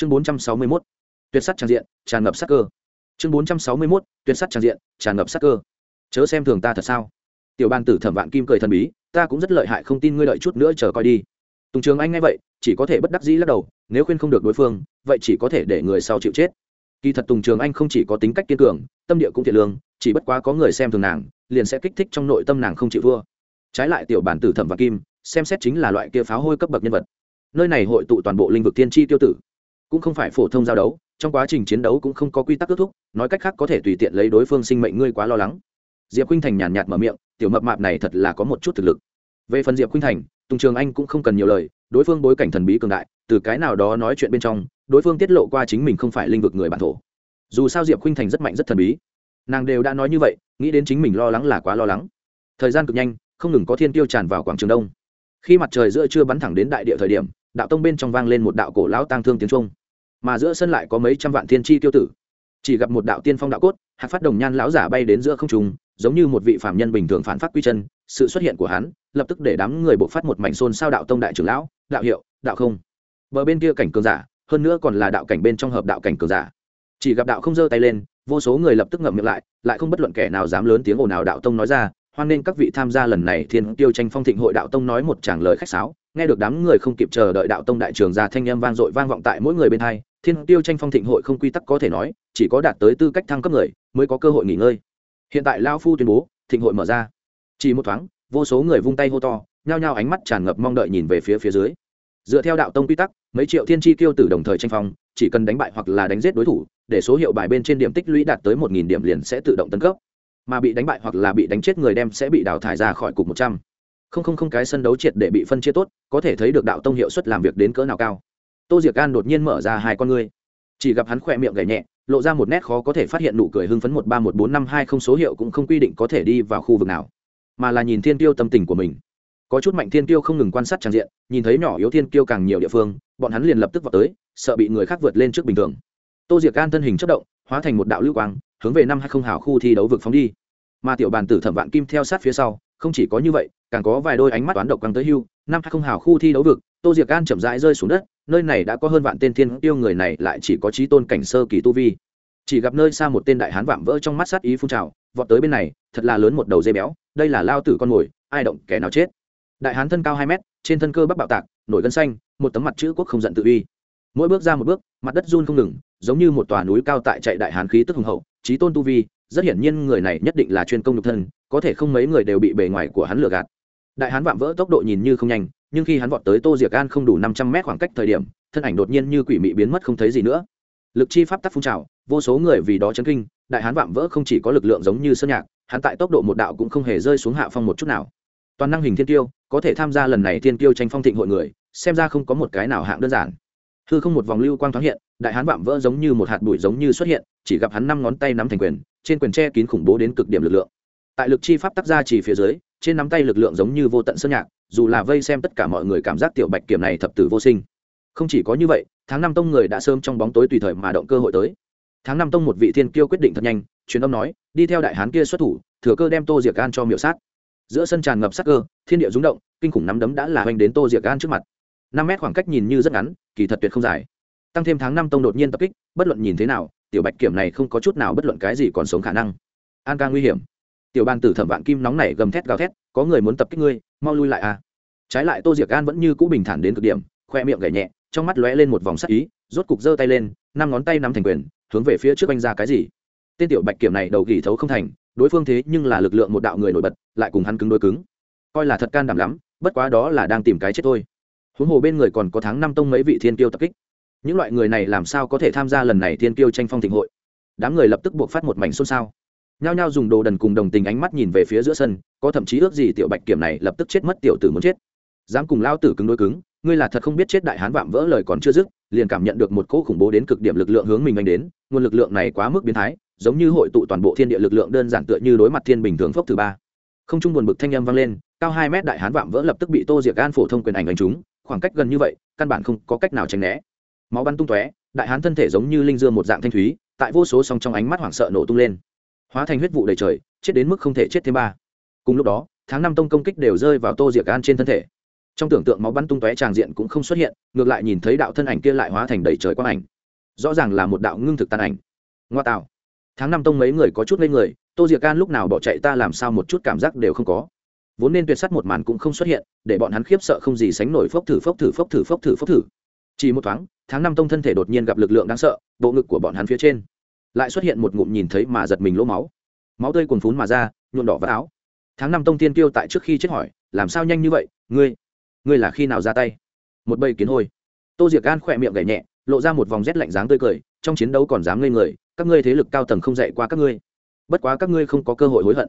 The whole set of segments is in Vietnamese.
chương bốn trăm sáu mươi mốt, tuyệt sắt tràn diện, tràn ngập sắc cơ. Chương bốn trăm sáu mươi mốt, tuyệt sắt tràn diện, tràn ngập sắc cơ. Chớ xem thường ta thật sao? Tiểu ban tử thẩm vạn kim cười thần bí, ta cũng rất lợi hại không tin ngươi lợi chút nữa chờ coi đi. Tùng trường anh nghe vậy, chỉ có thể bất đắc dĩ lắc đầu, nếu khuyên không được đối phương, vậy chỉ có thể để người sau chịu chết. Kỳ thật tùng trường anh không chỉ có tính cách kiên cường, tâm địa cũng thiện lương, chỉ bất quá có người xem thường nàng, liền sẽ kích thích trong nội tâm nàng không chịu thua trái lại tiểu bản tử thẩm và kim, xem xét chính là loại kia pháo hôi cấp bậc nhân vật. Nơi này hội tụ toàn bộ lĩnh vực tiên tri tiêu tử cũng không phải phổ thông giao đấu, trong quá trình chiến đấu cũng không có quy tắc kết thúc, nói cách khác có thể tùy tiện lấy đối phương sinh mệnh ngươi quá lo lắng. Diệp khinh thành nhàn nhạt mở miệng, tiểu mập mạp này thật là có một chút thực lực. Về phần diệp khinh thành, tùng trường anh cũng không cần nhiều lời, đối phương bối cảnh thần bí cường đại, từ cái nào đó nói chuyện bên trong, đối phương tiết lộ qua chính mình không phải linh vực người bản thổ. Dù sao diệp khinh thành rất mạnh, rất thần bí. Nàng đều đã nói như vậy, nghĩ đến chính mình lo lắng là quá lo lắng. Thời gian cực nhanh, không ngừng có thiên tiêu tràn vào quảng trường đông. Khi mặt trời giữa chưa bắn thẳng đến đại địa thời điểm đạo tông bên trong vang lên một đạo cổ lão tang thương tiếng trung mà giữa sân lại có mấy trăm vạn thiên chi tiêu tử. Chỉ gặp một đạo tiên phong đạo cốt hạc phát đồng nhan lão giả bay đến giữa không trung, giống như một vị phạm nhân bình thường phản phát quy chân, sự xuất hiện của hắn, lập tức để đám người buộc phát một mảnh xôn sao đạo tông đại trưởng lão, đạo hiệu, đạo không. Bờ bên kia cảnh cường giả, hơn nữa còn là đạo cảnh bên trong hợp đạo cảnh cường giả. Chỉ gặp đạo không giơ tay lên, vô số người lập tức ngậm miệng lại lại không bất luận kẻ nào dám lớn tiếng ồn ào đạo tông nói ra, hoan nên các vị tham gia lần này thiên tiêu tranh phong thịnh hội đạo tông nói một tràng lời khách sáo nghe được đám người không kịp chờ đợi đạo tông đại trường ra thanh âm vang dội vang vọng tại mỗi người bên hai, thiên tiêu tranh phong thịnh hội không quy tắc có thể nói, chỉ có đạt tới tư cách thăng cấp người mới có cơ hội nghỉ ngơi. Hiện tại lao phu tuyên bố, thịnh hội mở ra. Chỉ một thoáng, vô số người vung tay hô to, nhao nhao ánh mắt tràn ngập mong đợi nhìn về phía phía dưới. Dựa theo đạo tông quy tắc, mấy triệu thiên tri tiêu tử đồng thời tranh phong, chỉ cần đánh bại hoặc là đánh giết đối thủ, để số hiệu bài bên trên điểm tích lũy đạt tới một nghìn điểm liền sẽ tự động tấn cấp. Mà bị đánh bại hoặc là bị đánh chết người đem sẽ bị đào thải ra khỏi cục một trăm không không không cái sân đấu triệt để bị phân chia tốt, có thể thấy được đạo tông hiệu suất làm việc đến cỡ nào cao. Tô diệc an đột nhiên mở ra hai con ngươi. Chỉ gặp hắn khỏe miệng gảy nhẹ, lộ ra một nét khó có thể phát hiện nụ cười hưng phấn một ba một bốn năm hai không số hiệu cũng không quy định có thể đi vào khu vực nào, mà là nhìn thiên tiêu tâm tình của mình. Có chút mạnh thiên tiêu không ngừng quan sát tràn diện, nhìn thấy nhỏ yếu thiên tiêu càng nhiều địa phương, bọn hắn liền lập tức vào tới, sợ bị người khác vượt lên trước bình thường. Tô diệc an thân hình chất động, hóa thành một đạo lưu quang, hướng về năm hai không hào khu thi đấu vực phóng đi. Mà tiểu bàn tử thẩm vạn kim theo sát phía sau, không chỉ có như vậy càng có vài đôi ánh mắt toán độc căng tới hưu, năm hai không hào khu thi đấu vực, tô diệc an chậm rãi rơi xuống đất, nơi này đã có hơn vạn tên thiên tiêu người này lại chỉ có trí tôn cảnh sơ kỳ tu vi. Chỉ gặp nơi xa một tên đại hán vạm vỡ trong mắt sát ý phun trào, vọt tới bên này, thật là lớn một đầu dây béo, đây là lao tử con mồi, ai động kẻ nào chết. Đại hán thân cao hai mét, trên thân cơ bắc bạo tạc, nổi gân xanh, một tấm mặt chữ quốc không giận tự uy. Mỗi bước ra một bước, mặt đất run không ngừng, giống như một tòa núi cao tại chạy đại hán khí tức hùng hậu, trí tôn tu vi, rất hiển nhiên người này nhất định là chuyên công nhục thân, có thể không mấy người đều bị bề ngoài của hắn lừa gạt đại hán vạm vỡ tốc độ nhìn như không nhanh, nhưng khi hắn vọt tới tô diệc an không đủ năm trăm mét khoảng cách thời điểm, thân ảnh đột nhiên như quỷ mị biến mất không thấy gì nữa. Lực chi pháp tắc phun trào, vô số người vì đó chấn kinh, đại hán vạm vỡ không chỉ có lực lượng giống như sơn nhạc, hắn tại tốc độ một đạo cũng không hề rơi xuống hạ phong một chút nào. Toàn năng hình thiên tiêu có thể tham gia lần này thiên tiêu tranh phong thịnh hội người, xem ra không có một cái nào hạng đơn giản. Hư không một vòng lưu quang thoáng hiện, đại hán vạm vỡ giống như một hạt bụi giống như xuất hiện, chỉ gặp hắn năm ngón tay nắm thành quyền, trên quyền tre kín khủng bố đến cực điểm lực lượng. Tại lực chi pháp tác ra chỉ phía dưới trên nắm tay lực lượng giống như vô tận sơn nhạc, dù là vây xem tất cả mọi người cảm giác tiểu bạch kiểm này thập tử vô sinh. Không chỉ có như vậy, tháng năm tông người đã sớm trong bóng tối tùy thời mà động cơ hội tới. Tháng năm tông một vị thiên kiêu quyết định thật nhanh, truyền âm nói, đi theo đại hán kia xuất thủ, thừa cơ đem tô diệc gan cho miểu sát. Giữa sân tràn ngập sắc cơ, thiên địa rúng động, kinh khủng nắm đấm đã là hoành đến tô diệc gan trước mặt. Năm mét khoảng cách nhìn như rất ngắn, kỳ thật tuyệt không dài. Tăng thêm tháng năm tông đột nhiên tập kích, bất luận nhìn thế nào, tiểu bạch kiểm này không có chút nào bất luận cái gì còn sống khả năng. An ca nguy hiểm tiểu bàn tử thẩm vạn kim nóng nảy gầm thét gào thét, có người muốn tập kích ngươi, mau lui lại à. Trái lại tô diệc gan vẫn như cũ bình thản đến cực điểm, khoe miệng gảy nhẹ, trong mắt lóe lên một vòng sắc ý, rốt cục giơ tay lên, năm ngón tay nắm thành quyền, hướng về phía trước anh ra cái gì. Tên tiểu bạch kiểm này đầu gỉ thấu không thành, đối phương thế nhưng là lực lượng một đạo người nổi bật, lại cùng hắn cứng đôi cứng. Coi là thật can đảm lắm, bất quá đó là đang tìm cái chết thôi. Huống hồ bên người còn có tháng năm tông mấy vị thiên kiêu tập kích. Những loại người này làm sao có thể tham gia lần này thiên kiêu tranh phong thịnh hội? Đám người lập tức buộc phát một mảnh xôn xao nhao nhao dùng đồ đần cùng đồng tình ánh mắt nhìn về phía giữa sân, có thậm chí ước gì tiểu bạch kiểm này lập tức chết mất, tiểu tử muốn chết. Dám cùng lao tử cứng đôi cứng, ngươi là thật không biết chết đại hán vạm vỡ lời còn chưa dứt, liền cảm nhận được một cỗ khủng bố đến cực điểm lực lượng hướng mình anh đến, nguồn lực lượng này quá mức biến thái, giống như hội tụ toàn bộ thiên địa lực lượng đơn giản tựa như đối mặt thiên bình thường phốc thứ ba. Không trung buồn bực thanh âm vang lên, cao hai mét đại hán vạm vỡ lập tức bị tô diệc gan phổ thông quyền ảnh đánh trúng, khoảng cách gần như vậy, căn bản không có cách nào tránh né. Máu bắn tung tóe, đại hán thân thể giống như linh dương một dạng thanh thúy, tại vô số song trong ánh mắt hoảng sợ nổ tung lên hóa thành huyết vụ đầy trời, chết đến mức không thể chết thêm ba. Cùng lúc đó, tháng năm tông công kích đều rơi vào tô diệc gan trên thân thể. Trong tưởng tượng máu bắn tung tóe tràng diện cũng không xuất hiện, ngược lại nhìn thấy đạo thân ảnh kia lại hóa thành đầy trời quang ảnh. Rõ ràng là một đạo ngưng thực tàn ảnh. Ngoa tạo. Tháng năm tông mấy người có chút lên người, tô diệc can lúc nào bỏ chạy ta làm sao một chút cảm giác đều không có. Vốn nên tuyệt sắt một màn cũng không xuất hiện, để bọn hắn khiếp sợ không gì sánh nổi phốc thử phốc thử phốc thử phốc thử phốc thử. Chỉ một thoáng, tháng năm tông thân thể đột nhiên gặp lực lượng đáng sợ, bộ ngực của bọn hắn phía trên lại xuất hiện một ngụm nhìn thấy mà giật mình lỗ máu. Máu tươi cuồn phún mà ra nhuộn đỏ vào áo. Tháng năm tông tiên kiêu tại trước khi chết hỏi, làm sao nhanh như vậy? Ngươi ngươi là khi nào ra tay? Một bầy kiến hôi. Tô diệc gan khỏe miệng gảy nhẹ, lộ ra một vòng rét lạnh dáng tươi cười, trong chiến đấu còn dám ngây người, các ngươi thế lực cao tầng không dạy qua các ngươi. Bất quá các ngươi không có cơ hội hối hận.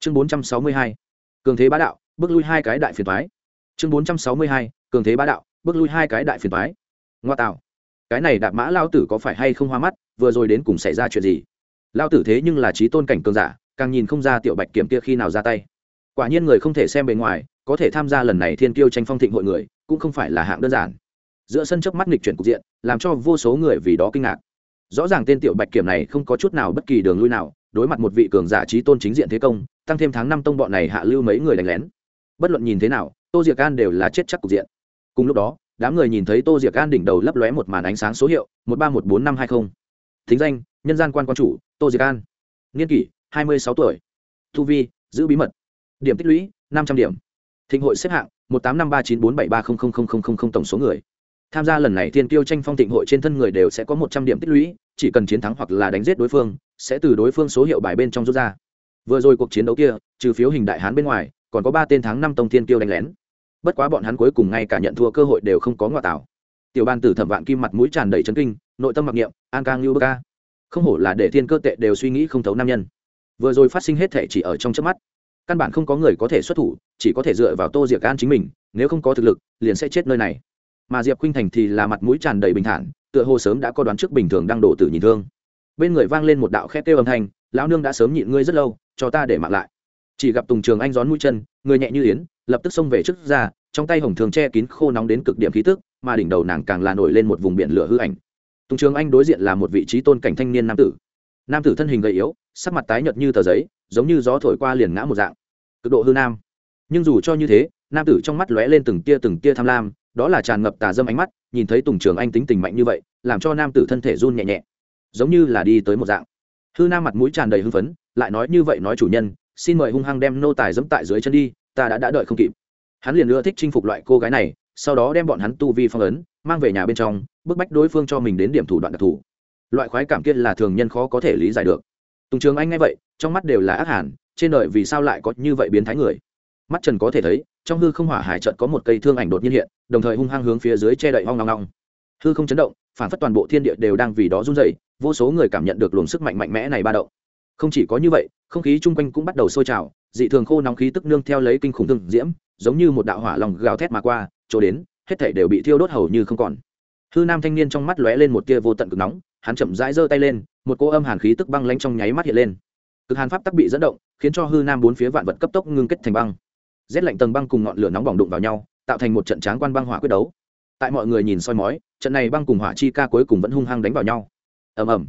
Chương bốn trăm sáu mươi hai, cường thế bá đạo, bước lui hai cái đại phiền thoái chương bốn trăm sáu mươi hai, cường thế bá đạo, bước lui hai cái đại phiền thoái ngoa tạo cái này đạp mã lao tử có phải hay không hoa mắt, vừa rồi đến cùng xảy ra chuyện gì? Lao tử thế nhưng là trí tôn cảnh cường giả, càng nhìn không ra tiểu bạch kiểm kia khi nào ra tay. Quả nhiên người không thể xem bề ngoài, có thể tham gia lần này thiên tiêu tranh phong thịnh hội người, cũng không phải là hạng đơn giản. Giữa sân trước mắt nghịch chuyển cục diện, làm cho vô số người vì đó kinh ngạc. Rõ ràng tên tiểu bạch kiểm này không có chút nào bất kỳ đường lui nào, đối mặt một vị cường giả trí tôn chính diện thế công, tăng thêm tháng năm tông bọn này hạ lưu mấy người đánh lén. Bất luận nhìn thế nào, tô diệc an đều là chết chắc cục diện. Cùng lúc đó đám người nhìn thấy tô diệc an đỉnh đầu lấp lóe một màn ánh sáng số hiệu, một ba một bốn năm hai mươi thính danh, nhân gian quan quan chủ, tô diệc an. Niên kỷ, hai mươi sáu tuổi. Thu vi, giữ bí mật. Điểm tích lũy, năm trăm điểm. Thịnh hội xếp hạng, một tám năm ba chín bốn bảy ba không không không không không tổng số người. Tham gia lần này thiên tiêu tranh phong thịnh hội trên thân người đều sẽ có một trăm điểm tích lũy, chỉ cần chiến thắng hoặc là đánh giết đối phương, sẽ từ đối phương số hiệu bài bên trong rút ra. Vừa rồi cuộc chiến đấu kia, trừ phiếu hình đại hán bên ngoài, còn có ba tên tháng năm tông thiên tiêu đánh lén bất quá bọn hắn cuối cùng ngay cả nhận thua cơ hội đều không có ngoại tảo tiểu ban tử thẩm vạn kim mặt mũi tràn đầy chấn kinh, nội tâm mặc niệm, an ca ngưu bơ ca không hổ là để thiên cơ tệ đều suy nghĩ không thấu nam nhân. Vừa rồi phát sinh hết thể chỉ ở trong trước mắt. Căn bản không có người có thể xuất thủ, chỉ có thể dựa vào tô diệc an chính mình, nếu không có thực lực, liền sẽ chết nơi này. Mà diệp khuynh thành thì là mặt mũi tràn đầy bình thản, tựa hồ sớm đã có đoán trước bình thường đang đổ tử nhìn thương. Bên người vang lên một đạo khét kêu âm thanh, lão nương đã sớm nhịn ngươi rất lâu, cho ta để mặc lại. Chỉ gặp tùng trường anh gión mũi chân, người nhẹ như yến lập tức xông về trước ra, trong tay hồng thường che kín khô nóng đến cực điểm khí tức, mà đỉnh đầu nàng càng là nổi lên một vùng biển lửa hư ảnh. Tùng trường anh đối diện là một vị trí tôn cảnh thanh niên nam tử. Nam tử thân hình gầy yếu, sắc mặt tái nhợt như tờ giấy, giống như gió thổi qua liền ngã một dạng. Cực độ hư nam. Nhưng dù cho như thế, nam tử trong mắt lóe lên từng tia từng tia tham lam, đó là tràn ngập tà dâm ánh mắt, nhìn thấy tùng trường anh tính tình mạnh như vậy, làm cho nam tử thân thể run nhẹ nhẹ. Giống như là đi tới một dạng. Hư nam mặt mũi tràn đầy hưng phấn, lại nói như vậy nói chủ nhân, xin mời hung hăng đem nô tài dẫm tại dưới chân đi ta đã đã đợi không kịp. Hắn liền ưa thích chinh phục loại cô gái này sau đó đem bọn hắn tu vi phong ấn mang về nhà bên trong bức bách đối phương cho mình đến điểm thủ đoạn đặc thù. Loại khoái cảm kia là thường nhân khó có thể lý giải được. Tùng trường anh nghe vậy trong mắt đều là ác hàn, trên đời vì sao lại có như vậy biến thái người? Mắt trần có thể thấy trong hư không hỏa hải trận có một cây thương ảnh đột nhiên hiện đồng thời hung hăng hướng phía dưới che đậy hoang long long hư không chấn động phản phất toàn bộ thiên địa đều đang vì đó run dày vô số người cảm nhận được luồng sức mạnh mạnh mẽ này ba động. Không chỉ có như vậy không khí chung quanh cũng bắt đầu sôi trào dị thường khô nóng khí tức nương theo lấy kinh khủng thương diễm, giống như một đạo hỏa lòng gào thét mà qua, chỗ đến, hết thể đều bị thiêu đốt hầu như không còn. Hư nam thanh niên trong mắt lóe lên một tia vô tận cực nóng, hắn chậm rãi giơ tay lên, một cô âm hàn khí tức băng lanh trong nháy mắt hiện lên. Cực hàn pháp tắc bị dẫn động, khiến cho hư nam bốn phía vạn vật cấp tốc ngưng kết thành băng. Rét lạnh tầng băng cùng ngọn lửa nóng bỏng đụng vào nhau, tạo thành một trận tráng quan băng hỏa quyết đấu. Tại mọi người nhìn soi mói, trận này băng cùng hỏa chi ca cuối cùng vẫn hung hăng đánh vào nhau. Ầm ầm.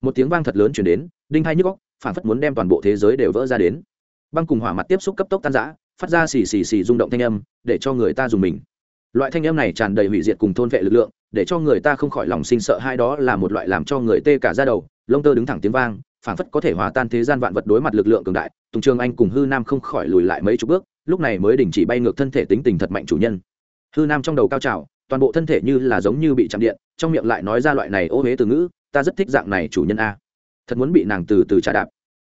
Một tiếng vang thật lớn chuyển đến, đinh hai nhức góc phản phất muốn đem toàn bộ thế giới đều vỡ ra đến băng cùng hỏa mặt tiếp xúc cấp tốc tan rã, phát ra xì xì xì rung động thanh âm, để cho người ta dùng mình. Loại thanh âm này tràn đầy hủy diệt cùng thôn vệ lực lượng, để cho người ta không khỏi lòng sinh sợ hai đó là một loại làm cho người tê cả ra đầu, lông tơ đứng thẳng tiếng vang phản phất có thể hòa tan thế gian vạn vật đối mặt lực lượng cường đại, tùng trường anh cùng hư nam không khỏi lùi lại mấy chục bước, lúc này mới đình chỉ bay ngược thân thể tính tình thật mạnh chủ nhân. Hư nam trong đầu cao trào, toàn bộ thân thể như là giống như bị chạm điện, trong miệng lại nói ra loại này ô huế từ ngữ, ta rất thích dạng này chủ nhân a. Thật muốn bị nàng từ từ trả đạp.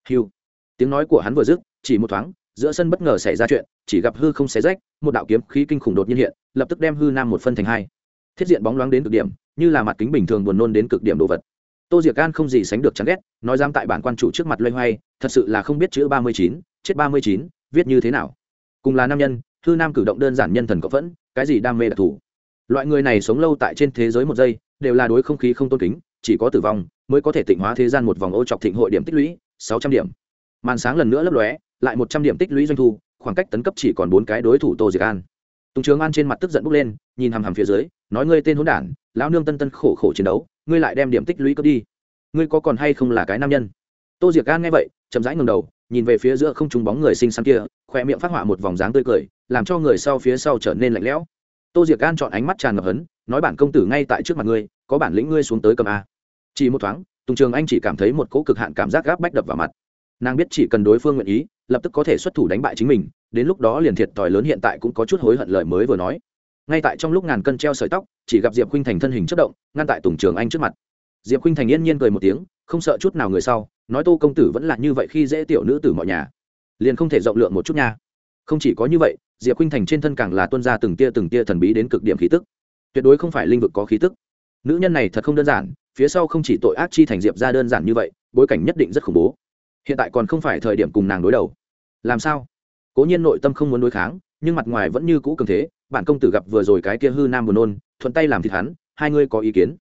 Hiu tiếng nói của hắn vừa dứt chỉ một thoáng, giữa sân bất ngờ xảy ra chuyện, chỉ gặp hư không xé rách, một đạo kiếm khí kinh khủng đột nhiên hiện, lập tức đem hư nam một phân thành hai. Thiết diện bóng loáng đến cực điểm, như là mặt kính bình thường buồn nôn đến cực điểm đồ vật. Tô diệc gan không gì sánh được chán ghét, nói dám tại bản quan chủ trước mặt loay hoay, thật sự là không biết chữ ba mươi chín, chết ba mươi chín, viết như thế nào. Cùng là nam nhân, hư nam cử động đơn giản nhân thần cộng phẫn, cái gì đam mê đặc thù. Loại người này sống lâu tại trên thế giới một giây, đều là đối không khí không tôn kính, chỉ có tử vong, mới có thể tịnh hóa thế gian một vòng ô chọc thịnh hội điểm tích lũy, sáu trăm điểm. Màn sáng lần nữa lấp lóe lại một trăm điểm tích lũy doanh thu, khoảng cách tấn cấp chỉ còn bốn cái đối thủ tô diệc an. Tùng trường an trên mặt tức giận bốc lên, nhìn hằm hằm phía dưới, nói ngươi tên hỗn đản, lão nương tân tân khổ khổ chiến đấu, ngươi lại đem điểm tích lũy cướp đi. Ngươi có còn hay không là cái nam nhân? Tô diệc an nghe vậy, chậm rãi ngẩng đầu, nhìn về phía giữa không trung bóng người xinh xắn kia khoe miệng phát họa một vòng dáng tươi cười, làm cho người sau phía sau trở nên lạnh lẽo. Tô diệc An chọn ánh mắt tràn ngập hấn, nói bản công tử ngay tại trước mặt ngươi, có bản lĩnh ngươi xuống tới cầm a. Chỉ một thoáng, tùng trường anh chỉ cảm thấy một cỗ cực hạn cảm giác gáp bách đập vào mặt nàng biết chỉ cần đối phương nguyện ý, lập tức có thể xuất thủ đánh bại chính mình, đến lúc đó liền thiệt thòi lớn hiện tại cũng có chút hối hận lời mới vừa nói. Ngay tại trong lúc ngàn cân treo sợi tóc, chỉ gặp diệp khinh thành thân hình chất động, ngăn tại tùng trường anh trước mặt. Diệp khinh thành yên nhiên cười một tiếng, không sợ chút nào người sau, nói tô công tử vẫn là như vậy khi dễ tiểu nữ tử mọi nhà. Liền không thể rộng lượng một chút nha. Không chỉ có như vậy, diệp khinh thành trên thân càng là tuân ra từng tia từng tia thần bí đến cực điểm khí tức. Tuyệt đối không phải linh vực có khí tức. Nữ nhân này thật không đơn giản, phía sau không chỉ tội ác chi thành diệp ra đơn giản như vậy, bối cảnh nhất định rất khủng bố hiện tại còn không phải thời điểm cùng nàng đối đầu. Làm sao? Cố nhiên nội tâm không muốn đối kháng, nhưng mặt ngoài vẫn như cũ cường thế bản công tử gặp vừa rồi cái kia hư nam buồn nôn, thuận tay làm thịt hắn, hai ngươi có ý kiến.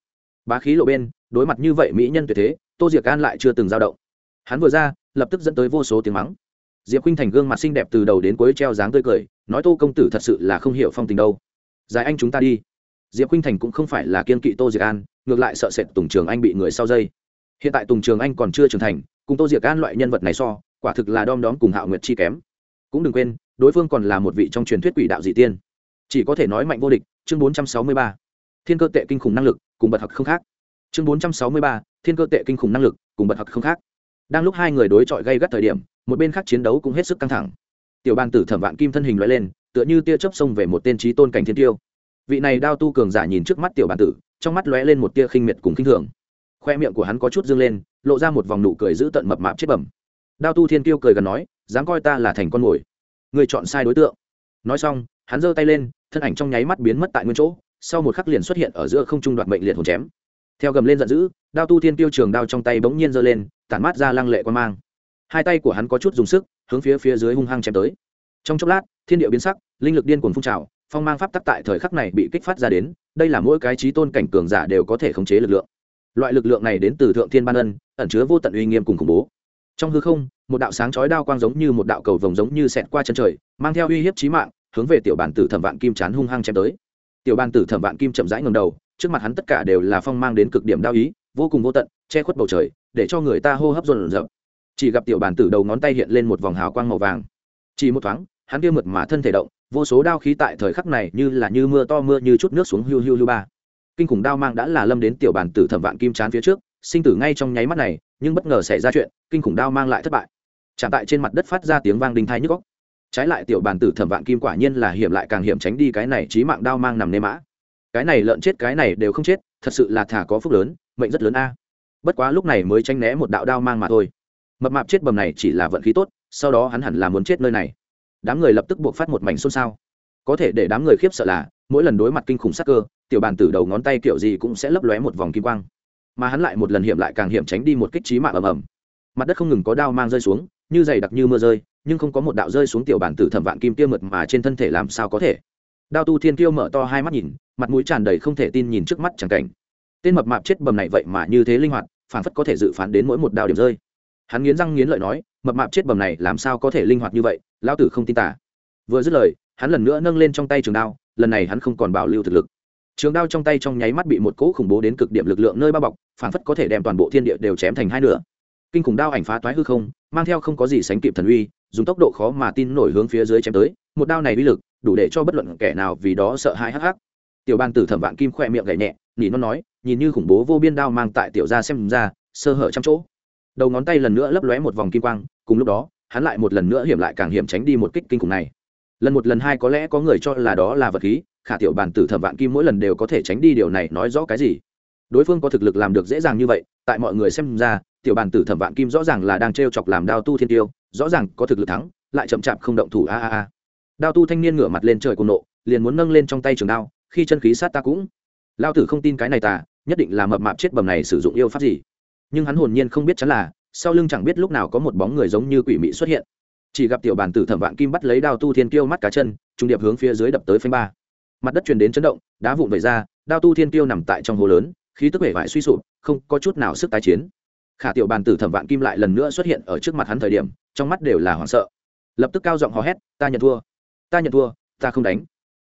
Bá khí lộ bên, đối mặt như vậy mỹ nhân tuyệt thế, tô diệc an lại chưa từng dao động. Hắn vừa ra, lập tức dẫn tới vô số tiếng mắng. Diệp khinh thành gương mặt xinh đẹp từ đầu đến cuối treo dáng tươi cười, nói tô công tử thật sự là không hiểu phong tình đâu. Giải anh chúng ta đi. Diệp khinh thành cũng không phải là kiên kỵ tô diệc an, ngược lại sợ sệt tùng trường anh bị người sau dây. Hiện tại tùng trường anh còn chưa trưởng thành cùng tô diệc an loại nhân vật này so, quả thực là đom đóm cùng hạo nguyệt chi kém. Cũng đừng quên, đối phương còn là một vị trong truyền thuyết quỷ đạo dị tiên. Chỉ có thể nói mạnh vô địch, chương bốn trăm sáu mươi ba. Thiên cơ tệ kinh khủng năng lực, cùng bật học không khác. Chương bốn trăm sáu mươi ba, thiên cơ tệ kinh khủng năng lực, cùng bật học không khác. Đang lúc hai người đối chọi gây gắt thời điểm, một bên khác chiến đấu cũng hết sức căng thẳng. Tiểu bàn tử thẩm vạn kim thân hình loại lên, tựa như tia chớp xông về một tên trí tôn cảnh thiên tiêu. Vị này đao tu cường giả nhìn trước mắt tiểu bàn tử, trong mắt lóe lên một tia khinh miệt cùng khinh thường khoe miệng của hắn có chút dương lên, lộ ra một vòng nụ cười giữ tận mập mạp chết bẩm. Đao tu thiên tiêu cười gần nói, dám coi ta là thành con mồi. Người chọn sai đối tượng. Nói xong, hắn giơ tay lên, thân ảnh trong nháy mắt biến mất tại nguyên chỗ, sau một khắc liền xuất hiện ở giữa không trung đoạt mệnh liệt hồn chém. Theo gầm lên giận dữ, đao tu thiên tiêu trường đao trong tay bỗng nhiên giơ lên, tản mát ra lăng lệ quan mang. Hai tay của hắn có chút dùng sức, hướng phía phía dưới hung hăng chém tới. Trong chốc lát, thiên địa biến sắc, linh lực điên cuồng phun trào, phong mang pháp tắc tại thời khắc này bị kích phát ra đến, đây là mỗi cái trí tôn cảnh cường giả đều có thể khống chế lực lượng loại lực lượng này đến từ thượng thiên ban ân, ẩn chứa vô tận uy nghiêm cùng khủng bố. Trong hư không, một đạo sáng chói đao quang giống như một đạo cầu vồng giống như xẹt qua chân trời, mang theo uy hiếp chí mạng, hướng về tiểu bản tử thẩm vạn kim chán hung hăng chém tới. Tiểu bản tử thẩm vạn kim chậm rãi ngầm đầu, trước mặt hắn tất cả đều là phong mang đến cực điểm đao ý, vô cùng vô tận, che khuất bầu trời, để cho người ta hô hấp rộn dập chỉ gặp tiểu bản tử đầu ngón tay hiện lên một vòng hào quang màu vàng. Chỉ một thoáng, hắn kia mượt mà thân thể động, vô số đao khí tại thời khắc này như là như mưa to mưa như chút nước xuống hưu hưu hưu ba kinh khủng đao mang đã là lâm đến tiểu Bàn tử thẩm vạn kim chán phía trước, sinh tử ngay trong nháy mắt này, nhưng bất ngờ xảy ra chuyện, kinh khủng đao mang lại thất bại. Chạm tại trên mặt đất phát ra tiếng vang đinh thai nhức góc trái lại tiểu bàn tử thẩm vạn kim quả nhiên là hiểm lại càng hiểm tránh đi cái này trí mạng đao mang nằm nê mã. Cái này lợn chết cái này đều không chết, thật sự là thả có phúc lớn, mệnh rất lớn a. Bất quá lúc này mới tranh né một đạo đao mang mà thôi. Mập mạp chết bầm này chỉ là vận khí tốt, sau đó hắn hẳn là muốn chết nơi này. Đám người lập tức buộc phát một mảnh xôn xao. Có thể để đám người khiếp sợ là, mỗi lần đối mặt kinh khủng sắc cơ tiểu bàn tử đầu ngón tay kiểu gì cũng sẽ lấp lóe một vòng kim quang. Mà hắn lại một lần hiểm lại càng hiểm tránh đi một kích trí mạng ầm ầm. Mặt đất không ngừng có đao mang rơi xuống, như dày đặc như mưa rơi, nhưng không có một đạo rơi xuống tiểu bản tử thẩm vạn kim tiêu mượt mà trên thân thể làm sao có thể. Đao tu thiên kiêu mở to hai mắt nhìn, mặt mũi tràn đầy không thể tin nhìn trước mắt chẳng cảnh. Tên mập mạp chết bầm này vậy mà như thế linh hoạt, phản phất có thể dự phán đến mỗi một đao điểm rơi. Hắn nghiến răng nghiến lợi nói, mập mạp chết bầm này làm sao có thể linh hoạt như vậy, lão tử không tin tả vừa dứt lời, hắn lần nữa nâng lên trong tay trường đao, lần này hắn không còn bảo lưu thực lực trường đao trong tay trong nháy mắt bị một cỗ khủng bố đến cực điểm lực lượng nơi bao bọc, phản phất có thể đem toàn bộ thiên địa đều chém thành hai nửa. Kinh khủng đao ảnh phá toái hư không, mang theo không có gì sánh kịp thần uy, dùng tốc độ khó mà tin nổi hướng phía dưới chém tới, một đao này uy lực, đủ để cho bất luận kẻ nào vì đó sợ hãi hắc hắc. Tiểu Bang tử thẩm vạn kim khỏe miệng gậy nhẹ nỉ nó nói, nhìn như khủng bố vô biên đao mang tại tiểu gia xem ra, sơ hở trăm chỗ. Đầu ngón tay lần nữa lấp lóe một vòng kim quang, cùng lúc đó, hắn lại một lần nữa hiểm lại càng hiểm tránh đi một kích kinh khủng này. Lần một lần hai có lẽ có người cho là đó là vật khí khả tiểu bản tử thẩm vạn kim mỗi lần đều có thể tránh đi điều này nói rõ cái gì? Đối phương có thực lực làm được dễ dàng như vậy, tại mọi người xem ra, tiểu bản tử thẩm vạn kim rõ ràng là đang t r e o chọc làm đao tu thiên tiêu, rõ ràng có thực lực thắng, lại chậm chạp không động thủ, a a a. Đao tu thanh niên ngửa mặt lên trời cùng nộ, liền muốn nâng lên trong tay trường đao, khi chân khí sát ta cũng. Lao tử không tin cái này tà nhất định là mập mạp chết bầm này sử dụng yêu pháp gì. Nhưng hắn hồn nhiên không biết chắn là, sau lưng chẳng biết lúc nào có một bóng người giống như quỷ mị xuất hiện. Chỉ gặp tiểu bản tử thẩm vạn kim bắt lấy đao tu thiên kiêu mắt cá chân trung điệp hướng phía dưới đập tới phanh ba mặt đất truyền đến chấn động, đá vụn vẩy ra, đao tu thiên Tiêu nằm tại trong hồ lớn, khí tức vẻ vải suy sụp, không có chút nào sức tái chiến. Khả tiểu bàn tử thẩm vạn kim lại lần nữa xuất hiện ở trước mặt hắn thời điểm, trong mắt đều là hoảng sợ. Lập tức cao giọng hò hét, ta nhận thua, ta nhận thua, ta không đánh.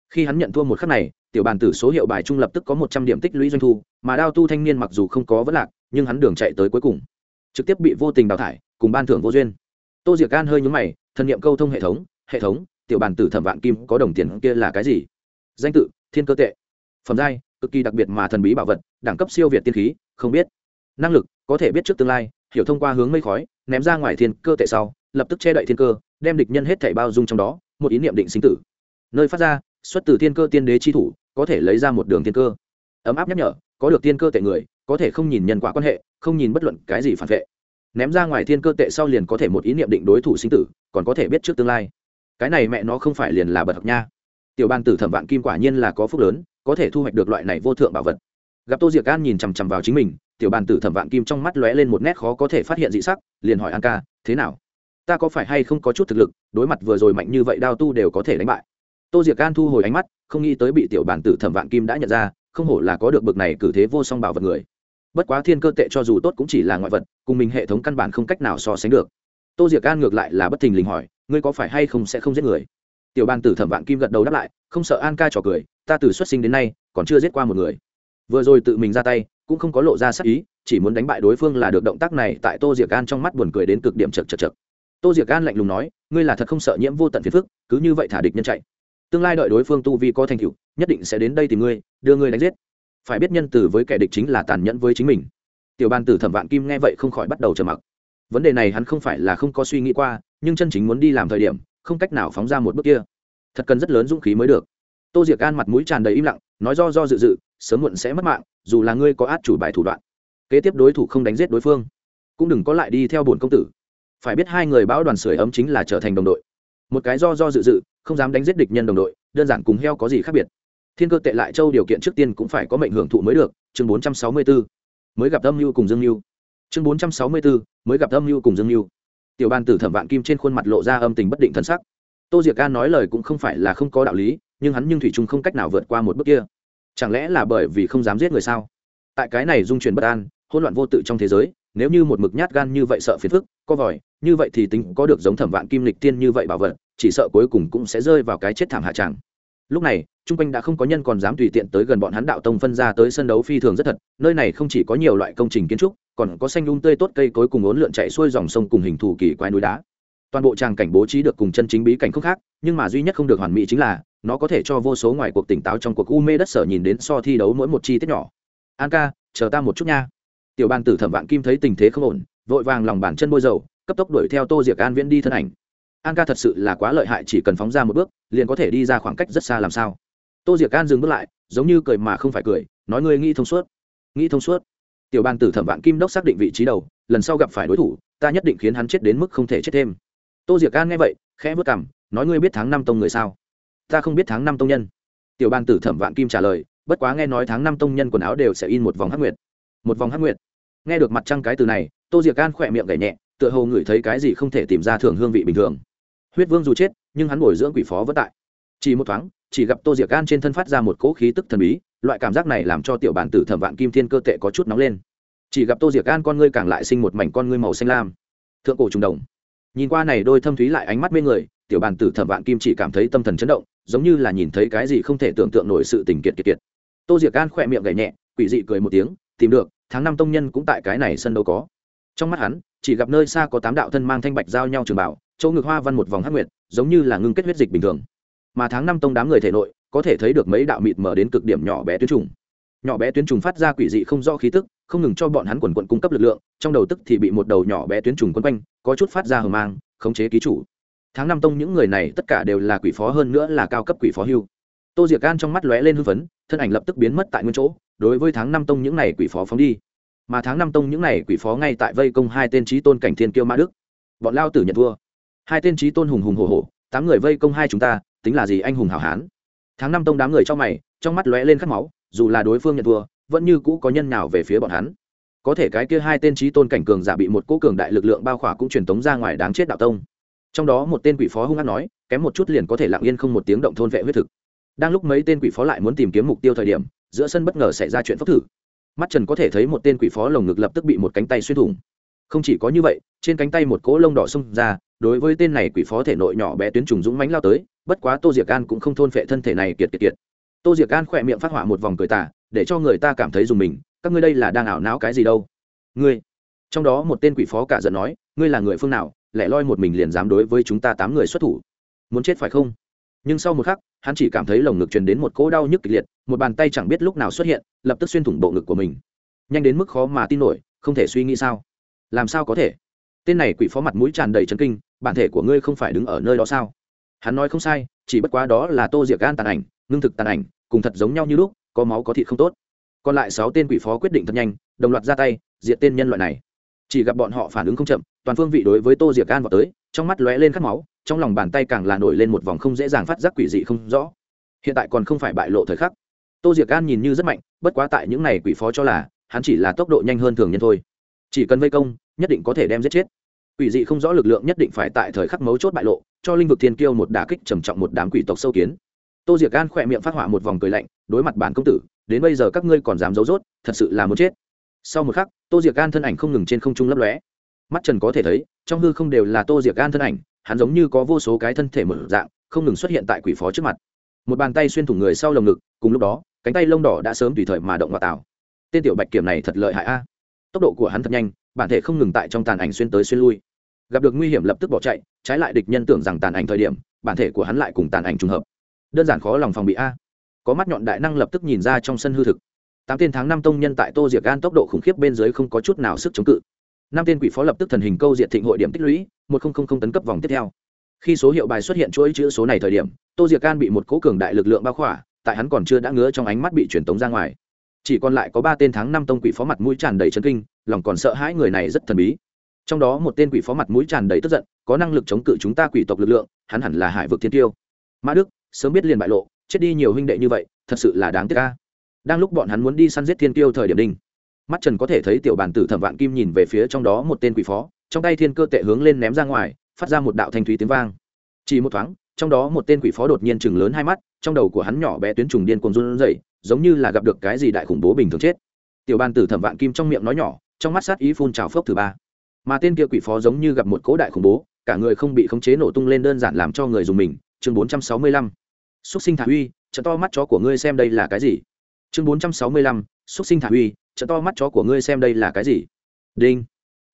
Khi hắn nhận thua một khắc này, tiểu bàn tử số hiệu bài trung lập tức có một trăm điểm tích lũy doanh thu, mà đao tu thanh niên mặc dù không có vấn lạc, nhưng hắn đường chạy tới cuối cùng. Trực tiếp bị vô tình đào thải, cùng ban thưởng vô duyên. Tô diệc gan hơi nhúng mày thân n i ệ m câu thông hệ thống hệ thống, tiểu bàn tử thẩm vạn kim có đồng tiền kia là cái gì? Danh tự, thiên cơ tệ. Phẩm giai, cực kỳ đặc biệt mà thần bí bảo vật, đẳng cấp siêu việt tiên khí, không biết. Năng lực, có thể biết trước tương lai, hiểu thông qua hướng mây khói, ném ra ngoài thiên cơ tệ sau, lập tức che đậy thiên cơ, đem địch nhân hết thảy bao dung trong đó, một ý niệm định sinh tử. Nơi phát ra, xuất từ thiên cơ tiên đế chi thủ, có thể lấy ra một đường thiên cơ. Ấm áp nhắc nhở, có được thiên cơ tệ người, có thể không nhìn nhân quả quan hệ, không nhìn bất luận cái gì phản vệ. Ném ra ngoài thiên cơ tệ sau liền có thể một ý niệm định đối thủ sinh tử, còn có thể biết trước tương lai. Cái này mẹ nó không phải liền là bật học nha tiểu Bàn tử thẩm vạn kim quả nhiên là có phúc lớn, có thể thu hoạch được loại này vô thượng bảo vật. Gặp tô diệc an nhìn chằm chằm vào chính mình, tiểu bàn tử thẩm vạn kim trong mắt lóe lên một nét khó có thể phát hiện dị sắc, liền hỏi an ca, thế nào? Ta có phải hay không có chút thực lực, đối mặt vừa rồi mạnh như vậy đao tu đều có thể đánh bại? Tô diệc an thu hồi ánh mắt, không nghĩ tới bị tiểu bàn tử thẩm vạn kim đã nhận ra, không hổ là có được bực này cử thế vô song bảo vật người. Bất quá thiên cơ tệ cho dù tốt cũng chỉ là ngoại vật, cùng mình hệ thống căn bản không cách nào so sánh được. Tô diệc an ngược lại là bất thình lình hỏi, ngươi có phải hay không sẽ không giết người? Tiểu ban tử thẩm vạn kim gật đầu đáp lại, không sợ an ca trò cười, ta từ xuất sinh đến nay, còn chưa giết qua một người. Vừa rồi tự mình ra tay, cũng không có lộ ra sắc ý, chỉ muốn đánh bại đối phương là được động tác này tại tô diệc Gan trong mắt buồn cười đến cực điểm chật chật chật tô diệc Gan lạnh lùng nói, ngươi là thật không sợ nhiễm vô tận phiền phức, cứ như vậy thả địch nhân chạy. Tương lai đợi đối phương tu vi có thành tựu, nhất định sẽ đến đây tìm ngươi, đưa ngươi đánh giết. Phải biết nhân từ với kẻ địch chính là tàn nhẫn với chính mình. Tiểu ban tử thẩm vạn kim nghe vậy không khỏi bắt đầu trầm mặc. Vấn đề này hắn không phải là không có suy nghĩ qua, nhưng chân chính muốn đi làm thời điểm không cách nào phóng ra một bước kia. Thật cần rất lớn dũng khí mới được. Tô diệc an mặt mũi tràn đầy im lặng, nói do do dự dự, sớm muộn sẽ mất mạng, dù là ngươi có át chủ bài thủ đoạn. Kế tiếp đối thủ không đánh giết đối phương, cũng đừng có lại đi theo bổn công tử. Phải biết hai người bão đoàn sưởi ấm chính là trở thành đồng đội. Một cái do do dự dự, không dám đánh giết địch nhân đồng đội, đơn giản cùng heo có gì khác biệt. Thiên cơ tệ lại châu điều kiện trước tiên cũng phải có mệnh hưởng thụ mới được, chương bốn trăm sáu mươi bốn mới gặp âm mưu cùng dương mưu. Chương bốn trăm sáu mươi bốn mới gặp âm mưu cùng dương mưu tiểu ban tử thẩm vạn kim trên khuôn mặt lộ ra âm tình bất định thân sắc. Tô diệc ca nói lời cũng không phải là không có đạo lý, nhưng hắn nhưng thủy trung không cách nào vượt qua một bước kia. Chẳng lẽ là bởi vì không dám giết người sao? Tại cái này dung chuyển bất an, hỗn loạn vô tự trong thế giới, nếu như một mực nhát gan như vậy sợ phiền phức co vòi, như vậy thì tính có được giống thẩm vạn kim lịch tiên như vậy bảo vật, chỉ sợ cuối cùng cũng sẽ rơi vào cái chết thảm hạ tràng lúc này trung quanh đã không có nhân còn dám tùy tiện tới gần bọn hắn đạo tông phân ra tới sân đấu phi thường rất thật, nơi này không chỉ có nhiều loại công trình kiến trúc, còn có xanh lung tươi tốt cây cối cùng ốn lượn chạy xuôi dòng sông cùng hình thù kỳ quái núi đá. Toàn bộ tràng cảnh bố trí được cùng chân chính bí cảnh không khác, nhưng mà duy nhất không được hoàn mỹ chính là, nó có thể cho vô số ngoài cuộc tỉnh táo trong cuộc u mê đất sở nhìn đến so thi đấu mỗi một chi tiết nhỏ. An ca, chờ ta một chút nha. Tiểu bang tử thẩm vạn kim thấy tình thế không ổn, vội vàng lòng bàn chân bôi dầu, cấp tốc đuổi theo tô diệc an viễn đi thân ảnh an ca thật sự là quá lợi hại, chỉ cần phóng ra một bước, liền có thể đi ra khoảng cách rất xa làm sao? Tô diệc an dừng bước lại, giống như cười mà không phải cười, nói ngươi nghĩ thông suốt, nghĩ thông suốt. Tiểu Bang tử thẩm vạn kim đốc xác định vị trí đầu, lần sau gặp phải đối thủ, ta nhất định khiến hắn chết đến mức không thể chết thêm. Tô diệc an nghe vậy, khẽ vất cảm nói ngươi biết tháng năm tông người sao? Ta không biết tháng năm tông nhân. Tiểu Bang tử thẩm vạn kim trả lời, bất quá nghe nói tháng năm tông nhân quần áo đều sẽ in một vòng hắc nguyệt. Một vòng hắc nguyệt. Nghe được mặt trăng cái từ này, tô diệc an khỏe miệng gảy nhẹ, tựa hồ ngửi thấy cái gì không thể tìm ra thường hương vị bình thường huyết vương dù chết, nhưng hắn bồi dưỡng quỷ phó vẫn tại. Chỉ một thoáng, chỉ gặp tô diệc gan trên thân phát ra một cỗ khí tức thần bí, loại cảm giác này làm cho tiểu bản tử thẩm vạn kim thiên cơ tệ có chút nóng lên. Chỉ gặp tô diệc gan con ngươi càng lại sinh một mảnh con ngươi màu xanh lam. Thượng cổ trùng đồng nhìn qua này đôi thâm thúy lại ánh mắt mê người, tiểu bản tử thẩm vạn kim chỉ cảm thấy tâm thần chấn động, giống như là nhìn thấy cái gì không thể tưởng tượng nổi sự tình kiệt kiệt kiệt. Tô diệc gan khỏe miệng gảy nhẹ, quỷ dị cười một tiếng, tìm được, tháng năm tông nhân cũng tại cái này sân đâu có. Trong mắt hắn, chỉ gặp nơi xa có tám đạo thân mang thanh bạch giao nhau trường bảo chỗ ngực hoa văn một vòng hắc nguyệt, giống như là ngưng kết huyết dịch bình thường. Mà tháng năm tông đám người thể nội, có thể thấy được mấy đạo mịt mở đến cực điểm nhỏ bé tuyến trùng. Nhỏ bé tuyến trùng phát ra quỷ dị không rõ khí tức, không ngừng cho bọn hắn quần quận cung cấp lực lượng, trong đầu tức thì bị một đầu nhỏ bé tuyến trùng quấn quanh, có chút phát ra hờ mang, khống chế ký chủ. Tháng năm tông những người này tất cả đều là quỷ phó hơn nữa là cao cấp quỷ phó hưu. Tô diệc gan trong mắt lóe lên hưng phấn, thân ảnh lập tức biến mất tại nguyên chỗ, đối với tháng năm tông những này quỷ phó phóng đi. Mà tháng năm tông những này quỷ phó ngay tại vây công hai tên trí tôn cảnh thiên kiêu mã đức. Bọn lao tử nhận thua hai tên trí tôn hùng hùng hổ hổ, tám người vây công hai chúng ta tính là gì anh hùng hảo hán? Tháng năm tông đám người trong mày trong mắt lóe lên khát máu dù là đối phương nhận thua vẫn như cũ có nhân nào về phía bọn hắn. Có thể cái kia hai tên trí tôn cảnh cường giả bị một cỗ cường đại lực lượng bao khỏa cũng truyền tống ra ngoài đáng chết đạo tông. Trong đó một tên quỷ phó hung hát nói kém một chút liền có thể lặng yên không một tiếng động thôn vệ huyết thực. Đang lúc mấy tên quỷ phó lại muốn tìm kiếm mục tiêu thời điểm giữa sân bất ngờ xảy ra chuyện phốc thử. Mắt trần có thể thấy một tên quỷ phó lồng ngực lập tức bị một cánh tay xuyên thủng. Không chỉ có như vậy trên cánh tay một cỗ lông đỏ xông ra đối với tên này quỷ phó thể nội nhỏ bé tuyến trùng dũng mánh lao tới, bất quá tô diệc an cũng không thôn phệ thân thể này kiệt kiệt kiệt. Tô diệc an khỏe miệng phát họa một vòng cười tả để cho người ta cảm thấy dùng mình, các ngươi đây là đang ảo não cái gì đâu? Ngươi. Trong đó một tên quỷ phó cả giận nói, ngươi là người phương nào, lẻ loi một mình liền dám đối với chúng ta tám người xuất thủ? Muốn chết phải không? Nhưng sau một khắc, hắn chỉ cảm thấy lồng ngực truyền đến một cỗ đau nhức kịch liệt, một bàn tay chẳng biết lúc nào xuất hiện, lập tức xuyên thủng bộ ngực của mình. Nhanh đến mức khó mà tin nổi, không thể suy nghĩ sao? Làm sao có thể? Tên này quỷ phó mặt mũi tràn đầy chấn kinh bản thể của ngươi không phải đứng ở nơi đó sao? Hắn nói không sai, chỉ bất quá đó là tô diệc gan tàn ảnh, ngưng thực tàn ảnh, cùng thật giống nhau như lúc, có máu có thịt không tốt. Còn lại sáu tên quỷ phó quyết định thật nhanh, đồng loạt ra tay diện tên nhân loại này. Chỉ gặp bọn họ phản ứng không chậm, toàn phương vị đối với tô diệc gan vào tới, trong mắt lóe lên khát máu, trong lòng bàn tay càng là nổi lên một vòng không dễ dàng phát giác quỷ dị không rõ. Hiện tại còn không phải bại lộ thời khắc. Tô diệc gan nhìn như rất mạnh, bất quá tại những này quỷ phó cho là, hắn chỉ là tốc độ nhanh hơn thường nhân thôi. Chỉ cần vây công, nhất định có thể đem giết chết quỷ dị không rõ lực lượng nhất định phải tại thời khắc mấu chốt bại lộ, cho linh vực thiên kiêu một đả kích trầm trọng một đám quỷ tộc sâu kiến. Tô diệc gan khỏe miệng phát họa một vòng cười lạnh, đối mặt bản công tử, đến bây giờ các ngươi còn dám giấu dốt thật sự là muốn chết. Sau một khắc, tô diệc gan thân ảnh không ngừng trên không trung lấp lóe. Mắt trần có thể thấy, trong hư không đều là tô diệc gan thân ảnh, hắn giống như có vô số cái thân thể mở dạng, không ngừng xuất hiện tại quỷ phó trước mặt. Một bàn tay xuyên thủng người sau lồng ngực, cùng lúc đó, cánh tay lông đỏ đã sớm tùy thời mà động vào tảo tên tiểu bạch kiểm này thật lợi hại a. Tốc độ của hắn thật nhanh, bản thể không ngừng tại trong tàn ảnh xuyên tới xuyên lui gặp được nguy hiểm lập tức bỏ chạy, trái lại địch nhân tưởng rằng tàn ảnh thời điểm, bản thể của hắn lại cùng tàn ảnh trùng hợp. Đơn giản khó lòng phòng bị a. Có mắt nhọn đại năng lập tức nhìn ra trong sân hư thực. Tám tên tháng năm tông nhân tại tô diệc gan tốc độ khủng khiếp bên dưới không có chút nào sức chống cự. Năm tên quỷ phó lập tức thần hình câu diệt thịnh hội điểm tích lũy, một nghìn tấn cấp vòng tiếp theo. Khi số hiệu bài xuất hiện chuỗi chữ số này thời điểm, tô diệc gan bị một cố cường đại lực lượng bao khỏa, tại hắn còn chưa đã ngứa trong ánh mắt bị truyền tống ra ngoài. Chỉ còn lại có ba tên tháng năm tông quỷ phó mặt mũi tràn đầy chân kinh, lòng còn sợ hãi người này rất thần bí trong đó một tên quỷ phó mặt mũi tràn đầy tức giận, có năng lực chống cự chúng ta quỷ tộc lực lượng, hắn hẳn là hải vực thiên tiêu. Mã đức, sớm biết liền bại lộ, chết đi nhiều huynh đệ như vậy, thật sự là đáng tiếc ca đang lúc bọn hắn muốn đi săn giết thiên tiêu thời điểm đinh, mắt trần có thể thấy tiểu bàn tử thẩm vạn kim nhìn về phía trong đó một tên quỷ phó, trong tay thiên cơ tệ hướng lên ném ra ngoài, phát ra một đạo thanh thúy tiếng vang. Chỉ một thoáng, trong đó một tên quỷ phó đột nhiên chừng lớn hai mắt, trong đầu của hắn nhỏ bé tuyến trùng điên cuồng run rẩy, giống như là gặp được cái gì đại khủng bố bình thường chết. Tiểu bàn tử thẩm vạn kim trong miệng nói nhỏ, trong mắt sát ý phun trào phốc thứ ba mà tên kia quỷ phó giống như gặp một cỗ đại khủng bố, cả người không bị khống chế nổ tung lên đơn giản làm cho người dùng mình. Chương bốn trăm sáu mươi lăm, xúc sinh thả uy trận to mắt chó của ngươi xem đây là cái gì? Chương bốn trăm sáu mươi lăm, xúc sinh thả uy trận to mắt chó của ngươi xem đây là cái gì? Đinh.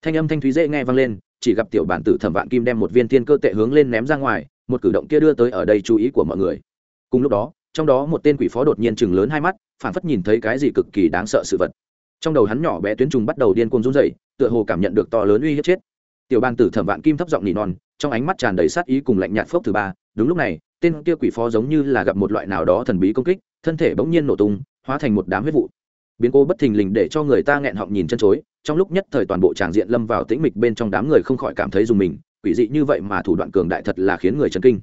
Thanh âm thanh thúy dễ nghe vang lên, chỉ gặp tiểu bản tử thẩm vạn kim đem một viên tiên cơ tệ hướng lên ném ra ngoài, một cử động kia đưa tới ở đây chú ý của mọi người. Cùng lúc đó, trong đó một tên quỷ phó đột nhiên chừng lớn hai mắt, phản phất nhìn thấy cái gì cực kỳ đáng sợ sự vật trong đầu hắn nhỏ bé tuyến trùng bắt đầu điên cuồng run rẩy, tựa hồ cảm nhận được to lớn uy hiếp chết. Tiểu ban tử thẩm vạn kim thấp giọng nỉ non, trong ánh mắt tràn đầy sát ý cùng lạnh nhạt phốc thứ ba. Đúng lúc này, tên kia quỷ phó giống như là gặp một loại nào đó thần bí công kích, thân thể bỗng nhiên nổ tung, hóa thành một đám huyết vụ. Biến cố bất thình lình để cho người ta nghẹn họng nhìn chân chối, trong lúc nhất thời toàn bộ tràng diện lâm vào tĩnh mịch bên trong đám người không khỏi cảm thấy dùng mình, quỷ dị như vậy mà thủ đoạn cường đại thật là khiến người chấn kinh.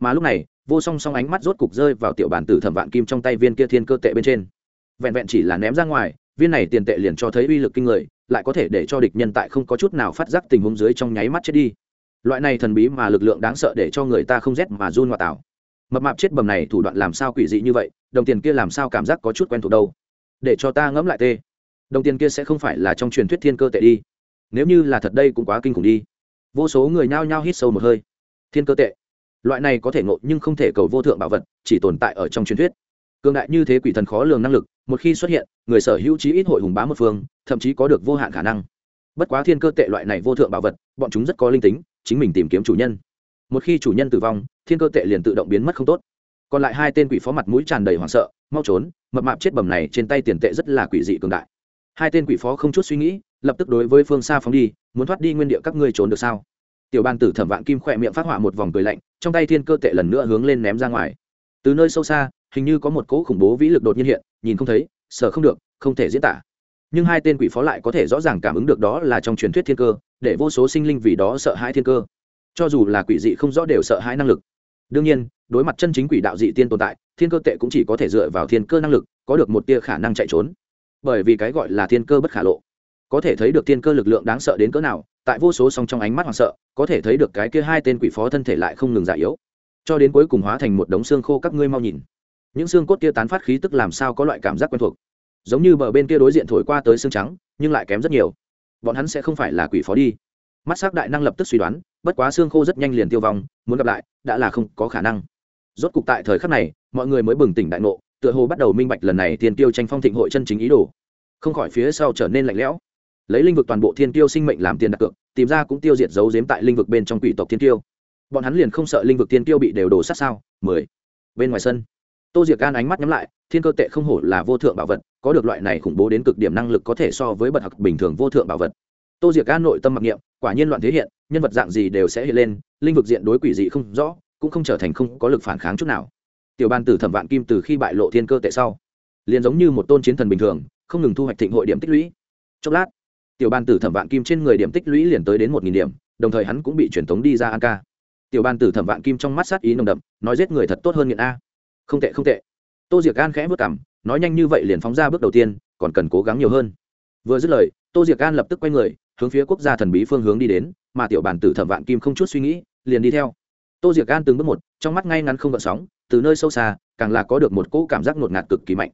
Mà lúc này, vô song song ánh mắt rốt cục rơi vào tiểu bàn tử thẩm vạn kim trong tay viên kia thiên cơ tệ bên trên. Vẹn vẹn chỉ là ném ra ngoài viên này tiền tệ liền cho thấy uy lực kinh người, lại có thể để cho địch nhân tại không có chút nào phát giác tình huống dưới trong nháy mắt chết đi. Loại này thần bí mà lực lượng đáng sợ để cho người ta không rét mà run ngoại tảo mập mạp chết bầm này thủ đoạn làm sao quỷ dị như vậy, đồng tiền kia làm sao cảm giác có chút quen thuộc đâu? Để cho ta ngẫm lại tê. Đồng tiền kia sẽ không phải là trong truyền thuyết thiên cơ tệ đi. Nếu như là thật đây cũng quá kinh khủng đi. Vô số người nhao nhao hít sâu một hơi. Thiên cơ tệ. Loại này có thể ngộ nhưng không thể cầu vô thượng bảo vật, chỉ tồn tại ở trong truyền thuyết cường đại như thế quỷ thần khó lường năng lực, một khi xuất hiện, người sở hữu trí ít hội hùng bá một phương, thậm chí có được vô hạn khả năng. Bất quá thiên cơ tệ loại này vô thượng bảo vật, bọn chúng rất có linh tính, chính mình tìm kiếm chủ nhân. Một khi chủ nhân tử vong, thiên cơ tệ liền tự động biến mất không tốt. Còn lại hai tên quỷ phó mặt mũi tràn đầy hoảng sợ, mau trốn, mập mạp chết bầm này trên tay tiền tệ rất là quỷ dị cường đại. Hai tên quỷ phó không chút suy nghĩ, lập tức đối với phương xa phóng đi, muốn thoát đi nguyên địa các ngươi trốn được sao? Tiểu ban tử thẩm vạn kim khỏe miệng phát họa một vòng cười lạnh, trong tay thiên cơ tệ lần nữa hướng lên ném ra ngoài. Từ nơi sâu xa hình như có một cỗ khủng bố vĩ lực đột nhiên hiện, nhìn không thấy sợ không được, không thể diễn tả. Nhưng hai tên quỷ phó lại có thể rõ ràng cảm ứng được đó là trong truyền thuyết thiên cơ, để vô số sinh linh vì đó sợ hãi thiên cơ. Cho dù là quỷ dị không rõ đều sợ hãi năng lực. Đương nhiên, đối mặt chân chính quỷ đạo dị tiên tồn tại, thiên cơ tệ cũng chỉ có thể dựa vào thiên cơ năng lực, có được một tia khả năng chạy trốn. Bởi vì cái gọi là thiên cơ bất khả lộ, có thể thấy được thiên cơ lực lượng đáng sợ đến cỡ nào, tại vô số song trong ánh mắt hoảng sợ, có thể thấy được cái kia hai tên quỷ phó thân thể lại không ngừng già yếu. Cho đến cuối cùng hóa thành một đống xương khô các ngươi mau nhìn những xương cốt kia tán phát khí tức làm sao có loại cảm giác quen thuộc? Giống như bờ bên kia đối diện thổi qua tới xương trắng, nhưng lại kém rất nhiều. Bọn hắn sẽ không phải là quỷ phó đi. Mắt s á c đại năng lập tức suy đoán, bất quá xương khô rất nhanh liền tiêu vong, muốn gặp lại, đã là không có khả năng. Rốt cục tại thời khắc này, mọi người mới bừng tỉnh đại ngộ, tựa hồ bắt đầu minh bạch lần này tiền tiêu tranh phong thịnh hội chân chính ý đồ. Không khỏi phía sau trở nên lạnh lẽo. Lấy linh vực toàn bộ thiên tiêu sinh mệnh làm tiền đặt cược, tìm ra cũng tiêu diệt giấu giếm tại linh vực bên trong quỷ tộc thiên tiêu bọn hắn liền không sợ linh vực thiên tiêu bị đều đổ sát sao? Mười. Bên ngoài sân tô diệc gan ánh mắt nhắm lại, thiên cơ tệ không hổ là vô thượng bảo vật, có được loại này khủng bố đến cực điểm năng lực có thể so với bậc học bình thường vô thượng bảo vật. Tô diệc gan nội tâm mặc niệm, quả nhiên loạn thế hiện, nhân vật dạng gì đều sẽ hiện lên, linh vực diện đối quỷ dị không rõ, cũng không trở thành không có lực phản kháng chút nào. Tiểu ban tử thẩm vạn kim từ khi bại lộ thiên cơ tệ sau, liền giống như một tôn chiến thần bình thường, không ngừng thu hoạch thịnh hội điểm tích lũy. Chốc lát, tiểu ban tử thẩm vạn kim trên người điểm tích lũy liền tới đến một nghìn điểm, đồng thời hắn cũng bị truyền tống đi ra an ca. Tiểu ban tử thẩm vạn kim trong mắt sát ý nồng đậm, nói giết người thật tốt hơn nghiện a không tệ không tệ. Tô diệc an khẽ vất cảm nói nhanh như vậy liền phóng ra bước đầu tiên, còn cần cố gắng nhiều hơn. Vừa dứt lời, tô diệc an lập tức quay người, hướng phía quốc gia thần bí phương hướng đi đến, mà tiểu bản tử thẩm vạn kim không chút suy nghĩ, liền đi theo. Tô diệc an từng bước một, trong mắt ngay ngắn không gợn sóng, từ nơi sâu xa, càng là có được một cỗ cảm giác ngột ngạt cực kỳ mạnh.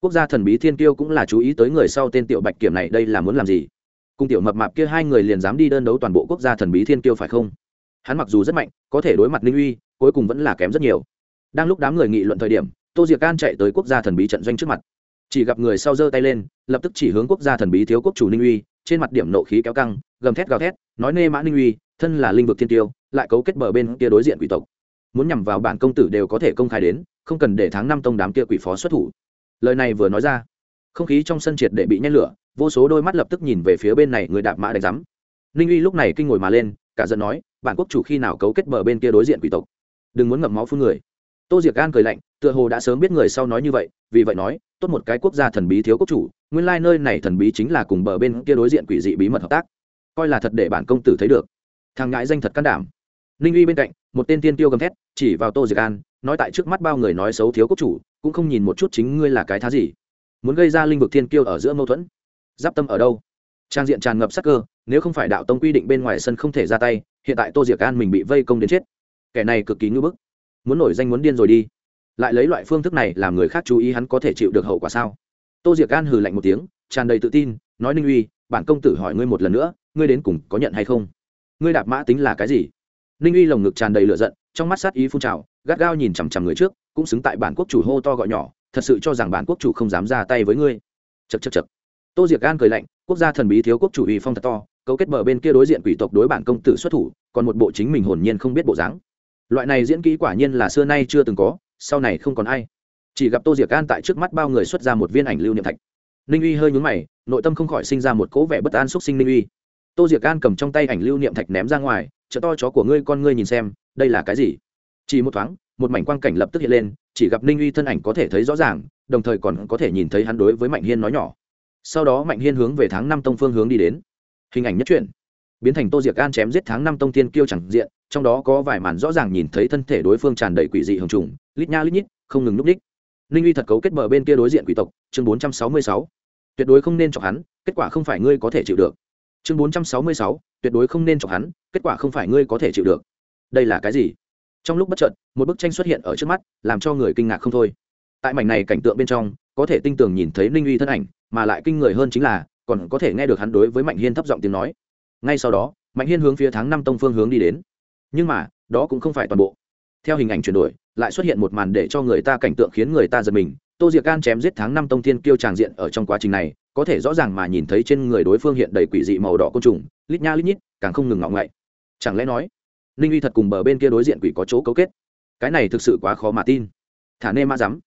Quốc gia thần bí thiên kiêu cũng là chú ý tới người sau tên tiểu bạch kiểm này đây là muốn làm gì? Cùng tiểu mập mạp kia hai người liền dám đi đơn đấu toàn bộ quốc gia thần bí thiên kiêu phải không? Hắn mặc dù rất mạnh, có thể đối mặt ninh uy, cuối cùng vẫn là kém rất nhiều đang lúc đám người nghị luận thời điểm, tô diệc an chạy tới quốc gia thần bí trận doanh trước mặt. Chỉ gặp người sau giơ tay lên, lập tức chỉ hướng quốc gia thần bí thiếu quốc chủ ninh uy, trên mặt điểm nộ khí kéo căng, gầm thét gào thét, nói nê mã ninh uy, thân là linh vực thiên tiêu, lại cấu kết bờ bên kia đối diện quỷ tộc. Muốn nhằm vào bản công tử đều có thể công khai đến, không cần để tháng năm tông đám kia quỷ phó xuất thủ. Lời này vừa nói ra, không khí trong sân triệt để bị nhét lửa, vô số đôi mắt lập tức nhìn về phía bên này người đạp mã đánh rắm ninh uy lúc này kinh ngồi mà lên, cả giận nói, bản quốc chủ khi nào cấu kết bờ bên kia đối diện quỷ tộc? Đừng muốn ngậm máu phun người tô diệc gan cười lạnh, tựa hồ đã sớm biết người sau nói như vậy, vì vậy nói, tốt một cái quốc gia thần bí thiếu quốc chủ, nguyên lai nơi này thần bí chính là cùng bờ bên kia đối diện quỷ dị bí mật hợp tác. Coi là thật để bản công tử thấy được. Thằng ngãi danh thật can đảm. Ninh uy bên cạnh, một tên tiên tiêu gầm thét, chỉ vào tô diệc an, nói tại trước mắt bao người nói xấu thiếu quốc chủ, cũng không nhìn một chút chính ngươi là cái thá gì. Muốn gây ra linh vực thiên kiêu ở giữa mâu thuẫn. Giáp tâm ở đâu? Trang diện tràn ngập sắc cơ, nếu không phải đạo tông quy định bên ngoài sân không thể ra tay, hiện tại tô diệc an mình bị vây công đến chết. Kẻ này cực kỳ ngưỡng bức muốn nổi danh muốn điên rồi đi. Lại lấy loại phương thức này làm người khác chú ý hắn có thể chịu được hậu quả sao? Tô diệc an hừ lạnh một tiếng, tràn đầy tự tin, nói ninh uy, bản công tử hỏi ngươi một lần nữa, ngươi đến cùng có nhận hay không? Ngươi đạp mã tính là cái gì? Ninh uy lồng ngực tràn đầy lửa giận, trong mắt sát ý phun trào, gắt gao nhìn chằm chằm người trước, cũng xứng tại bản quốc chủ hô to gọi nhỏ, thật sự cho rằng bản quốc chủ không dám ra tay với ngươi. Chật chật chật tô diệc an cười lạnh, quốc gia thần bí thiếu quốc chủ uy phong thật to, cấu kết bờ bên kia đối diện quỷ tộc đối bản công tử xuất thủ, còn một bộ chính mình hồn nhiên không biết bộ dáng loại này diễn kỹ quả nhiên là xưa nay chưa từng có, sau này không còn ai. Chỉ gặp tô diệc an tại trước mắt bao người xuất ra một viên ảnh lưu niệm thạch. Ninh uy hơi nhúng mày, nội tâm không khỏi sinh ra một cố vẻ bất an xúc sinh ninh uy. Tô diệc an cầm trong tay ảnh lưu niệm thạch ném ra ngoài chợ to chó của ngươi con ngươi nhìn xem, đây là cái gì? Chỉ một thoáng, một mảnh quang cảnh lập tức hiện lên, chỉ gặp ninh uy thân ảnh có thể thấy rõ ràng, đồng thời còn có thể nhìn thấy hắn đối với mạnh hiên nói nhỏ. Sau đó mạnh hiên hướng về tháng năm tông phương hướng đi đến. Hình ảnh nhất truyện. Biến thành tô diệc an chém giết tháng năm tông tiên kiêu chẳng diện trong đó có vài màn rõ ràng nhìn thấy thân thể đối phương tràn đầy quỷ dị hồng trùng, lít nha lít nhít, không ngừng núp ních ninh uy thật cấu kết bờ bên kia đối diện quỷ tộc, chương bốn trăm sáu mươi sáu. Tuyệt đối không nên chọc hắn, kết quả không phải ngươi có thể chịu được. Chương bốn trăm sáu mươi sáu, tuyệt đối không nên chọc hắn, kết quả không phải ngươi có thể chịu được. Đây là cái gì? Trong lúc bất chợt, một bức tranh xuất hiện ở trước mắt, làm cho người kinh ngạc không thôi. Tại mảnh này cảnh tượng bên trong, có thể tinh tường nhìn thấy ninh uy thân ảnh, mà lại kinh người hơn chính là, còn có thể nghe được hắn đối với mạnh hiên thấp giọng tiếng nói. Ngay sau đó, mạnh hiên hướng phía tháng năm tông phương hướng đi đến nhưng mà, đó cũng không phải toàn bộ. Theo hình ảnh chuyển đổi, lại xuất hiện một màn để cho người ta cảnh tượng khiến người ta giật mình. Tô diệc can chém giết tháng năm tông thiên kiêu tràng diện ở trong quá trình này, có thể rõ ràng mà nhìn thấy trên người đối phương hiện đầy quỷ dị màu đỏ côn trùng, lít nha lít nhít, càng không ngừng ngọng ngậy. Chẳng lẽ nói, ninh uy thật cùng bờ bên kia đối diện quỷ có chỗ cấu kết? Cái này thực sự quá khó mà tin. Thả nê ma dám.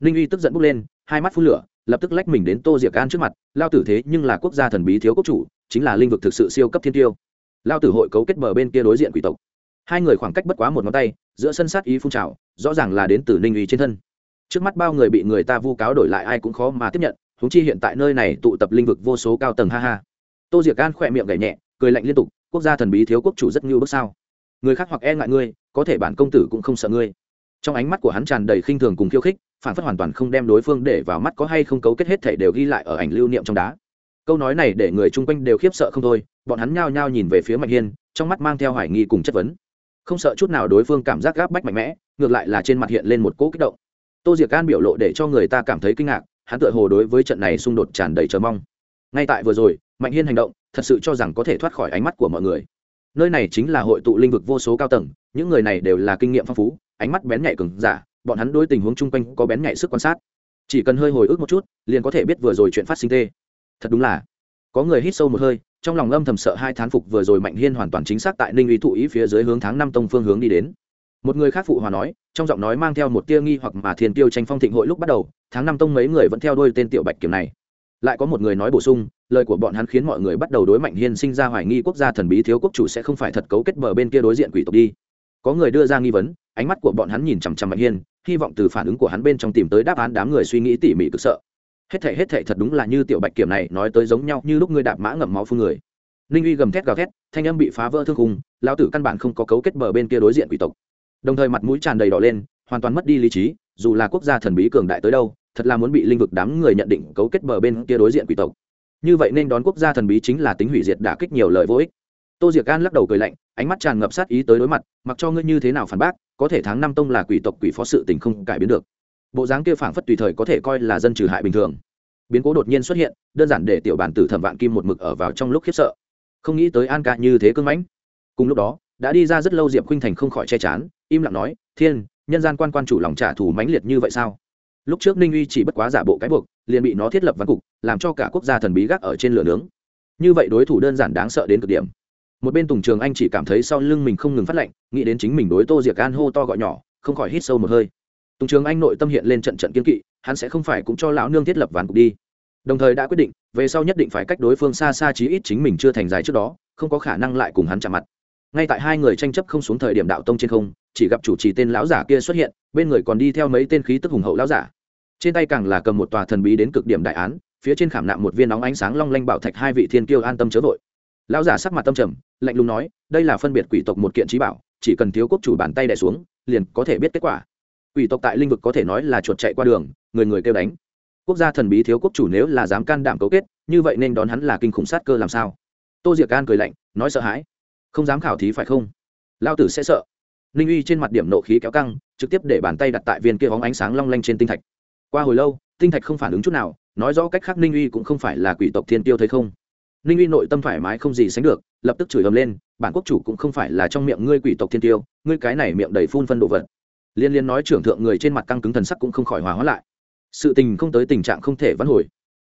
Ninh uy tức giận bốc lên, hai mắt phun lửa, lập tức lách mình đến tô diệc an trước mặt. Lao tử thế nhưng là quốc gia thần bí thiếu quốc chủ, chính là linh vực thực sự siêu cấp thiên tiêu. Lao tử hội cấu kết bờ bên kia đối diện quỷ tộc hai người khoảng cách bất quá một ngón tay, giữa sân sát ý phun trào, rõ ràng là đến từ ninh uy trên thân. Trước mắt bao người bị người ta vu cáo đổi lại ai cũng khó mà tiếp nhận húng chi hiện tại nơi này tụ tập linh vực vô số cao tầng ha ha. Tô diệc gan khỏe miệng gảy nhẹ, cười lạnh liên tục, quốc gia thần bí thiếu quốc chủ rất như bước sao? Người khác hoặc e ngại ngươi, có thể bản công tử cũng không sợ ngươi. Trong ánh mắt của hắn tràn đầy khinh thường cùng khiêu khích, phản phất hoàn toàn không đem đối phương để vào mắt có hay không cấu kết hết thể đều ghi lại ở ảnh lưu niệm trong đá. Câu nói này để người chung quanh đều khiếp sợ không thôi, bọn hắn nhao nhao nhìn về phía mạnh hiên, trong mắt mang theo hoài nghi cùng chất vấn không sợ chút nào đối phương cảm giác gáp bách mạnh mẽ, ngược lại là trên mặt hiện lên một cỗ kích động. Tô diệc an biểu lộ để cho người ta cảm thấy kinh ngạc, hắn tự hồ đối với trận này xung đột tràn đầy chờ mong. Ngay tại vừa rồi, mạnh hiên hành động, thật sự cho rằng có thể thoát khỏi ánh mắt của mọi người. Nơi này chính là hội tụ linh vực vô số cao tầng, những người này đều là kinh nghiệm phong phú, ánh mắt bén nhạy cứng giả, bọn hắn đối tình huống chung quanh có bén nhạy sức quan sát. Chỉ cần hơi hồi ức một chút, liền có thể biết vừa rồi chuyện phát sinh tê. Thật đúng là, có người hít sâu một hơi trong lòng âm thầm sợ hai thán phục vừa rồi mạnh hiên hoàn toàn chính xác tại ninh uy thụ ý phía dưới hướng tháng năm tông phương hướng đi đến. Một người khác phụ hòa nói, trong giọng nói mang theo một tia nghi hoặc mà thiên tiêu tranh phong thịnh hội lúc bắt đầu, tháng năm tông mấy người vẫn theo đuôi tên tiểu bạch kiểm này. Lại có một người nói bổ sung, lời của bọn hắn khiến mọi người bắt đầu đối mạnh hiên sinh ra hoài nghi quốc gia thần bí thiếu quốc chủ sẽ không phải thật cấu kết bờ bên kia đối diện quỷ tộc đi. Có người đưa ra nghi vấn, ánh mắt của bọn hắn nhìn chằm chằm mạnh hiên, hy vọng từ phản ứng của hắn bên trong tìm tới đáp án đám người suy nghĩ tỉ mỉ cực sợ hết thảy hết thảy thật đúng là như tiểu bạch kiểm này nói tới giống nhau như lúc ngươi đạp mã ngậm máu phương người. Ninh uy gầm thét gào thét, thanh âm bị phá vỡ thương khung, lão tử căn bản không có cấu kết bờ bên kia đối diện quỷ tộc. Đồng thời mặt mũi tràn đầy đỏ lên, hoàn toàn mất đi lý trí, dù là quốc gia thần bí cường đại tới đâu, thật là muốn bị linh vực đám người nhận định cấu kết bờ bên kia đối diện quỷ tộc. Như vậy nên đón quốc gia thần bí chính là tính hủy diệt đả kích nhiều lời vô ích. Tô diệc gan lắc đầu cười lạnh, ánh mắt tràn ngập sát ý tới đối mặt, mặc cho ngươi như thế nào phản bác, có thể tháng năm tông là quỷ tộc quỷ phó sự tình không cải biến được bộ dáng kia phảng phất tùy thời có thể coi là dân trừ hại bình thường. Biến cố đột nhiên xuất hiện, đơn giản để tiểu bản tử thẩm vạn kim một mực ở vào trong lúc khiếp sợ. Không nghĩ tới an ca như thế cưng mãnh. Cùng lúc đó, đã đi ra rất lâu diệp khuynh thành không khỏi che chán, im lặng nói, thiên, nhân gian quan quan chủ lòng trả thù mãnh liệt như vậy sao? Lúc trước ninh uy chỉ bất quá giả bộ cái buộc, liền bị nó thiết lập văn cục, làm cho cả quốc gia thần bí gác ở trên lửa nướng. Như vậy đối thủ đơn giản đáng sợ đến cực điểm. Một bên tùng trường anh chỉ cảm thấy sau lưng mình không ngừng phát lạnh nghĩ đến chính mình đối tô diệc an hô to gọi nhỏ, không khỏi hít sâu một hơi tùng trường anh nội tâm hiện lên trận trận kiên kỵ, hắn sẽ không phải cũng cho lão nương thiết lập ván cục đi. Đồng thời đã quyết định, về sau nhất định phải cách đối phương xa xa chí ít chính mình chưa thành dài trước đó, không có khả năng lại cùng hắn chạm mặt. Ngay tại hai người tranh chấp không xuống thời điểm đạo tông trên không, chỉ gặp chủ trì tên lão giả kia xuất hiện, bên người còn đi theo mấy tên khí tức hùng hậu lão giả. Trên tay càng là cầm một tòa thần bí đến cực điểm đại án, phía trên khảm nạm một viên nóng ánh sáng long lanh bảo thạch hai vị thiên kiêu an tâm chớ vội. Lão giả sắc mặt tâm trầm, lạnh lùng nói, đây là phân biệt quỷ tộc một kiện trí bảo, chỉ cần thiếu quốc chủ bàn tay đẻ xuống, liền có thể biết kết quả quỷ tộc tại linh vực có thể nói là chuột chạy qua đường, người người kêu đánh. Quốc gia thần bí thiếu quốc chủ nếu là dám can đảm cấu kết, như vậy nên đón hắn là kinh khủng sát cơ làm sao? Tô diệc can cười lạnh, nói sợ hãi. Không dám khảo thí phải không? Lao tử sẽ sợ. Linh uy trên mặt điểm nộ khí kéo căng, trực tiếp để bàn tay đặt tại viên kia bóng ánh sáng long lanh trên tinh thạch. Qua hồi lâu, tinh thạch không phản ứng chút nào, nói rõ cách khác ninh uy cũng không phải là quỷ tộc thiên tiêu thấy không? Ninh uy nội tâm thoải mái không gì sánh được, lập tức chửi ầm lên, bản quốc chủ cũng không phải là trong miệng ngươi quỷ tộc thiên tiêu, ngươi cái này miệng đầy phun phân đồ vật liên liên nói trưởng thượng người trên mặt căng cứng thần sắc cũng không khỏi hòa hóa lại. Sự tình không tới tình trạng không thể vãn hồi.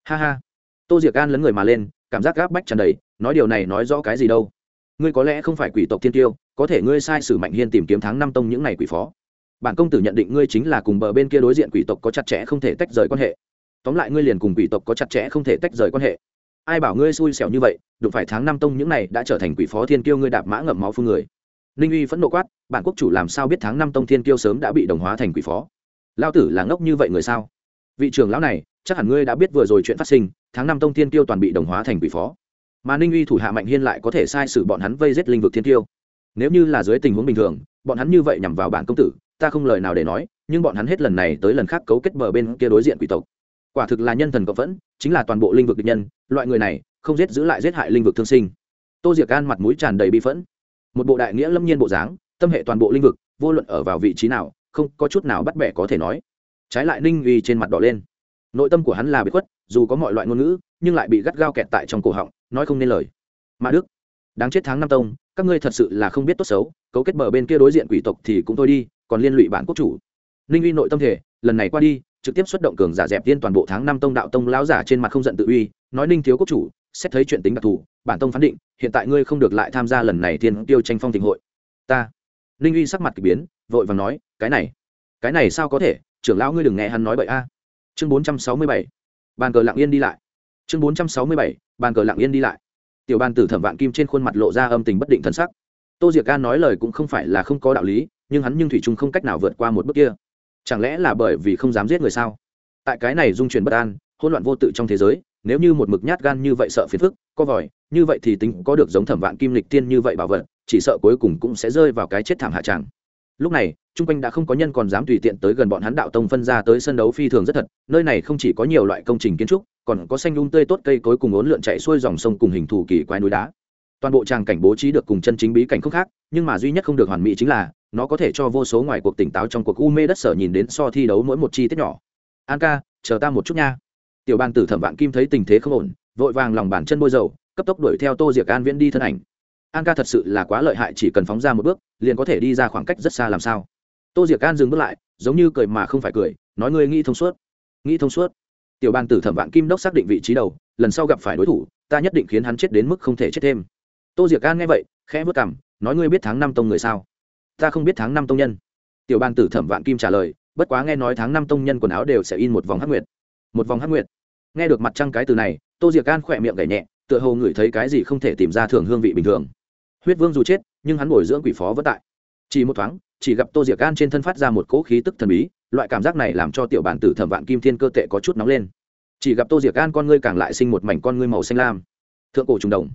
Ha ha. Tô diệc an lấn người mà lên, cảm giác gáp bách tràn đầy, nói điều này nói rõ cái gì đâu? Ngươi có lẽ không phải quỷ tộc thiên tiêu, có thể ngươi sai sử mạnh hiên tìm kiếm tháng năm tông những ngày quỷ phó. Bản công tử nhận định ngươi chính là cùng bờ bên kia đối diện quỷ tộc có chặt chẽ không thể tách rời quan hệ. Tóm lại ngươi liền cùng quỷ tộc có chặt chẽ không thể tách rời quan hệ. Ai bảo ngươi xui xẻo như vậy, đụng phải tháng năm tông những này đã trở thành quỷ phó thiên kiêu ngươi đạp mã ngậm máu phương người ninh uy phẫn nộ quát, bản quốc chủ làm sao biết tháng năm tông thiên kiêu sớm đã bị đồng hóa thành quỷ phó? Lao tử là ngốc như vậy người sao? Vị trưởng lão này, chắc hẳn ngươi đã biết vừa rồi chuyện phát sinh, tháng năm tông thiên kiêu toàn bị đồng hóa thành quỷ phó. Mà ninh uy thủ hạ mạnh hiên lại có thể sai sử bọn hắn vây giết linh vực thiên kiêu. Nếu như là dưới tình huống bình thường, bọn hắn như vậy nhằm vào bản công tử, ta không lời nào để nói, nhưng bọn hắn hết lần này tới lần khác cấu kết bờ bên kia đối diện quỷ tộc. Quả thực là nhân thần cộng vẫn, chính là toàn bộ linh vực địch nhân, loại người này, không giết giữ lại giết hại linh vực thương sinh. Tô diệc an mặt mũi tràn đầy bi phẫn một bộ đại nghĩa lâm nhiên bộ dáng, tâm hệ toàn bộ linh vực, vô luận ở vào vị trí nào, không có chút nào bắt bẻ có thể nói. Trái lại ninh uy trên mặt đỏ lên. Nội tâm của hắn là bị khuất, dù có mọi loại ngôn ngữ, nhưng lại bị gắt gao kẹt tại trong cổ họng, nói không nên lời. Mà đức, đáng chết tháng năm tông, các ngươi thật sự là không biết tốt xấu, cấu kết bờ bên kia đối diện quỷ tộc thì cũng thôi đi, còn liên lụy bản quốc chủ. Ninh uy nội tâm thể lần này qua đi, trực tiếp xuất động cường giả dẹp tiên toàn bộ tháng năm tông đạo tông lão giả trên mặt không giận tự uy, nói ninh thiếu quốc chủ, xét thấy chuyện tính đặc thù bản tông phán định, hiện tại ngươi không được lại tham gia lần này thiên tiêu tranh phong tình hội. Ta. Ninh uy sắc mặt k ỳ biến, vội vàng nói, cái này cái này sao có thể? Trưởng lão ngươi đừng nghe hắn nói bậy a. Chương bốn trăm sáu mươi bảy, bàn cờ lặng yên đi lại. Chương bốn trăm sáu mươi bảy, bàn cờ lặng yên đi lại. Tiểu ban tử thẩm vạn kim trên khuôn mặt lộ ra âm tình bất định thân sắc. Tô diệc ca nói lời cũng không phải là không có đạo lý, nhưng hắn nhưng thủy trung không cách nào vượt qua một bước kia. Chẳng lẽ là bởi vì không dám giết người sao? Tại cái này dung chuyển bất an, hỗn loạn vô tự trong thế giới, nếu như một mực nhát gan như vậy sợ phiền phức, co vòi như vậy thì tính có được giống thẩm vạn kim lịch tiên như vậy bảo vật, chỉ sợ cuối cùng cũng sẽ rơi vào cái chết thảm hạ tràng. Lúc này, chung quanh đã không có nhân còn dám tùy tiện tới gần bọn hắn đạo tông phân ra tới sân đấu phi thường rất thật, nơi này không chỉ có nhiều loại công trình kiến trúc, còn có xanh lung tươi tốt cây cối cùng ốn lượn chạy xuôi dòng sông cùng hình thù kỳ quái núi đá. Toàn bộ tràng cảnh bố trí được cùng chân chính bí cảnh không khác, nhưng mà duy nhất không được hoàn mỹ chính là, nó có thể cho vô số ngoài cuộc tỉnh táo trong cuộc u mê đất sở nhìn đến so thi đấu mỗi một chi tiết nhỏ. An ca, chờ ta một chút nha. Tiểu bang tử thẩm vạn kim thấy tình thế không ổn, vội vàng lòng bàn chân bôi dầu cấp tốc đuổi theo tô diệc an viễn đi thân ảnh. An ca thật sự là quá lợi hại, chỉ cần phóng ra một bước, liền có thể đi ra khoảng cách rất xa làm sao? Tô diệc an dừng bước lại, giống như cười mà không phải cười, nói ngươi nghĩ thông suốt. Nghĩ thông suốt. Tiểu bàn tử thẩm vạn kim đốc xác định vị trí đầu, lần sau gặp phải đối thủ, ta nhất định khiến hắn chết đến mức không thể chết thêm. Tô diệc an nghe vậy, khẽ vất cảm nói ngươi biết tháng năm tông người sao? Ta không biết tháng năm tông nhân. Tiểu bàn tử thẩm vạn kim trả lời, bất quá nghe nói tháng năm tông nhân quần áo đều sẽ in một vòng hắc nguyệt. Một vòng hắc nguyệt. Nghe được mặt trăng cái từ này, tô diệc an khỏe miệng gảy nhẹ tựa hồ ngửi thấy cái gì không thể tìm ra thường hương vị bình thường. Huyết vương dù chết, nhưng hắn bồi dưỡng quỷ phó vẫn tại. Chỉ một thoáng, chỉ gặp tô diệc an trên thân phát ra một cỗ khí tức thần bí, loại cảm giác này làm cho tiểu bản tử thẩm vạn kim thiên cơ tệ có chút nóng lên. Chỉ gặp tô diệc an con ngươi càng lại sinh một mảnh con ngươi màu xanh lam. Thượng cổ trùng đồng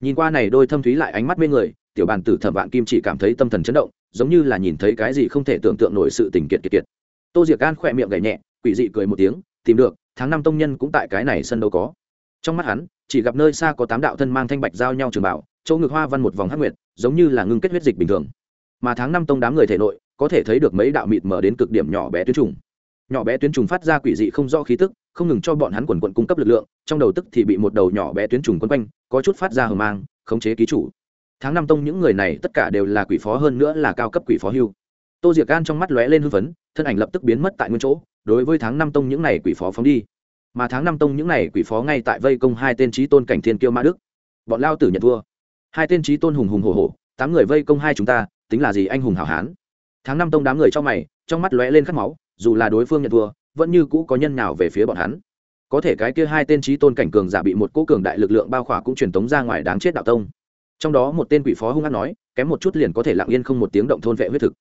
nhìn qua này đôi thâm thúy lại ánh mắt mê người, tiểu bản tử thẩm vạn kim chỉ cảm thấy tâm thần chấn động, giống như là nhìn thấy cái gì không thể tưởng tượng nổi sự tình kiệt kiệt kiệt. Tô diệc an khỏe miệng gảy nhẹ, quỷ dị cười một tiếng, tìm được, tháng năm tông nhân cũng tại cái này sân đâu có. Trong mắt hắn chỉ gặp nơi xa có tám đạo thân mang thanh bạch giao nhau trường bảo, chỗ ngực hoa văn một vòng hắc nguyệt, giống như là ngưng kết huyết dịch bình thường. Mà tháng năm tông đám người thể nội, có thể thấy được mấy đạo mịt mở đến cực điểm nhỏ bé tuyến trùng. Nhỏ bé tuyến trùng phát ra quỷ dị không rõ khí tức, không ngừng cho bọn hắn quần quận cung cấp lực lượng, trong đầu tức thì bị một đầu nhỏ bé tuyến trùng quấn quanh, có chút phát ra hờ mang, khống chế ký chủ. Tháng năm tông những người này tất cả đều là quỷ phó hơn nữa là cao cấp quỷ phó hưu. Tô diệc gan trong mắt lóe lên hưng phấn, thân ảnh lập tức biến mất tại nguyên chỗ, đối với tháng năm tông những này quỷ phó phóng đi mà tháng năm tông những này quỷ phó ngay tại vây công hai tên trí tôn cảnh thiên kiêu mã đức. Bọn lao tử nhận thua. Hai tên trí tôn hùng hùng hồ hồ tám người vây công hai chúng ta, tính là gì anh hùng hảo hán? Tháng năm tông đám người trong mày, trong mắt lóe lên khát máu, dù là đối phương nhận thua, vẫn như cũ có nhân nào về phía bọn hắn. Có thể cái kia hai tên trí tôn cảnh cường giả bị một cỗ cường đại lực lượng bao khỏa cũng truyền tống ra ngoài đáng chết đạo tông. Trong đó một tên quỷ phó hung hát nói, kém một chút liền có thể lặng yên không một tiếng động thôn vệ huyết thực.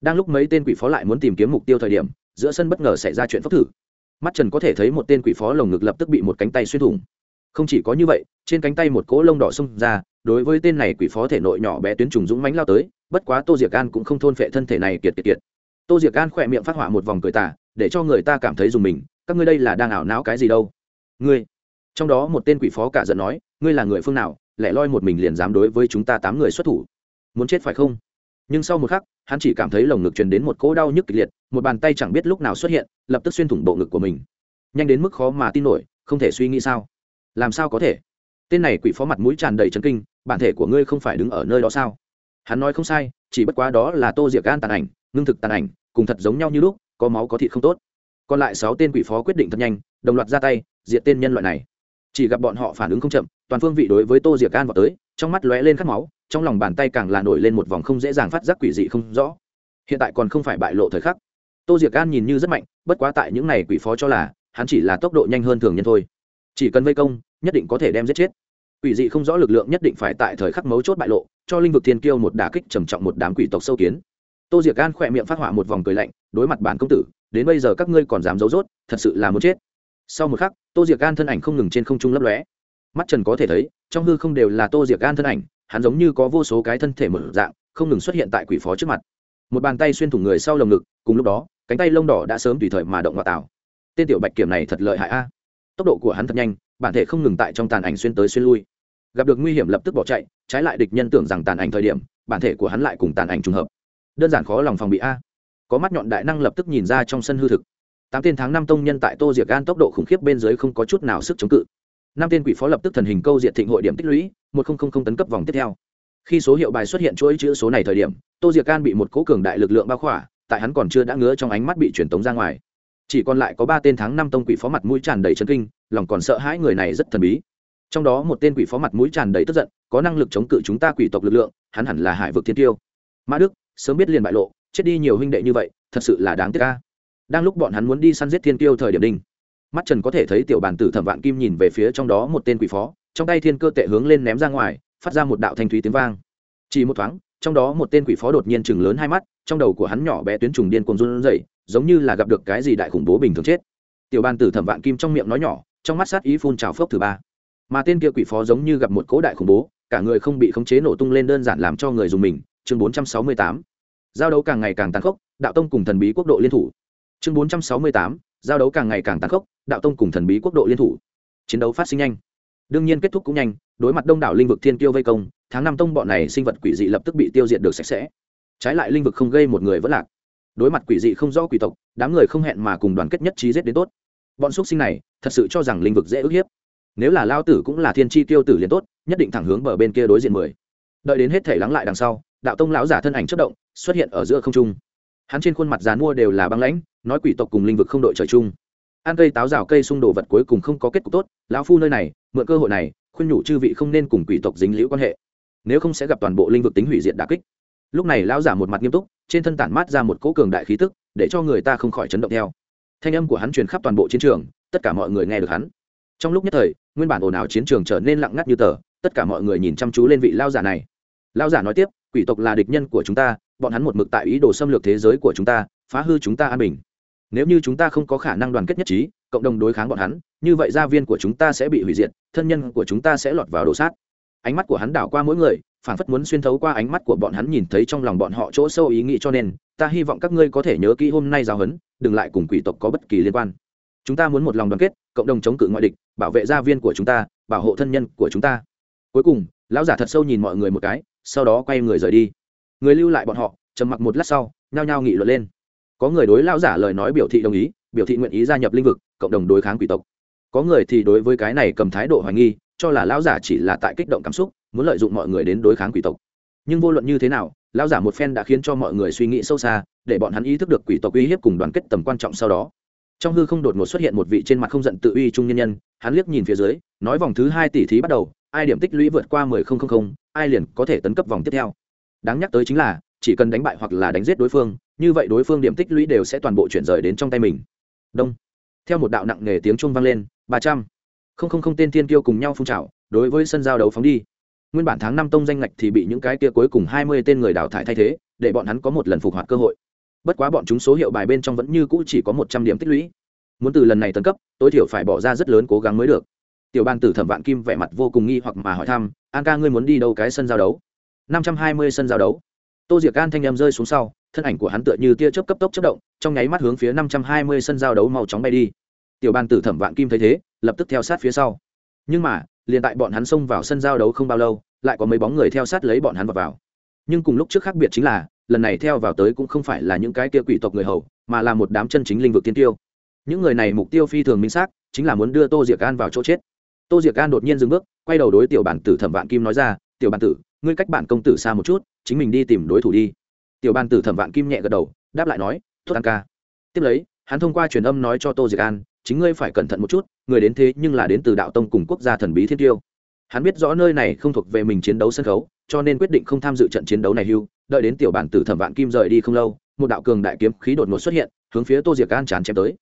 Đang lúc mấy tên quỷ phó lại muốn tìm kiếm mục tiêu thời điểm, giữa sân bất ngờ xảy ra chuyện phốc thử mắt trần có thể thấy một tên quỷ phó lồng ngực lập tức bị một cánh tay xuyên thủng. Không chỉ có như vậy, trên cánh tay một cỗ lông đỏ xông ra, đối với tên này quỷ phó thể nội nhỏ bé tuyến trùng dũng mánh lao tới, bất quá tô diệc an cũng không thôn phệ thân thể này kiệt kiệt kiệt. Tô diệc an khỏe miệng phát họa một vòng cười tả để cho người ta cảm thấy dùng mình, các ngươi đây là đang ảo não cái gì đâu? Ngươi. Trong đó một tên quỷ phó cả giận nói, ngươi là người phương nào, lẻ loi một mình liền dám đối với chúng ta tám người xuất thủ? Muốn chết phải không? Nhưng sau một khắc, hắn chỉ cảm thấy lồng ngực truyền đến một cỗ đau nhức kịch liệt một bàn tay chẳng biết lúc nào xuất hiện, lập tức xuyên thủng bộ ngực của mình. Nhanh đến mức khó mà tin nổi, không thể suy nghĩ sao? Làm sao có thể? Tên này quỷ phó mặt mũi tràn đầy trấn kinh, bản thể của ngươi không phải đứng ở nơi đó sao? Hắn nói không sai, chỉ bất quá đó là tô diệc gan tàn ảnh, ngưng thực tàn ảnh, cùng thật giống nhau như lúc, có máu có thịt không tốt. Còn lại sáu tên quỷ phó quyết định thật nhanh, đồng loạt ra tay, diệt tên nhân loại này. Chỉ gặp bọn họ phản ứng không chậm, toàn phương vị đối với tô diệc gan vào tới, trong mắt lóe lên khát máu, trong lòng bàn tay càng là nổi lên một vòng không dễ dàng phát giác quỷ dị không rõ. Hiện tại còn không phải bại lộ thời khắc tô diệc gan nhìn như rất mạnh, bất quá tại những này quỷ phó cho là, hắn chỉ là tốc độ nhanh hơn thường nhân thôi. Chỉ cần vây công, nhất định có thể đem giết chết. Quỷ dị không rõ lực lượng nhất định phải tại thời khắc mấu chốt bại lộ, cho linh vực thiên kiêu một đả kích trầm trọng một đám quỷ tộc sâu kiến. Tô diệc gan khỏe miệng phát họa một vòng cười lạnh, đối mặt bản công tử, đến bây giờ các ngươi còn dám giấu rốt, thật sự là muốn chết. Sau một khắc, tô diệc gan thân ảnh không ngừng trên không trung lấp lóe. Mắt trần có thể thấy, trong hư không đều là tô diệc gan thân ảnh, hắn giống như có vô số cái thân thể mở dạng, không ngừng xuất hiện tại quỷ phó trước mặt. Một bàn tay xuyên thủng người sau lồng ngực, cùng lúc đó cánh tay lông đỏ đã sớm tùy thời mà động vào tảo. Tên tiểu bạch kiểm này thật lợi hại a. Tốc độ của hắn thật nhanh, bản thể không ngừng tại trong tàn ảnh xuyên tới xuyên lui. Gặp được nguy hiểm lập tức bỏ chạy, trái lại địch nhân tưởng rằng tàn ảnh thời điểm, bản thể của hắn lại cùng tàn ảnh trùng hợp. Đơn giản khó lòng phòng bị a. Có mắt nhọn đại năng lập tức nhìn ra trong sân hư thực. Tám tên tháng năm tông nhân tại tô diệc gan tốc độ khủng khiếp bên dưới không có chút nào sức chống cự. Năm tên quỷ phó lập tức thần hình câu diệt thịnh hội điểm tích lũy, một nghìn tấn cấp vòng tiếp theo. Khi số hiệu bài xuất hiện chuỗi chữ số này thời điểm, tô diệc gan bị một cố cường đại lực lượng bao khỏa tại hắn còn chưa đã ngứa trong ánh mắt bị truyền tống ra ngoài. Chỉ còn lại có ba tên tháng năm tông quỷ phó mặt mũi tràn đầy chân kinh, lòng còn sợ hãi người này rất thần bí. Trong đó một tên quỷ phó mặt mũi tràn đầy tức giận, có năng lực chống cự chúng ta quỷ tộc lực lượng, hắn hẳn là hải vực thiên tiêu. Mã đức, sớm biết liền bại lộ, chết đi nhiều huynh đệ như vậy, thật sự là đáng tiếc ca đang lúc bọn hắn muốn đi săn giết thiên tiêu thời điểm đinh mắt trần có thể thấy tiểu bàn tử thẩm vạn kim nhìn về phía trong đó một tên quỷ phó, trong tay thiên cơ tệ hướng lên ném ra ngoài, phát ra một đạo thanh thúy tiếng vang. Chỉ một thoáng, trong đó một tên quỷ phó đột nhiên chừng lớn hai mắt trong đầu của hắn nhỏ bé tuyến trùng điên cuồng run rẩy, giống như là gặp được cái gì đại khủng bố bình thường chết. Tiểu bàn tử thẩm vạn kim trong miệng nói nhỏ, trong mắt sát ý phun trào phốc thứ ba. Mà tên kia quỷ phó giống như gặp một cỗ đại khủng bố, cả người không bị khống chế nổ tung lên đơn giản làm cho người dùng mình. Chương bốn trăm sáu mươi tám. Giao đấu càng ngày càng tàn khốc, đạo tông cùng thần bí quốc độ liên thủ. Chương bốn trăm sáu mươi tám. Giao đấu càng ngày càng tàn khốc, đạo tông cùng thần bí quốc độ liên thủ. Chiến đấu phát sinh nhanh. Đương nhiên kết thúc cũng nhanh, đối mặt đông đảo linh vực thiên kiêu vây công, tháng năm tông bọn này sinh vật quỷ dị lập tức bị tiêu diệt được sạch sẽ trái lại linh vực không gây một người vẫn lạc. Đối mặt quỷ dị không rõ quỷ tộc, đám người không hẹn mà cùng đoàn kết nhất trí giết đến tốt. Bọn x sinh này, thật sự cho rằng linh vực dễ ức hiếp. Nếu là lao tử cũng là thiên tri tiêu tử liền tốt, nhất định thẳng hướng bờ bên kia đối diện mười. Đợi đến hết thể lắng lại đằng sau, đạo tông lão giả thân ảnh chất động, xuất hiện ở giữa không trung. Hắn trên khuôn mặt dàn mua đều là băng lãnh, nói quỷ tộc cùng linh vực không đội trời chung. Ăn cây táo rào cây xung đồ vật cuối cùng không có kết cục tốt, lão phu nơi này, mượn cơ hội này, khuyên nhủ chư vị không nên cùng quỷ tộc dính liễu quan hệ. Nếu không sẽ gặp toàn bộ linh vực tính hủy diệt đà kích lúc này lão giả một mặt nghiêm túc, trên thân tản mát ra một cỗ cường đại khí tức, để cho người ta không khỏi chấn động theo. Thanh âm của hắn truyền khắp toàn bộ chiến trường, tất cả mọi người nghe được hắn. Trong lúc nhất thời, nguyên bản ồn ào chiến trường trở nên lặng ngắt như tờ, tất cả mọi người nhìn chăm chú lên vị lao giả này. Lao giả nói tiếp, quỷ tộc là địch nhân của chúng ta, bọn hắn một mực tại ý đồ xâm lược thế giới của chúng ta, phá hư chúng ta an bình. Nếu như chúng ta không có khả năng đoàn kết nhất trí, cộng đồng đối kháng bọn hắn, như vậy gia viên của chúng ta sẽ bị hủy diệt, thân nhân của chúng ta sẽ lọt vào đồ sát ánh mắt của hắn đảo qua mỗi người phản phất muốn xuyên thấu qua ánh mắt của bọn hắn nhìn thấy trong lòng bọn họ chỗ sâu ý nghĩ cho nên, ta hy vọng các ngươi có thể nhớ kỹ hôm nay giáo huấn, đừng lại cùng quỷ tộc có bất kỳ liên quan. Chúng ta muốn một lòng đoàn kết, cộng đồng chống cự ngoại địch, bảo vệ gia viên của chúng ta, bảo hộ thân nhân của chúng ta. Cuối cùng, lão giả thật sâu nhìn mọi người một cái, sau đó quay người rời đi. Người lưu lại bọn họ, trầm mặc một lát sau, nhao nhao nghị luận lên. Có người đối lão giả lời nói biểu thị đồng ý, biểu thị nguyện ý gia nhập lĩnh vực, cộng đồng đối kháng quỷ tộc. Có người thì đối với cái này cầm thái độ hoài nghi, cho là lão giả chỉ là tại kích động cảm xúc muốn lợi dụng mọi người đến đối kháng quỷ tộc. Nhưng vô luận như thế nào, lão giả một phen đã khiến cho mọi người suy nghĩ sâu xa, để bọn hắn ý thức được quỷ tộc uy hiếp cùng đoàn kết tầm quan trọng sau đó. Trong hư không đột ngột xuất hiện một vị trên mặt không giận tự uy trung nhân nhân, hắn liếc nhìn phía dưới, nói vòng thứ hai tỷ thí bắt đầu, ai điểm tích lũy vượt qua mười không không không, ai liền có thể tấn cấp vòng tiếp theo. Đáng nhắc tới chính là, chỉ cần đánh bại hoặc là đánh giết đối phương, như vậy đối phương điểm tích lũy đều sẽ toàn bộ chuyển rời đến trong tay mình. Đông. Theo một đạo nặng nề tiếng chuông vang lên, ba trăm. Không không không tên tiên kiêu cùng nhau phun trào, đối với sân giao đấu phóng đi nguyên bản tháng năm tông danh ngạch thì bị những cái kia cuối cùng hai mươi tên người đào thải thay thế, để bọn hắn có một lần phục hoạt cơ hội. Bất quá bọn chúng số hiệu bài bên trong vẫn như cũ chỉ có một trăm điểm tích lũy. Muốn từ lần này tấn cấp, tối thiểu phải bỏ ra rất lớn cố gắng mới được. Tiểu ban tử thẩm vạn kim vẻ mặt vô cùng nghi hoặc mà hỏi thăm, an ca ngươi muốn đi đâu cái sân giao đấu? Năm trăm hai mươi sân giao đấu. Tô diệc an thanh em rơi xuống sau, thân ảnh của hắn tựa như tia chớp cấp tốc chất động, trong nháy mắt hướng phía năm trăm hai mươi sân giao đấu màu chóng bay đi. Tiểu ban tử thẩm vạn kim thấy thế, lập tức theo sát phía sau nhưng mà liền tại bọn hắn xông vào sân giao đấu không bao lâu lại có mấy bóng người theo sát lấy bọn hắn vào, vào. nhưng cùng lúc trước khác biệt chính là lần này theo vào tới cũng không phải là những cái kia quỷ tộc người hầu mà là một đám chân chính linh vực tiên tiêu. Những người này mục tiêu phi thường minh xác chính là muốn đưa tô diệc an vào chỗ chết. Tô diệc an đột nhiên dừng bước quay đầu đối tiểu bản tử thẩm vạn kim nói ra tiểu bản tử ngươi cách bạn công tử xa một chút chính mình đi tìm đối thủ đi. Tiểu bản tử thẩm vạn kim nhẹ gật đầu đáp lại nói tốt an ca. Tiếp lấy hắn thông qua truyền âm nói cho tô diệc an chính ngươi phải cẩn thận một chút, người đến thế nhưng là đến từ đạo tông cùng quốc gia thần bí thiên tiêu. Hắn biết rõ nơi này không thuộc về mình chiến đấu sân khấu, cho nên quyết định không tham dự trận chiến đấu này hưu, đợi đến tiểu bản tử thẩm vạn kim rời đi không lâu, một đạo cường đại kiếm khí đột ngột xuất hiện, hướng phía tô diệc an chán chém tới.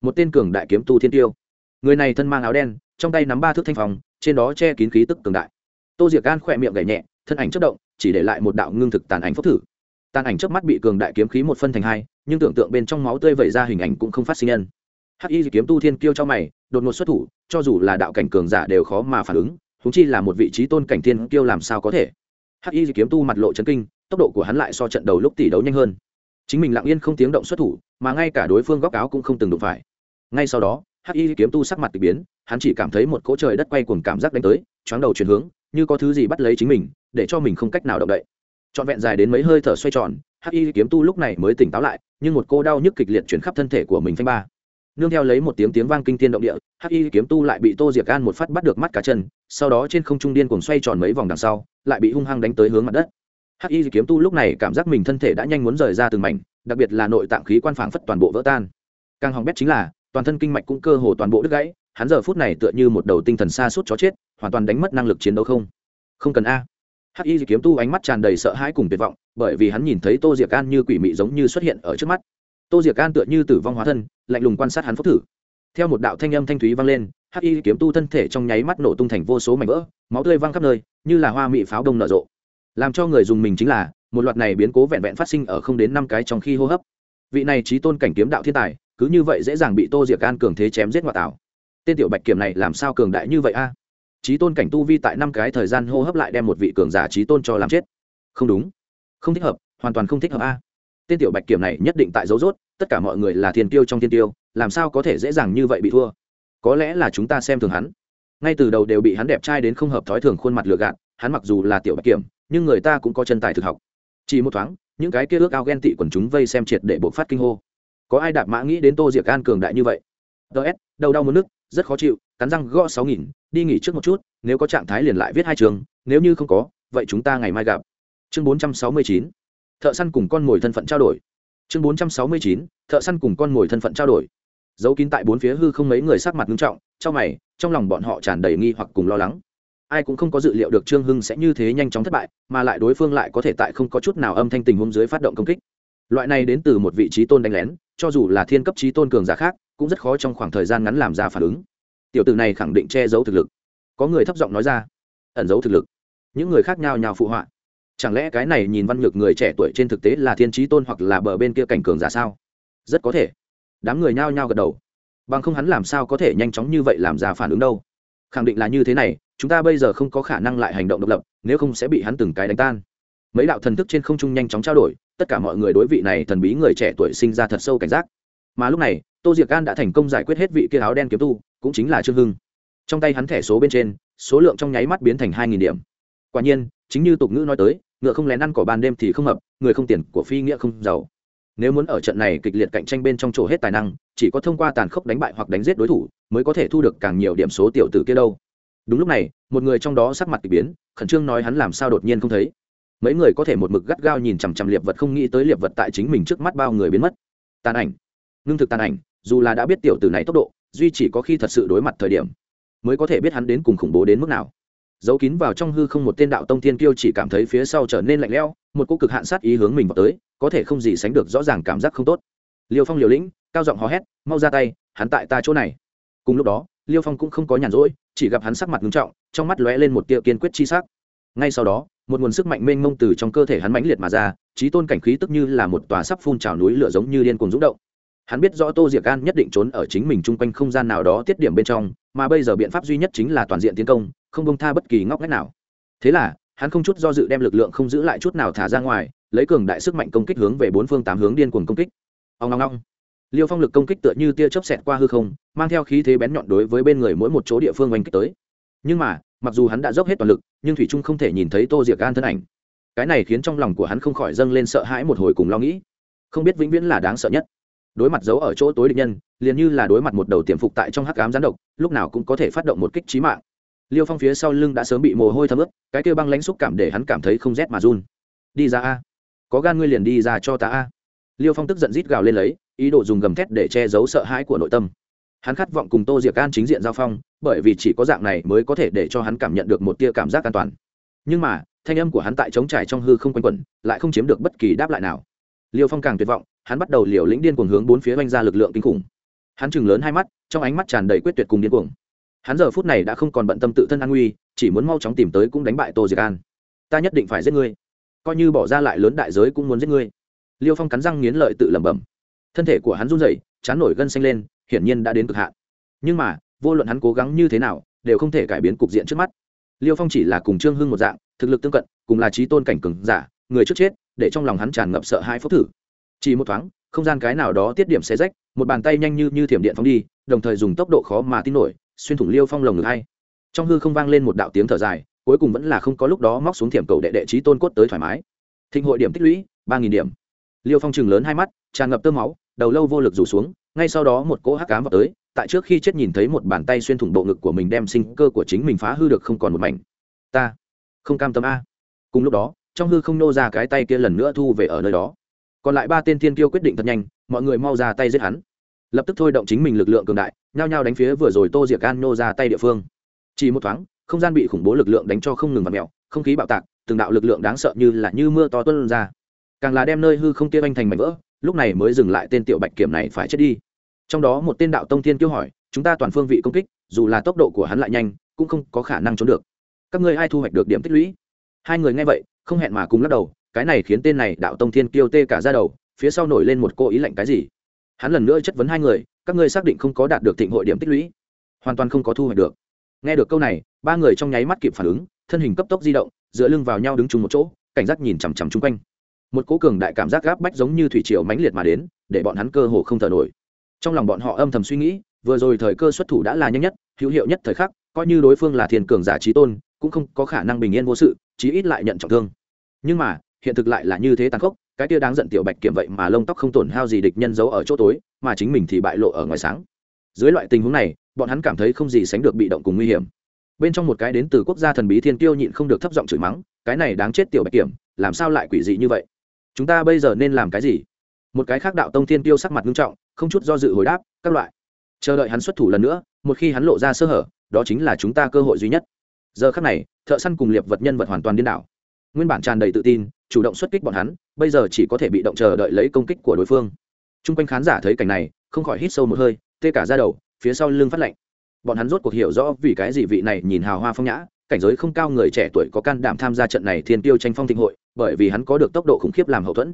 Một tên cường đại kiếm tu thiên tiêu. Người này thân mang áo đen, trong tay nắm ba thước thanh phòng trên đó che kín khí tức cường đại. Tô diệc an khỏe miệng gảy nhẹ, thân ảnh chất động, chỉ để lại một đạo ngưng thực tàn ảnh phốc thử. Tàn ảnh trước mắt bị cường đại kiếm khí một phân thành hai, nhưng tưởng tượng bên trong máu tươi vẩy ra hình ảnh cũng không phát sinh nhân hắc y kiếm tu thiên kiêu cho mày, đột ngột xuất thủ, cho dù là đạo cảnh cường giả đều khó mà phản ứng húng chi là một vị trí tôn cảnh thiên kiêu làm sao có thể. Hắc y kiếm tu mặt lộ chấn kinh, tốc độ của hắn lại so trận đầu lúc tỷ đấu nhanh hơn. Chính mình lặng yên không tiếng động xuất thủ, mà ngay cả đối phương góc áo cũng không từng đụng phải. Ngay sau đó, hắc y kiếm tu sắc mặt k biến, hắn chỉ cảm thấy một cỗ trời đất quay cuồng cảm giác đánh tới, choáng đầu chuyển hướng, như có thứ gì bắt lấy chính mình, để cho mình không cách nào động đậy. Trọn vẹn dài đến mấy hơi thở xoay tròn, hắc y kiếm tu lúc này mới tỉnh táo lại, nhưng một cô đau nhức kịch liệt chuyển khắp thân thể của mình phanh ba nương theo lấy một tiếng tiếng vang kinh thiên động địa, hắc y kiếm tu lại bị tô diệc gan một phát bắt được mắt cá chân, sau đó trên không trung điên cùng xoay tròn mấy vòng đằng sau, lại bị hung hăng đánh tới hướng mặt đất. Hắc y kiếm tu lúc này cảm giác mình thân thể đã nhanh muốn rời ra từng mảnh, đặc biệt là nội tạng khí quan phảng phất toàn bộ vỡ tan. Càng hỏng bét chính là, toàn thân kinh mạch cũng cơ hồ toàn bộ đứt gãy, hắn giờ phút này tựa như một đầu tinh thần xa suốt chó chết, hoàn toàn đánh mất năng lực chiến đấu không. Không cần a. Hắc y kiếm tu ánh mắt tràn đầy sợ hãi cùng tuyệt vọng, bởi vì hắn nhìn thấy tô diệc an như quỷ mị giống như xuất hiện ở trước mắt tô diệc an tựa như tử vong hóa thân, lạnh lùng quan sát hắn phúc thử. Theo một đạo thanh âm thanh thúy vang lên, hắc y kiếm tu thân thể trong nháy mắt nổ tung thành vô số mảnh vỡ, máu tươi văng khắp nơi, như là hoa mị pháo đông nở rộ. Làm cho người dùng mình chính là, một loạt này biến cố vẹn vẹn phát sinh ở không đến năm cái trong khi hô hấp. Vị này trí tôn cảnh kiếm đạo thiên tài, cứ như vậy dễ dàng bị tô diệc an cường thế chém giết ngoại tảo tên tiểu bạch kiểm này làm sao cường đại như vậy a? Trí tôn cảnh tu vi tại năm cái thời gian hô hấp lại đem một vị cường giả trí tôn cho làm chết. Không đúng. Không thích hợp, hoàn toàn không thích hợp a tên tiểu bạch kiểm này nhất định tại dấu rốt, tất cả mọi người là thiên tiêu trong thiên tiêu làm sao có thể dễ dàng như vậy bị thua? Có lẽ là chúng ta xem thường hắn. Ngay từ đầu đều bị hắn đẹp trai đến không hợp thói thường khuôn mặt lừa gạt, hắn mặc dù là tiểu bạch kiểm, nhưng người ta cũng có chân tài thực học. Chỉ một thoáng, những cái kia ước ao ghen tị quần chúng vây xem triệt để bộ phát kinh hô. Có ai đạp mã nghĩ đến tô diệc an cường đại như vậy? Ts đầu đau mất nước rất khó chịu, cắn răng gõ sáu nghìn, đi nghỉ trước một chút, nếu có trạng thái liền lại viết hai trường, nếu như không có, vậy chúng ta ngày mai gặp. Chương bốn trăm sáu mươi chín thợ săn cùng con mồi thân phận trao đổi. Chương bốn trăm sáu mươi chín, thợ săn cùng con mồi thân phận trao đổi. Dấu kín tại bốn phía hư không mấy người sắc mặt nghiêm trọng, trong mày, trong lòng bọn họ tràn đầy nghi hoặc cùng lo lắng. Ai cũng không có dự liệu được trương hưng sẽ như thế nhanh chóng thất bại, mà lại đối phương lại có thể tại không có chút nào âm thanh tình huống dưới phát động công kích. Loại này đến từ một vị trí tôn đánh lén, cho dù là thiên cấp trí tôn cường giả khác, cũng rất khó trong khoảng thời gian ngắn làm ra phản ứng. Tiểu tử này khẳng định che giấu thực lực. Có người thấp giọng nói ra, ẩn giấu thực lực. Những người khác nhau nhào phụ họa chẳng lẽ cái này nhìn văn nhược người trẻ tuổi trên thực tế là thiên trí tôn hoặc là bờ bên kia cảnh cường giả sao? Rất có thể. Đám người nhao nhao gật đầu. Bằng không hắn làm sao có thể nhanh chóng như vậy làm ra phản ứng đâu? Khẳng định là như thế này, chúng ta bây giờ không có khả năng lại hành động độc lập, nếu không sẽ bị hắn từng cái đánh tan. Mấy đạo thần thức trên không trung nhanh chóng trao đổi, tất cả mọi người đối vị này thần bí người trẻ tuổi sinh ra thật sâu cảnh giác. Mà lúc này, tô diệc an đã thành công giải quyết hết vị kia áo đen kiếm tu, cũng chính là trương hưng. Trong tay hắn thẻ số bên trên, số lượng trong nháy mắt biến thành hai nghìn điểm. Quả nhiên, chính như tục ngữ nói tới ngựa không lén ăn cỏ ban đêm thì không hợp người không tiền của phi nghĩa không giàu. Nếu muốn ở trận này kịch liệt cạnh tranh bên trong chỗ hết tài năng, chỉ có thông qua tàn khốc đánh bại hoặc đánh giết đối thủ mới có thể thu được càng nhiều điểm số tiểu tử kia đâu. Đúng lúc này, một người trong đó sắc mặt k ỳ biến, khẩn trương nói hắn làm sao đột nhiên không thấy. Mấy người có thể một mực gắt gao nhìn chằm chằm liệp vật không nghĩ tới liệp vật tại chính mình trước mắt bao người biến mất. Tàn ảnh. Ngưng thực tàn ảnh, dù là đã biết tiểu tử này tốc độ, duy chỉ có khi thật sự đối mặt thời điểm, mới có thể biết hắn đến cùng khủng bố đến mức nào giấu kín vào trong hư không một tên đạo tông thiên kiêu chỉ cảm thấy phía sau trở nên lạnh lẽo, một cô cực hạn sát ý hướng mình vào tới, có thể không gì sánh được rõ ràng cảm giác không tốt. Liêu phong liều lĩnh, cao giọng hò hét, mau ra tay, hắn tại ta chỗ này. Cùng lúc đó, liêu phong cũng không có nhàn rỗi, chỉ gặp hắn sắc mặt nghiêm trọng, trong mắt lóe lên một tia kiên quyết chi sắc. Ngay sau đó, một nguồn sức mạnh mênh mông từ trong cơ thể hắn mãnh liệt mà ra trí tôn cảnh khí tức như là một tòa sắp phun trào núi lửa giống như điên cuồng rúng động. Hắn biết rõ tô diệc gan nhất định trốn ở chính mình chung quanh không gian nào đó tiết điểm bên trong, mà bây giờ biện pháp duy nhất chính là toàn diện tiến công không bông tha bất kỳ ngóc ngách nào. Thế là, hắn không chút do dự đem lực lượng không giữ lại chút nào thả ra ngoài, lấy cường đại sức mạnh công kích hướng về bốn phương tám hướng điên cuồng công kích. Ông long long liêu phong lực công kích tựa như tia chớp xẹt qua hư không, mang theo khí thế bén nhọn đối với bên người mỗi một chỗ địa phương oanh kích tới. Nhưng mà, mặc dù hắn đã dốc hết toàn lực, nhưng thủy trung không thể nhìn thấy tô diệc an thân ảnh. Cái này khiến trong lòng của hắn không khỏi dâng lên sợ hãi một hồi cùng lo nghĩ. Không biết vĩnh viễn là đáng sợ nhất. Đối mặt giấu ở chỗ tối địch nhân, liền như là đối mặt một đầu tiềm phục tại trong hắc cám gián độc, lúc nào cũng có thể phát động một kích trí mạng liêu phong phía sau lưng đã sớm bị mồ hôi thấm ướt, cái kêu băng lãnh xúc cảm để hắn cảm thấy không rét mà run. Đi ra a. Có gan ngươi liền đi ra cho ta a. Liêu phong tức giận rít gào lên lấy, ý đồ dùng gầm thét để che giấu sợ hãi của nội tâm. Hắn khát vọng cùng tô diệc an chính diện giao phong, bởi vì chỉ có dạng này mới có thể để cho hắn cảm nhận được một tia cảm giác an toàn. Nhưng mà, thanh âm của hắn tại chống trải trong hư không quanh quẩn, lại không chiếm được bất kỳ đáp lại nào. Liêu phong càng tuyệt vọng, hắn bắt đầu liều lĩnh điên cuồng hướng bốn phía oanh ra lực lượng kinh khủng. Hắn chừng lớn hai mắt, trong ánh mắt tràn đầy quyết tuyệt cùng điên cuồng hắn giờ phút này đã không còn bận tâm tự thân an nguy, chỉ muốn mau chóng tìm tới cũng đánh bại tô diệc an. Ta nhất định phải giết ngươi. Coi như bỏ ra lại lớn đại giới cũng muốn giết ngươi. Liêu phong cắn răng nghiến lợi tự lẩm bẩm. Thân thể của hắn run rẩy, chán nổi gân xanh lên, hiển nhiên đã đến cực hạn. Nhưng mà, vô luận hắn cố gắng như thế nào, đều không thể cải biến cục diện trước mắt. Liêu phong chỉ là cùng trương hưng một dạng, thực lực tương cận, cùng là trí tôn cảnh cừng giả, người trước chết, để trong lòng hắn tràn ngập sợ hãi phốc thử. Chỉ một thoáng, không gian cái nào đó tiết điểm xé rách, một bàn tay nhanh như như thiểm điện phóng đi, đồng thời dùng tốc độ khó mà tin nổi xuyên thủng liêu phong lồng ngực hay. Trong hư không vang lên một đạo tiếng thở dài, cuối cùng vẫn là không có lúc đó móc xuống thiểm cầu đệ đệ trí tôn cốt tới thoải mái. Thịnh hội điểm tích lũy, ba nghìn điểm. Liêu phong chừng lớn hai mắt, tràn ngập tơ máu, đầu lâu vô lực rủ xuống, ngay sau đó một cỗ hắc cám vào tới, tại trước khi chết nhìn thấy một bàn tay xuyên thủng bộ ngực của mình đem sinh cơ của chính mình phá hư được không còn một mảnh. Ta không cam tâm a. Cùng lúc đó, trong hư không nô ra cái tay kia lần nữa thu về ở nơi đó. Còn lại ba tên thiên kiêu quyết định thật nhanh, mọi người mau ra tay giết hắn lập tức thôi động chính mình lực lượng cường đại, nhao nhao đánh phía vừa rồi tô diệc gan nô ra tay địa phương. Chỉ một thoáng, không gian bị khủng bố lực lượng đánh cho không ngừng vặt mẹo không khí bạo tạc, từng đạo lực lượng đáng sợ như là như mưa to tuân ra. Càng là đem nơi hư không kia anh thành mảnh vỡ, lúc này mới dừng lại tên tiểu bạch kiểm này phải chết đi. Trong đó một tên đạo tông thiên kêu hỏi, chúng ta toàn phương vị công kích, dù là tốc độ của hắn lại nhanh, cũng không có khả năng trốn được. Các ngươi ai thu hoạch được điểm tích lũy? Hai người nghe vậy, không hẹn mà cùng lắc đầu, cái này khiến tên này đạo tông thiên kiêu tê cả ra đầu, phía sau nổi lên một cô ý lạnh cái gì? Hắn lần nữa chất vấn hai người, các ngươi xác định không có đạt được thịnh hội điểm tích lũy. Hoàn toàn không có thu hoạch được. Nghe được câu này, ba người trong nháy mắt kịp phản ứng, thân hình cấp tốc di động, dựa lưng vào nhau đứng chung một chỗ, cảnh giác nhìn chằm chằm chung quanh. Một cố cường đại cảm giác gáp bách giống như thủy triều mãnh liệt mà đến, để bọn hắn cơ hồ không thở nổi. Trong lòng bọn họ âm thầm suy nghĩ, vừa rồi thời cơ xuất thủ đã là nhanh nhất, hữu hiệu nhất thời khắc, coi như đối phương là thiên cường giả trí tôn, cũng không có khả năng bình yên vô sự, chí ít lại nhận trọng thương. Nhưng mà, hiện thực lại là như thế tàn khốc cái kia đáng giận tiểu bạch kiểm vậy mà lông tóc không tổn hao gì địch nhân giấu ở chỗ tối, mà chính mình thì bại lộ ở ngoài sáng. Dưới loại tình huống này, bọn hắn cảm thấy không gì sánh được bị động cùng nguy hiểm. Bên trong một cái đến từ quốc gia thần bí thiên tiêu nhịn không được thấp giọng chửi mắng, cái này đáng chết tiểu bạch kiểm, làm sao lại quỷ dị như vậy? Chúng ta bây giờ nên làm cái gì? Một cái khác đạo tông thiên tiêu sắc mặt nghiêm trọng, không chút do dự hồi đáp, các loại. Chờ đợi hắn xuất thủ lần nữa, một khi hắn lộ ra sơ hở, đó chính là chúng ta cơ hội duy nhất. Giờ khắc này, thợ săn cùng liệp vật nhân vật hoàn toàn điên đảo. Nguyên bản tràn đầy tự tin, chủ động xuất kích bọn hắn bây giờ chỉ có thể bị động chờ đợi lấy công kích của đối phương. T r u n g quanh khán giả thấy cảnh này, không khỏi hít sâu một hơi, tê cả ra đầu, phía sau lưng phát lạnh. Bọn hắn rốt cuộc hiểu rõ vì cái gì vị này nhìn hào hoa phong nhã, cảnh giới không cao người trẻ tuổi có can đảm tham gia trận này thiên tiêu tranh phong thịnh hội, bởi vì hắn có được tốc độ khủng khiếp làm hậu thuẫn.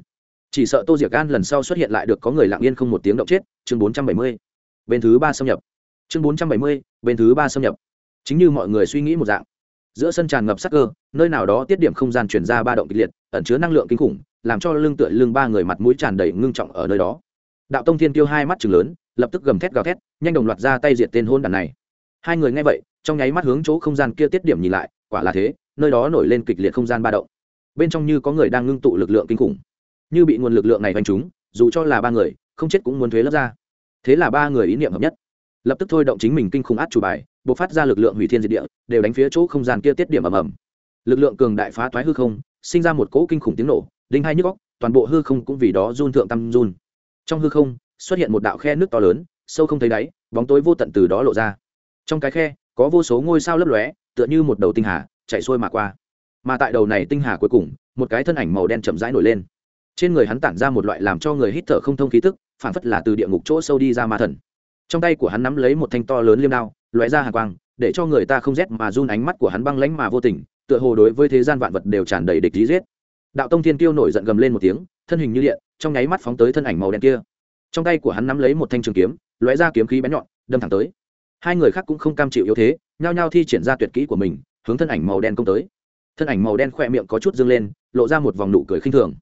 Chỉ sợ tô diệc an lần sau xuất hiện lại được có người lặng yên không một tiếng động chết, chương bốn trăm bảy mươi. Bên thứ ba xâm nhập. Chương bốn trăm bảy mươi, bên thứ ba xâm nhập. Chính như mọi người suy nghĩ một dạng giữa sân tràn ngập sắc cơ, nơi nào đó tiết điểm không gian chuyển ra ba động kịch liệt, ẩn chứa năng lượng kinh khủng, làm cho lưng tựa lưng ba người mặt mũi tràn đầy ngưng trọng ở nơi đó. Đạo tông thiên tiêu hai mắt chừng lớn, lập tức gầm thét gào thét, nhanh đồng loạt ra tay diệt tên hôn đàn này. Hai người nghe vậy, trong nháy mắt hướng chỗ không gian kia tiết điểm nhìn lại, quả là thế, nơi đó nổi lên kịch liệt không gian ba động. Bên trong như có người đang ngưng tụ lực lượng kinh khủng. Như bị nguồn lực lượng này đánh trúng, dù cho là ba người, không chết cũng muốn thuế lấp ra. Thế là ba người ý niệm hợp nhất lập tức thôi động chính mình kinh khủng át chủ bài buộc phát ra lực lượng hủy thiên diệt địa, đều đánh phía chỗ không gian kia tiết điểm ầm ầm. Lực lượng cường đại phá toái hư không, sinh ra một cỗ kinh khủng tiếng nổ, đinh hai nhức góc toàn bộ hư không cũng vì đó run thượng tâm run. Trong hư không, xuất hiện một đạo khe nước to lớn, sâu không thấy đáy, bóng tối vô tận từ đó lộ ra. Trong cái khe, có vô số ngôi sao lấp lóe, tựa như một đầu tinh hà, chạy xuôi mà qua. Mà tại đầu này tinh hà cuối cùng, một cái thân ảnh màu đen chậm rãi nổi lên. Trên người hắn tản ra một loại làm cho người hít thở không thông khí tức phản phất là từ địa ngục chỗ sâu đi ra ma thần trong tay của hắn nắm lấy một thanh to lớn liêm đao, lóe ra hàng quang, để cho người ta không rét mà run, ánh mắt của hắn băng lãnh mà vô tình, tựa hồ đối với thế gian vạn vật đều tràn đầy địch lý giết. Đạo tông thiên tiêu nổi giận gầm lên một tiếng, thân hình như điện, trong nháy mắt phóng tới thân ảnh màu đen kia. Trong tay của hắn nắm lấy một thanh trường kiếm, lóe ra kiếm khí bén nhọn, đâm thẳng tới. Hai người khác cũng không cam chịu yếu thế, nhao nhao thi triển ra tuyệt kỹ của mình, hướng thân ảnh màu đen công tới. Thân ảnh màu đen khỏe miệng có chút dâng lên, lộ ra một vòng nụ cười khinh thường.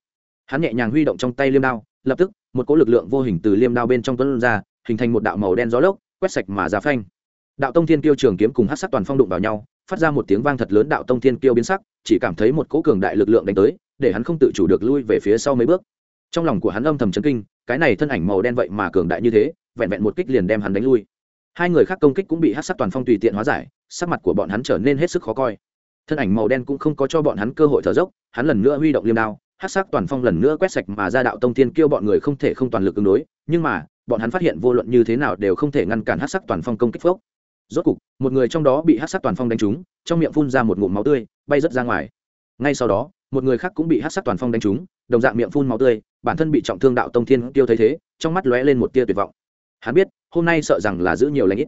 Hắn nhẹ nhàng huy động trong tay liêm đao, lập tức, một cỗ lực lượng vô hình từ liêm đao bên trong tuấn ra hình thành một đạo màu đen gió lốc, quét sạch mà ra phanh. Đạo tông thiên kiêu trường kiếm cùng hát sắc toàn phong đụng vào nhau, phát ra một tiếng vang thật lớn đạo tông thiên kiêu biến sắc, chỉ cảm thấy một cỗ cường đại lực lượng đánh tới, để hắn không tự chủ được lui về phía sau mấy bước. Trong lòng của hắn âm thầm chấn kinh, cái này thân ảnh màu đen vậy mà cường đại như thế, vẹn vẹn một kích liền đem hắn đánh lui. Hai người khác công kích cũng bị hát sắc toàn phong tùy tiện hóa giải, sắc mặt của bọn hắn trở nên hết sức khó coi. Thân ảnh màu đen cũng không có cho bọn hắn cơ hội thở dốc, hắn lần nữa huy động liêm đao hát sắc toàn phong lần nữa quét sạch mà ra đạo tông thiên kêu bọn người không thể không toàn lực ứng đối, nhưng mà bọn hắn phát hiện vô luận như thế nào đều không thể ngăn cản hát sắc toàn phong công kích phốc. Rốt cục, một người trong đó bị hát sắc toàn phong đánh trúng, trong miệng phun ra một ngụm máu tươi, bay rớt ra ngoài. Ngay sau đó, một người khác cũng bị hát sắc toàn phong đánh trúng, đồng dạng miệng phun máu tươi, bản thân bị trọng thương đạo tông thiên tiêu thấy thế, trong mắt lóe lên một tia tuyệt vọng. Hắn biết, hôm nay sợ rằng là giữ nhiều lãnh ít.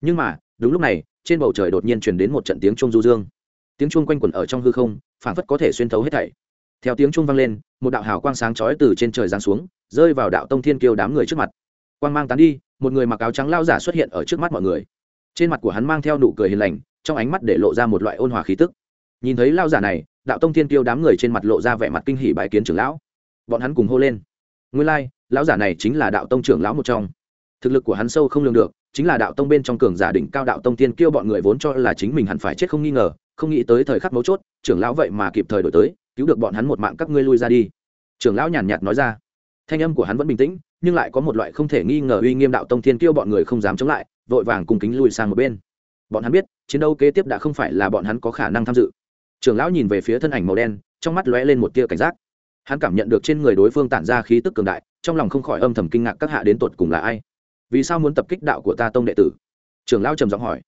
Nhưng mà, đúng lúc này, trên bầu trời đột nhiên truyền đến một trận tiếng chuông du dương. Tiếng chuông quanh quẩn ở trong hư không, phảng phất có thể xuyên thấu hết thảy. Theo tiếng chuông vang lên, một đạo hào quang sáng chói từ trên trời giáng xuống, rơi vào đạo tông thiên kiêu đám người trước mặt quang mang tán đi một người mặc áo trắng lao giả xuất hiện ở trước mắt mọi người. Trên mặt của hắn mang theo nụ cười hiền lành trong ánh mắt để lộ ra một loại ôn hòa khí tức. Nhìn thấy lao giả này đạo tông thiên tiêu đám người trên mặt lộ ra vẻ mặt kinh hỉ bái kiến trưởng lão. Bọn hắn cùng hô lên. Nguyên lai、like, lão giả này chính là đạo tông trưởng lão một trong. Thực lực của hắn sâu không lường được chính là đạo tông bên trong cường giả đỉnh cao đạo tông tiên kêu bọn người vốn cho là chính mình hẳn phải chết không nghi ngờ không nghĩ tới thời khắc mấu chốt trưởng lão vậy mà kịp thời đổi tới cứu được bọn hắn một mạng các ngươi lui ra đi. Trưởng lão nhàn nhạt nói ra. Thanh âm của hắn vẫn bình tĩnh nhưng lại có một loại không thể nghi ngờ uy nghiêm đạo tông thiên kiêu bọn người không dám chống lại, vội vàng cùng kính lui sang một bên. Bọn hắn biết, chiến đấu kế tiếp đã không phải là bọn hắn có khả năng tham dự. Trưởng lão nhìn về phía thân ảnh màu đen, trong mắt lóe lên một tia cảnh giác. Hắn cảm nhận được trên người đối phương tản ra khí tức cường đại, trong lòng không khỏi âm thầm kinh ngạc các hạ đến tột cùng là ai. Vì sao muốn tập kích đạo của ta tông đệ tử? Trưởng lão trầm giọng hỏi.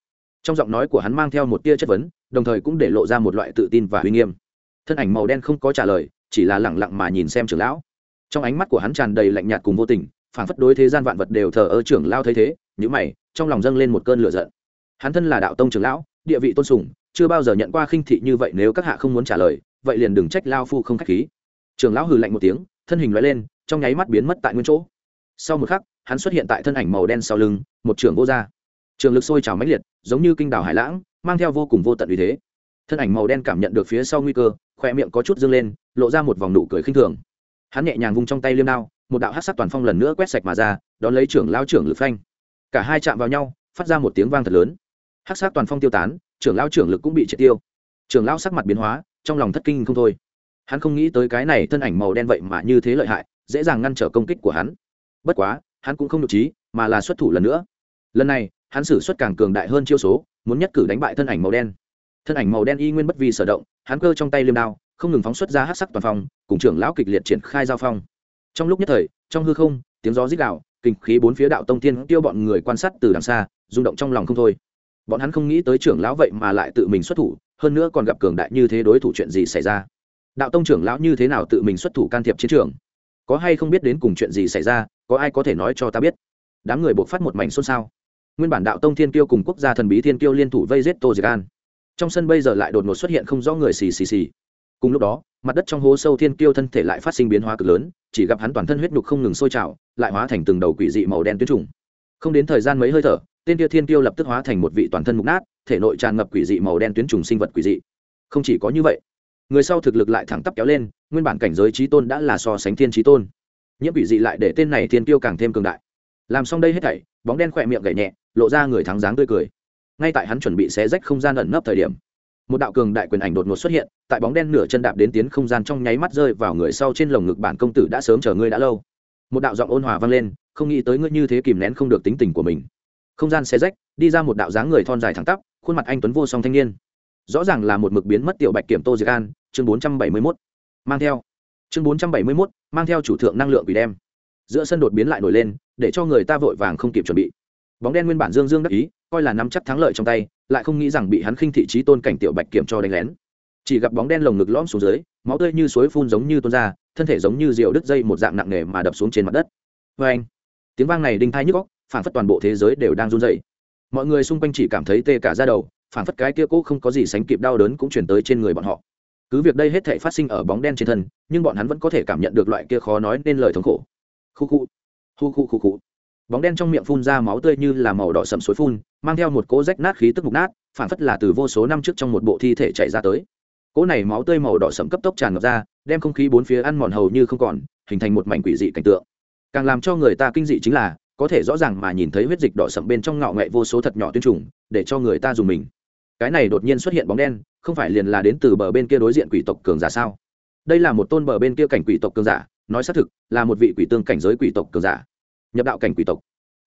Trong giọng nói của hắn mang theo một tia chất vấn, đồng thời cũng để lộ ra một loại tự tin và uy nghiêm. Thân ảnh màu đen không có trả lời, chỉ là lẳng lặng mà nhìn xem trưởng lão trong ánh mắt của hắn tràn đầy lạnh nhạt cùng vô tình phản phất đối thế gian vạn vật đều thờ ơ trưởng lao thấy thế nhữ mày, trong lòng dâng lên một cơn lửa giận. Hắn thân là đạo tông trưởng lão, địa vị tôn sùng, chưa bao giờ nhận qua khinh thị như vậy nếu các hạ không muốn trả lời, vậy liền đừng trách lao phu không k h á c h khí. Trưởng lão hừ lạnh một tiếng, thân hình loại lên, trong nháy mắt biến mất tại nguyên chỗ. Sau một khắc, hắn xuất hiện tại thân ảnh màu đen sau lưng, một trưởng vô r trường lực sôi trào mãnh liệt, giống như kinh đảo hải lãng, mang theo vô cùng vô tận uy thế. Thân ảnh màu đen cảm nhận được phía sau nguy cơ khoe miệng có chút dâng lên, lộ ra một vòng nụ cười khinh thường hắn nhẹ nhàng vung trong tay liêm đao, một đạo hát sắc toàn phong lần nữa quét sạch mà ra, đón lấy trưởng lao trưởng lực phanh. Cả hai chạm vào nhau, phát ra một tiếng vang thật lớn. Hát sắc toàn phong tiêu tán, trưởng lao trưởng lực cũng bị triệt tiêu. Trưởng lao sắc mặt biến hóa, trong lòng thất kinh không thôi. Hắn không nghĩ tới cái này thân ảnh màu đen vậy mà như thế lợi hại, dễ dàng ngăn trở công kích của hắn. Bất quá, hắn cũng không nhục trí mà là xuất thủ lần nữa. Lần này, hắn xử xuất càng cường đại hơn chiêu số, muốn nhất cử đánh bại thân ảnh màu đen. Thân ảnh màu đen y nguyên bất vi sở động, hắn cơ trong tay liêm đao không ngừng phóng xuất ra hát sắc toàn phòng cùng trưởng lão kịch liệt triển khai giao phong. Trong lúc nhất thời, trong hư không, tiếng gió rít đạo kinh khí bốn phía đạo tông tiên tiêu bọn người quan sát từ đằng xa, rung động trong lòng không thôi. Bọn hắn không nghĩ tới trưởng lão vậy mà lại tự mình xuất thủ, hơn nữa còn gặp cường đại như thế đối thủ chuyện gì xảy ra. Đạo tông trưởng lão như thế nào tự mình xuất thủ can thiệp chiến trường? Có hay không biết đến cùng chuyện gì xảy ra, có ai có thể nói cho ta biết? Đám người buộc phát một mảnh xôn xao. Nguyên bản đạo tông thiên kiêu cùng quốc gia thần bí thiên kiêu liên thủ vây giết tô diệc an. Trong sân bây giờ lại đột ngột xuất hiện không rõ người xì xì xì cùng lúc đó, mặt đất trong hố sâu thiên kiêu thân thể lại phát sinh biến hóa cực lớn, chỉ gặp hắn toàn thân huyết nhục không ngừng sôi trào, lại hóa thành từng đầu quỷ dị màu đen tuyến trùng. Không đến thời gian mấy hơi thở, tên kia thiên kiêu lập tức hóa thành một vị toàn thân mục nát, thể nội tràn ngập quỷ dị màu đen tuyến trùng sinh vật quỷ dị. Không chỉ có như vậy, người sau thực lực lại thẳng tắp kéo lên, nguyên bản cảnh giới trí tôn đã là so sánh thiên trí tôn. Nhiễm quỷ dị lại để tên này thiên kiêu càng thêm cường đại. Làm xong đây hết thảy, bóng đen khỏe miệng gậy nhẹ, lộ ra người thắng dáng tươi cười. Ngay tại hắn chuẩn bị xé rách không gian ẩn nấp thời điểm một đạo cường đại quyền ảnh đột ngột xuất hiện, tại bóng đen nửa chân đạp đến tiến không gian trong nháy mắt rơi vào người sau trên lồng ngực bản công tử đã sớm chờ ngươi đã lâu. Một đạo giọng ôn hòa vang lên, không nghĩ tới ngươi như thế kìm nén không được tính tình của mình. Không gian xé rách, đi ra một đạo dáng người thon dài thẳng tắp, khuôn mặt anh tuấn vô song thanh niên. Rõ ràng là một mực biến mất tiểu bạch kiểm tô diệc an, chương bốn trăm bảy mươi mốt. Mang theo. Chương bốn trăm bảy mươi mốt, mang theo chủ thượng năng lượng bị đem. Giữa sân đột biến lại nổi lên, để cho người ta vội vàng không kịp chuẩn bị bóng đen nguyên bản dương dương đắc ý, coi là nắm chắc thắng lợi trong tay, lại không nghĩ rằng bị hắn khinh thị trí tôn cảnh tiểu bạch kiểm cho đánh lén. Chỉ gặp bóng đen lồng ngực lõm xuống dưới, máu tươi như suối phun giống như tuôn ra, thân thể giống như rượu đứt dây một dạng nặng nề mà đập xuống trên mặt đất. Vê anh, tiếng vang này đinh thai nhức góc phản phất toàn bộ thế giới đều đang run dậy mọi người xung quanh chỉ cảm thấy tê cả ra đầu, phản phất cái kia cũ không có gì sánh kịp đau đớn cũng chuyển tới trên người bọn họ. Cứ việc đây hết thể phát sinh ở bóng đen trên thân, nhưng bọn hắn vẫn có thể cảm nhận được loại kia khó nói nên lời thống khổ. Khu khu. Khu khu khu khu bóng đen trong miệng phun ra máu tươi như là màu đỏ sầm suối phun, mang theo một cỗ rách nát khí tức mục nát, phản phất là từ vô số năm trước trong một bộ thi thể chạy ra tới. Cỗ này máu tươi màu đỏ sầm cấp tốc tràn ngập ra, đem không khí bốn phía ăn mòn hầu như không còn, hình thành một mảnh quỷ dị cảnh tượng. Càng làm cho người ta kinh dị chính là, có thể rõ ràng mà nhìn thấy huyết dịch đỏ sậm bên trong ngạo nghệ vô số thật nhỏ tuyên trùng, để cho người ta dùng mình. Cái này đột nhiên xuất hiện bóng đen, không phải liền là đến từ bờ bên kia đối diện quỷ tộc cường giả sao? Đây là một tôn bờ bên kia cảnh quỷ tộc cường giả, nói xác thực, là một vị quỷ tương cảnh giới quỷ tộc cường giả nhập đạo cảnh quỷ tộc.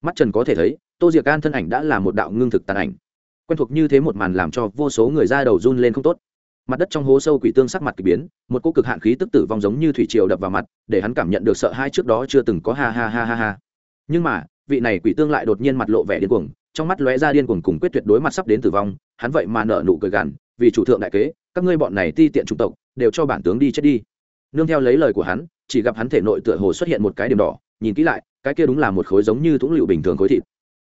Mắt trần có thể thấy, tô diệc an thân ảnh đã là một đạo ngưng thực tàn ảnh. Quen thuộc như thế một màn làm cho vô số người ra đầu run lên không tốt. Mặt đất trong hố sâu quỷ tương sắc mặt k ỳ biến, một cô cực hạn khí tức tử vong giống như thủy triều đập vào mặt, để hắn cảm nhận được sợ hai trước đó chưa từng có. Ha ha ha ha ha. Nhưng mà, vị này quỷ tương lại đột nhiên mặt lộ vẻ điên cuồng, trong mắt lóe ra điên cuồng cùng quyết tuyệt đối mặt sắp đến tử vong, hắn vậy mà nở nụ cười gằn, vì chủ thượng đại kế, các ngươi bọn này ti tiện chủng tộc, đều cho bản tướng đi chết đi. Nương theo lấy lời của hắn, chỉ gặp hắn thể nội tựa hồ xuất hiện một cái điểm đỏ, nhìn kỹ lại cái kia đúng là một khối giống như thủng lựu bình thường khối thịt.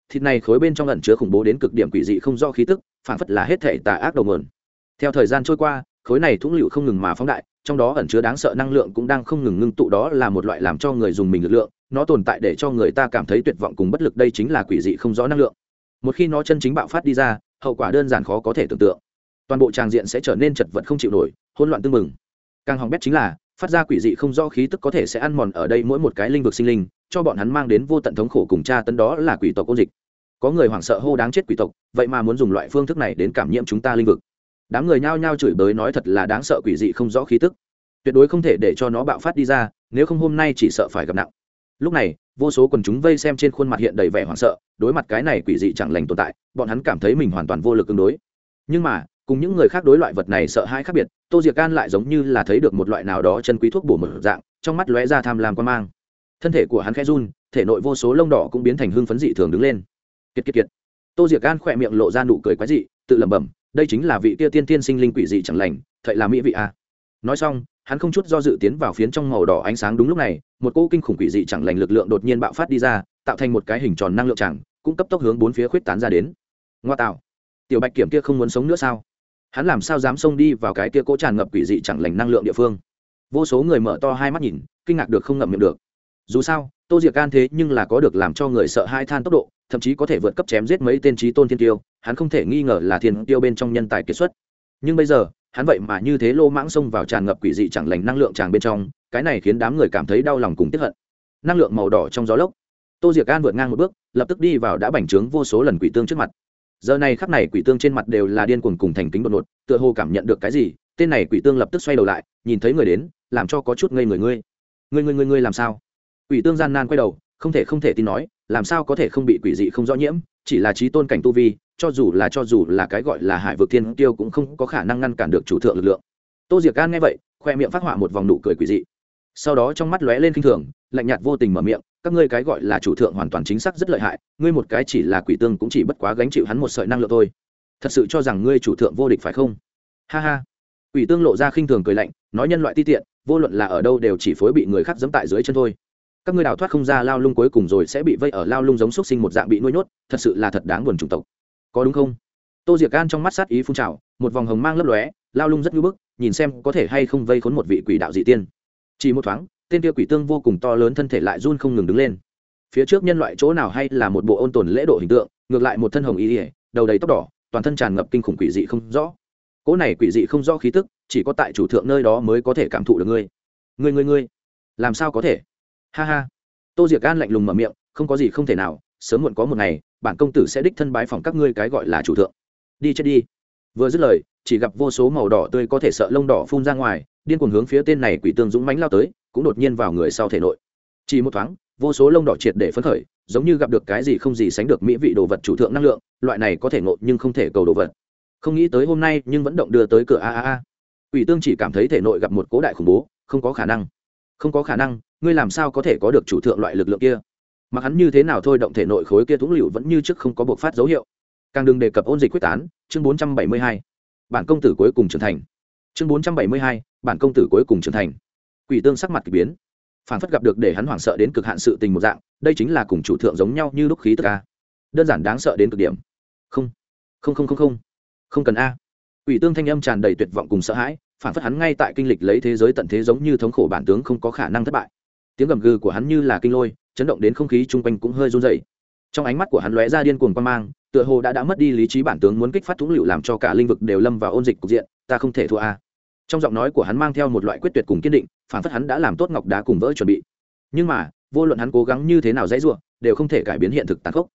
Thịt này khối bên trong ẩn chứa khủng bố đến cực điểm quỷ dị không do khí tức phản phất là hết thể tà ác đầu mượn theo thời gian trôi qua, khối này thủng lựu không ngừng mà phóng đại, trong đó ẩn chứa đáng sợ năng lượng cũng đang không ngừng ngưng tụ đó là một loại làm cho người dùng mình lực lượng, nó tồn tại để cho người ta cảm thấy tuyệt vọng cùng bất lực, đây chính là quỷ dị không rõ năng lượng. Một khi nó chân chính bạo phát đi ra, hậu quả đơn giản khó có thể tưởng tượng. Toàn bộ tràng diện sẽ trở nên chật vật không chịu nổi, hỗn loạn tương mừng càng hỏng bét chính là phát ra quỷ dị không rõ khí tức có thể sẽ ăn mòn ở đây mỗi một cái linh vực sinh linh, cho bọn hắn mang đến vô tận thống khổ cùng tra tấn đó là quỷ tộc ôn dịch. Có người hoảng sợ hô đáng chết quỷ tộc, vậy mà muốn dùng loại phương thức này đến cảm nhiễm chúng ta linh vực. Đám người nhao nhao chửi bới nói thật là đáng sợ quỷ dị không rõ khí tức. Tuyệt đối không thể để cho nó bạo phát đi ra, nếu không hôm nay chỉ sợ phải gặp nặng lúc này, vô số quần chúng vây xem trên khuôn mặt hiện đầy vẻ hoảng sợ, đối mặt cái này quỷ dị chẳng lành tồn tại, bọn hắn cảm thấy mình hoàn toàn vô lực ứng đối. Nhưng mà cùng những người khác đối loại vật này sợ hãi khác biệt, tô diệc an lại giống như là thấy được một loại nào đó chân quý thuốc bổ mở dạng, trong mắt lóe ra tham lam quan mang. Thân thể của hắn khẽ run, thể nội vô số lông đỏ cũng biến thành hưng phấn dị thường đứng lên. Kiệt kiệt kiệt. Tô diệc an khỏe miệng lộ ra nụ cười quái dị, tự lẩm bẩm, đây chính là vị kia tiên tiên sinh linh quỷ dị chẳng lành thậy là mỹ vị a nói xong, hắn không chút do dự tiến vào phiến trong màu đỏ ánh sáng đúng lúc này, một cỗ kinh khủng quỷ dị chẳng lành lực lượng đột nhiên bạo phát đi ra, tạo thành một cái hình tròn năng lượng chẳng, cũng cấp tốc hướng bốn phía khuyết tán ra đến. Ngoa tạo. Tiểu bạch kiểm kia không muốn sống nữa sao? Hắn làm sao dám xông đi vào cái kia cỗ tràn ngập quỷ dị chẳng lành năng lượng địa phương? Vô số người mở to hai mắt nhìn, kinh ngạc được không ngậm miệng được. Dù sao, tô diệc can thế nhưng là có được làm cho người sợ hai than tốc độ, thậm chí có thể vượt cấp chém giết mấy tên trí tôn thiên tiêu, hắn không thể nghi ngờ là thiên tiêu bên trong nhân tài kiệt xuất. Nhưng bây giờ, hắn vậy mà như thế lô mãng xông vào tràn ngập quỷ dị chẳng lành năng lượng tràn bên trong, cái này khiến đám người cảm thấy đau lòng cùng tiếp hận. Năng lượng màu đỏ trong gió lốc. Tô diệc an vượt ngang một bước, lập tức đi vào đã bành trướng vô số lần quỷ tương trước mặt giờ này khắp này quỷ tương trên mặt đều là điên cuồng cùng thành kính đột ngột, tựa hồ cảm nhận được cái gì, tên này quỷ tương lập tức xoay đầu lại, nhìn thấy người đến, làm cho có chút ngây người ngươi. Ngươi ngươi ngươi ngươi làm sao? Quỷ tương gian nan quay đầu, không thể không thể tin nói, làm sao có thể không bị quỷ dị không rõ nhiễm, chỉ là trí tôn cảnh tu vi, cho dù là cho dù là cái gọi là hải vực thiên tiêu cũng không có khả năng ngăn cản được chủ thượng lực lượng. Tô diệc gan nghe vậy, khoe miệng phát họa một vòng nụ cười quỷ dị sau đó trong mắt lóe lên khinh thường, lạnh nhạt vô tình mở miệng, các ngươi cái gọi là chủ thượng hoàn toàn chính xác rất lợi hại, ngươi một cái chỉ là quỷ tương cũng chỉ bất quá gánh chịu hắn một sợi năng lượng thôi. Thật sự cho rằng ngươi chủ thượng vô địch phải không? Ha ha. Quỷ tương lộ ra khinh thường cười lạnh, nói nhân loại ti tiện, vô luận là ở đâu đều chỉ phối bị người khác dẫm tại dưới chân thôi. Các ngươi đào thoát không ra lao lung cuối cùng rồi sẽ bị vây ở lao lung giống xúc sinh một dạng bị nuôi nhốt, thật sự là thật đáng buồn chủng tộc. Có đúng không? Tô diệc gan trong mắt sát ý phun trào, một vòng hồng mang lấp lóe, lao lung rất ngưỡng bức, nhìn xem có thể hay không vây khốn một vị quỷ đạo dị tiên chỉ một thoáng, tên kia quỷ tương vô cùng to lớn thân thể lại run không ngừng đứng lên. Phía trước nhân loại chỗ nào hay là một bộ ôn tồn lễ độ hình tượng, ngược lại một thân hồng y ỉa đầu đầy tóc đỏ, toàn thân tràn ngập kinh khủng quỷ dị không rõ. Cỗ này quỷ dị không rõ khí tức, chỉ có tại chủ thượng nơi đó mới có thể cảm thụ được ngươi. Ngươi ngươi ngươi, làm sao có thể? Ha ha. Tô diệc gan lạnh lùng mở miệng, không có gì không thể nào, sớm muộn có một ngày, bản công tử sẽ đích thân bái phòng các ngươi cái gọi là chủ thượng. Đi chết đi. Vừa dứt lời, chỉ gặp vô số màu đỏ tươi có thể sợ lông đỏ phun ra ngoài điên cuồng hướng phía tên này quỷ tương dũng mãnh lao tới, cũng đột nhiên vào người sau thể nội. Chỉ một thoáng, vô số lông đỏ triệt để phấn khởi, giống như gặp được cái gì không gì sánh được mỹ vị đồ vật chủ thượng năng lượng, loại này có thể ngộ nhưng không thể cầu đồ vật. Không nghĩ tới hôm nay, nhưng vẫn động đưa tới cửa a a a. Quỷ tương chỉ cảm thấy thể nội gặp một cố đại khủng bố, không có khả năng. Không có khả năng, ngươi làm sao có thể có được chủ thượng loại lực lượng kia? Mặc hắn như thế nào thôi động thể nội khối kia thúng liệu vẫn như trước không có buộc phát dấu hiệu. Càng đừng đề cập ôn dịch quyết tán, chương bốn trăm bảy mươi hai. Bản công tử cuối cùng trưởng thành. Chương bốn trăm bảy mươi hai bản công tử cuối cùng trưởng thành. Quỷ tương sắc mặt k ỳ biến. Phản phất gặp được để hắn hoảng sợ đến cực hạn sự tình một dạng, đây chính là cùng chủ thượng giống nhau như lúc khí tức a. Đơn giản đáng sợ đến cực điểm. Không không không không không. Không cần a. Quỷ tương thanh âm tràn đầy tuyệt vọng cùng sợ hãi, phản phất hắn ngay tại kinh lịch lấy thế giới tận thế giống như thống khổ bản tướng không có khả năng thất bại. Tiếng gầm gừ của hắn như là kinh lôi, chấn động đến không khí chung quanh cũng hơi run dày trong ánh mắt của hắn lóe ra điên cuồng quan mang, tựa hồ đã đã mất đi lý trí bản tướng muốn kích phát thúng lựu làm cho cả linh vực đều lâm vào ôn dịch cục diện, ta không thể thua a trong giọng nói của hắn mang theo một loại quyết tuyệt cùng kiên định phản phất hắn đã làm tốt ngọc đá cùng vỡ chuẩn bị. Nhưng mà, vô luận hắn cố gắng như thế nào dãy ruộng đều không thể cải biến hiện thực tàn khốc.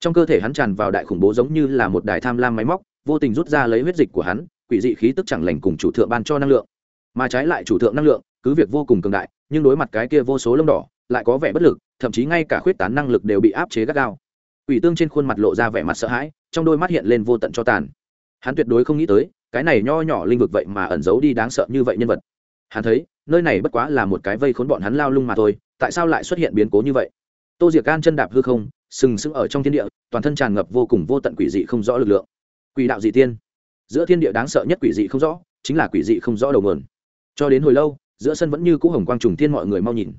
Trong cơ thể hắn tràn vào đại khủng bố giống như là một đài tham lam máy móc, vô tình rút ra lấy huyết dịch của hắn, quỷ dị khí tức chẳng lành cùng chủ thượng ban cho năng lượng. Mà trái lại chủ thượng năng lượng, cứ việc vô cùng cường đại, nhưng đối mặt cái kia vô số lông đỏ, lại có vẻ bất lực, thậm chí ngay cả khuyết tán năng lực đều bị áp chế gắt gao. Quỷ tương trên khuôn mặt lộ ra vẻ mặt sợ hãi, trong đôi mắt hiện lên vô tận cho tàn. Hắn tuyệt đối không nghĩ tới cái này nho nhỏ linh vực vậy mà ẩn giấu đi đáng sợ như vậy nhân vật. Hắn thấy, nơi này bất quá là một cái vây khốn bọn hắn lao lung mà thôi, tại sao lại xuất hiện biến cố như vậy? Tô diệc can chân đạp hư không, sừng sững ở trong thiên địa, toàn thân tràn ngập vô cùng vô tận quỷ dị không rõ lực lượng. Quỷ đạo dị tiên. Giữa thiên địa đáng sợ nhất quỷ dị không rõ, chính là quỷ dị không rõ đầu mườn cho đến hồi lâu, giữa sân vẫn như cũ hồng quang trùng thiên mọi người mau nhìn.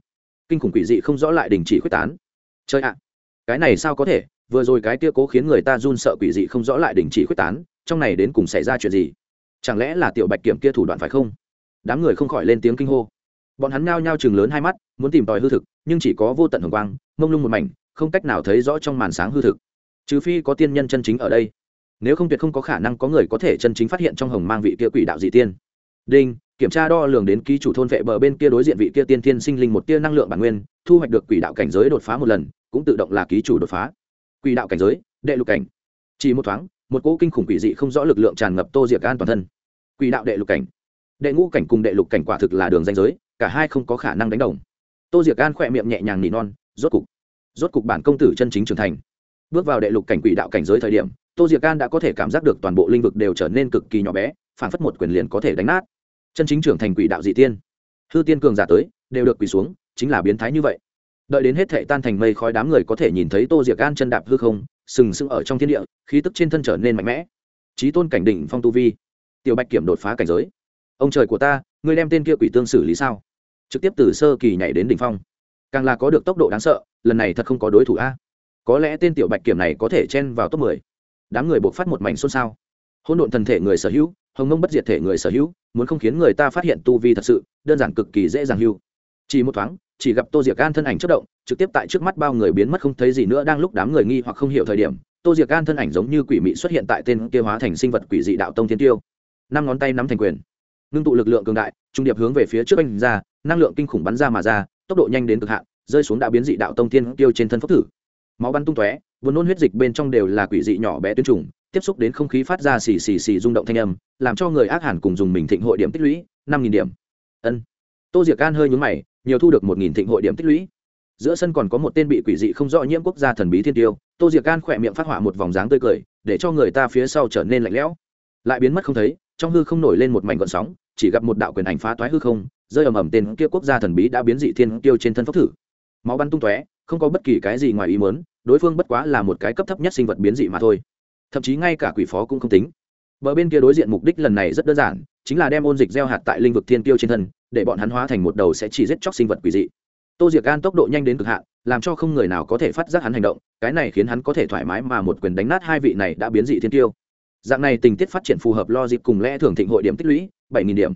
Kinh khủng quỷ dị không rõ lại đình chỉ quyết tán. Chơi ạ, cái này sao có thể? Vừa rồi cái kia cố khiến người ta run sợ quỷ dị không rõ lại đình chỉ quyết tán, trong này đến cùng xảy ra chuyện gì? Chẳng lẽ là tiểu bạch kiểm kia thủ đoạn phải không? Đám người không khỏi lên tiếng kinh hô. Bọn hắn ngao nhao chừng lớn hai mắt, muốn tìm tòi hư thực, nhưng chỉ có vô tận hồng quang, mông lung một mảnh, không cách nào thấy rõ trong màn sáng hư thực. Trừ phi có tiên nhân chân chính ở đây. Nếu không tuyệt không có khả năng có người có thể chân chính phát hiện trong hồng mang vị kia quỷ đạo dị tiên. Đinh, kiểm tra đo lường đến ký chủ thôn vệ bờ bên kia đối diện vị kia tiên thiên sinh linh một tia năng lượng bản nguyên, thu hoạch được quỷ đạo cảnh giới đột phá một lần, cũng tự động là ký chủ đột phá. Quỷ đạo cảnh giới, đệ lục cảnh. Chỉ một thoáng một cỗ kinh khủng quỷ dị không rõ lực lượng tràn ngập tô diệc an toàn thân. Quỷ đạo đệ lục cảnh, đệ ngũ cảnh cùng đệ lục cảnh quả thực là đường danh giới, cả hai không có khả năng đánh đồng. Tô diệc an khỏe miệng nhẹ nhàng nỉ non, rốt cục rốt cục bản công tử chân chính trưởng thành. Bước vào đệ lục cảnh quỷ đạo cảnh giới thời điểm, tô diệc an đã có thể cảm giác được toàn bộ lĩnh vực đều trở nên cực kỳ nhỏ bé phản phất một quyền liền có thể đánh nát. Chân chính trưởng thành quỷ đạo dị tiên, hư tiên cường giả tới, đều được quỳ xuống, chính là biến thái như vậy. Đợi đến hết thệ tan thành mây khói đám người có thể nhìn thấy tô diệc an chân đạp hư không sừng sững ở trong thiên địa, khí tức trên thân trở nên mạnh mẽ. Trí tôn cảnh đỉnh phong tu vi. Tiểu bạch kiểm đột phá cảnh giới. Ông trời của ta, ngươi đem tên kia quỷ tương xử lý sao? Trực tiếp từ sơ kỳ nhảy đến đỉnh phong. Càng là có được tốc độ đáng sợ, lần này thật không có đối thủ a. Có lẽ tên tiểu bạch kiểm này có thể chen vào top mười. Đám người buộc phát một mảnh xôn xao. Hôn độn thần thể người sở hữu, hồng mông bất diệt thể người sở hữu, muốn không khiến người ta phát hiện tu vi thật sự, đơn giản cực kỳ dễ dàng hưu. Chỉ một thoáng chỉ gặp tô diệc an thân ảnh chất động, trực tiếp tại trước mắt bao người biến mất không thấy gì nữa đang lúc đám người nghi hoặc không hiểu thời điểm, tô diệc an thân ảnh giống như quỷ mị xuất hiện tại tên kia hóa thành sinh vật quỷ dị đạo tông thiên tiêu. Năm ngón tay nắm thành quyền. Ngưng tụ lực lượng cường đại, trung điệp hướng về phía trước anh ra, năng lượng kinh khủng bắn ra mà ra, tốc độ nhanh đến cực hạn, rơi xuống đã biến dị đạo tông thiên tiêu trên thân phốc thử. Máu bắn tung tóe vốn nôn huyết dịch bên trong đều là quỷ dị nhỏ bé tuyến trùng, tiếp xúc đến không khí phát ra xì xì xì rung động thanh âm, làm cho người ác hẳn cùng dùng mình thịnh hội điểm tích lũy, năm nghìn điểm. Ân. Tô diệc gan hơi nhúng mày nhiều thu được một nghìn thịnh hội điểm tích lũy. Giữa sân còn có một tên bị quỷ dị không rõ nhiễm quốc gia thần bí thiên tiêu, tô diệc can khỏe miệng phát họa một vòng dáng tươi cười, để cho người ta phía sau trở nên lạnh lẽo. Lại biến mất không thấy, trong hư không nổi lên một mảnh gọn sóng, chỉ gặp một đạo quyền ảnh phá toái hư không, rơi ầm ầm tên kia quốc gia thần bí đã biến dị thiên tiêu trên thân phốc thử. Máu bắn tung tóe, không có bất kỳ cái gì ngoài ý muốn, đối phương bất quá là một cái cấp thấp nhất sinh vật biến dị mà thôi. Thậm chí ngay cả quỷ phó cũng không tính. Bờ bên kia đối diện mục đích lần này rất đơn giản, chính là đem ôn dịch gieo hạt tại linh vực thiên tiêu trên thân để bọn hắn hóa thành một đầu sẽ chỉ giết chóc sinh vật quỷ dị. Tô diệc gan tốc độ nhanh đến cực hạn, làm cho không người nào có thể phát giác hắn hành động, cái này khiến hắn có thể thoải mái mà một quyền đánh nát hai vị này đã biến dị thiên tiêu. Dạng này tình tiết phát triển phù hợp lo dịp cùng lẽ thường thịnh hội điểm tích lũy, bảy nghìn điểm.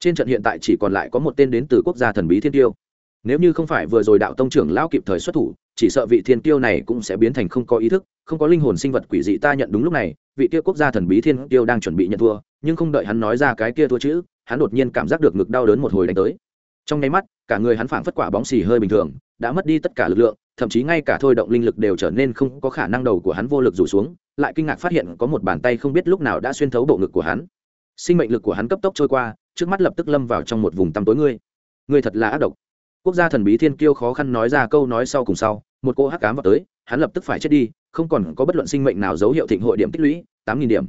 Trên trận hiện tại chỉ còn lại có một tên đến từ quốc gia thần bí thiên tiêu. Nếu như không phải vừa rồi đạo tông trưởng lão kịp thời xuất thủ, chỉ sợ vị thiên tiêu này cũng sẽ biến thành không có ý thức, không có linh hồn sinh vật quỷ dị ta nhận đúng lúc này, vị kia quốc gia thần bí thiên tiêu đang chuẩn bị nhận thua, nhưng không đợi hắn nói ra cái kia thua chữ hắn đột nhiên cảm giác được ngực đau đớn một hồi đánh tới. Trong nháy mắt, cả người hắn phảng phất quả bóng xì hơi bình thường, đã mất đi tất cả lực lượng, thậm chí ngay cả thôi động linh lực đều trở nên không có khả năng đầu của hắn vô lực rủ xuống, lại kinh ngạc phát hiện có một bàn tay không biết lúc nào đã xuyên thấu bộ ngực của hắn. Sinh mệnh lực của hắn cấp tốc trôi qua, trước mắt lập tức lâm vào trong một vùng tăm tối ngươi. Ngươi thật là ác độc. Quốc gia thần bí thiên kiêu khó khăn nói ra câu nói sau cùng sau, một cô hắc cám vào tới, hắn lập tức phải chết đi, không còn có bất luận sinh mệnh nào dấu hiệu thịnh hội điểm tích lũy, tám nghìn điểm.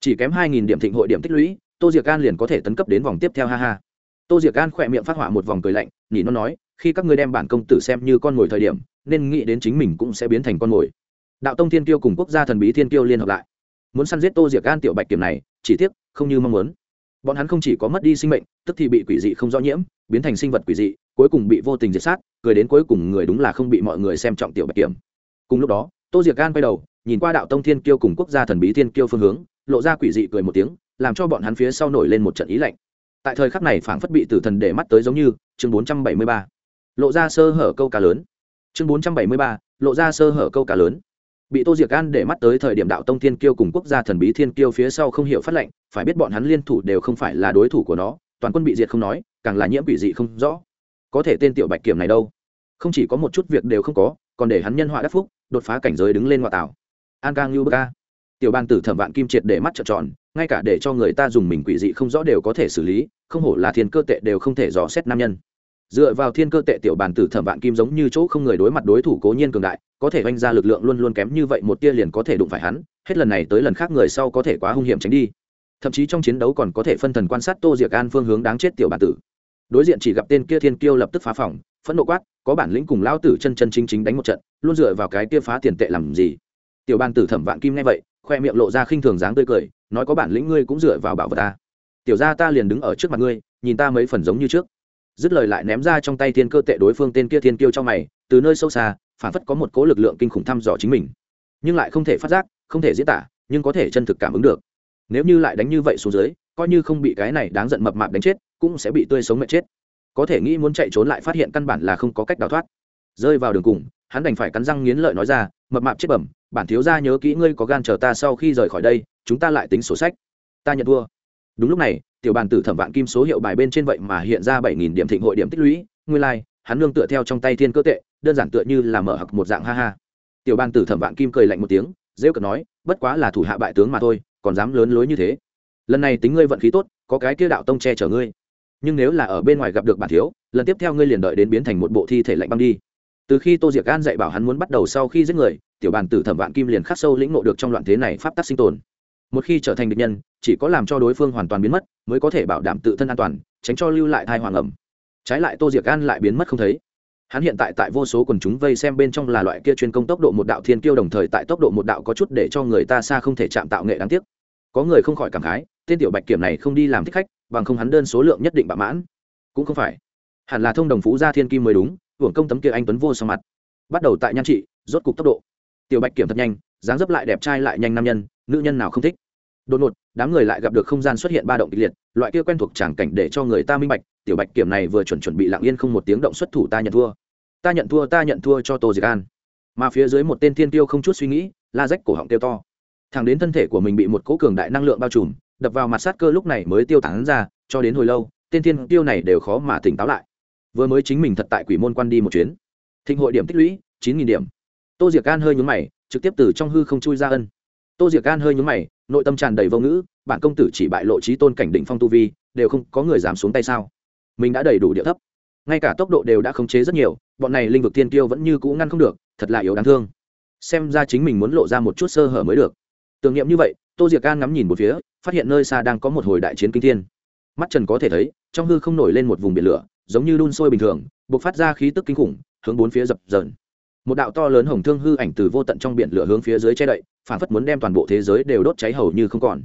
Chỉ kém hai nghìn điểm thịnh hội điểm tích lũy tô diệc Gan liền có thể tấn cấp đến vòng tiếp theo, ha ha. Tô diệc Gan khỏe miệng phát họa một vòng cười lạnh, nhỉ nó nói, khi các ngươi đem bản công tử xem như con mồi thời điểm, nên nghĩ đến chính mình cũng sẽ biến thành con mồi. Đạo tông thiên kiêu cùng quốc gia thần bí thiên kiêu liên hợp lại. Muốn săn giết tô diệc Gan tiểu bạch kiểm này, chỉ tiếc, không như mong muốn. Bọn hắn không chỉ có mất đi sinh mệnh, tức thì bị quỷ dị không rõ nhiễm, biến thành sinh vật quỷ dị, cuối cùng bị vô tình diệt sát, cười đến cuối cùng người đúng là không bị mọi người xem trọng tiểu bạch kiểm. Cùng lúc đó, tô diệc gan quay đầu, nhìn qua đạo tông thiên kiêu cùng quốc gia thần bí thiên kiêu phương hướng, lộ ra quỷ dị cười một tiếng làm cho bọn hắn phía sau nổi lên một trận ý lạnh. Tại thời khắc này phảng phất bị tử thần để mắt tới giống như, chương bốn trăm bảy mươi ba. Lộ ra sơ hở câu cá lớn. Chương bốn trăm bảy mươi ba, lộ ra sơ hở câu cá lớn. Bị tô diệc an để mắt tới thời điểm đạo tông thiên kiêu cùng quốc gia thần bí thiên kiêu phía sau không hiểu phát lệnh, phải biết bọn hắn liên thủ đều không phải là đối thủ của nó, toàn quân bị diệt không nói, càng là nhiễm quỷ dị không rõ. Có thể tên tiểu bạch kiểm này đâu? Không chỉ có một chút việc đều không có, còn để hắn nhân họa đắc phúc, đột phá cảnh giới đứng lên ngoại tảo an cang bơ ca. Tiểu bang tử thẩm vạn kim triệt để mắt trợn tròn ngay cả để cho người ta dùng mình quỷ dị không rõ đều có thể xử lý, không hổ là thiên cơ tệ đều không thể dò xét nam nhân. Dựa vào thiên cơ tệ tiểu bàn tử thẩm vạn kim giống như chỗ không người đối mặt đối thủ cố nhiên cường đại, có thể oanh ra lực lượng luôn luôn kém như vậy một tia liền có thể đụng phải hắn, hết lần này tới lần khác người sau có thể quá hung hiểm tránh đi. Thậm chí trong chiến đấu còn có thể phân thần quan sát tô diệc an phương hướng đáng chết tiểu bản tử. Đối diện chỉ gặp tên kia thiên kiêu lập tức phá phòng, phẫn nộ quát, có bản lĩnh cùng lao tử chân chân chính chính đánh một trận, luôn dựa vào cái kia phá tiền tệ làm gì? Tiểu bàn tử thẩm vạn kim nghe vậy, khoe miệng lộ ra khinh thường dáng tươi cười nói có bản lĩnh ngươi cũng dựa vào bảo vật ta. Tiểu ra ta liền đứng ở trước mặt ngươi, nhìn ta mấy phần giống như trước. Dứt lời lại ném ra trong tay thiên cơ tệ đối phương tên kia thiên kiêu trong mày, từ nơi sâu xa, phản phất có một cố lực lượng kinh khủng thăm dò chính mình. Nhưng lại không thể phát giác, không thể diễn tả, nhưng có thể chân thực cảm ứng được. Nếu như lại đánh như vậy xuống dưới, coi như không bị cái này đáng giận mập mạp đánh chết, cũng sẽ bị tươi sống mệt chết. Có thể nghĩ muốn chạy trốn lại phát hiện căn bản là không có cách đào thoát. Rơi vào đường cùng, hắn đành phải cắn răng nghiến lợi nói ra, mập mạp chết bẩm, bản thiếu gia nhớ kỹ ngươi có gan chờ ta sau khi rời khỏi đây chúng ta lại tính sổ sách. Ta nhận thua. Đúng lúc này tiểu bàn tử thẩm vạn kim số hiệu bài bên trên vậy mà hiện ra bảy nghìn điểm thịnh hội điểm tích lũy nguyên lai、like, hắn nương tựa theo trong tay thiên cơ tệ đơn giản tựa như là mở hặc một dạng ha ha. Tiểu bàn tử thẩm vạn kim cười lạnh một tiếng rêu cợt nói bất quá là thủ hạ bại tướng mà thôi còn dám lớn lối như thế. Lần này tính ngươi vận khí tốt có cái kia đạo tông che chở ngươi. Nhưng nếu là ở bên ngoài gặp được bản thiếu lần tiếp theo ngươi liền đợi đến biến thành một bộ thi thể lạnh băng đi. Từ khi tô diệc gan dạy bảo hắn muốn bắt đầu sau khi giết người tiểu bàn tử thẩm vạn kim liền khắc sâu lĩnh ngộ được trong loạn thế này pháp tắc sinh tồn một khi trở thành địch nhân, chỉ có làm cho đối phương hoàn toàn biến mất, mới có thể bảo đảm tự thân an toàn, tránh cho lưu lại thai hoàng ẩm. Trái lại tô diệc gan lại biến mất không thấy. Hắn hiện tại tại vô số quần chúng vây xem bên trong là loại kia chuyên công tốc độ một đạo thiên kiêu đồng thời tại tốc độ một đạo có chút để cho người ta xa không thể chạm tạo nghệ đáng tiếc. Có người không khỏi cảm khái, tên tiểu bạch kiểm này không đi làm thích khách, bằng không hắn đơn số lượng nhất định bạ mãn. Cũng không phải. Hẳn là thông đồng phú gia thiên kim mới đúng, hưởng công tấm kia anh tuấn vô sau mặt. Bắt đầu tại nhan trị, rốt cục tốc độ. Tiểu bạch kiểm thật nhanh, dáng dấp lại đẹp trai lại nhanh nam nhân, nữ nhân nào không thích đột ngột, đám người lại gặp được không gian xuất hiện ba động kịch liệt, loại kia quen thuộc tràng cảnh để cho người ta minh bạch, tiểu bạch kiểm này vừa chuẩn chuẩn bị lặng yên không một tiếng động xuất thủ ta nhận thua. Ta nhận thua, ta nhận thua cho tô diệc an. Mà phía dưới một tên thiên tiêu không chút suy nghĩ, la rách cổ họng tiêu to. Thẳng đến thân thể của mình bị một cỗ cường đại năng lượng bao trùm, đập vào mặt sát cơ lúc này mới tiêu tán ra, cho đến hồi lâu, tên thiên tiêu này đều khó mà tỉnh táo lại. Vừa mới chính mình thật tại quỷ môn quan đi một chuyến. Thịnh hội điểm tích lũy, chín nghìn điểm. Tô diệc An hơi nhúng mày, trực tiếp từ trong hư không chui ra ân. Tô diệc An hơi nhúng mày nội tâm tràn đầy vô ngữ, bản công tử chỉ bại lộ trí tôn cảnh đỉnh phong tu vi, đều không có người dám xuống tay sao? Mình đã đầy đủ địa thấp. Ngay cả tốc độ đều đã khống chế rất nhiều, bọn này linh vực tiên tiêu vẫn như cũ ngăn không được, thật là yếu đáng thương. Xem ra chính mình muốn lộ ra một chút sơ hở mới được. Tưởng niệm như vậy, tô diệc can ngắm nhìn một phía, phát hiện nơi xa đang có một hồi đại chiến kinh thiên. Mắt trần có thể thấy, trong hư không nổi lên một vùng biển lửa, giống như đun sôi bình thường b ộ c phát ra khí tức kinh khủng, hướng bốn phía dập dờn một đạo to lớn hồng thương hư ảnh từ vô tận trong biển lửa hướng phía dưới che đậy phản phất muốn đem toàn bộ thế giới đều đốt cháy hầu như không còn.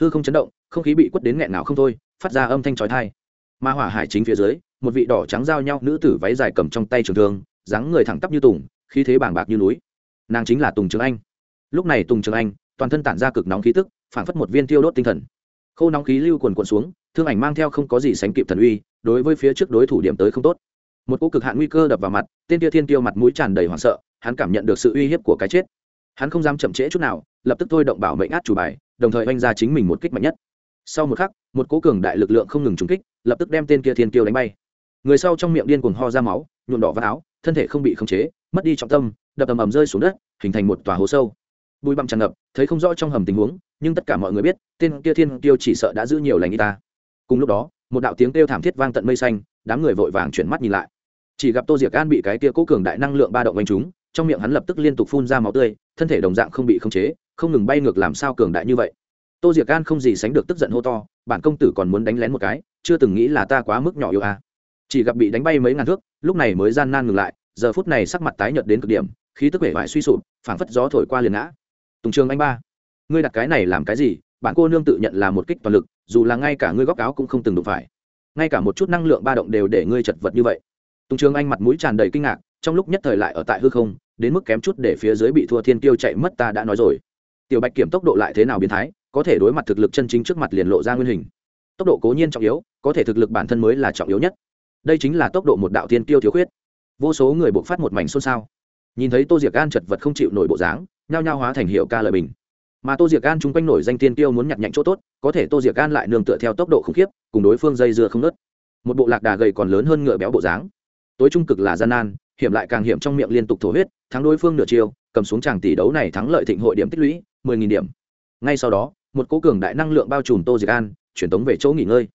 Hư không chấn động, không khí bị quất đến nghẹn nào không thôi, phát ra âm thanh chói tai. Ma hỏa hải chính phía dưới, một vị đỏ trắng giao nhau nữ tử váy dài cầm trong tay trường thương, dáng người thẳng tắp như tùng, khí thế bàng bạc như núi. Nàng chính là tùng trường anh. Lúc này tùng trường anh, toàn thân tản ra cực nóng khí tức phản phất một viên tiêu đốt tinh thần. Khô nóng khí lưu quần quần xuống, thương ảnh mang theo không có gì sánh kịp thần uy, đối với phía trước đối thủ điểm tới không tốt một cỗ cực hạn nguy cơ đập vào mặt, tên tia thiên tiêu mặt mũi tràn đầy hoảng sợ, hắn cảm nhận được sự uy hiếp của cái chết. Hắn không dám chậm trễ chút nào, lập tức thôi động bảo mệnh át chủ bài, đồng thời oanh ra chính mình một kích mạnh nhất. Sau một khắc, một cố cường đại lực lượng không ngừng trúng kích, lập tức đem tên kia thiên kiêu đánh bay. Người sau trong miệng điên cuồng ho ra máu, nhuộm đỏ vào áo, thân thể không bị khống chế, mất đi trọng tâm, đập ầm ầm rơi xuống đất, hình thành một tòa hố sâu. Bụi bặm tràn ngập, thấy không rõ trong hầm tình huống, nhưng tất cả mọi người biết, tên kia thiên kiêu chỉ sợ đã giữ nhiều lành y ta. Cùng lúc đó, một đạo tiếng kêu thảm thiết vang tận mây xanh đám người vội vàng chuyển mắt nhìn lại. Chỉ gặp tô diệc an bị cái kia cố cường đại năng lượng ba động quanh chúng, trong miệng hắn lập tức liên tục phun ra máu tươi thân thể đồng dạng không bị khống chế không ngừng bay ngược làm sao cường đại như vậy. Tô diệc an không gì sánh được tức giận hô to bản công tử còn muốn đánh lén một cái chưa từng nghĩ là ta quá mức nhỏ yêu a à. chỉ gặp bị đánh bay mấy ngàn thước lúc này mới gian nan ngừng lại giờ phút này sắc mặt tái nhợt đến cực điểm khí tức vẻ vải suy sụp phảng phất gió thổi qua liền ngã. Tùng trường anh ba ngươi đặt cái này làm cái gì? Bản cô nương tự nhận là một kích toàn lực dù là ngay cả ngươi góc áo cũng không từng đụng phải ngay cả một chút năng lượng ba động đều để ngươi chật vật như vậy. Tùng trường anh mặt mũi tràn đầy kinh ngạc, trong lúc nhất thời lại ở tại hư không, đến mức kém chút để phía dưới bị thua thiên tiêu chạy mất ta đã nói rồi. Tiểu bạch kiểm tốc độ lại thế nào biến thái, có thể đối mặt thực lực chân chính trước mặt liền lộ ra nguyên hình. Tốc độ cố nhiên trọng yếu, có thể thực lực bản thân mới là trọng yếu nhất. Đây chính là tốc độ một đạo thiên tiêu thiếu khuyết. Vô số người buộc phát một mảnh xôn xao. Nhìn thấy tô diệc gan chật vật không chịu nổi bộ dáng, nhao nhao hóa thành hiệu ca lời bình mà tô diệc gan chung quanh nổi danh tiên tiêu muốn nhặt nhạnh chỗ tốt, có thể tô diệc gan lại nương tựa theo tốc độ khủng khiếp, cùng đối phương dây dưa không nớt một bộ lạc đà gầy còn lớn hơn ngựa béo bộ dáng. Tối trung cực là gian nan, hiểm lại càng hiểm trong miệng liên tục thổ huyết, thắng đối phương nửa chiều cầm xuống tràng tỷ đấu này thắng lợi thịnh hội điểm tích lũy, mười nghìn điểm. Ngay sau đó, một cố cường đại năng lượng bao trùm tô diệc an chuyển tống về chỗ nghỉ ngơi.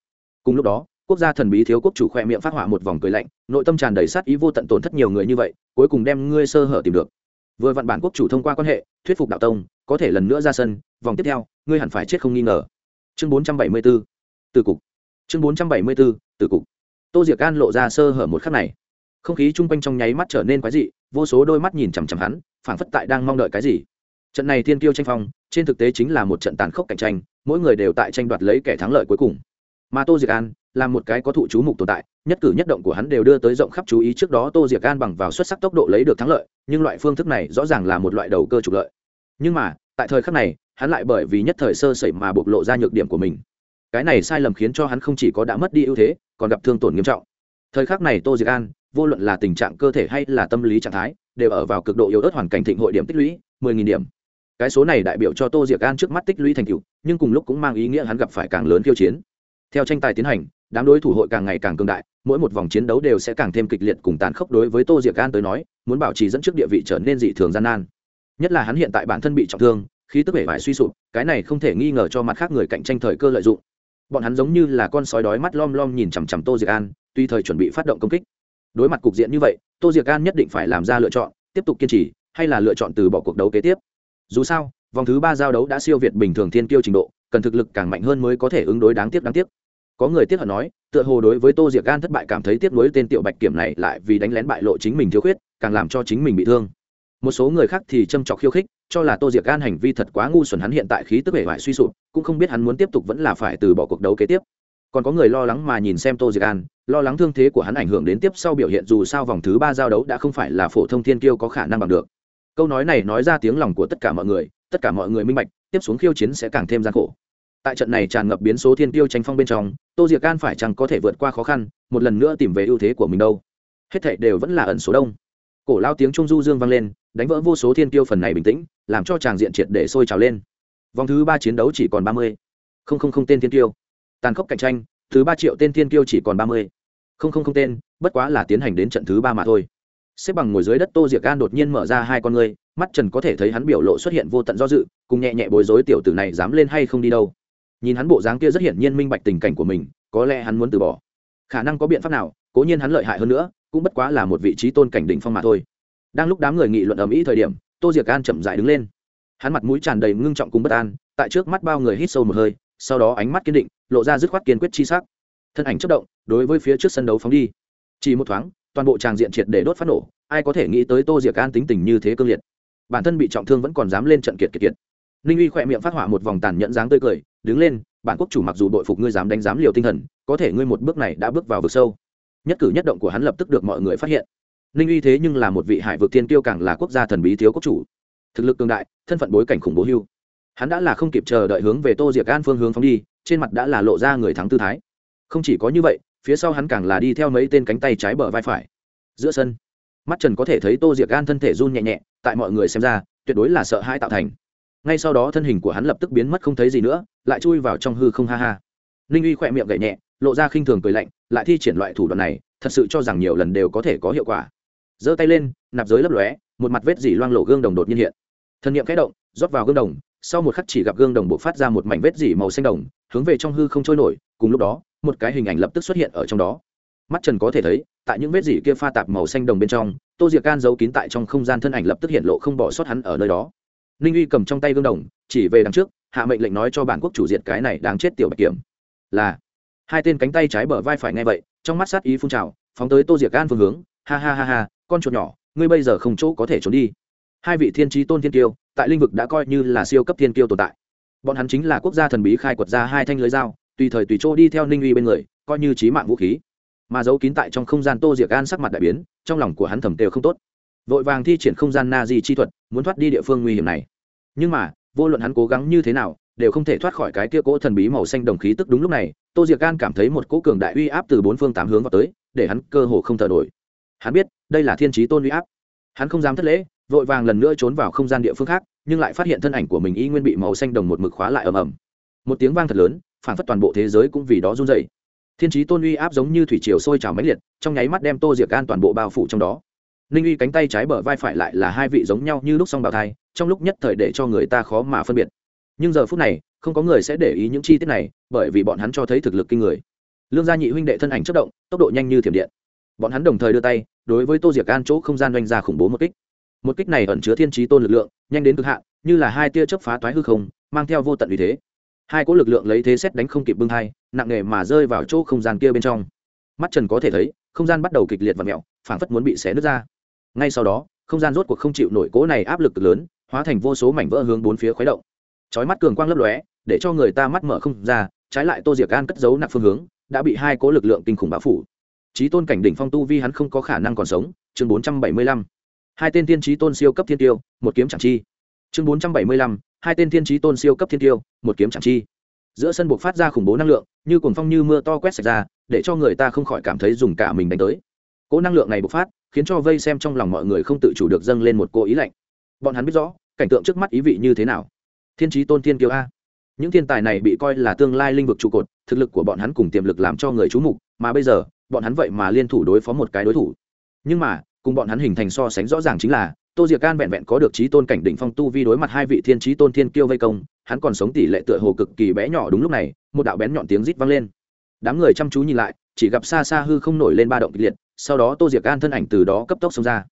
Cùng lúc đó, quốc gia thần bí thiếu quốc chủ khoe miệng phát họa một vòng cười lạnh, nội tâm tràn đầy sát ý vô tận tổn thất nhiều người như vậy, cuối cùng đem ngươi sơ hở tìm được vừa vặn bản quốc chủ thông qua quan hệ, thuyết phục đạo tông, có thể lần nữa ra sân, vòng tiếp theo, ngươi hẳn phải chết không nghi ngờ. Chương bốn trăm bảy mươi 474 từ cục. Chương bốn trăm bảy mươi 474 từ cục. Tô diệc an lộ ra sơ hở một khắc này. Không khí chung quanh trong nháy mắt trở nên quái dị, vô số đôi mắt nhìn chằm chằm hắn, phảng phất tại đang mong đợi cái gì. Trận này thiên tiêu tranh phong, trên thực tế chính là một trận tàn khốc cạnh tranh, mỗi người đều tại tranh đoạt lấy kẻ thắng lợi cuối cùng mà tô diệc an là một cái có thụ chú mục tồn tại, nhất cử nhất động của hắn đều đưa tới rộng khắp chú ý trước đó tô diệc an bằng vào xuất sắc tốc độ lấy được thắng lợi, nhưng loại phương thức này rõ ràng là một loại đầu cơ trục lợi. Nhưng mà, tại thời khắc này, hắn lại bởi vì nhất thời sơ sẩy mà bộc lộ ra nhược điểm của mình. Cái này sai lầm khiến cho hắn không chỉ có đã mất đi ưu thế, còn gặp thương tổn nghiêm trọng. Thời khắc này tô diệc an, vô luận là tình trạng cơ thể hay là tâm lý trạng thái, đều ở vào cực độ yếu ớt hoàn cảnh thịnh hội điểm tích lũy, mười nghìn điểm. Cái số này đại biểu cho tô diệc an trước mắt tích lũy thành tựu, nhưng cùng lúc cũng mang ý nghĩa hắn gặp phải càng lớn khiêu chiến theo tranh tài tiến hành, đám đối thủ hội càng ngày càng cường đại, mỗi một vòng chiến đấu đều sẽ càng thêm kịch liệt cùng tàn khốc đối với tô diệc an tới nói, muốn bảo trì dẫn trước địa vị trở nên dị thường gian nan. Nhất là hắn hiện tại bản thân bị trọng thương khi tức bể vải suy sụp, cái này không thể nghi ngờ cho mặt khác người cạnh tranh thời cơ lợi dụng. Bọn hắn giống như là con sói đói mắt lom lom nhìn chằm chằm tô diệc an, tuy thời chuẩn bị phát động công kích. Đối mặt cục diện như vậy, tô diệc an nhất định phải làm ra lựa chọn, tiếp tục kiên trì, hay là lựa chọn từ bỏ cuộc đấu kế tiếp. Dù sao, vòng thứ ba giao đấu đã siêu việt bình thường thiên kiêu trình độ cần thực lực càng mạnh hơn mới có thể ứng đối đáng tiếc đáng tiếc. Có người tiếc hận nói, tựa hồ đối với tô diệc gan thất bại cảm thấy tiếc nuối tên tiểu bạch kiểm này lại vì đánh lén bại lộ chính mình thiếu khuyết, càng làm cho chính mình bị thương. Một số người khác thì châm trọc khiêu khích, cho là tô diệc gan hành vi thật quá ngu xuẩn, hắn hiện tại khí tức bể hoại suy sụp, cũng không biết hắn muốn tiếp tục vẫn là phải từ bỏ cuộc đấu kế tiếp. Còn có người lo lắng mà nhìn xem tô diệc an lo lắng thương thế của hắn ảnh hưởng đến tiếp sau biểu hiện, dù sao vòng thứ ba giao đấu đã không phải là phổ thông thiên kiêu có khả năng bằng được. Câu nói này nói ra tiếng lòng của tất cả mọi người, tất cả mọi người minh bạch tiếp xuống khiêu chiến sẽ càng thêm gian khổ. Tại trận này tràn ngập biến số thiên tiêu tranh phong bên trong, tô diệc can phải chăng có thể vượt qua khó khăn, một lần nữa tìm về ưu thế của mình đâu? Hết thảy đều vẫn là ẩn số đông. Cổ lao tiếng trung du dương vang lên, đánh vỡ vô số thiên tiêu phần này bình tĩnh, làm cho tràng diện triệt để sôi trào lên. Vòng thứ ba chiến đấu chỉ còn ba mươi. Không không không tên thiên tiêu. Tàn khốc cạnh tranh, thứ ba triệu tên thiên tiêu chỉ còn ba mươi. Không không không tên, bất quá là tiến hành đến trận thứ ba mà thôi. Xếp bằng ngồi dưới đất, tô diệc gan đột nhiên mở ra hai con ngươi mắt trần có thể thấy hắn biểu lộ xuất hiện vô tận do dự, cùng nhẹ nhẹ bối rối tiểu tử này dám lên hay không đi đâu. Nhìn hắn bộ dáng kia rất hiển nhiên minh bạch tình cảnh của mình, có lẽ hắn muốn từ bỏ. Khả năng có biện pháp nào, cố nhiên hắn lợi hại hơn nữa, cũng bất quá là một vị trí tôn cảnh đỉnh phong mà thôi. Đang lúc đám người nghị luận ầm ĩ thời điểm, tô diệc an chậm dại đứng lên. Hắn mặt mũi tràn đầy ngưng trọng cùng bất an, tại trước mắt bao người hít sâu một hơi, sau đó ánh mắt kiên định, lộ ra dứt khoát kiên quyết chi sắc. Thân ảnh chất động, đối với phía trước sân đấu phóng đi. Chỉ một thoáng, toàn bộ tràng diện triệt để đốt phát nổ, ai có thể nghĩ tới tô diệc an tính tình như thế cương liệt bản thân bị trọng thương vẫn còn dám lên trận kiệt kiệt kiệt. Ninh uy khỏe miệng phát họa một vòng tàn nhẫn dáng tươi cười, đứng lên, bản quốc chủ mặc dù đội phục ngươi dám đánh giám liều tinh thần, có thể ngươi một bước này đã bước vào vực sâu. Nhất cử nhất động của hắn lập tức được mọi người phát hiện. Ninh uy thế nhưng là một vị hải vực thiên tiêu càng là quốc gia thần bí thiếu quốc chủ. Thực lực cường đại, thân phận bối cảnh khủng bố hưu. Hắn đã là không kịp chờ đợi hướng về tô diệc an phương hướng phóng đi, trên mặt đã là lộ ra người thắng tư thái. Không chỉ có như vậy, phía sau hắn càng là đi theo mấy tên cánh tay trái bờ vai phải. Giữa sân mắt trần có thể thấy tô diệc gan thân thể run nhẹ nhẹ, tại mọi người xem ra, tuyệt đối là sợ hãi tạo thành. Ngay sau đó thân hình của hắn lập tức biến mất không thấy gì nữa, lại chui vào trong hư không ha ha. Ninh uy khỏe miệng gậy nhẹ, lộ ra khinh thường cười lạnh, lại thi triển loại thủ đoạn này, thật sự cho rằng nhiều lần đều có thể có hiệu quả. Giơ tay lên, nạp giới lấp lóe, một mặt vết dỉ loang lộ gương đồng đột nhiên hiện. Thân nhiệm kẽ động, rót vào gương đồng, sau một khắc chỉ gặp gương đồng bộ phát ra một mảnh vết dỉ màu xanh đồng, hướng về trong hư không trôi nổi, cùng lúc đó, một cái hình ảnh lập tức xuất hiện ở trong đó mắt trần có thể thấy, tại những vết dỉ kia pha tạp màu xanh đồng bên trong, tô diệc can giấu kín tại trong không gian thân ảnh lập tức hiện lộ không bỏ sót hắn ở nơi đó. Ninh uy cầm trong tay gương đồng, chỉ về đằng trước, hạ mệnh lệnh nói cho bản quốc chủ diệt cái này đáng chết tiểu bạch kiểm. Là, hai tên cánh tay trái bờ vai phải nghe vậy, trong mắt sát ý phun trào, phóng tới tô diệc can phương hướng, ha ha ha ha, con chuột nhỏ, ngươi bây giờ không chỗ có thể trốn đi. Hai vị thiên trí tôn thiên kiêu, tại lĩnh vực đã coi như là siêu cấp thiên kiêu tồn tại. Bọn hắn chính là quốc gia thần bí khai quật ra hai thanh lưới dao, tùy thời tùy chỗ đi theo ninh uy bên người, coi như trí mạng vũ khí mà giấu kín tại trong không gian tô diệc an sắc mặt đại biến, trong lòng của hắn thầm đều không tốt. Vội vàng thi triển không gian na di chi thuật, muốn thoát đi địa phương nguy hiểm này. Nhưng mà, vô luận hắn cố gắng như thế nào, đều không thể thoát khỏi cái kia cỗ thần bí màu xanh đồng khí tức đúng lúc này, tô diệc an cảm thấy một cỗ cường đại uy áp từ bốn phương tám hướng vào tới, để hắn cơ hồ không thở nổi. Hắn biết, đây là thiên trí tôn uy áp. Hắn không dám thất lễ, vội vàng lần nữa trốn vào không gian địa phương khác, nhưng lại phát hiện thân ảnh của mình y nguyên bị màu xanh đồng một mực khóa lại ầm ầm. Một tiếng vang thật lớn, phản phất toàn bộ thế giới cũng vì đó run dày thiên trí tôn uy áp giống như thủy triều sôi trào máy liệt, trong nháy mắt đem tô diệc an toàn bộ bao phủ trong đó. Ninh uy cánh tay trái bờ vai phải lại là hai vị giống nhau như lúc song bào thai, trong lúc nhất thời để cho người ta khó mà phân biệt. Nhưng giờ phút này, không có người sẽ để ý những chi tiết này, bởi vì bọn hắn cho thấy thực lực kinh người. Lương gia nhị huynh đệ thân ảnh chất động, tốc độ nhanh như thiểm điện. Bọn hắn đồng thời đưa tay, đối với tô diệc an chỗ không gian doanh ra khủng bố một kích. Một kích này ẩn chứa thiên trí tôn lực lượng, nhanh đến cực hạn, như là hai tia chớp phá toái hư không, mang theo vô tận vì thế hai cỗ lực lượng lấy thế xét đánh không kịp bưng hai, nặng nề mà rơi vào chỗ không gian kia bên trong. Mắt trần có thể thấy, không gian bắt đầu kịch liệt và mẹo phảng phất muốn bị xé nứt ra. Ngay sau đó, không gian rốt cuộc không chịu nổi cỗ này áp lực lớn, hóa thành vô số mảnh vỡ hướng bốn phía khuấy động. Chói mắt cường quang lấp lóe, để cho người ta mắt mở không ra, trái lại tô diệc an cất giấu nặng phương hướng, đã bị hai cỗ lực lượng kinh khủng bao phủ. Trí tôn cảnh đỉnh phong tu vi hắn không có khả năng còn sống, chương bốn trăm bảy mươi lăm. Hai tên tiên trí tôn siêu cấp thiên tiêu, một kiếm chẳng chi. Chương bốn trăm bảy mươi lăm hai tên thiên trí tôn siêu cấp thiên tiêu, một kiếm chẳng chi. Giữa sân buộc phát ra khủng bố năng lượng, như cuồng phong như mưa to quét sạch ra, để cho người ta không khỏi cảm thấy dùng cả mình đánh tới. Cỗ năng lượng này bộc phát, khiến cho vây xem trong lòng mọi người không tự chủ được dâng lên một cô ý lạnh. Bọn hắn biết rõ, cảnh tượng trước mắt ý vị như thế nào. Thiên trí tôn thiên kiêu a. Những thiên tài này bị coi là tương lai linh vực trụ cột, thực lực của bọn hắn cùng tiềm lực làm cho người c h ú mục, mà bây giờ, bọn hắn vậy mà liên thủ đối phó một cái đối thủ. Nhưng mà, cùng bọn hắn hình thành so sánh rõ ràng chính là tô diệc can vẹn vẹn có được trí tôn cảnh đỉnh phong tu vi đối mặt hai vị thiên trí tôn thiên kiêu vây công, hắn còn sống tỷ lệ tựa hồ cực kỳ bé nhỏ đúng lúc này, một đạo bén nhọn tiếng rít vang lên. Đám người chăm chú nhìn lại, chỉ gặp xa xa hư không nổi lên ba động kịch liệt, sau đó tô diệc can thân ảnh từ đó cấp tốc xông ra.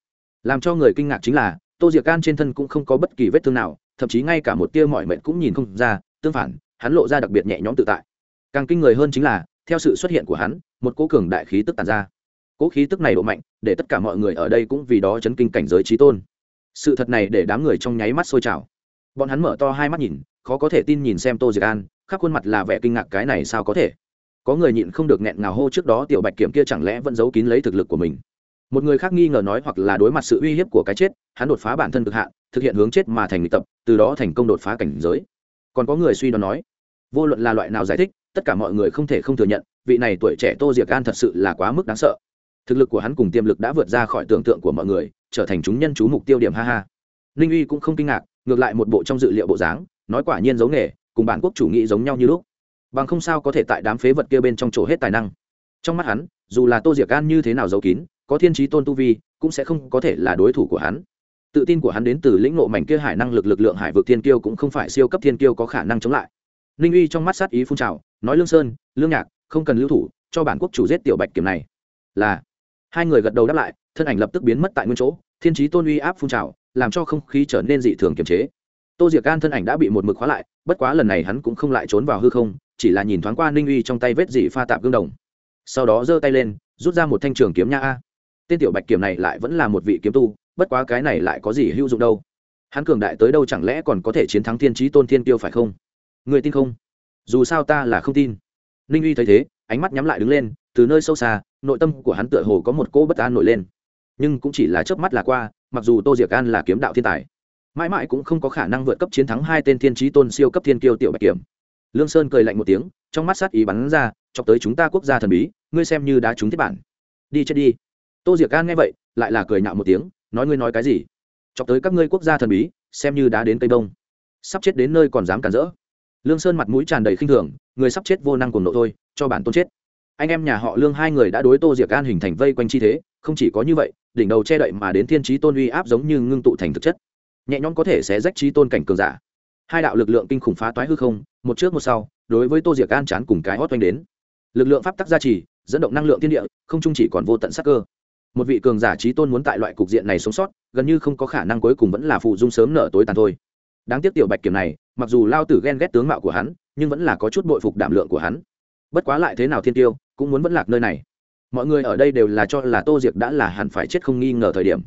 Làm cho người kinh ngạc chính là, tô diệc can trên thân cũng không có bất kỳ vết thương nào, thậm chí ngay cả một tia mọi mệnh cũng nhìn không ra, tương phản, hắn lộ ra đặc biệt nhẹ nhõm tự tại. Càng kinh người hơn chính là, theo sự xuất hiện của hắn, một cố cường đại khí tức tàn ra. Cố khí tức này độ mạnh, để tất cả mọi người ở đây cũng vì đó chấn kinh cảnh giới trí tôn sự thật này để đám người trong nháy mắt sôi trào. Bọn hắn mở to hai mắt nhìn, khó có thể tin nhìn xem tô diệc an, khắp khuôn mặt là vẻ kinh ngạc cái này sao có thể? Có người nhịn không được nghẹn ngào hô trước đó tiểu bạch kiểm kia chẳng lẽ vẫn giấu kín lấy thực lực của mình? Một người khác nghi ngờ nói hoặc là đối mặt sự uy hiếp của cái chết, hắn đột phá bản thân cực hạn, thực hiện hướng chết mà thành luyện tập, từ đó thành công đột phá cảnh giới. Còn có người suy đoán nói, vô luận là loại nào giải thích, tất cả mọi người không thể không thừa nhận, vị này tuổi trẻ tô diệc an thật sự là quá mức đáng sợ thực lực của hắn cùng tiềm lực đã vượt ra khỏi tưởng tượng của mọi người, trở thành chúng nhân chú mục tiêu điểm, ha ha. Ninh uy cũng không kinh ngạc, ngược lại một bộ trong dự liệu bộ dáng, nói quả nhiên giống nghề, cùng bản quốc chủ nghĩ giống nhau như lúc. Bằng không sao có thể tại đám phế vật kia bên trong chỗ hết tài năng. Trong mắt hắn, dù là tô diệc an như thế nào giấu kín, có thiên trí tôn tu vi, cũng sẽ không có thể là đối thủ của hắn. Tự tin của hắn đến từ lĩnh ngộ mảnh kia hải năng lực lực lượng hải vực thiên kiêu cũng không phải siêu cấp thiên kiêu có khả năng chống lại. Ninh uy trong mắt sát ý phun trào, nói lương sơn, lương nhạc, không cần lưu thủ, cho bản quốc chủ giết tiểu bạch kiểm này. Là hai người gật đầu đáp lại, thân ảnh lập tức biến mất tại nguyên chỗ, thiên trí tôn uy áp phun trào, làm cho không khí trở nên dị thường kiềm chế. Tô diệc gan thân ảnh đã bị một mực khóa lại, bất quá lần này hắn cũng không lại trốn vào hư không, chỉ là nhìn thoáng qua ninh uy trong tay vết dị pha tạp gương đồng. Sau đó giơ tay lên, rút ra một thanh trường kiếm nha a. Tên tiểu bạch kiểm này lại vẫn là một vị kiếm tu, bất quá cái này lại có gì hữu dụng đâu. Hắn cường đại tới đâu chẳng lẽ còn có thể chiến thắng thiên trí tôn thiên tiêu phải không? Người tin không? Dù sao ta là không tin. Ninh uy thấy thế, ánh mắt nhắm lại đứng lên từ nơi sâu xa, nội tâm của hắn tựa hồ có một cỗ bất an nổi lên. Nhưng cũng chỉ là chớp mắt là qua, mặc dù tô diệc an là kiếm đạo thiên tài, mãi mãi cũng không có khả năng vượt cấp chiến thắng hai tên thiên trí tôn siêu cấp thiên kiêu tiểu bạch kiểm. Lương sơn cười lạnh một tiếng, trong mắt sát ý bắn ra, chọc tới chúng ta quốc gia thần bí, ngươi xem như đá trúng thiết bản. Đi chết đi. Tô diệc an nghe vậy, lại là cười nhạo một tiếng, nói ngươi nói cái gì? Chọc tới các ngươi quốc gia thần bí, xem như đá đến cây bông sắp chết đến nơi còn dám cản rỡ. Lương sơn mặt mũi tràn đầy khinh thường, người sắp chết vô năng cùng nộ thôi, cho bản tôn chết anh em nhà họ lương hai người đã đối tô diệc an hình thành vây quanh chi thế, không chỉ có như vậy, đỉnh đầu che đậy mà đến thiên trí tôn uy áp giống như ngưng tụ thành thực chất. Nhẹ nhõm có thể sẽ rách trí tôn cảnh cường giả. Hai đạo lực lượng kinh khủng phá toái hư không, một trước một sau, đối với tô diệc an chán cùng cái hót oanh đến. Lực lượng pháp tắc gia trì, dẫn động năng lượng thiên địa, không chung chỉ còn vô tận sắc cơ. Một vị cường giả trí tôn muốn tại loại cục diện này sống sót, gần như không có khả năng cuối cùng vẫn là phụ dung sớm nở tối tàn thôi. Đáng tiếc tiểu bạch kiểm này, mặc dù lao tử ghen ghét tướng mạo của hắn, nhưng vẫn là có chút bội phục đảm lượng của hắn. Bất quá lại thế nào thiên tiêu cũng muốn vẫn lạc nơi này. Mọi người ở đây đều là cho là tô diệc đã là hẳn phải chết không nghi ngờ thời điểm.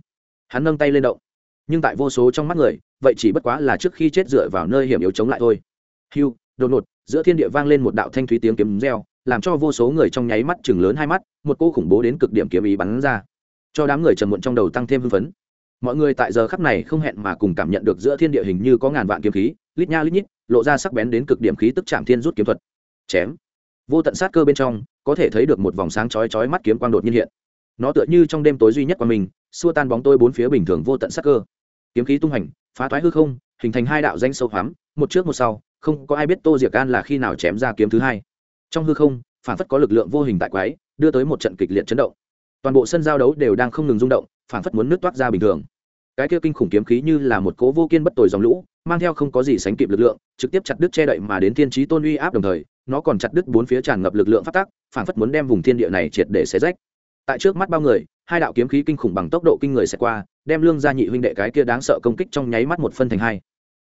Hắn nâng tay lên động. Nhưng tại vô số trong mắt người, vậy chỉ bất quá là trước khi chết dựa vào nơi hiểm yếu chống lại thôi. Hiu đột ngột, giữa thiên địa vang lên một đạo thanh thúy tiếng kiếm reo, làm cho vô số người trong nháy mắt chừng lớn hai mắt, một cô khủng bố đến cực điểm kiếm ý bắn ra. Cho đám người trầm muộn trong đầu tăng thêm hưng phấn. Mọi người tại giờ khắc này không hẹn mà cùng cảm nhận được giữa thiên địa hình như có ngàn vạn kiếm khí, lít nha lít nhít, lộ ra sắc bén đến cực điểm khí tức chạm thiên rút kiếm thuật. Chém vô tận sát cơ bên trong, có thể thấy được một vòng sáng chói chói mắt kiếm quang đột nhiên hiện. Nó tựa như trong đêm tối duy nhất của mình, xua tan bóng tôi bốn phía bình thường vô tận sát cơ. Kiếm khí tung hành, phá toái hư không, hình thành hai đạo danh sâu hoắm, một trước một sau, không có ai biết tô diệc An là khi nào chém ra kiếm thứ hai. Trong hư không, phản phất có lực lượng vô hình tại quái, đưa tới một trận kịch liệt chấn động. Toàn bộ sân giao đấu đều đang không ngừng rung động, phản phất muốn nước toát ra bình thường. Cái kia kinh khủng kiếm khí như là một cố vô kiên bất tồi dòng lũ, mang theo không có gì sánh kịp lực lượng, trực tiếp chặt đứt che đậy mà đến thiên trí tôn uy áp đồng thời nó còn chặt đứt bốn phía tràn ngập lực lượng phát tác phản phất muốn đem vùng thiên địa này triệt để xé rách. Tại trước mắt bao người, hai đạo kiếm khí kinh khủng bằng tốc độ kinh người sẽ qua, đem lương gia nhị huynh đệ cái kia đáng sợ công kích trong nháy mắt một phân thành hai.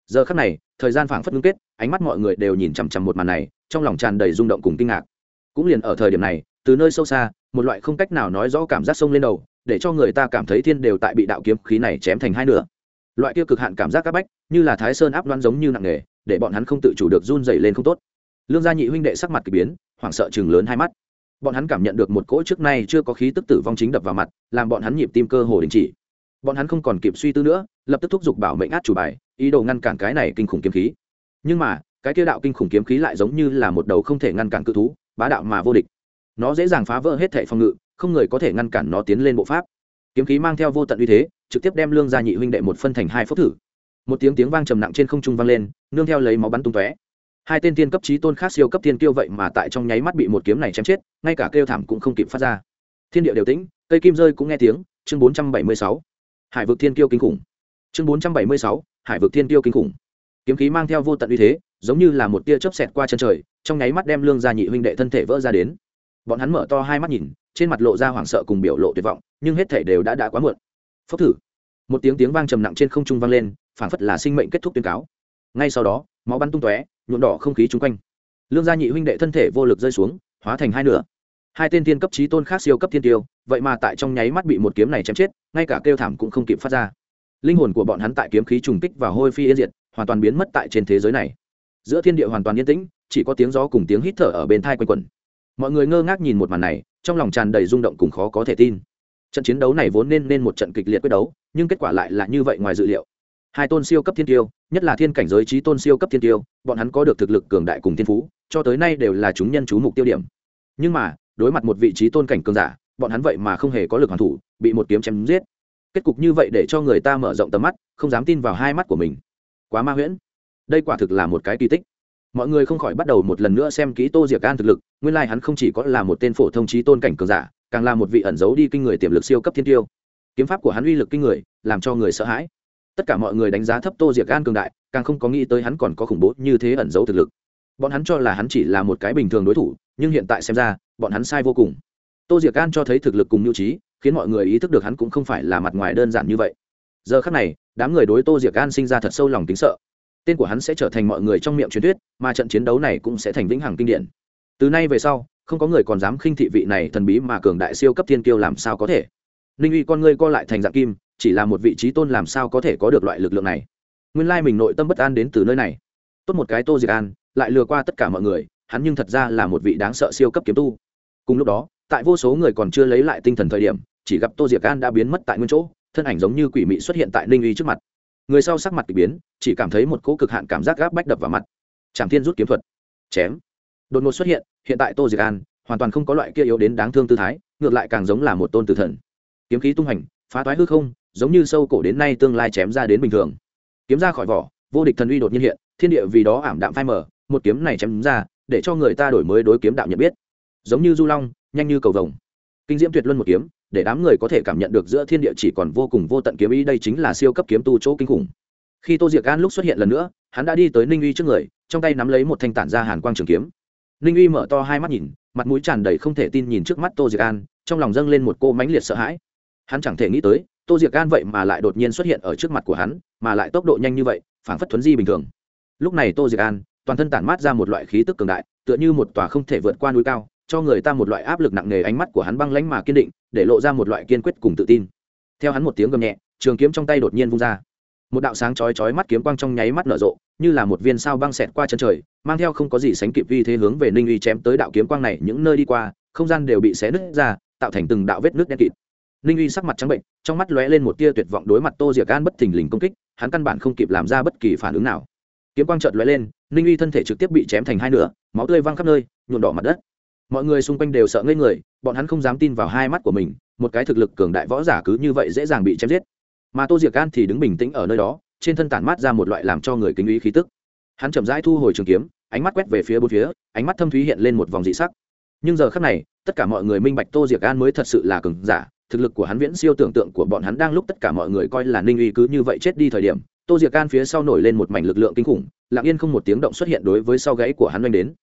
Giờ khắc này, thời gian phảng phất ngưng kết, ánh mắt mọi người đều nhìn chằm chằm một màn này, trong lòng tràn đầy rung động cùng kinh ngạc. Cũng liền ở thời điểm này, từ nơi sâu xa, một loại không cách nào nói rõ cảm giác sông lên đầu, để cho người ta cảm thấy thiên đều tại bị đạo kiếm khí này chém thành hai nửa. Loại kia cực hạn cảm giác các bách, như là thái sơn áp đoán giống như nặng nề, để bọn hắn không tự chủ được run dày lên không tốt lương gia nhị huynh đệ sắc mặt k ỳ biến, hoảng sợ chừng lớn hai mắt. Bọn hắn cảm nhận được một cỗ trước nay chưa có khí tức tử vong chính đập vào mặt, làm bọn hắn nhịp tim cơ hồ đình chỉ. Bọn hắn không còn kịp suy tư nữa, lập tức thúc giục bảo mệnh át chủ bài, ý đồ ngăn cản cái này kinh khủng kiếm khí. Nhưng mà, cái kia đạo kinh khủng kiếm khí lại giống như là một đầu không thể ngăn cản cự thú, bá đạo mà vô địch. Nó dễ dàng phá vỡ hết thệ phòng ngự, không người có thể ngăn cản nó tiến lên bộ pháp. Kiếm khí mang theo vô tận uy thế, trực tiếp đem lương gia nhị huynh đệ một phân thành hai phốc thử. Một tiếng tiếng vang trầm nặng trên không trung vang lên, nương theo lấy máu bắn tung tóe hai tên tiên cấp trí tôn khác siêu cấp tiên kiêu vậy mà tại trong nháy mắt bị một kiếm này chém chết, ngay cả kêu thảm cũng không kịp phát ra. Thiên địa đều tĩnh, cây kim rơi cũng nghe tiếng, chương bốn trăm bảy mươi sáu. Hải vực thiên kiêu kinh khủng. Chương bốn trăm bảy mươi sáu, hải vực thiên kiêu kinh khủng. Kiếm khí mang theo vô tận uy thế, giống như là một tia chớp xẹt qua chân trời, trong nháy mắt đem lương gia nhị huynh đệ thân thể vỡ ra đến. Bọn hắn mở to hai mắt nhìn, trên mặt lộ ra hoảng sợ cùng biểu lộ tuyệt vọng, nhưng hết thể đều đã đã quá muộn. Phốc thử. Một tiếng tiếng vang trầm nặng trên không trung vang lên, phảng phất là sinh mệnh kết thúc tuyên cáo. Ngay sau đó, máu bắn tung tóe nhuộm đỏ không khí chung quanh. Lương gia nhị huynh đệ thân thể vô lực rơi xuống, hóa thành hai nửa. Hai tên thiên cấp trí tôn khác siêu cấp thiên tiêu, vậy mà tại trong nháy mắt bị một kiếm này chém chết, ngay cả kêu thảm cũng không kịp phát ra. Linh hồn của bọn hắn tại kiếm khí trùng kích và hôi phi yên diệt, hoàn toàn biến mất tại trên thế giới này. Giữa thiên địa hoàn toàn yên tĩnh, chỉ có tiếng gió cùng tiếng hít thở ở bên thai quanh quẩn. Mọi người ngơ ngác nhìn một màn này, trong lòng tràn đầy rung động cùng khó có thể tin. Trận chiến đấu này vốn nên nên một trận kịch liệt quyết đấu, nhưng kết quả lại là như vậy ngoài dự liệu hai tôn siêu cấp thiên tiêu, nhất là thiên cảnh giới trí tôn siêu cấp thiên tiêu, bọn hắn có được thực lực cường đại cùng thiên phú, cho tới nay đều là chúng nhân chú mục tiêu điểm. Nhưng mà, đối mặt một vị trí tôn cảnh cường giả, bọn hắn vậy mà không hề có lực hoàn thủ, bị một kiếm chém giết. Kết cục như vậy để cho người ta mở rộng tầm mắt, không dám tin vào hai mắt của mình. Quá ma huyễn. Đây quả thực là một cái kỳ tích. Mọi người không khỏi bắt đầu một lần nữa xem kỹ tô diệc an thực lực, nguyên lai、like、hắn không chỉ có là một tên phổ thông trí tôn cảnh cường giả, càng là một vị ẩn giấu đi kinh người tiềm lực siêu cấp thiên tiêu. Kiếm pháp của hắn uy lực kinh người, làm cho người sợ hãi tất cả mọi người đánh giá thấp tô diệc Gan cường đại, càng không có nghĩ tới hắn còn có khủng bố như thế ẩn giấu thực lực. Bọn hắn cho là hắn chỉ là một cái bình thường đối thủ, nhưng hiện tại xem ra, bọn hắn sai vô cùng. Tô diệc Gan cho thấy thực lực cùng mưu trí, khiến mọi người ý thức được hắn cũng không phải là mặt ngoài đơn giản như vậy. Giờ khác này, đám người đối tô diệc Gan sinh ra thật sâu lòng tính sợ. Tên của hắn sẽ trở thành mọi người trong miệng truyền thuyết, mà trận chiến đấu này cũng sẽ thành vĩnh hằng kinh điển. Từ nay về sau, không có người còn dám khinh thị vị này thần bí mà cường đại siêu cấp thiên kiêu làm sao có thể ninh uy con ngươi co lại thành dạng kim, chỉ là một vị trí tôn làm sao có thể có được loại lực lượng này. Nguyên lai mình nội tâm bất an đến từ nơi này. Tốt một cái tô diệt an, lại lừa qua tất cả mọi người, hắn nhưng thật ra là một vị đáng sợ siêu cấp kiếm tu. Cùng lúc đó, tại vô số người còn chưa lấy lại tinh thần thời điểm, chỉ gặp tô diệc an đã biến mất tại nguyên chỗ, thân ảnh giống như quỷ mị xuất hiện tại ninh uy trước mặt. Người sau sắc mặt k ỳ biến, chỉ cảm thấy một cỗ cực hạn cảm giác gáp bách đập vào mặt. Tràng thiên rút kiếm thuật. Chém. Đột ngột xuất hiện hiện tại tô diệc an hoàn toàn không có loại kia yếu đến đáng thương tư thái, ngược lại càng giống là một tôn tử thần kiếm khí tung hành, phá toái hư không, giống như sâu cổ đến nay tương lai chém ra đến bình thường. Kiếm ra khỏi vỏ, vô địch thần uy đột nhiên hiện, thiên địa vì đó ảm đạm phai mở một kiếm này chém ra, để cho người ta đổi mới đối kiếm đạo nhận biết. Giống như du long, nhanh như cầu vồng. Kinh diễm tuyệt luân một kiếm, để đám người có thể cảm nhận được giữa thiên địa chỉ còn vô cùng vô tận kiếm ý, đây chính là siêu cấp kiếm tu chỗ kinh khủng. Khi tô diệc an lúc xuất hiện lần nữa, hắn đã đi tới ninh uy trước người, trong tay nắm lấy một thanh tản ra hàn quang trường kiếm. Ninh uy mở to hai mắt nhìn, mặt mũi tràn đầy không thể tin nhìn trước mắt tô diệc an, trong lòng dâng lên một cô mãnh liệt sợ hãi hắn chẳng thể nghĩ tới, tô diệc an vậy mà lại đột nhiên xuất hiện ở trước mặt của hắn, mà lại tốc độ nhanh như vậy, phảng phất thuấn di bình thường. Lúc này tô diệc an, toàn thân tản mát ra một loại khí tức cường đại, tựa như một tòa không thể vượt qua núi cao, cho người ta một loại áp lực nặng nề ánh mắt của hắn băng lãnh mà kiên định, để lộ ra một loại kiên quyết cùng tự tin. Theo hắn một tiếng gầm nhẹ, trường kiếm trong tay đột nhiên vung ra. Một đạo sáng chói chói mắt kiếm quang trong nháy mắt nở rộ, như là một viên sao băng xẹt qua chân trời, mang theo không có gì sánh kịp vi thế hướng về ninh uy chém tới đạo kiếm quang này, những nơi đi qua, không gian đều bị xé nứt ra, tạo thành từng đạo vết nước đen kịt ninh uy sắc mặt trắng bệnh, trong mắt lóe lên một tia tuyệt vọng đối mặt tô diệc gan bất thình lình công kích, hắn căn bản không kịp làm ra bất kỳ phản ứng nào. Kiếm quang chợt lóe lên ninh uy thân thể trực tiếp bị chém thành hai nửa, máu tươi văng khắp nơi nhuộn đỏ mặt đất. Mọi người xung quanh đều sợ ngây người, bọn hắn không dám tin vào hai mắt của mình, một cái thực lực cường đại võ giả cứ như vậy dễ dàng bị chém giết. Mà tô diệc gan thì đứng bình tĩnh ở nơi đó, trên thân tản mát ra một loại làm cho người kính ý khí tức. Hắn chậm rãi thu hồi trường kiếm, ánh mắt quét về phía bốn phía, ánh mắt thâm thúy hiện lên một vòng dị sắc. Nhưng giờ khắc này, tất cả mọi người minh bạch tô diệc gan mới thật sự là cường giả thực lực của hắn viễn siêu tưởng tượng của bọn hắn đang lúc tất cả mọi người coi là ninh uy cứ như vậy chết đi thời điểm, tô diệc can phía sau nổi lên một mảnh lực lượng kinh khủng, lặng yên không một tiếng động xuất hiện đối với sau gáy của hắn oanh đến.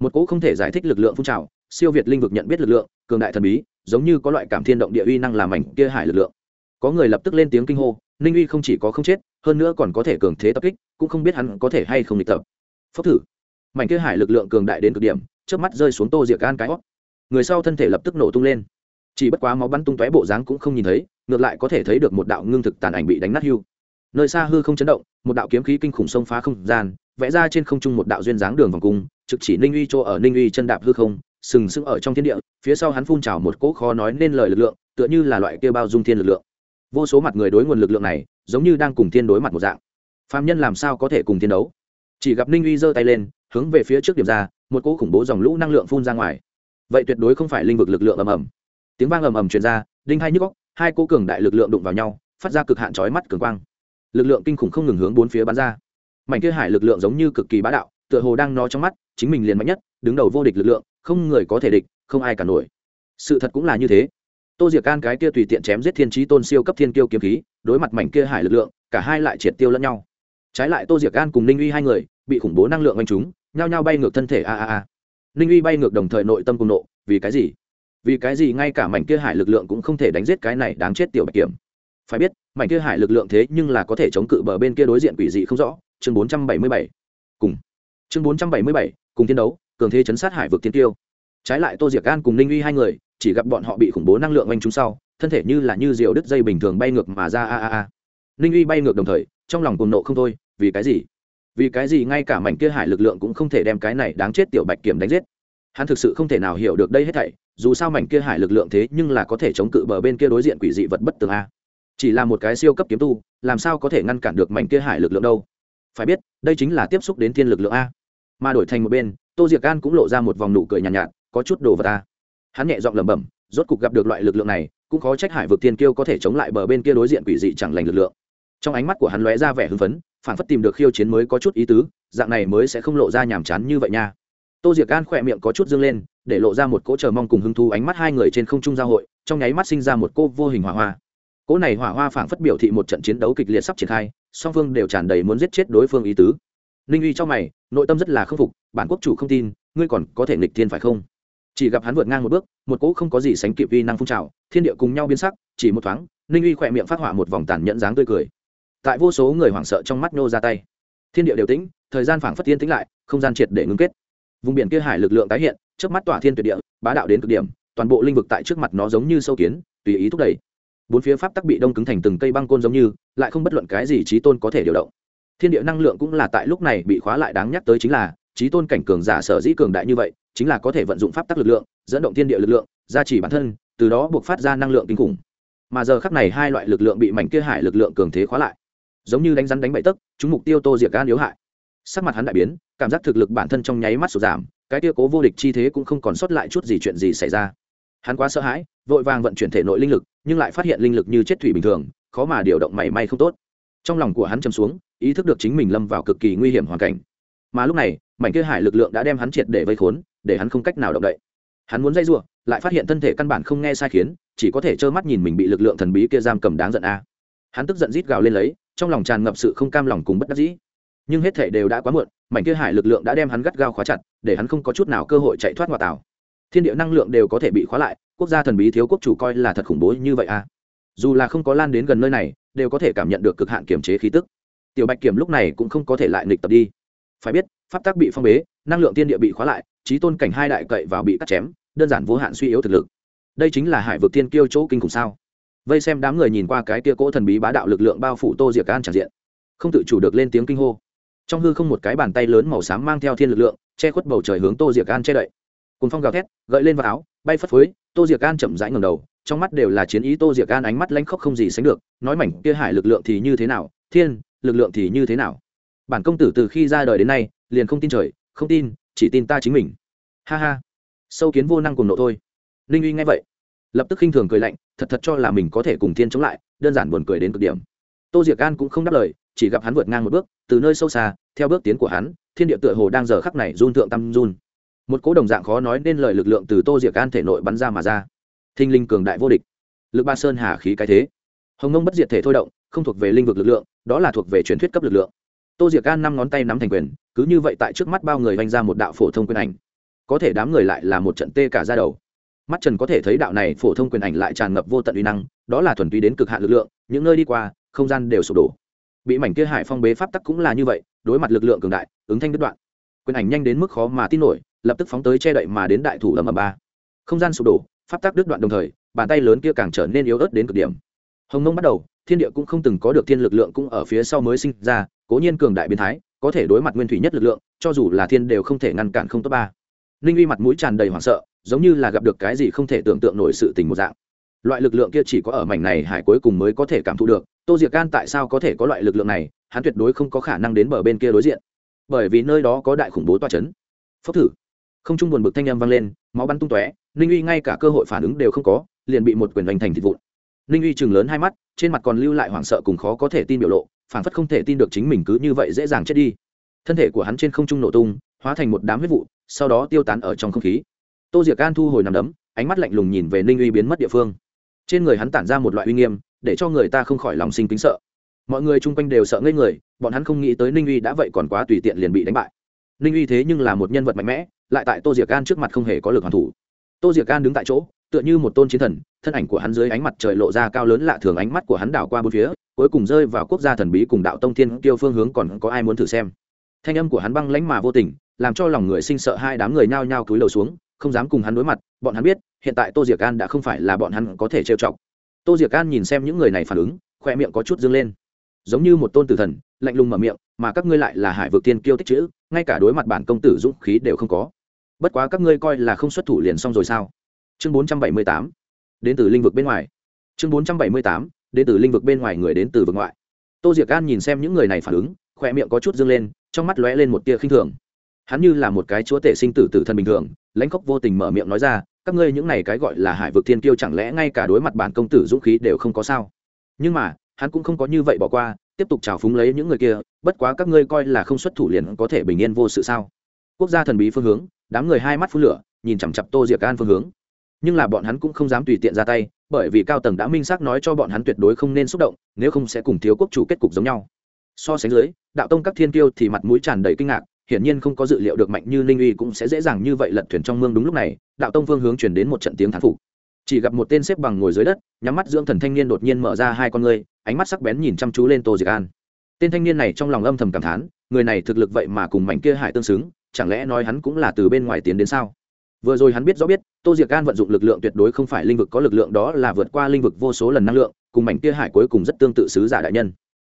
Một cỗ không thể giải thích lực lượng phun trào, siêu việt linh vực nhận biết lực lượng, cường đại thần bí, giống như có loại cảm thiên động địa uy năng làm mảnh kia hải lực lượng. Có người lập tức lên tiếng kinh hô, ninh uy không chỉ có không chết, hơn nữa còn có thể cường thế tập kích, cũng không biết hắn có thể hay không địch tập. Phốc thử. Mảnh kia hải lực lượng cường đại đến cực điểm trước mắt rơi xuống tô diệc gan cái hót người sau thân thể lập tức nổ tung lên chỉ bất quá máu bắn tung tóe bộ dáng cũng không nhìn thấy, ngược lại có thể thấy được một đạo ngưng thực tàn ảnh bị đánh nát hưu. Nơi xa hư không chấn động, một đạo kiếm khí kinh khủng xông phá không gian, vẽ ra trên không trung một đạo duyên dáng đường vòng cung, trực chỉ ninh uy chỗ ở ninh uy chân đạp hư không, sừng sững ở trong thiên địa, phía sau hắn phun trào một cỗ khó nói nên lời lực lượng, tựa như là loại kia bao dung thiên lực lượng. Vô số mặt người đối nguồn lực lượng này, giống như đang cùng thiên đối mặt một dạng. Phạm nhân làm sao có thể cùng thiên đấu? Chỉ gặp ninh uy giơ tay lên, hướng về phía trước điểm ra, một cỗ khủng bố dòng lũ năng lượng phun ra ngoài. Vậy tuyệt đối không phải linh vực lực lượng ầm ầm tiếng vang ầm ầm truyền ra, đinh hai nhức góc hai cỗ cường đại lực lượng đụng vào nhau, phát ra cực hạn chói mắt cường quang. Lực lượng kinh khủng không ngừng hướng bốn phía bắn ra. Mảnh kia hải lực lượng giống như cực kỳ bá đạo, tựa hồ đang nó trong mắt, chính mình liền mạnh nhất, đứng đầu vô địch lực lượng, không người có thể địch, không ai cả nổi. Sự thật cũng là như thế. Tô diệc can cái kia tùy tiện chém giết thiên trí tôn siêu cấp thiên kiêu kiếm khí, đối mặt mảnh kia hải lực lượng, cả hai lại triệt tiêu lẫn nhau. Trái lại tô diệc can cùng ninh uy hai người, bị khủng bố năng lượng oanh chúng nhao nhao bay ngược thân thể, a a a. Ninh uy bay ngược đồng thời nội tâm cùng nộ, vì cái gì? Vì cái gì ngay cả mảnh kia hải lực lượng cũng không thể đánh giết cái này đáng chết tiểu bạch kiểm? Phải biết, mảnh kia hải lực lượng thế nhưng là có thể chống cự bờ bên kia đối diện quỷ dị không rõ, chương bốn trăm bảy mươi bảy. Cùng. Chương bốn trăm bảy mươi bảy, cùng thiên đấu, cường thế chấn sát hải vực tiên tiêu. Trái lại tô diệc an cùng ninh uy hai người, chỉ gặp bọn họ bị khủng bố năng lượng oanh chúng sau, thân thể như là như diều đứt dây bình thường bay ngược mà ra a a a. Ninh uy bay ngược đồng thời, trong lòng cùng nộ không thôi, vì cái gì? Vì cái gì ngay cả mảnh kia hải lực lượng cũng không thể đem cái này đáng chết tiểu bạch kiểm đánh giết? Hắn thực sự không thể nào hiểu được đây hết thảy dù sao mảnh kia hải lực lượng thế nhưng là có thể chống cự bờ bên kia đối diện quỷ dị vật bất tường a. Chỉ là một cái siêu cấp kiếm tu làm sao có thể ngăn cản được mảnh kia hải lực lượng đâu? Phải biết đây chính là tiếp xúc đến thiên lực lượng a. Mà đổi thành một bên tô diệc an cũng lộ ra một vòng nụ cười nhàn nhạt, nhạt có chút đồ vật a. Hắn nhẹ giọng lẩm bẩm rốt cục gặp được loại lực lượng này cũng khó trách hải vực tiên kiêu có thể chống lại bờ bên kia đối diện quỷ dị chẳng lành lực lượng. Trong ánh mắt của hắn lóe ra vẻ hưng phấn phản phất tìm được khiêu chiến mới có chút ý tứ dạng này mới sẽ không lộ ra nhàm chán như vậy nha tô diệc an khỏe miệng có chút dương lên, để lộ ra một cỗ chờ mong cùng hứng thú ánh mắt hai người trên không trung giao hội, trong nháy mắt sinh ra một cô vô hình hỏa hoa. Cỗ này hỏa hoa phảng phất biểu thị một trận chiến đấu kịch liệt sắp triển khai, song phương đều tràn đầy muốn giết chết đối phương ý tứ. Ninh uy trong mày, nội tâm rất là khâm phục, bản quốc chủ không tin, ngươi còn có thể nghịch thiên phải không? Chỉ gặp hắn vượt ngang một bước, một cỗ không có gì sánh kịp vi năng phun trào, thiên địa cùng nhau biến sắc, chỉ một thoáng, ninh uy khỏe miệng phát họa một vòng tàn nhẫn dáng tươi cười. Tại vô số người hoảng sợ trong mắt nhô ra tay, thiên địa đều tĩnh, thời gian phảng phất tiên tĩnh lại, không gian triệt để ngưng kết vùng biển kia hải lực lượng tái hiện trước mắt tỏa thiên tuyệt địa, bá đạo đến cực điểm, toàn bộ linh vực tại trước mặt nó giống như sâu kiến, tùy ý thúc đẩy. Bốn phía pháp tắc bị đông cứng thành từng cây băng côn giống như, lại không bất luận cái gì trí tôn có thể điều động. Thiên địa năng lượng cũng là tại lúc này bị khóa lại đáng nhắc tới chính là, trí tôn cảnh cường giả sở dĩ cường đại như vậy, chính là có thể vận dụng pháp tắc lực lượng, dẫn động thiên địa lực lượng, gia trì bản thân, từ đó buộc phát ra năng lượng kinh khủng. Mà giờ khắc này hai loại lực lượng bị mảnh kia hải lực lượng cường thế khóa lại, giống như đánh rắn đánh bậy tấc, chúng mục tiêu tô diệt gan yếu hại sắc mặt hắn đại biến, cảm giác thực lực bản thân trong nháy mắt sụt giảm, cái tia cố vô địch chi thế cũng không còn sót lại chút gì chuyện gì xảy ra. Hắn quá sợ hãi, vội vàng vận chuyển thể nội linh lực, nhưng lại phát hiện linh lực như chết thủy bình thường, khó mà điều động mảy may không tốt. Trong lòng của hắn chầm xuống, ý thức được chính mình lâm vào cực kỳ nguy hiểm hoàn cảnh. Mà lúc này, mảnh kia hải lực lượng đã đem hắn triệt để vây khốn, để hắn không cách nào động đậy. Hắn muốn dây giụa lại phát hiện thân thể căn bản không nghe sai khiến, chỉ có thể trơ mắt nhìn mình bị lực lượng thần bí kia giam cầm đáng giận a. Hắn tức giận rít gào lên lấy, trong lòng tràn ngập sự không cam lòng cùng bất đắc dĩ nhưng hết thể đều đã quá muộn, mảnh kia hải lực lượng đã đem hắn gắt gao khóa chặt, để hắn không có chút nào cơ hội chạy thoát ngoại tảo. Thiên địa năng lượng đều có thể bị khóa lại, quốc gia thần bí thiếu quốc chủ coi là thật khủng bố như vậy à? Dù là không có lan đến gần nơi này, đều có thể cảm nhận được cực hạn kiểm chế khí tức. Tiểu bạch kiểm lúc này cũng không có thể lại nghịch tập đi. Phải biết, pháp tắc bị phong bế, năng lượng tiên địa bị khóa lại trí tôn cảnh hai đại cậy vào bị cắt chém, đơn giản vô hạn suy yếu thực lực. Đây chính là hải vực tiên kiêu chỗ kinh khủng sao? Vây xem đám người nhìn qua cái tia cỗ thần bí bá đạo lực lượng bao phủ tô diệc an tràn diện. Không tự chủ được lên tiếng kinh hô trong hư không một cái bàn tay lớn màu xám mang theo thiên lực lượng, che khuất bầu trời hướng tô diệc an che đậy. Cùng phong gào thét, gợi lên vào áo, bay phất phới, tô diệc an chậm rãi ngầm đầu, trong mắt đều là chiến ý tô diệc an ánh mắt lanh khóc không gì sánh được, nói mảnh kia hải lực lượng thì như thế nào, thiên, lực lượng thì như thế nào. Bản công tử từ khi ra đời đến nay, liền không tin trời, không tin, chỉ tin ta chính mình. Ha ha. Sâu kiến vô năng cùng nộ thôi. Ninh uy nghe vậy, lập tức khinh thường cười lạnh, thật thật cho là mình có thể cùng thiên chống lại, đơn giản buồn cười đến cực điểm tô diệc an cũng không đáp lời, chỉ gặp hắn vượt ngang một bước, từ nơi sâu xa, theo bước tiến của hắn, thiên địa tựa hồ đang giờ khắc này run thượng tâm run. Một cố đồng dạng khó nói nên lời lực lượng từ tô diệc an thể nội bắn ra mà ra. Thinh linh cường đại vô địch. Lực ba sơn hà khí cái thế. Hồng ngông bất diệt thể thôi động, không thuộc về linh vực lực lượng, đó là thuộc về truyền thuyết cấp lực lượng. Tô diệc an năm ngón tay nắm thành quyền, cứ như vậy tại trước mắt bao người vanh ra một đạo phổ thông quyền ảnh. Có thể đám người lại là một trận tê cả ra đầu mắt trần có thể thấy đạo này phổ thông quyền ảnh lại tràn ngập vô tận uy năng, đó là thuần túy đến cực hạn lực lượng, những nơi đi qua, không gian đều sụp đổ. Bị mảnh kia hải phong bế pháp tắc cũng là như vậy, đối mặt lực lượng cường đại, ứng thanh đứt đoạn. Quyền ảnh nhanh đến mức khó mà tin nổi, lập tức phóng tới che đậy mà đến đại thủ lầm ầm ba. Không gian sụp đổ, pháp tắc đứt đoạn đồng thời, bàn tay lớn kia càng trở nên yếu ớt đến cực điểm. Hồng mông bắt đầu, thiên địa cũng không từng có được thiên lực lượng cũng ở phía sau mới sinh ra, cố nhiên cường đại biến thái, có thể đối mặt nguyên thủy nhất lực lượng, cho dù là thiên đều không thể ngăn cản không tốt ba. Ninh uy mặt mũi tràn đầy hoảng sợ giống như là gặp được cái gì không thể tưởng tượng nổi sự tình một dạng. Loại lực lượng kia chỉ có ở mảnh này hải cuối cùng mới có thể cảm thụ được. Tô diệc can tại sao có thể có loại lực lượng này? Hắn tuyệt đối không có khả năng đến bờ bên kia đối diện. Bởi vì nơi đó có đại khủng bố toa c h ấ n phốc thử. Không chung buồn bực thanh â m vang lên, máu bắn tung tóe, ninh uy ngay cả cơ hội phản ứng đều không có, liền bị một quyền hoành thành thịt vụn. Ninh uy chừng lớn hai mắt, trên mặt còn lưu lại hoảng sợ cùng khó có thể tin biểu lộ, phản phất không thể tin được chính mình cứ như vậy dễ dàng chết đi. Thân thể của hắn trên không trung nổ tung, hóa thành một đám huyết vụ, sau đó tiêu tán ở trong không khí tô diệc can thu hồi nằm đấm, ánh mắt lạnh lùng nhìn về ninh uy biến mất địa phương. Trên người hắn tản ra một loại uy nghiêm, để cho người ta không khỏi lòng sinh kính sợ. Mọi người chung quanh đều sợ ngây người, bọn hắn không nghĩ tới ninh uy đã vậy còn quá tùy tiện liền bị đánh bại. Ninh uy thế nhưng là một nhân vật mạnh mẽ, lại tại tô diệc An trước mặt không hề có lực hoàn thủ. Tô diệc An đứng tại chỗ, tựa như một tôn chiến thần, thân ảnh của hắn dưới ánh mặt trời lộ ra cao lớn lạ thường ánh mắt của hắn đảo qua bốn phía, cuối cùng rơi vào quốc gia thần bí cùng đạo tông thiên kiêu phương hướng còn có ai muốn thử xem. Thanh âm của hắn băng lãnh mà vô tình, làm cho lòng người sinh sợ hai đám người nhao nhao cúi đầu xuống không dám cùng hắn đối mặt, bọn hắn biết, hiện tại tô diệc an đã không phải là bọn hắn có thể trêu chọc. Tô diệc an nhìn xem những người này phản ứng, khoe miệng có chút dâng lên. Giống như một tôn tử thần, lạnh lùng mở miệng, mà các ngươi lại là hải vực tiên kiêu tích chữ, ngay cả đối mặt bản công tử dũng khí đều không có. Bất quá các ngươi coi là không xuất thủ liền xong rồi sao? Chương bốn trăm bảy mươi tám, đến từ linh vực bên ngoài. Chương bốn trăm bảy mươi tám, đến từ linh vực bên ngoài người đến từ vực ngoại. Tô diệc an nhìn xem những người này phản ứng, khoe miệng có chút dâng lên, trong mắt lóe lên một tia khinh thường hắn như là một cái chúa tể sinh tử tử thần bình thường, lãnh khóc vô tình mở miệng nói ra, các ngươi những này cái gọi là hải vực thiên kiêu chẳng lẽ ngay cả đối mặt bản công tử dũng khí đều không có sao? Nhưng mà, hắn cũng không có như vậy bỏ qua, tiếp tục trào phúng lấy những người kia, bất quá các ngươi coi là không xuất thủ liền có thể bình yên vô sự sao? Quốc gia thần bí phương hướng, đám người hai mắt phun lửa, nhìn chằm chặp tô diệc an phương hướng. Nhưng là bọn hắn cũng không dám tùy tiện ra tay, bởi vì cao tầng đã minh xác nói cho bọn hắn tuyệt đối không nên xúc động, nếu không sẽ cùng thiếu quốc chủ kết cục giống nhau. So sánh dưới, đạo tông các thiên kiêu thì mặt mũi tràn đầy kinh ngạc hiển nhiên không có dự liệu được mạnh như ninh uy cũng sẽ dễ dàng như vậy lật thuyền trong mương đúng lúc này, đạo tông phương hướng chuyển đến một trận tiếng thán phục. Chỉ gặp một tên xếp bằng ngồi dưới đất, nhắm mắt dưỡng thần thanh niên đột nhiên mở ra hai con ngươi, ánh mắt sắc bén nhìn chăm chú lên tô diệc an. Tên thanh niên này trong lòng âm thầm cảm thán, người này thực lực vậy mà cùng mảnh kia hải tương xứng, chẳng lẽ nói hắn cũng là từ bên ngoài tiến đến sao? Vừa rồi hắn biết rõ biết, tô diệc an vận dụng lực lượng tuyệt đối không phải linh vực có lực lượng đó là vượt qua linh vực vô số lần năng lượng, cùng mảnh kia hải cuối cùng rất tương tự sứ giả đại nhân.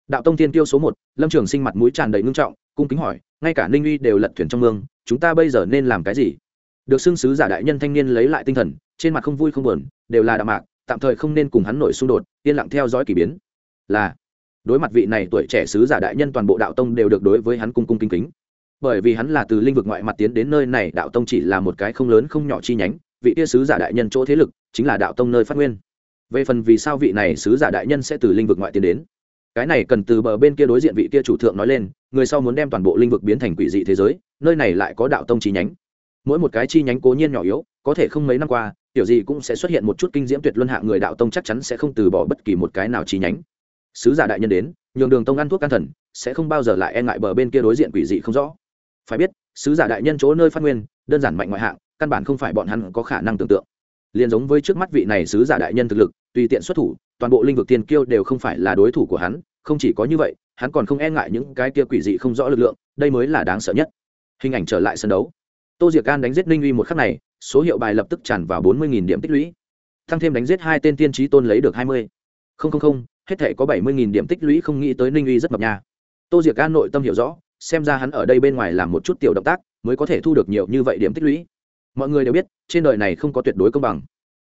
Đạo tông tiên tiêu số một, lâm trường sinh mặt mũi tràn đầy ngưng trọng, cung kính hỏi ngay cả ninh uy đều lật thuyền trong mương, chúng ta bây giờ nên làm cái gì? Được xưng sứ giả đại nhân thanh niên lấy lại tinh thần, trên mặt không vui không buồn, đều là đạo mạc, tạm thời không nên cùng hắn nổi xung đột, yên lặng theo dõi k ỳ biến. Là, đối mặt vị này tuổi trẻ sứ giả đại nhân toàn bộ đạo tông đều được đối với hắn cung cung kính kính. Bởi vì hắn là từ linh vực ngoại mặt tiến đến nơi này, đạo tông chỉ là một cái không lớn không nhỏ chi nhánh, vị tia sứ giả đại nhân chỗ thế lực chính là đạo tông nơi phát nguyên. Về phần vì sao vị này sứ giả đại nhân sẽ từ linh vực ngoại tiến đến? Cái này cần từ bờ bên kia đối diện vị kia chủ thượng nói lên, người sau muốn đem toàn bộ linh vực biến thành quỷ dị thế giới, nơi này lại có đạo tông chi nhánh. Mỗi một cái chi nhánh cố nhiên nhỏ yếu, có thể không mấy năm qua, tiểu gì cũng sẽ xuất hiện một chút kinh diễm tuyệt luân hạ người đạo tông chắc chắn sẽ không từ bỏ bất kỳ một cái nào chi nhánh. Sứ giả đại nhân đến, nhường đường tông ăn thuốc can thần, sẽ không bao giờ lại e ngại bờ bên kia đối diện quỷ dị không rõ. Phải biết, sứ giả đại nhân chỗ nơi phát nguyên, đơn giản mạnh ngoại hạng, căn bản không phải bọn hắn có khả năng tưởng tượng. Liền giống với trước mắt vị này sứ giả đại nhân thực lực, tùy tiện xuất thủ toàn bộ linh vực tiên kiêu đều không phải là đối thủ của hắn, không chỉ có như vậy, hắn còn không e ngại những cái kia quỷ dị không rõ lực lượng, đây mới là đáng sợ nhất. Hình ảnh trở lại sân đấu. Tô diệc can đánh giết ninh uy một khắc này, số hiệu bài lập tức tràn vào bốn mươi điểm tích lũy. Thăng thêm đánh giết hai tên tiên trí tôn lấy được hai mươi. Không không không, hết thể có bảy mươi điểm tích lũy không nghĩ tới ninh uy rất mập nhà. tô diệc can nội tâm hiểu rõ, xem ra hắn ở đây bên ngoài làm một chút tiểu động tác, mới có thể thu được nhiều như vậy điểm tích lũy. Mọi người đều biết, trên đời này không có tuyệt đối công bằng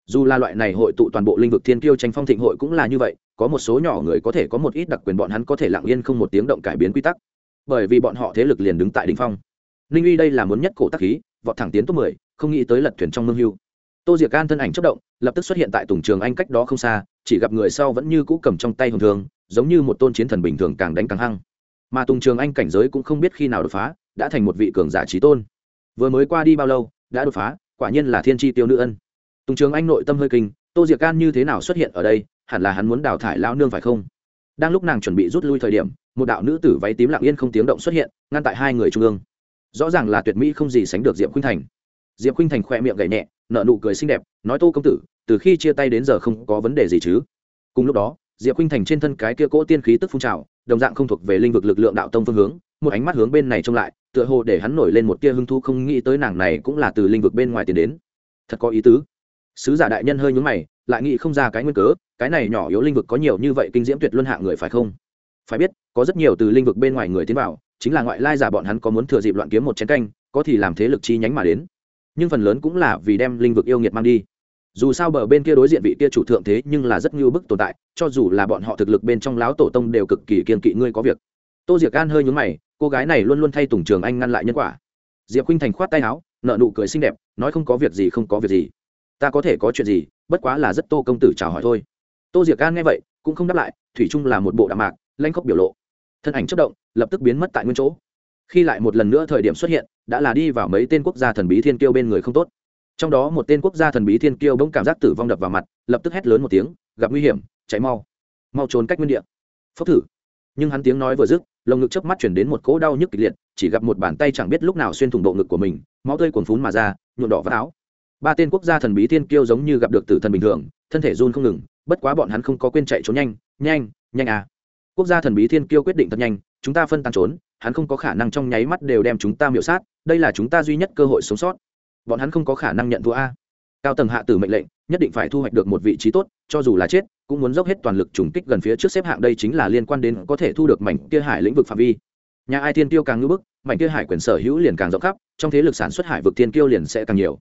dù là loại này hội tụ toàn bộ linh vực thiên kiêu tranh phong thịnh hội cũng là như vậy, có một số nhỏ người có thể có một ít đặc quyền bọn hắn có thể lặng yên không một tiếng động cải biến quy tắc. Bởi vì bọn họ thế lực liền đứng tại đỉnh phong. Ninh uy đây là muốn nhất cổ tắc khí, vọt thẳng tiến top mười, không nghĩ tới lật thuyền trong mương hưu. Tô diệc can thân ảnh chất động, lập tức xuất hiện tại tùng trường anh cách đó không xa, chỉ gặp người sau vẫn như cũ cầm trong tay hồng thường giống như một tôn chiến thần bình thường càng đánh càng hăng. Mà tùng trường anh cảnh giới cũng không biết khi nào đột phá, đã thành một vị cường giả trí tôn. Vừa mới qua đi bao lâu, đã đột phá, quả nhiên là thiên tri tiêu nữ ân tùng trường anh nội tâm hơi kinh, tô diệc can như thế nào xuất hiện ở đây, hẳn là hắn muốn đào thải lao nương phải không? Đang lúc nàng chuẩn bị rút lui thời điểm, một đạo nữ tử váy tím lặng yên không tiếng động xuất hiện, ngăn tại hai người trung ương. Rõ ràng là tuyệt mỹ không gì sánh được diệp khuynh thành. Diệp khuynh thành khoe miệng gậy nhẹ nợ nụ cười xinh đẹp, nói tô công tử, từ khi chia tay đến giờ không có vấn đề gì chứ? Cùng lúc đó, diệp khuynh thành trên thân cái kia cỗ tiên khí tức phun trào, đồng dạng không thuộc về linh vực lực lượng đạo tông phương hướng, một ánh mắt hướng bên này trông lại, tựa hồ để hắn nổi lên một tia hưng thu không nghĩ tới nàng này cũng là từ linh vực bên ngoài tiến đến. Thật có ý tứ sứ giả đại nhân hơi nhúng mày, lại nghĩ không ra cái nguyên cớ, cái này nhỏ yếu linh vực có nhiều như vậy kinh diễm tuyệt luân hạ người phải không? Phải biết, có rất nhiều từ linh vực bên ngoài người tiến vào, chính là ngoại lai giả bọn hắn có muốn thừa dịp loạn kiếm một chén canh, có thì làm thế lực chi nhánh mà đến. Nhưng phần lớn cũng là vì đem linh vực yêu nghiệt mang đi. Dù sao bờ bên kia đối diện vị kia chủ thượng thế nhưng là rất ngưu bức tồn tại, cho dù là bọn họ thực lực bên trong láo tổ tông đều cực kỳ kiên kỵ ngươi có việc. Tô diệc an hơi nhúng mày, cô gái này luôn luôn thay tùng trường anh ngăn lại nhân quả. Diệp khinh thành khoát tay áo nợ nụ cười xinh đẹp, nói không có việc gì không có việc gì ta có thể có chuyện gì, bất quá là rất tô công tử chào hỏi thôi. Tô diệc an nghe vậy, cũng không đáp lại, thủy chung là một bộ đạm mạc, lanh khóc biểu lộ. Thân ảnh chất động, lập tức biến mất tại nguyên chỗ. Khi lại một lần nữa thời điểm xuất hiện, đã là đi vào mấy tên quốc gia thần bí thiên kiêu bên người không tốt. Trong đó một tên quốc gia thần bí thiên kiêu bỗng cảm giác tử vong đập vào mặt, lập tức hét lớn một tiếng, gặp nguy hiểm cháy mau. Mau trốn cách nguyên địa. Phốc thử. Nhưng hắn tiếng nói vừa dứt, lồng ngực chớp mắt chuyển đến một cỗ đau nhức kịch liệt, chỉ gặp một bàn tay chẳng biết lúc nào xuyên thủng bộ ngực của mình, máu tươi cuồn phún mà ra, nhuộm đỏ vác áo ba tên quốc gia thần bí thiên kiêu giống như gặp được tử thần bình thường, thân thể run không ngừng, bất quá bọn hắn không có quên chạy trốn nhanh nhanh nhanh à. Quốc gia thần bí thiên kiêu quyết định thật nhanh, chúng ta phân tán trốn, hắn không có khả năng trong nháy mắt đều đem chúng ta miểu sát, đây là chúng ta duy nhất cơ hội sống sót. Bọn hắn không có khả năng nhận thua a. Cao tầng hạ tử mệnh lệnh, nhất định phải thu hoạch được một vị trí tốt, cho dù là chết, cũng muốn dốc hết toàn lực trùng kích gần phía trước xếp hạng đây chính là liên quan đến có thể thu được mảnh kia hải lĩnh vực phạm vi. Nhà ai tiên tiêu càng ngưỡng bức, mảnh kia hải quyền sở hữu liền càng rộng khắp, trong thế lực sản xuất hải vực tiên kiêu liền sẽ càng nhiều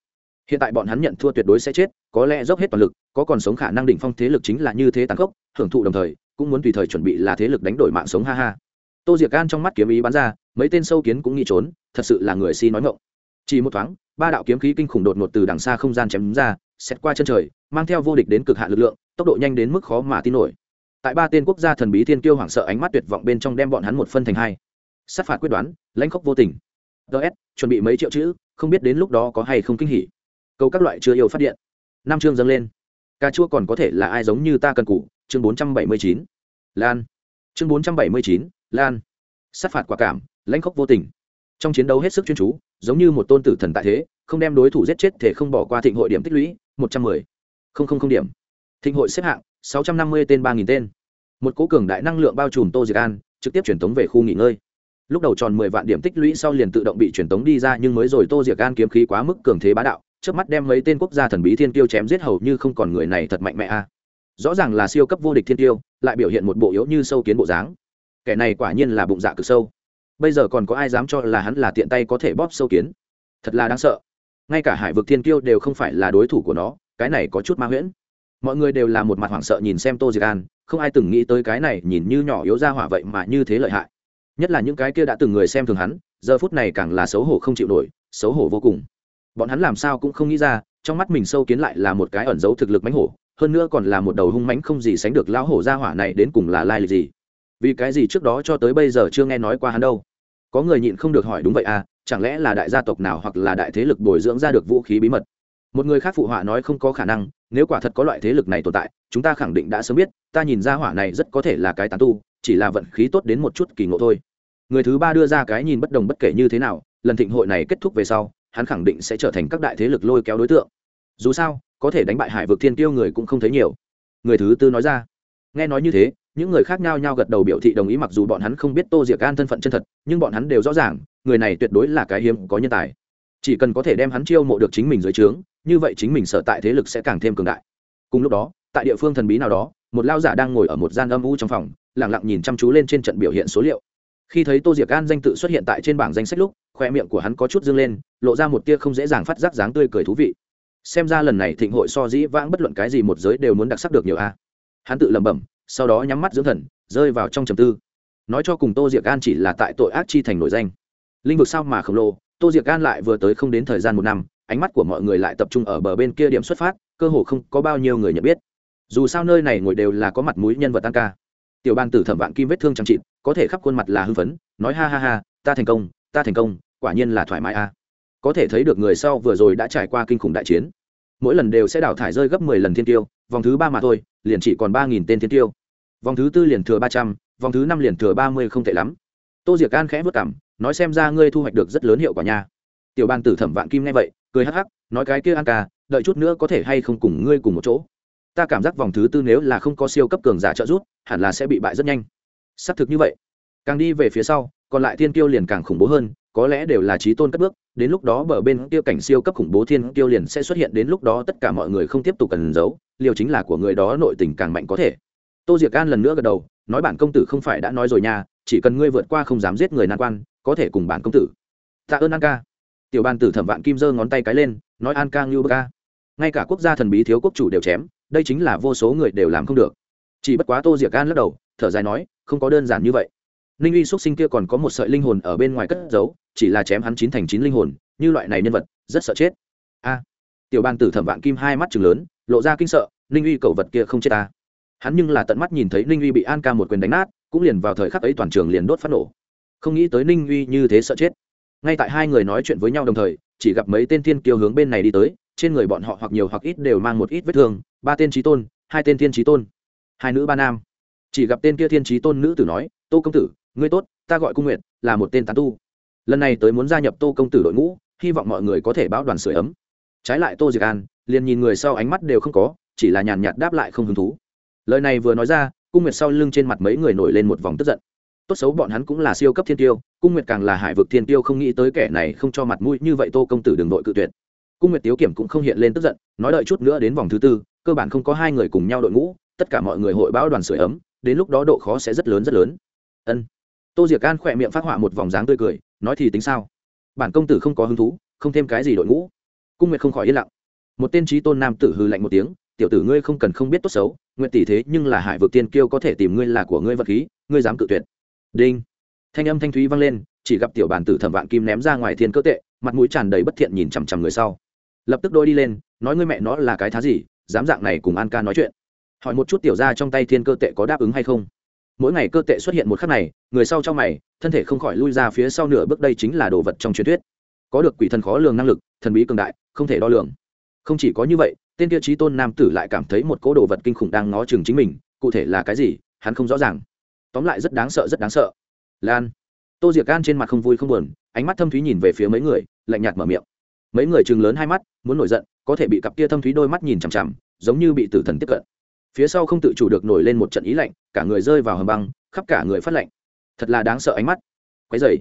hiện tại bọn hắn nhận thua tuyệt đối sẽ chết, có lẽ dốc hết toàn lực, có còn sống khả năng đỉnh phong thế lực chính là như thế tàn khốc, hưởng thụ đồng thời, cũng muốn tùy thời chuẩn bị là thế lực đánh đổi mạng sống, ha ha. Tô diệc gan trong mắt kiếm ý bắn ra, mấy tên sâu kiến cũng nghĩ trốn, thật sự là người si nói ngộng chỉ một thoáng, ba đạo kiếm khí kinh khủng đột ngột từ đằng xa không gian chém ra xét qua chân trời, mang theo vô địch đến cực hạn lực lượng, tốc độ nhanh đến mức khó mà tin nổi. Tại ba tên quốc gia thần bí thiên kiêu hoảng sợ ánh mắt tuyệt vọng bên trong đem bọn hắn một phân thành hai. Sát phạt quyết đoán, lãnh khốc vô tình. Ts chuẩn bị mấy triệu chữ, không biết đến lúc đó có hay không kinh hỉ câu các loại chưa yêu phát điện. Năm chương dâng lên. Cà chua còn có thể là ai giống như ta cần cũ chương bốn trăm bảy mươi chín. Lan. Chương bốn trăm bảy mươi chín, lan. Sát phạt quả cảm, lãnh khốc vô tình. Trong chiến đấu hết sức chuyên chú, giống như một tôn tử thần tại thế, không đem đối thủ giết chết thể không bỏ qua thịnh hội điểm tích lũy, một trăm mười. Không không không điểm. Thịnh hội xếp hạng, sáu trăm năm mươi tên ba nghìn tên. Một cố cường đại năng lượng bao trùm tô diệc an, trực tiếp truyền tống về khu nghỉ ngơi. Lúc đầu tròn mười vạn điểm tích lũy sau liền tự động bị truyền tống đi ra nhưng mới rồi tô diệc an kiếm khí quá mức cường thế bá đạo trước mắt đem mấy tên quốc gia thần bí thiên tiêu chém giết hầu như không còn người này thật mạnh mẽ a. Rõ ràng là siêu cấp vô địch thiên tiêu lại biểu hiện một bộ yếu như sâu kiến bộ dáng. Kẻ này quả nhiên là bụng dạ cực sâu. Bây giờ còn có ai dám cho là hắn là tiện tay có thể bóp sâu kiến? Thật là đáng sợ. Ngay cả hải vực thiên tiêu đều không phải là đối thủ của nó, cái này có chút ma huyễn. Mọi người đều là một mặt hoảng sợ nhìn xem tô diệc an, không ai từng nghĩ tới cái này nhìn như nhỏ yếu ra hỏa vậy mà như thế lợi hại. Nhất là những cái kia đã từng người xem thường hắn, giờ phút này càng là xấu hổ không chịu nổi, xấu hổ vô cùng bọn hắn làm sao cũng không nghĩ ra, trong mắt mình sâu kiến lại là một cái ẩn giấu thực lực mánh hổ, hơn nữa còn là một đầu hung mánh không gì sánh được lão hổ ra hỏa này đến cùng là lai lịch gì. Vì cái gì trước đó cho tới bây giờ chưa nghe nói qua hắn đâu? Có người nhịn không được hỏi đúng vậy à chẳng lẽ là đại gia tộc nào hoặc là đại thế lực bồi dưỡng ra được vũ khí bí mật? Một người khác phụ họa nói không có khả năng, nếu quả thật có loại thế lực này tồn tại, chúng ta khẳng định đã sớm biết, ta nhìn ra hỏa này rất có thể là cái tán tu, chỉ là vận khí tốt đến một chút kỳ ngộ thôi. Người thứ ba đưa ra cái nhìn bất đồng bất kể như thế nào, lần thịnh hội này kết thúc về sau hắn khẳng định sẽ trở thành các đại thế lực lôi kéo đối tượng. Dù sao, có thể đánh bại hải vực thiên tiêu người cũng không thấy nhiều. Người thứ tư nói ra. Nghe nói như thế, những người khác nhau nhau gật đầu biểu thị đồng ý mặc dù bọn hắn không biết tô diệc an thân phận chân thật, nhưng bọn hắn đều rõ ràng, người này tuyệt đối là cái hiếm có nhân tài. Chỉ cần có thể đem hắn chiêu mộ được chính mình dưới trướng, như vậy chính mình sở tại thế lực sẽ càng thêm cường đại. Cùng lúc đó, tại địa phương thần bí nào đó, một lao giả đang ngồi ở một gian âm u trong phòng lẳng lặng nhìn chăm chú lên trên trận biểu hiện số liệu khi thấy tô diệc an danh tự xuất hiện tại trên bảng danh sách lúc, khoe miệng của hắn có chút dâng lên, lộ ra một tia không dễ dàng phát giác dáng tươi cười thú vị. Xem ra lần này thịnh hội so dĩ vãng bất luận cái gì một giới đều muốn đặc sắc được nhiều a. Hắn tự lẩm bẩm, sau đó nhắm mắt dưỡng thần, rơi vào trong trầm tư. Nói cho cùng tô diệc an chỉ là tại tội ác chi thành nổi danh. Linh vực sao mà khổng lồ, tô diệc an lại vừa tới không đến thời gian một năm, ánh mắt của mọi người lại tập trung ở bờ bên kia điểm xuất phát, cơ hồ không có bao nhiêu người nhận biết. Dù sao nơi này ngồi đều là có mặt mũi nhân vật tăng ca. Tiểu Bang tử thẩm vạn kim vết thương chẳng chịt có thể khắp khuôn mặt là hưng phấn, nói ha ha ha, ta thành công, ta thành công, quả nhiên là thoải mái a. Có thể thấy được người sau vừa rồi đã trải qua kinh khủng đại chiến. Mỗi lần đều sẽ đào thải rơi gấp mười lần thiên tiêu, vòng thứ ba mà thôi, liền chỉ còn ba nghìn tên thiên tiêu. Vòng thứ tư liền thừa ba trăm, vòng thứ năm liền thừa ba mươi không tệ lắm. Tô diệc an khẽ vất cảm nói xem ra ngươi thu hoạch được rất lớn hiệu quả nha. Tiểu ban tử thẩm vạn kim nghe vậy, cười hắc hắc, nói cái kia an ca, đợi chút nữa có thể hay không cùng ngươi cùng một chỗ. Ta cảm giác vòng thứ tư nếu là không có siêu cấp cường giả trợ giúp, hẳn là sẽ bị bại rất nhanh xác thực như vậy. Càng đi về phía sau, còn lại thiên kiêu liền càng khủng bố hơn, có lẽ đều là trí tôn cất bước, đến lúc đó bờ bên kia cảnh siêu cấp khủng bố thiên kiêu liền sẽ xuất hiện, đến lúc đó tất cả mọi người không tiếp tục cần giấu, liều chính là của người đó nội tình càng mạnh có thể. Tô diệc an lần nữa gật đầu, nói bản công tử không phải đã nói rồi nha, chỉ cần ngươi vượt qua không dám giết người nan quan, có thể cùng bản công tử. Tạ ơn an ca. Tiểu ban tử thẩm vạn kim giơ ngón tay cái lên, nói an ca ngưu ca ngay cả quốc gia thần bí thiếu quốc chủ đều chém, đây chính là vô số người đều làm không được. Chỉ bất quá tô diệc an lắc đầu, thở dài nói không có đơn giản như vậy. Ninh uy x sinh kia còn có một sợi linh hồn ở bên ngoài cất giấu, chỉ là chém hắn chín thành chín linh hồn, như loại này nhân vật, rất sợ chết. A. Tiểu bang tử thẩm vạn kim hai mắt chừng lớn, lộ ra kinh sợ, ninh uy cẩu vật kia không chết ta. Hắn nhưng là tận mắt nhìn thấy ninh uy bị an ca một quyền đánh nát, cũng liền vào thời khắc ấy toàn trường liền đốt phát nổ. Không nghĩ tới ninh uy như thế sợ chết. Ngay tại hai người nói chuyện với nhau đồng thời, chỉ gặp mấy tên thiên kiêu hướng bên này đi tới, trên người bọn họ hoặc nhiều hoặc ít đều mang một ít vết thương, ba tên trí tôn, hai tên thiên trí tôn. Hai nữ ba nam chỉ gặp tên kia thiên trí tôn nữ tử nói, tô công tử, ngươi tốt, ta gọi cung nguyện là một tên tán tu. Lần này tới muốn gia nhập tô công tử đội ngũ, hy vọng mọi người có thể báo đoàn sửa ấm. Trái lại tô diệc an, liền nhìn người sau ánh mắt đều không có, chỉ là nhàn nhạt đáp lại không hứng thú. Lời này vừa nói ra, cung nguyệt sau lưng trên mặt mấy người nổi lên một vòng tức giận. Tốt xấu bọn hắn cũng là siêu cấp thiên tiêu, cung nguyệt càng là hải vực thiên tiêu không nghĩ tới kẻ này không cho mặt mũi như vậy tô công tử đường đội cự tuyệt. Cung nguyệt tiếu kiểm cũng không hiện lên tức giận, nói đợi chút nữa đến vòng thứ tư, cơ bản không có hai người cùng nhau đội ngũ, tất cả mọi người hội báo đoàn sửa ấm đến lúc đó độ khó sẽ rất lớn rất lớn. Ân. Tô diệc an khỏe miệng phát họa một vòng dáng tươi cười, nói thì tính sao? Bản công tử không có hứng thú, không thêm cái gì đội ngũ. Cung nguyệt không khỏi yên lặng. Một tên trí tôn nam tử hư lạnh một tiếng, tiểu tử ngươi không cần không biết tốt xấu nguyện tỷ thế nhưng là hải vực tiên kiêu có thể tìm ngươi là của ngươi vật khí, ngươi dám cự tuyệt. Đinh. Thanh âm thanh thúy vang lên, chỉ gặp tiểu bản tử thẩm vạn kim ném ra ngoài thiên cơ tệ, mặt mũi tràn đầy bất thiện nhìn chằm chằm người sau. Lập tức đôi đi lên, nói, ngươi mẹ nó là cái thá gì, dám dạng này cùng an ca nói chuyện hỏi một chút tiểu ra trong tay thiên cơ tệ có đáp ứng hay không. Mỗi ngày cơ tệ xuất hiện một khắc này, người sau trong mày, thân thể không khỏi lui ra phía sau nửa bước, đây chính là đồ vật trong truyền thuyết. Có được quỷ thần khó lường năng lực, thần bí cường đại, không thể đo lường. Không chỉ có như vậy, tên kia trí tôn nam tử lại cảm thấy một cỗ đồ vật kinh khủng đang ngó chừng chính mình, cụ thể là cái gì, hắn không rõ ràng. Tóm lại rất đáng sợ, rất đáng sợ. Lan. Tô diệc gan trên mặt không vui không buồn, ánh mắt thâm thúy nhìn về phía mấy người, lạnh nhạt mở miệng. Mấy người chừng lớn hai mắt, muốn nổi giận, có thể bị cặp kia thâm thúy đôi mắt nhìn chằm chằm, giống như bị tử thần tiếp cận phía sau không tự chủ được nổi lên một trận ý lạnh, cả người rơi vào hầm băng, khắp cả người phát lạnh. Thật là đáng sợ ánh mắt. Quái dày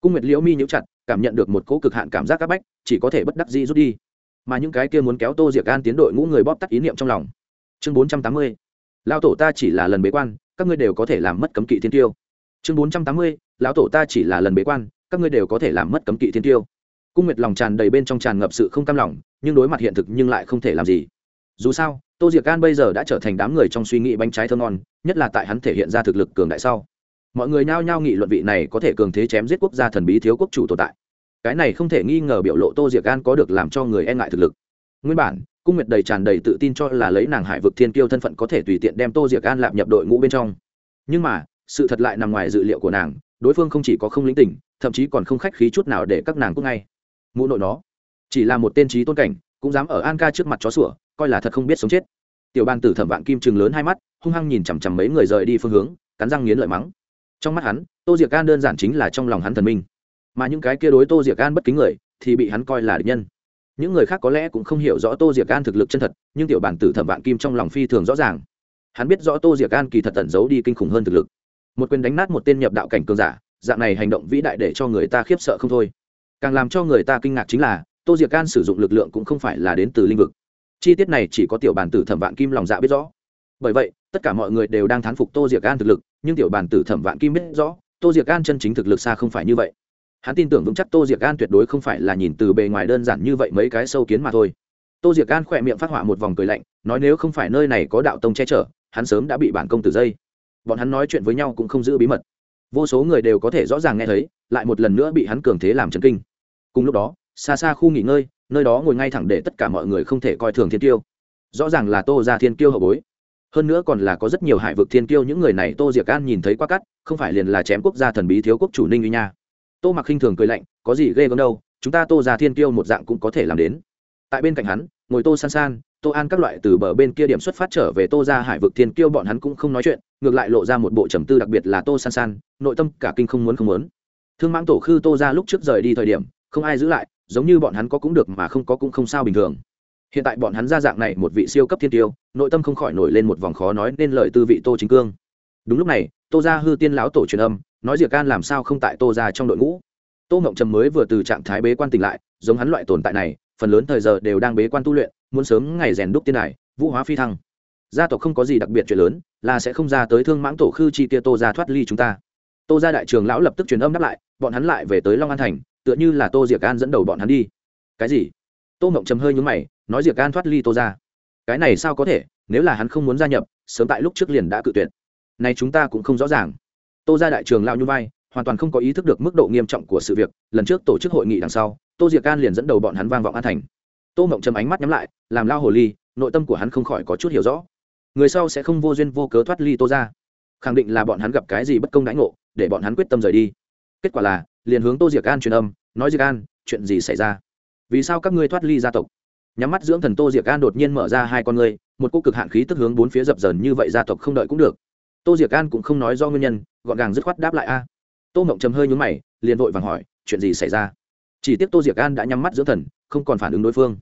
cung nguyệt liễu mi nhũ chặt, cảm nhận được một cỗ cực hạn cảm giác áp bách, chỉ có thể bất đắc dĩ rút đi. Mà những cái kia muốn kéo tô diệc an tiến đội ngũ người bóp tắt ý niệm trong lòng. Chương bốn trăm tám mươi. Lão tổ ta chỉ là lần bế quan, các ngươi đều có thể làm mất cấm kỵ thiên tiêu. Chương bốn trăm tám mươi. Lão tổ ta chỉ là lần bế quan, các ngươi đều có thể làm mất cấm kỵ thiên tiêu. Cung nguyệt lòng tràn đầy bên trong tràn ngập sự không cam lòng, nhưng đối mặt hiện thực nhưng lại không thể làm gì. Dù sao tô diệc gan bây giờ đã trở thành đám người trong suy nghĩ bánh trái thơ ngon, nhất là tại hắn thể hiện ra thực lực cường đại sau. Mọi người nhao nhao nghị luận vị này có thể cường thế chém giết quốc gia thần bí thiếu quốc chủ tồn tại. Cái này không thể nghi ngờ biểu lộ tô diệc gan có được làm cho người e ngại thực lực. Nguyên bản, cung nguyệt đầy tràn đầy tự tin cho là lấy nàng hải vực thiên kiêu thân phận có thể tùy tiện đem tô diệc an lạp nhập đội ngũ bên trong. Nhưng mà, sự thật lại nằm ngoài dự liệu của nàng, đối phương không chỉ có không lĩnh tỉnh, thậm chí còn không khách khí chút nào để các nàng cút ngay. Mụ nội nó, chỉ là một tên trí tôn cảnh cũng dám ở an ca trước mặt chó sủa, coi là thật không biết sống chết. Tiểu bàn tử thẩm vạn kim chừng lớn hai mắt, hung hăng nhìn chằm chằm mấy người rời đi phương hướng, cắn răng nghiến lợi mắng. Trong mắt hắn, tô diệc an đơn giản chính là trong lòng hắn thần minh. Mà những cái kia đối tô diệc an bất kính người, thì bị hắn coi là địch nhân. Những người khác có lẽ cũng không hiểu rõ tô diệc an thực lực chân thật, nhưng tiểu bản tử thẩm vạn kim trong lòng phi thường rõ ràng. Hắn biết rõ tô diệc an kỳ thật tẩn giấu đi kinh khủng hơn thực lực. Một quyền đánh nát một tên nhập đạo cảnh cường giả, dạng này hành động vĩ đại để cho người ta khiếp sợ không thôi. Càng làm cho người ta kinh ngạc chính là tô diệc an sử dụng lực lượng cũng không phải là đến từ l i n h vực. Chi tiết này chỉ có tiểu bản tử thẩm vạn kim lòng dạ biết rõ. Bởi vậy, tất cả mọi người đều đang thán phục tô diệc an thực lực, nhưng tiểu bản tử thẩm vạn kim biết rõ, tô diệc an chân chính thực lực xa không phải như vậy. Hắn tin tưởng vững chắc tô diệc an tuyệt đối không phải là nhìn từ bề ngoài đơn giản như vậy mấy cái sâu kiến mà thôi. Tô diệc an khỏe miệng phát họa một vòng cười lạnh, nói nếu không phải nơi này có đạo tông che chở, hắn sớm đã bị bản công tử dây. Bọn hắn nói chuyện với nhau cũng không giữ bí mật. Vô số người đều có thể rõ ràng nghe thấy, lại một lần nữa bị hắn cường thế làm chấn kinh. Cùng lúc đó xa xa khu nghỉ ngơi, nơi đó ngồi ngay thẳng để tất cả mọi người không thể coi thường thiên tiêu rõ ràng là tô ra thiên tiêu hậu bối. Hơn nữa còn là có rất nhiều hải vực thiên tiêu những người này tô diệc an nhìn thấy qua cắt, không phải liền là chém quốc gia thần bí thiếu quốc chủ ninh uy nha. Tô mặc khinh thường cười lạnh, có gì ghê gớm đâu, chúng ta tô ra thiên tiêu một dạng cũng có thể làm đến. Tại bên cạnh hắn, ngồi tô san san, tô an các loại từ bờ bên kia điểm xuất phát trở về tô ra hải vực thiên kiêu bọn hắn cũng không nói chuyện, ngược lại lộ ra một bộ trầm tư đặc biệt là tô san san, nội tâm cả kinh không muốn không muốn. Thương mãng tổ khư tô ra lúc trước rời đi thời điểm, không ai giữ lại giống như bọn hắn có cũng được mà không có cũng không sao bình thường. Hiện tại bọn hắn ra dạng này một vị siêu cấp thiên tiêu, nội tâm không khỏi nổi lên một vòng khó nói nên lời tư vị tô chính cương. Đúng lúc này, tô gia hư tiên lão tổ truyền âm, nói diệc can làm sao không tại tô gia trong đội ngũ. Tô ngộng trầm mới vừa từ trạng thái bế quan tỉnh lại, giống hắn loại tồn tại này, phần lớn thời giờ đều đang bế quan tu luyện, muốn sớm ngày rèn đúc tiên đài, vũ hóa phi thăng. Gia tộc không có gì đặc biệt chuyện lớn, là sẽ không ra tới thương mãng tổ khư chi kia tô gia thoát ly chúng ta. Tô gia đại trường lão lập tức truyền âm đáp lại, bọn hắn lại về tới long an thành tựa như là tô diệc an dẫn đầu bọn hắn đi. Cái gì? Tô mộng trầm hơi nhúng mày, nói diệc an thoát ly tô ra. Cái này sao có thể? Nếu là hắn không muốn gia nhập, sớm tại lúc trước liền đã cự tuyệt. Này chúng ta cũng không rõ ràng. Tô ra đại trường lao như vai, hoàn toàn không có ý thức được mức độ nghiêm trọng của sự việc, lần trước tổ chức hội nghị đằng sau, tô diệc an liền dẫn đầu bọn hắn vang vọng an thành. Tô mộng trầm ánh mắt nhắm lại, làm lao hồ ly, nội tâm của hắn không khỏi có chút hiểu rõ. Người sau sẽ không vô duyên vô cớ thoát ly tô ra. Khẳng định là bọn hắn gặp cái gì bất công đãi ngộ, để bọn hắn quyết tâm rời đi. Kết quả là liền hướng tô diệc an truyền âm, nói diệc an, chuyện gì xảy ra? Vì sao các ngươi thoát ly gia tộc? Nhắm mắt dưỡng thần tô diệc an đột nhiên mở ra hai con ngươi, một cô cực hạn khí tức hướng bốn phía dập dờn như vậy gia tộc không đợi cũng được. Tô diệc an cũng không nói do nguyên nhân, gọn gàng dứt khoát đáp lại a. Tô mộng trầm hơi nhún mày, liền vội vàng hỏi, chuyện gì xảy ra? Chỉ tiếc tô diệc an đã nhắm mắt dưỡng thần, không còn phản ứng đối phương.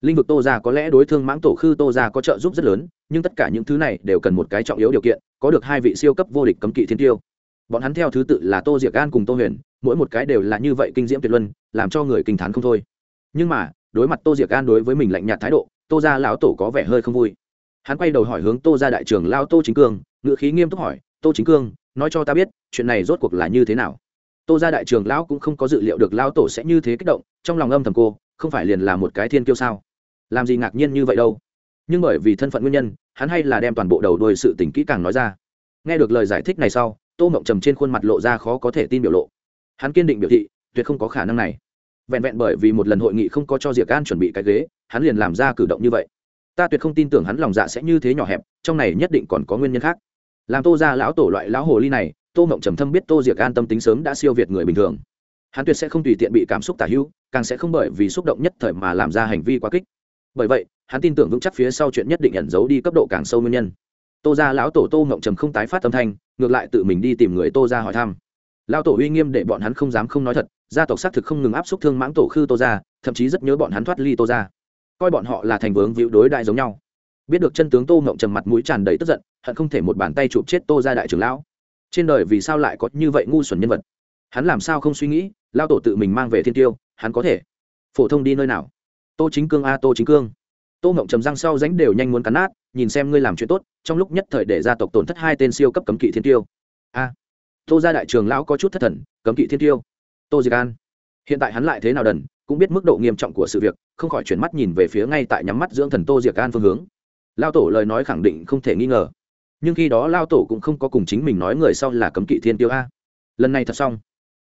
Linh vực tô ra có lẽ đối thương mãng tổ khư tô ra có trợ giúp rất lớn, nhưng tất cả những thứ này đều cần một cái trọng yếu điều kiện, có được hai vị siêu cấp vô địch cấm kỵ thiên tiêu bọn hắn theo thứ tự là tô diệc an cùng tô huyền, mỗi một cái đều là như vậy kinh diễm tuyệt luân, làm cho người kinh t h á n không thôi. Nhưng mà, đối mặt tô diệc an đối với mình lạnh nhạt thái độ, tô ra lão tổ có vẻ hơi không vui. Hắn quay đầu hỏi hướng tô ra đại trưởng lao tô chính cương ngự khí nghiêm túc hỏi, tô chính cương, nói cho ta biết, chuyện này rốt cuộc là như thế nào? Tô ra đại trưởng lão cũng không có dự liệu được lao tổ sẽ như thế kích động, trong lòng âm thầm cô, không phải liền là một cái thiên kiêu sao? Làm gì ngạc nhiên như vậy đâu? Nhưng bởi vì thân phận nguyên nhân, hắn hay là đem toàn bộ đầu đuôi sự tình kỹ càng nói ra. Nghe được lời giải thích này sau tô mộng trầm trên khuôn mặt lộ ra khó có thể tin biểu lộ. Hắn kiên định biểu thị, tuyệt không có khả năng này. Vẹn vẹn bởi vì một lần hội nghị không có cho diệc an chuẩn bị cái ghế, hắn liền làm ra cử động như vậy. Ta tuyệt không tin tưởng hắn lòng dạ sẽ như thế nhỏ hẹp, trong này nhất định còn có nguyên nhân khác. Làm tô ra lão tổ loại lão hồ ly này, tô mộng trầm thâm biết tô diệc an tâm tính sớm đã siêu việt người bình thường. Hắn tuyệt sẽ không tùy tiện bị cảm xúc tả hữu, càng sẽ không bởi vì xúc động nhất thời mà làm ra hành vi quá kích. Bởi vậy, hắn tin tưởng vững chắc phía sau chuyện nhất định ẩn giấu đi cấp độ càng sâu nguyên nhân tô ra lão tổ tô mộng trầm không tái phát tâm thanh, ngược lại tự mình đi tìm người tô ra hỏi thăm. Lao tổ uy nghiêm để bọn hắn không dám không nói thật, gia tộc xác thực không ngừng áp xúc thương mãng tổ khư tô ra thậm chí rất nhớ bọn hắn thoát ly tô ra coi bọn họ là thành vướng víu đối đại giống nhau. Biết được chân tướng tô ngộng trầm mặt mũi tràn đầy tức giận, hận không thể một bàn tay chụp chết tô ra đại trưởng lão. Trên đời vì sao lại có như vậy ngu xuẩn nhân vật? Hắn làm sao không suy nghĩ lao tổ tự mình mang về thiên tiêu, hắn có thể phổ thông đi nơi nào? Tô chính cương a, tô chính cương tô mộng trầm răng sau ránh đều nhanh muốn cắn nát nhìn xem ngươi làm chuyện tốt trong lúc nhất thời để gia tộc tổn thất hai tên siêu cấp cấm kỵ thiên tiêu. A. Tô gia đại trường lão có chút thất thần cấm kỵ thiên tiêu. Tô diệc an. Hiện tại hắn lại thế nào đần cũng biết mức độ nghiêm trọng của sự việc không khỏi chuyển mắt nhìn về phía ngay tại nhắm mắt dưỡng thần tô diệc an phương hướng. Lao tổ lời nói khẳng định không thể nghi ngờ. Nhưng khi đó lao tổ cũng không có cùng chính mình nói người sau là cấm kỵ thiên tiêu a. Lần này thật xong.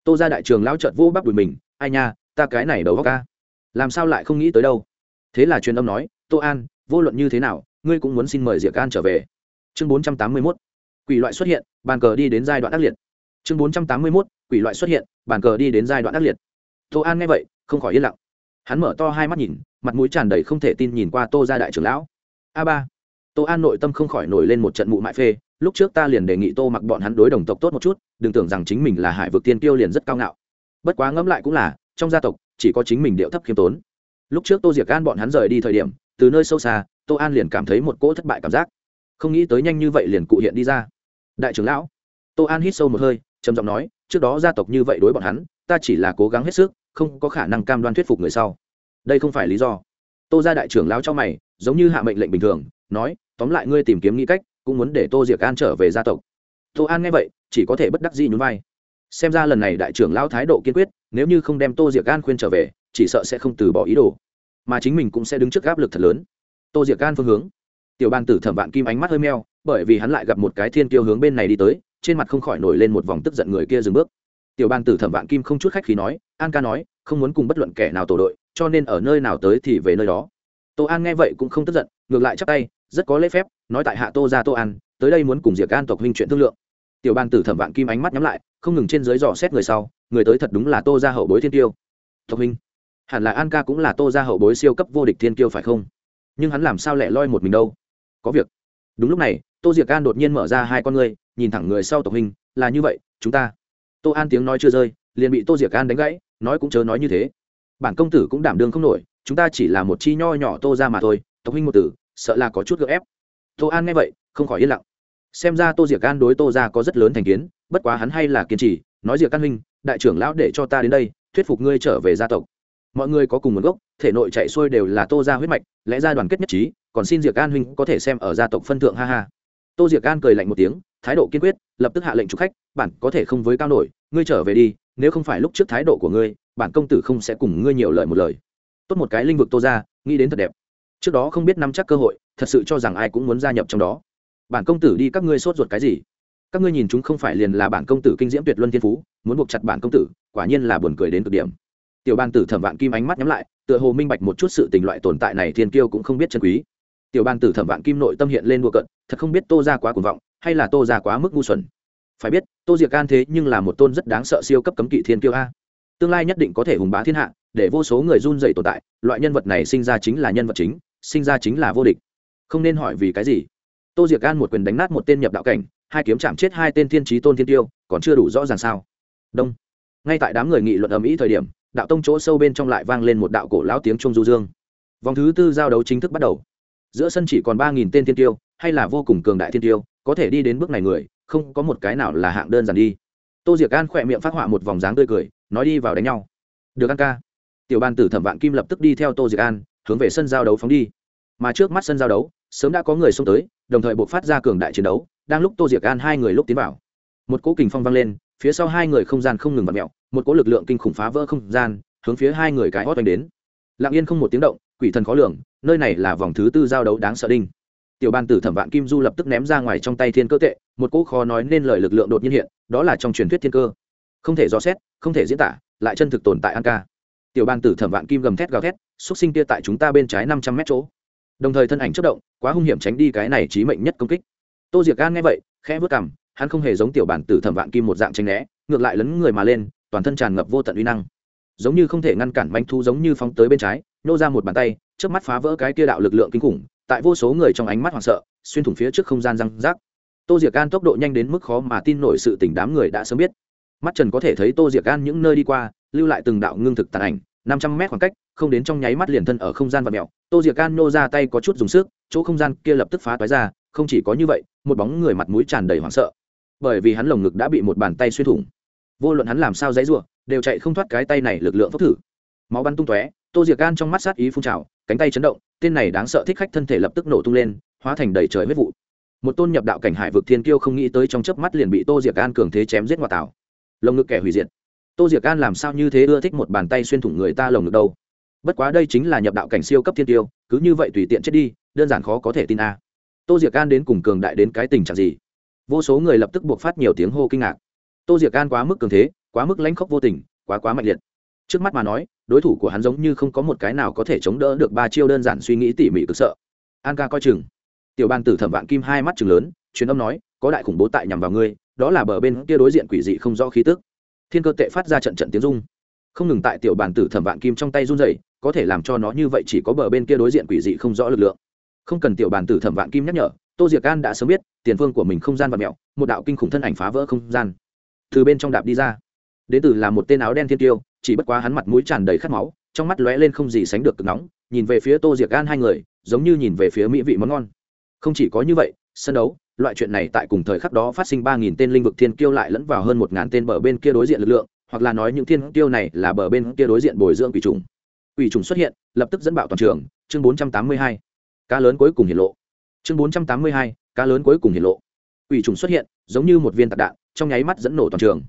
Tô ra đại trường lão trợt vô bắp đùi mình ai nha ta cái này đầu góc a, làm sao lại không nghĩ tới đâu? Thế là truyền âm nói tô an, vô luận như thế nào, ngươi cũng muốn xin mời diệc an trở về. Chương bốn trăm tám mươi mốt, quỷ loại xuất hiện, bàn cờ đi đến giai đoạn ác liệt. Chương bốn trăm tám mươi mốt, quỷ loại xuất hiện, bàn cờ đi đến giai đoạn ác liệt. Tô an nghe vậy, không khỏi yên lặng. Hắn mở to hai mắt nhìn, mặt mũi tràn đầy không thể tin nhìn qua tô ra đại trưởng lão. A ba. Tô an nội tâm không khỏi nổi lên một trận mụ mại phê, lúc trước ta liền đề nghị tô mặc bọn hắn đối đồng tộc tốt một chút, đừng tưởng rằng chính mình là hải vực tiên tiêu liền rất cao ngạo. Bất quá ngẫm lại cũng là, trong gia tộc, chỉ có chính mình điệu thấp khiêm tốn lúc trước tô diệc an bọn hắn rời đi thời điểm, từ nơi sâu xa, tô an liền cảm thấy một cỗ thất bại cảm giác. Không nghĩ tới nhanh như vậy liền cụ hiện đi ra. Đại trưởng lão. Tô an hít sâu một hơi, trầm giọng nói, trước đó gia tộc như vậy đối bọn hắn, ta chỉ là cố gắng hết sức, không có khả năng cam đoan thuyết phục người sau. Đây không phải lý do. Tô ra đại trưởng lão cho mày, giống như hạ mệnh lệnh bình thường, nói, tóm lại ngươi tìm kiếm nghĩ cách, cũng muốn để tô diệc an trở về gia tộc. Tô an nghe vậy, chỉ có thể bất đắc dĩ nhún vai. Xem ra lần này đại trưởng lão thái độ kiên quyết, nếu như không đem tô diệc an khuyên trở về chỉ sợ sẽ không từ bỏ ý đồ. Mà chính mình cũng sẽ đứng trước áp lực thật lớn. Tô diệc Gan phương hướng. Tiểu bàn tử thẩm vạn kim ánh mắt hơi meo, bởi vì hắn lại gặp một cái thiên kiêu hướng bên này đi tới, trên mặt không khỏi nổi lên một vòng tức giận người kia dừng bước. Tiểu bàn tử thẩm vạn kim không chút khách khí nói, an ca nói, không muốn cùng bất luận kẻ nào tổ đội, cho nên ở nơi nào tới thì về nơi đó. Tô an nghe vậy cũng không tức giận, ngược lại chắp tay, rất có lễ phép, nói tại hạ tô ra tô an, tới đây muốn cùng Diệc an tộc huynh chuyện thương lượng. Tiểu bàn tử thẩm vạn kim ánh mắt nhắm lại, không ngừng trên dưới dò xét người sau, người tới thật đúng là tô ra hậu bối thiên tiêu tộc huynh hẳn là an ca cũng là tô ra hậu bối siêu cấp vô địch thiên kiêu phải không? Nhưng hắn làm sao lẻ loi một mình đâu? Có việc. Đúng lúc này, tô diệc an đột nhiên mở ra hai con ngươi, nhìn thẳng người sau tộc huynh là như vậy, chúng ta. Tô an tiếng nói chưa rơi, liền bị tô diệc an đánh gãy, nói cũng chớ nói như thế. Bản công tử cũng đảm đương không nổi, chúng ta chỉ là một chi nho nhỏ tô ra mà thôi, tộc huynh một tử, sợ là có chút gợ ép. Tô an nghe vậy, không khỏi yên lặng. Xem ra tô diệc an đối tô ra có rất lớn thành kiến, bất quá hắn hay là kiên trì, nói diệc an huynh, đại trưởng lão để cho ta đến đây, thuyết phục ngươi trở về gia tộc mọi người có cùng nguồn gốc, thể nội chạy xuôi đều là tô ra huyết mạch, lẽ ra đoàn kết nhất trí, còn xin diệc an huynh có thể xem ở gia tộc phân thượng, ha ha. Tô diệc an cười lạnh một tiếng, thái độ kiên quyết, lập tức hạ lệnh chủ khách, bản có thể không với cao nổi, ngươi trở về đi, nếu không phải lúc trước thái độ của ngươi, bản công tử không sẽ cùng ngươi nhiều lời một lời. Tốt một cái linh vực tô ra nghĩ đến thật đẹp. Trước đó không biết nắm chắc cơ hội, thật sự cho rằng ai cũng muốn gia nhập trong đó. Bản công tử đi, các ngươi sốt ruột cái gì? Các ngươi nhìn chúng không phải liền là bản công tử kinh diễm tuyệt luân thiên phú, muốn buộc chặt bản công tử, quả nhiên là buồn cười đến cực điểm tiểu ban tử thẩm vạn kim ánh mắt nhắm lại, tựa hồ minh bạch một chút sự tình loại tồn tại này thiên kiêu cũng không biết chân quý. Tiểu ban tử thẩm vạn kim nội tâm hiện lên đua cận thật không biết tô ra quá cuồng vọng, hay là tô ra quá mức ngu xuẩn. Phải biết, tô diệc can thế nhưng là một tôn rất đáng sợ siêu cấp cấm kỵ thiên kiêu a. Tương lai nhất định có thể hùng bá thiên hạ, để vô số người run dày tồn tại, loại nhân vật này sinh ra chính là nhân vật chính, sinh ra chính là vô địch. Không nên hỏi vì cái gì. Tô diệc can một quyền đánh nát một tên nhập đạo cảnh, hai kiếm chạm chết hai tên thiên trí tôn thiên tiêu, còn chưa đủ rõ ràng sao. Đông. Ngay tại đám người nghị luận ầm ĩ thời điểm đạo tông chỗ sâu bên trong lại vang lên một đạo cổ lão tiếng trung du dương. Vòng thứ tư giao đấu chính thức bắt đầu. Giữa sân chỉ còn ba nghìn tên thiên tiêu, hay là vô cùng cường đại thiên tiêu, có thể đi đến bước này người, không có một cái nào là hạng đơn giản đi. Tô diệc an khỏe miệng phát họa một vòng dáng tươi cười, nói đi vào đánh nhau. Được ăn ca. Tiểu ban tử thẩm vạn kim lập tức đi theo tô diệc an, hướng về sân giao đấu phóng đi. Mà trước mắt sân giao đấu, sớm đã có người xông tới, đồng thời buộc phát ra cường đại chiến đấu, đang lúc tô diệc an hai người lúc tiến vào. Một cỗ kình phong vang lên, phía sau hai người không gian không ngừng vặt mẹo một cỗ lực lượng kinh khủng phá vỡ không gian, hướng phía hai người cái hót oanh đến. Lặng yên không một tiếng động, quỷ thần khó lường, nơi này là vòng thứ tư giao đấu đáng sợ đinh. Tiểu ban tử thẩm vạn kim du lập tức ném ra ngoài trong tay thiên cơ tệ, một cỗ khó nói nên lời lực lượng đột nhiên hiện, đó là trong truyền thuyết thiên cơ. Không thể dò xét, không thể diễn tả, lại chân thực tồn tại an ca. Tiểu ban tử thẩm vạn kim gầm thét gào thét, xúc sinh kia tại chúng ta bên trái năm trăm mét chỗ. Đồng thời thân ảnh chất động, quá hung hiểm tránh đi cái này trí mệnh nhất công kích. Tô diệc gan nghe vậy, khẽ vớt cằm, hắn không hề giống tiểu bản tử thẩm vạn kim một dạng tranh né, ngược lại lấn người mà lên toàn thân tràn ngập vô tận uy năng. Giống như không thể ngăn cản bánh thu giống như phóng tới bên trái nhô ra một bàn tay trước mắt phá vỡ cái kia đạo lực lượng kinh khủng, tại vô số người trong ánh mắt hoảng sợ, xuyên thủng phía trước không gian răng rác tô diệc An tốc độ nhanh đến mức khó mà tin nổi sự tỉnh đám người đã sớm biết. Mắt trần có thể thấy tô diệc An những nơi đi qua, lưu lại từng đạo ngưng thực tàn ảnh, năm trăm mét khoảng cách, không đến trong nháy mắt liền thân ở không gian và mẹo tô diệc An nô ra tay có chút dùng sức, chỗ không gian kia lập tức phá toái ra, không chỉ có như vậy, một bóng người mặt mũi tràn đầy hoảng sợ. Bởi vì hắn lồng ngực đã bị một bàn tay xuyên thủng vô luận hắn làm sao dãy ruộng đều chạy không thoát cái tay này lực lượng phốc thử. Máu bắn tung tóe, tô diệc gan trong mắt sát ý phun trào, cánh tay chấn động, tên này đáng sợ thích khách thân thể lập tức nổ tung lên, hóa thành đầy trời huyết vụ. Một tôn nhập đạo cảnh hải vực thiên kiêu không nghĩ tới trong chớp mắt liền bị tô diệc an cường thế chém giết ngoại tảo. Lồng ngực kẻ hủy diệt. Tô diệc an làm sao như thế ưa thích một bàn tay xuyên thủng người ta lồng ngực đâu? Bất quá đây chính là nhập đạo cảnh siêu cấp thiên tiêu cứ như vậy tùy tiện chết đi, đơn giản khó có thể tin a. Tô diệc an đến cùng cường đại đến cái tình trạng gì? Vô số người lập tức buộc phát nhiều tiếng hô kinh ngạc tô diệc Gan quá mức cường thế, quá mức lãnh khốc vô tình, quá quá mạnh liệt. Trước mắt mà nói, đối thủ của hắn giống như không có một cái nào có thể chống đỡ được ba chiêu đơn giản suy nghĩ tỉ mỉ cực sợ. An ca coi chừng. Tiểu Bàn tử thẩm vạn kim hai mắt chừng lớn, truyền âm nói, có đại khủng bố tại nhằm vào ngươi, đó là bờ bên kia đối diện quỷ dị không rõ khí tức. Thiên cơ tệ phát ra trận trận tiếng rung. Không ngừng tại tiểu bản tử thẩm vạn kim trong tay run rẩy, có thể làm cho nó như vậy chỉ có bờ bên kia đối diện quỷ dị không rõ lực lượng. Không cần tiểu bản tử thẩm vạn kim nhắc nhở, tô diệc an đã sớm biết, tiền phương của mình không gian và mẹo, một đạo kinh khủng thân ảnh phá vỡ không gian từ bên trong đạp đi ra. Đến từ là một tên áo đen thiên tiêu, chỉ bất quá hắn mặt mũi tràn đầy khát máu, trong mắt lóe lên không gì sánh được cực nóng, nhìn về phía tô diệc gan hai người, giống như nhìn về phía mỹ vị món ngon. Không chỉ có như vậy, sân đấu, loại chuyện này tại cùng thời khắc đó phát sinh ba nghìn tên linh vực thiên kiêu lại lẫn vào hơn một ngàn tên bờ bên kia đối diện lực lượng, hoặc là nói những thiên kiêu này là bờ bên kia đối diện bồi dưỡng quỷ trùng quỷ trùng xuất hiện, lập tức dẫn bạo toàn trường, chương bốn trăm tám mươi hai, cá lớn cuối cùng hiện lộ. Chương bốn trăm tám mươi hai, cá lớn cuối cùng hiện lộ. Quỷ trùng xuất hiện, giống như một viên tạc đạn trong nháy mắt dẫn nổ toàn trường.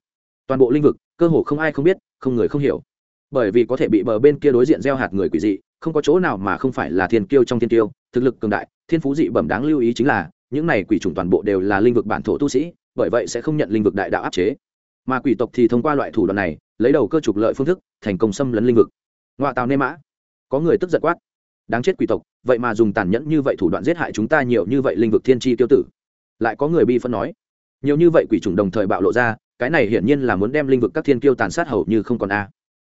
Toàn bộ linh vực, cơ hồ không ai không biết, không người không hiểu. Bởi vì có thể bị bờ bên kia đối diện gieo hạt người quỷ dị, không có chỗ nào mà không phải là thiên kiêu trong thiên kiêu, thực lực cường đại, thiên phú dị bẩm đáng lưu ý chính là, những này quỷ chủng toàn bộ đều là linh vực bản thổ tu sĩ, bởi vậy sẽ không nhận linh vực đại đạo áp chế. Mà quỷ tộc thì thông qua loại thủ đoạn này, lấy đầu cơ trục lợi phương thức, thành công xâm lấn linh vực. Ngoại tàu nê mã. Có người tức giận quát. Đáng chết quỷ tộc, vậy mà dùng tàn nhẫn như vậy thủ đoạn giết hại chúng ta nhiều như vậy linh vực thiên tri tiêu tử. Lại có người bi phân nói nhiều như vậy quỷ chủng đồng thời bạo lộ ra, cái này hiển nhiên là muốn đem linh vực các thiên kiêu tàn sát hầu như không còn a.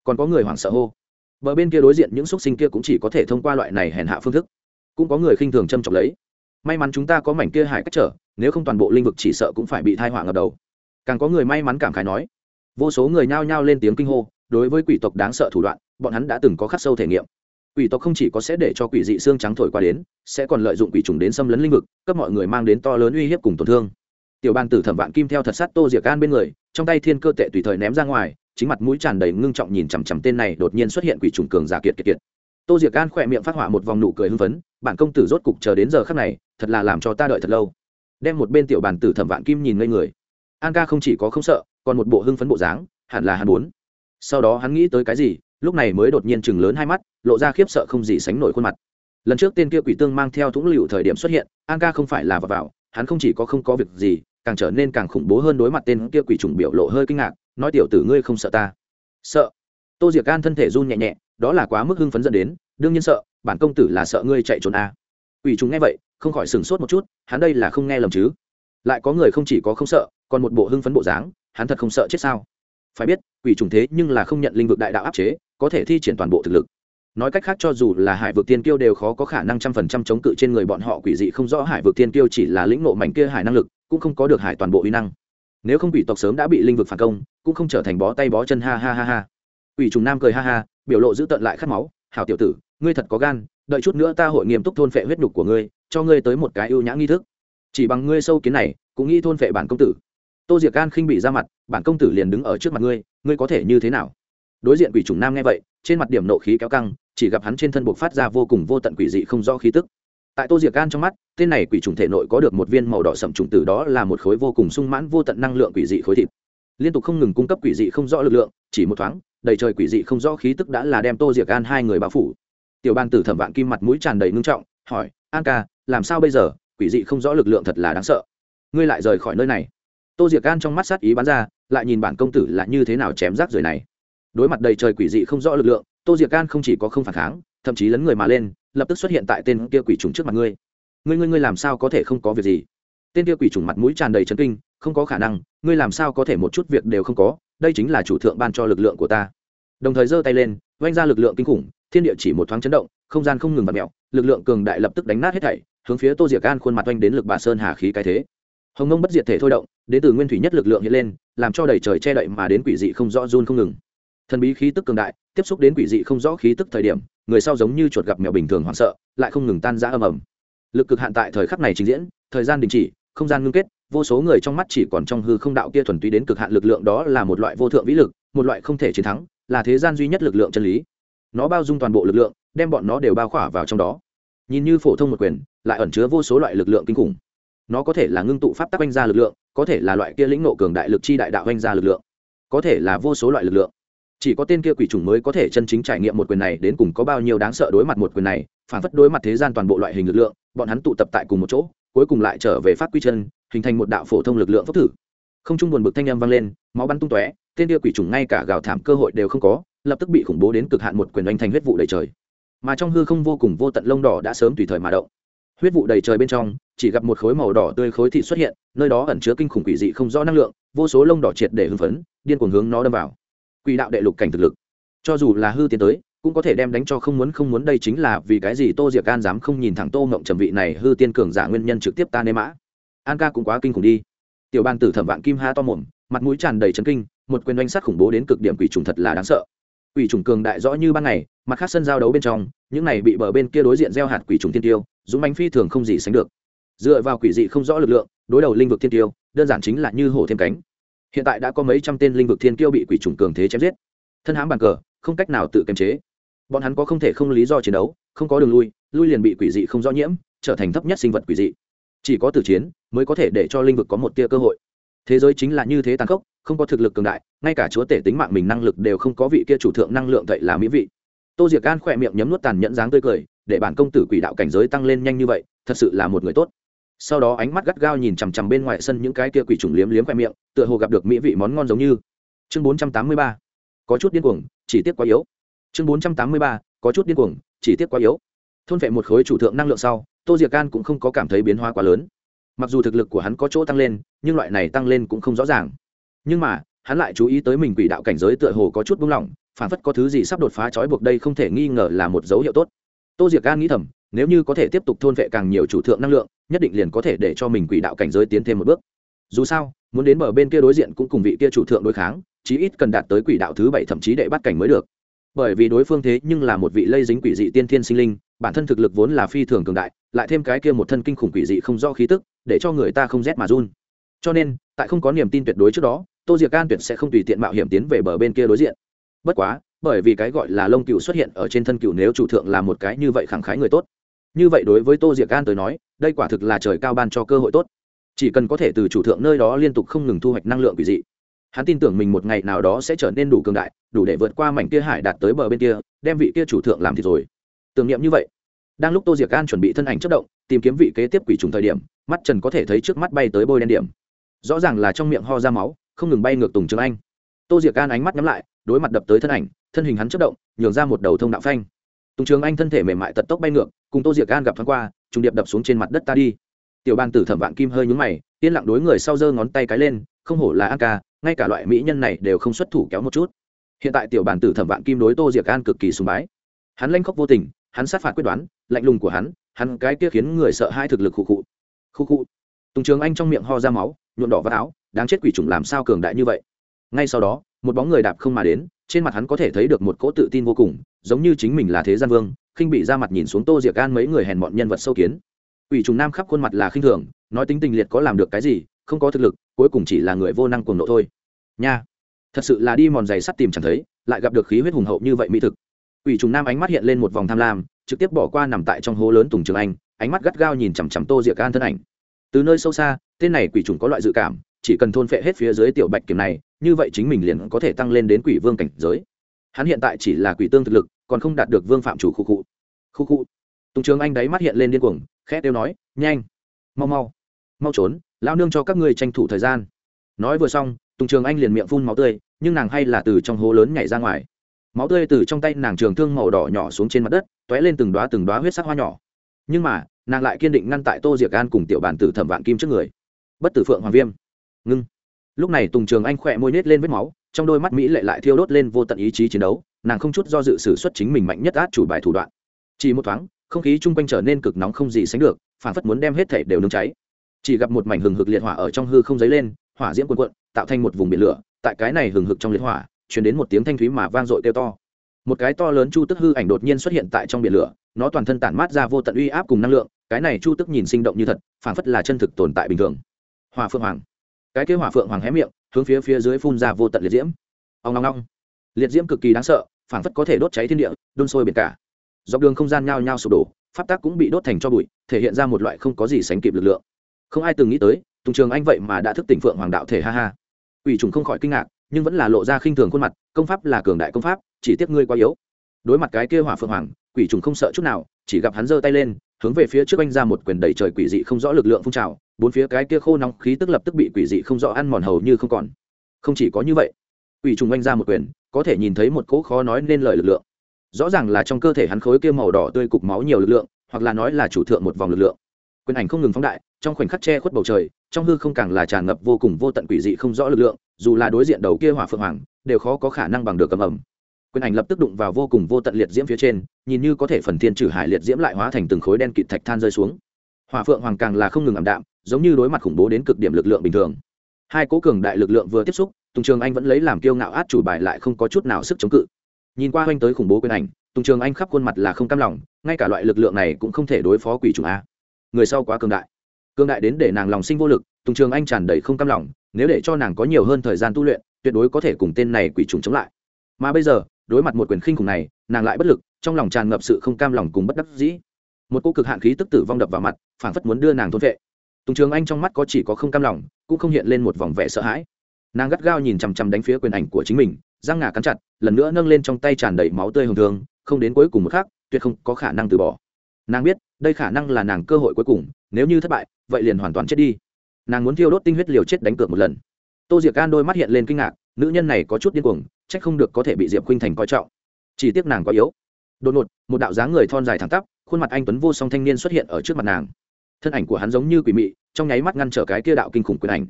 Còn có người hoảng sợ hô. Bờ bên kia đối diện những xúc sinh kia cũng chỉ có thể thông qua loại này hèn hạ phương thức. Cũng có người khinh thường châm trọng lấy. May mắn chúng ta có mảnh kia hải cách trở, nếu không toàn bộ linh vực chỉ sợ cũng phải bị thai họa ngập đầu. Càng có người may mắn cảm khái nói. Vô số người nhao nhao lên tiếng kinh hô, đối với quỷ tộc đáng sợ thủ đoạn, bọn hắn đã từng có khắc sâu thể nghiệm. Quỷ tộc không chỉ có sẽ để cho quỷ dị xương trắng thổi qua đến, sẽ còn lợi dụng quỷ trùng đến xâm lấn linh vực, cấp mọi người mang đến to lớn uy hiếp cùng tổn thương tiểu bàn tử thẩm vạn kim theo thật sát tô diệc an bên người trong tay thiên cơ tệ tùy thời ném ra ngoài chính mặt mũi tràn đầy ngưng trọng nhìn chằm chằm tên này đột nhiên xuất hiện quỷ trùng cường giả kiệt kiệt kiệt. Tô diệc an khỏe miệng phát họa một vòng nụ cười hưng phấn bản công tử rốt cục chờ đến giờ khắc này thật là làm cho ta đợi thật lâu. Đem một bên tiểu bàn tử thẩm vạn kim nhìn ngây người. An ca không chỉ có không sợ còn một bộ hưng phấn bộ dáng hẳn là hắn muốn. Sau đó hắn nghĩ tới cái gì lúc này mới đột nhiên chừng lớn hai mắt lộ ra khiếp sợ không gì sánh nổi khuôn mặt. Lần trước tên kia quỷ tương mang theo thũng lựu thời điểm xuất hiện an ca không phải là vào, vào hắn không chỉ có không có việc gì, càng trở nên càng khủng bố hơn đối mặt tên kia quỷ trùng biểu lộ hơi kinh ngạc, nói tiểu tử ngươi không sợ ta? Sợ. Tô diệc an thân thể run nhẹ nhẹ, đó là quá mức hưng phấn dẫn đến, đương nhiên sợ, bản công tử là sợ ngươi chạy trốn à. quỷ trùng nghe vậy, không khỏi sửng sốt một chút, hắn đây là không nghe lầm chứ? Lại có người không chỉ có không sợ, còn một bộ hưng phấn bộ dáng, hắn thật không sợ chết sao? Phải biết, quỷ trùng thế nhưng là không nhận linh vực đại đạo áp chế, có thể thi triển toàn bộ thực lực nói cách khác cho dù là hải vực tiên kiêu đều khó có khả năng trăm phần trăm chống cự trên người bọn họ, quỷ dị không rõ hải vực tiên kiêu chỉ là lĩnh nộ mảnh kia hải năng lực, cũng không có được hải toàn bộ uy năng. Nếu không quỷ tộc sớm đã bị linh vực phản công, cũng không trở thành bó tay bó chân, ha ha ha ha. Quỷ trùng nam cười ha ha, biểu lộ giữ tận lại khát máu, hảo tiểu tử, ngươi thật có gan, đợi chút nữa ta hội nghiêm túc thôn phệ huyết nhục của ngươi, cho ngươi tới một cái ưu nhã nghi thức. Chỉ bằng ngươi sâu kiến này, cũng nghĩ thôn phệ bản công tử. Tô diệc gan khinh bị ra mặt, bản công tử liền đứng ở trước mặt ngươi ngươi có thể như thế nào? Đối diện quỷ trùng nam nghe vậy, trên mặt điểm nộ khí kéo căng chỉ gặp hắn trên thân buộc phát ra vô cùng vô tận quỷ dị không rõ khí tức. Tại tô diệc gan trong mắt, tên này quỷ trùng thể nội có được một viên màu đỏ sậm trùng tử đó là một khối vô cùng sung mãn vô tận năng lượng quỷ dị khối thịt. Liên tục không ngừng cung cấp quỷ dị không rõ lực lượng, chỉ một thoáng, đầy trời quỷ dị không rõ khí tức đã là đem tô diệc gan hai người bao phủ. Tiểu ban tử thẩm vạn kim mặt mũi tràn đầy ngưng trọng, hỏi, an ca, làm sao bây giờ? Quỷ dị không rõ lực lượng thật là đáng sợ. Ngươi lại rời khỏi nơi này. Tô diệc gan trong mắt sát ý bắn ra, lại nhìn bản công tử là như thế nào chém rác rời này. Đối mặt đầy trời quỷ dị không rõ lực lượng tô diệc gan không chỉ có không phản kháng, thậm chí lấn người mà lên, lập tức xuất hiện tại tên kia quỷ trùng trước mặt ngươi. Ngươi ngươi ngươi làm sao có thể không có việc gì? Tên kia quỷ trùng mặt mũi tràn đầy chấn kinh, không có khả năng, ngươi làm sao có thể một chút việc đều không có, đây chính là chủ thượng ban cho lực lượng của ta. Đồng thời giơ tay lên oanh ra lực lượng kinh khủng, thiên địa chỉ một thoáng chấn động, không gian không ngừng vặt mẹo lực lượng cường đại lập tức đánh nát hết thảy, hướng phía tô diệc an khuôn mặt oanh đến lực bà sơn hà khí cái thế. Hồng mông bất diệt thể thôi động, đến từ nguyên thủy nhất lực lượng hiện lên, làm cho đầy trời che đậy mà đến quỷ dị không rõ run không ngừng thần bí khí tức cường đại, tiếp xúc đến quỷ dị không rõ khí tức thời điểm, người sau giống như chuột gặp mèo bình thường hoảng sợ, lại không ngừng tan ra âm ầm. Lực cực hạn tại thời khắc này trình diễn, thời gian đình chỉ, không gian ngưng kết, vô số người trong mắt chỉ còn trong hư không đạo kia thuần túy đến cực hạn lực lượng đó là một loại vô thượng vĩ lực, một loại không thể chiến thắng, là thế gian duy nhất lực lượng chân lý. Nó bao dung toàn bộ lực lượng, đem bọn nó đều bao khỏa vào trong đó. Nhìn như phổ thông một quyền, lại ẩn chứa vô số loại lực lượng kinh khủng. Nó có thể là ngưng tụ pháp tắc oanh ra lực lượng, có thể là loại kia lĩnh nộ cường đại lực chi đại đạo oanh ra lực lượng, có thể là vô số loại lực lượng chỉ có tên kia quỷ trùng mới có thể chân chính trải nghiệm một quyền này, đến cùng có bao nhiêu đáng sợ đối mặt một quyền này, phản phất đối mặt thế gian toàn bộ loại hình lực lượng, bọn hắn tụ tập tại cùng một chỗ, cuối cùng lại trở về phát quy chân, hình thành một đạo phổ thông lực lượng phốc thử. Không trung buồn bực thanh âm vang lên, máu bắn tung tóe, tên kia quỷ trùng ngay cả gào thảm cơ hội đều không có, lập tức bị khủng bố đến cực hạn một quyền oanh thành huyết vụ đầy trời. Mà trong hư không vô cùng vô tận lông đỏ đã sớm tùy thời mà động. Huyết vụ đầy trời bên trong, chỉ gặp một khối màu đỏ tươi khối thị xuất hiện, nơi đó ẩn chứa kinh khủng quỷ dị không rõ năng lượng, vô số lông đỏ triệt để hưng phấn, điên cuồng hướng nó đâm vào quỷ đạo đệ lục cảnh thực lực. Cho dù là hư tiến tới, cũng có thể đem đánh cho không muốn không muốn, đây chính là vì cái gì tô diệc an dám không nhìn thẳng tô mộng trầm vị này hư tiên cường giả nguyên nhân trực tiếp ta nê mã. An ca cũng quá kinh khủng đi. Tiểu ban tử thẩm vạn kim ha to mồm, mặt mũi tràn đầy trấn kinh, một quyền oanh sát khủng bố đến cực điểm quỷ trùng thật là đáng sợ. Quỷ trùng cường đại rõ như ban ngày, mặt khác sân giao đấu bên trong, những này bị bờ bên kia đối diện gieo hạt quỷ trùng thiên tiêu, dũng bánh phi thường không gì sánh được. Dựa vào quỷ dị không rõ lực lượng, đối đầu linh vực thiên tiêu, đơn giản chính là như hổ thêm cánh hiện tại đã có mấy trăm tên linh vực thiên tiêu bị quỷ trùng cường thế chém giết. Thân hãm bàn cờ, không cách nào tự kiềm chế. Bọn hắn có không thể không lý do chiến đấu, không có đường lui lui liền bị quỷ dị không rõ nhiễm, trở thành thấp nhất sinh vật quỷ dị. Chỉ có tử chiến mới có thể để cho linh vực có một tia cơ hội. Thế giới chính là như thế tàn khốc, không có thực lực cường đại, ngay cả chúa tể tính mạng mình năng lực đều không có vị kia chủ thượng năng lượng vậy là mỹ vị. Tô diệc gan khỏe miệng nhấm nuốt tàn nhẫn dáng tươi cười, để bản công tử quỷ đạo cảnh giới tăng lên nhanh như vậy, thật sự là một người tốt sau đó ánh mắt gắt gao nhìn chằm chằm bên ngoài sân những cái kia quỷ trùng liếm liếm khoe miệng, tựa hồ gặp được mỹ vị món ngon giống như. Chương bốn trăm tám mươi ba. Có chút điên cuồng, chỉ tiếc quá yếu. Chương bốn trăm tám mươi ba. Có chút điên cuồng, chỉ tiếc quá yếu. Thôn vệ một khối chủ thượng năng lượng sau, tô diệc can cũng không có cảm thấy biến hóa quá lớn. Mặc dù thực lực của hắn có chỗ tăng lên, nhưng loại này tăng lên cũng không rõ ràng. Nhưng mà, hắn lại chú ý tới mình quỷ đạo cảnh giới tựa hồ có chút buông lỏng, phản phất có thứ gì sắp đột phá trói buộc đây không thể nghi ngờ là một dấu hiệu tốt. Tô diệc gan nghĩ thầm nếu như có thể tiếp tục thôn vệ càng nhiều chủ thượng năng lượng, nhất định liền có thể để cho mình quỷ đạo cảnh giới tiến thêm một bước. Dù sao, muốn đến bờ bên kia đối diện cũng cùng vị kia chủ thượng đối kháng, chí ít cần đạt tới quỷ đạo thứ bảy thậm chí đệ bắt cảnh mới được. Bởi vì đối phương thế nhưng là một vị lây dính quỷ dị tiên thiên sinh linh, bản thân thực lực vốn là phi thường cường đại, lại thêm cái kia một thân kinh khủng quỷ dị không do khí tức, để cho người ta không rét mà run. Cho nên, tại không có niềm tin tuyệt đối trước đó, tô diệc can tuyệt sẽ không tùy tiện mạo hiểm tiến về bờ bên kia đối diện. Bất quá, bởi vì cái gọi là lông cựu xuất hiện ở trên thân cựu nếu chủ thượng là một cái như vậy khẳng khái người tốt như vậy đối với tô diệc gan tới nói, đây quả thực là trời cao ban cho cơ hội tốt. Chỉ cần có thể từ chủ thượng nơi đó liên tục không ngừng thu hoạch năng lượng quỷ dị, hắn tin tưởng mình một ngày nào đó sẽ trở nên đủ cường đại, đủ để vượt qua mảnh kia hải đạt tới bờ bên kia, đem vị kia chủ thượng làm thì rồi. Tưởng niệm như vậy, đang lúc tô diệc an chuẩn bị thân ảnh chất động, tìm kiếm vị kế tiếp quỷ trùng thời điểm, mắt trần có thể thấy trước mắt bay tới bôi đen điểm. Rõ ràng là trong miệng ho ra máu, không ngừng bay ngược tùng trường anh. Tô diệc an ánh mắt nhắm lại, đối mặt đập tới thân ảnh, thân hình hắn chất động, nhường ra một đầu thông đạo phanh tùng trường anh thân thể mềm mại tật tốc bay ngược, cùng tô diệc an gặp thoáng qua, trùng điệp đập xuống trên mặt đất ta đi. Tiểu ban tử thẩm vạn kim hơi nhúng mày, yên lặng đối người sau giơ ngón tay cái lên, không hổ là an ca, ngay cả loại mỹ nhân này đều không xuất thủ kéo một chút. Hiện tại tiểu bản tử thẩm vạn kim đối tô diệc an cực kỳ sùng bái. Hắn lanh khóc vô tình, hắn sát phạt quyết đoán, lạnh lùng của hắn hắn cái kia khiến người sợ hai thực lực khụ khụ. Khụ khụ. Tùng trường anh trong miệng ho ra máu, nhuộm đỏ vào áo, đáng chết quỷ trùng làm sao cường đại như vậy. Ngay sau đó, một bóng người đạp không mà đến, trên mặt hắn có thể thấy được một cỗ tự tin vô cùng giống như chính mình là thế gian vương khinh bị ra mặt nhìn xuống tô diệc an mấy người hèn mọn nhân vật sâu kiến quỷ trùng nam khắp khuôn mặt là khinh thường nói tính tình liệt có làm được cái gì không có thực lực cuối cùng chỉ là người vô năng cuồng nộ thôi nha thật sự là đi mòn giày sắt tìm chẳng thấy lại gặp được khí huyết hùng hậu như vậy mỹ thực Quỷ trùng nam ánh mắt hiện lên một vòng tham lam, trực tiếp bỏ qua nằm tại trong hố lớn Tùng Trường Anh, ánh mắt gắt gao nhìn chằm chằm Tô Diệc An thân ảnh. Từ nơi sâu xa, tên này quỷ trùng có loại dự cảm, chỉ cần thôn phệ hết phía dưới tiểu bạch kiểm này, như vậy chính mình liền có thể tăng lên đến quỷ vương cảnh giới. Hắn hiện tại chỉ là quỷ tương thực lực, còn không đạt được vương phạm chủ khu khu. Khu khu. Tùng Trường Anh đáy mắt hiện lên điên cuồng, khẽ kêu nói, "Nhanh, mau mau, mau trốn, lão nương cho các ngươi tranh thủ thời gian." Nói vừa xong, Tùng Trường Anh liền miệng phun máu tươi, nhưng nàng hay là từ trong hố lớn nhảy ra ngoài máu tươi từ trong tay nàng trường thương màu đỏ nhỏ xuống trên mặt đất t ó é lên từng đoá từng đoá huyết sắc hoa nhỏ nhưng mà nàng lại kiên định ngăn tại tô diệc an cùng tiểu bản tử thẩm vạn kim trước người bất tử phượng hoàng viêm ngưng lúc này tùng trường anh khỏe môi nết lên vết máu trong đôi mắt mỹ lệ lại thiêu đốt lên vô tận ý chí chiến đấu nàng không chút do dự xử xuất chính mình mạnh nhất át chủ bài thủ đoạn. Chỉ một thoáng, không khí chung quanh trở nên cực nóng không gì sánh được phản phất muốn đem hết thể đều nướng cháy. Chỉ gặp một mảnh hừng hực liệt hỏa ở trong hư không dấy lên, hỏa diễm quần quận tạo thành một vùng biển lửa, tại cái này hừng hực trong liệt hỏa chuyển đến một tiếng thanh thúy mà vang dội kêu to. Một cái to lớn chu tức hư ảnh đột nhiên xuất hiện tại trong biển lửa, nó toàn thân tản mát ra vô tận uy áp cùng năng lượng, cái này chu tức nhìn sinh động như thật, phảng phất là chân thực tồn tại bình thường. Hỏa phượng hoàng. Cái kế hỏa phượng hoàng hé miệng, hướng phía phía dưới phun ra vô tận liệt diễm. Ông long long liệt diễm cực kỳ đáng sợ, phảng phất có thể đốt cháy thiên địa, đun sôi biển cả. Dọc đường không gian nhao nhao sụp đổ, pháp tắc cũng bị đốt thành cho bụi, thể hiện ra một loại không có gì sánh kịp lực lượng. Không ai từng nghĩ tới, tùng trường anh vậy mà đã thức tỉnh phượng hoàng đạo thể ha ha. Ủy trùng không khỏi kinh ngạc, nhưng vẫn là lộ ra khinh thường khuôn mặt, công pháp là cường đại công pháp, chỉ tiếc ngươi quá yếu. Đối mặt cái kia hỏa phượng hoàng, quỷ trùng không sợ chút nào, chỉ gặp hắn giơ tay lên, hướng về phía trước anh ra một quyền đầy trời quỷ dị không rõ lực lượng phun trào, bốn phía cái kia khô nóng khí tức lập tức bị quỷ dị không rõ ăn mòn hầu như không còn. Không chỉ có như vậy quỷ trùng anh ra một quyền, có thể nhìn thấy một cỗ khó nói nên lời lực lượng. Rõ ràng là trong cơ thể hắn khối kia màu đỏ tươi cục máu nhiều lực lượng, hoặc là nói là chủ thượng một vòng lực lượng. Quyền ảnh không ngừng phóng đại, trong khoảnh khắc che khuất bầu trời, trong hư không càng là tràn ngập vô cùng vô tận quỷ dị không rõ lực lượng, dù là đối diện đầu kia hỏa phượng hoàng, đều khó có khả năng bằng được cầm ẩm quyền ảnh lập tức đụng vào vô cùng vô tận liệt diễm phía trên, nhìn như có thể phần thiên trừ hải liệt diễm lại hóa thành từng khối đen kịt thạch than rơi xuống. Hỏa phượng hoàng càng là không ngừng ảm đạm, giống như đối mặt khủng bố đến cực điểm lực lượng bình thường. Hai cố cường đại lực lượng vừa tiếp xúc tùng trường anh vẫn lấy làm kiêu ngạo át chủ bài lại không có chút nào sức chống cự. Nhìn qua oanh tới khủng bố quyền ảnh, tùng trường anh khắp khuôn mặt là không cam lòng, ngay cả loại lực lượng này cũng không thể đối phó quỷ trùng a. Người sau quá cường đại. Cường đại đến để nàng lòng sinh vô lực, tùng trường anh tràn đầy không cam lòng, nếu để cho nàng có nhiều hơn thời gian tu luyện, tuyệt đối có thể cùng tên này quỷ trùng chống lại. Mà bây giờ, đối mặt một quyền khinh khủng này, nàng lại bất lực, trong lòng tràn ngập sự không cam lòng cùng bất đắc dĩ. Một cô cực hạn khí tức tử vong đập vào mặt, phảng phất muốn đưa nàng thôn vệ. Tùng trường anh trong mắt có chỉ có không cam lòng, cũng không hiện lên một vòng vẻ sợ hãi nàng gắt gao nhìn chằm chằm đánh phía quyền ảnh của chính mình, răng ngà cắn chặt, lần nữa nâng lên trong tay tràn đầy máu tươi hồng thường, không đến cuối cùng một khác tuyệt không có khả năng từ bỏ. Nàng biết, đây khả năng là nàng cơ hội cuối cùng, nếu như thất bại, vậy liền hoàn toàn chết đi. Nàng muốn thiêu đốt tinh huyết liều chết đánh cược một lần. Tô diệc gan đôi mắt hiện lên kinh ngạc, nữ nhân này có chút điên cuồng trách không được có thể bị diệp khuynh thành coi trọng. Chỉ tiếc nàng quá yếu. Đột ngột, một đạo dáng người thon dài thẳng tắp, khuôn mặt anh tuấn vô song thanh niên xuất hiện ở trước mặt nàng. Thân ảnh của hắn giống như quỷ mị, trong nháy mắt ngăn trở cái kia đạo kinh khủng quyền ảnh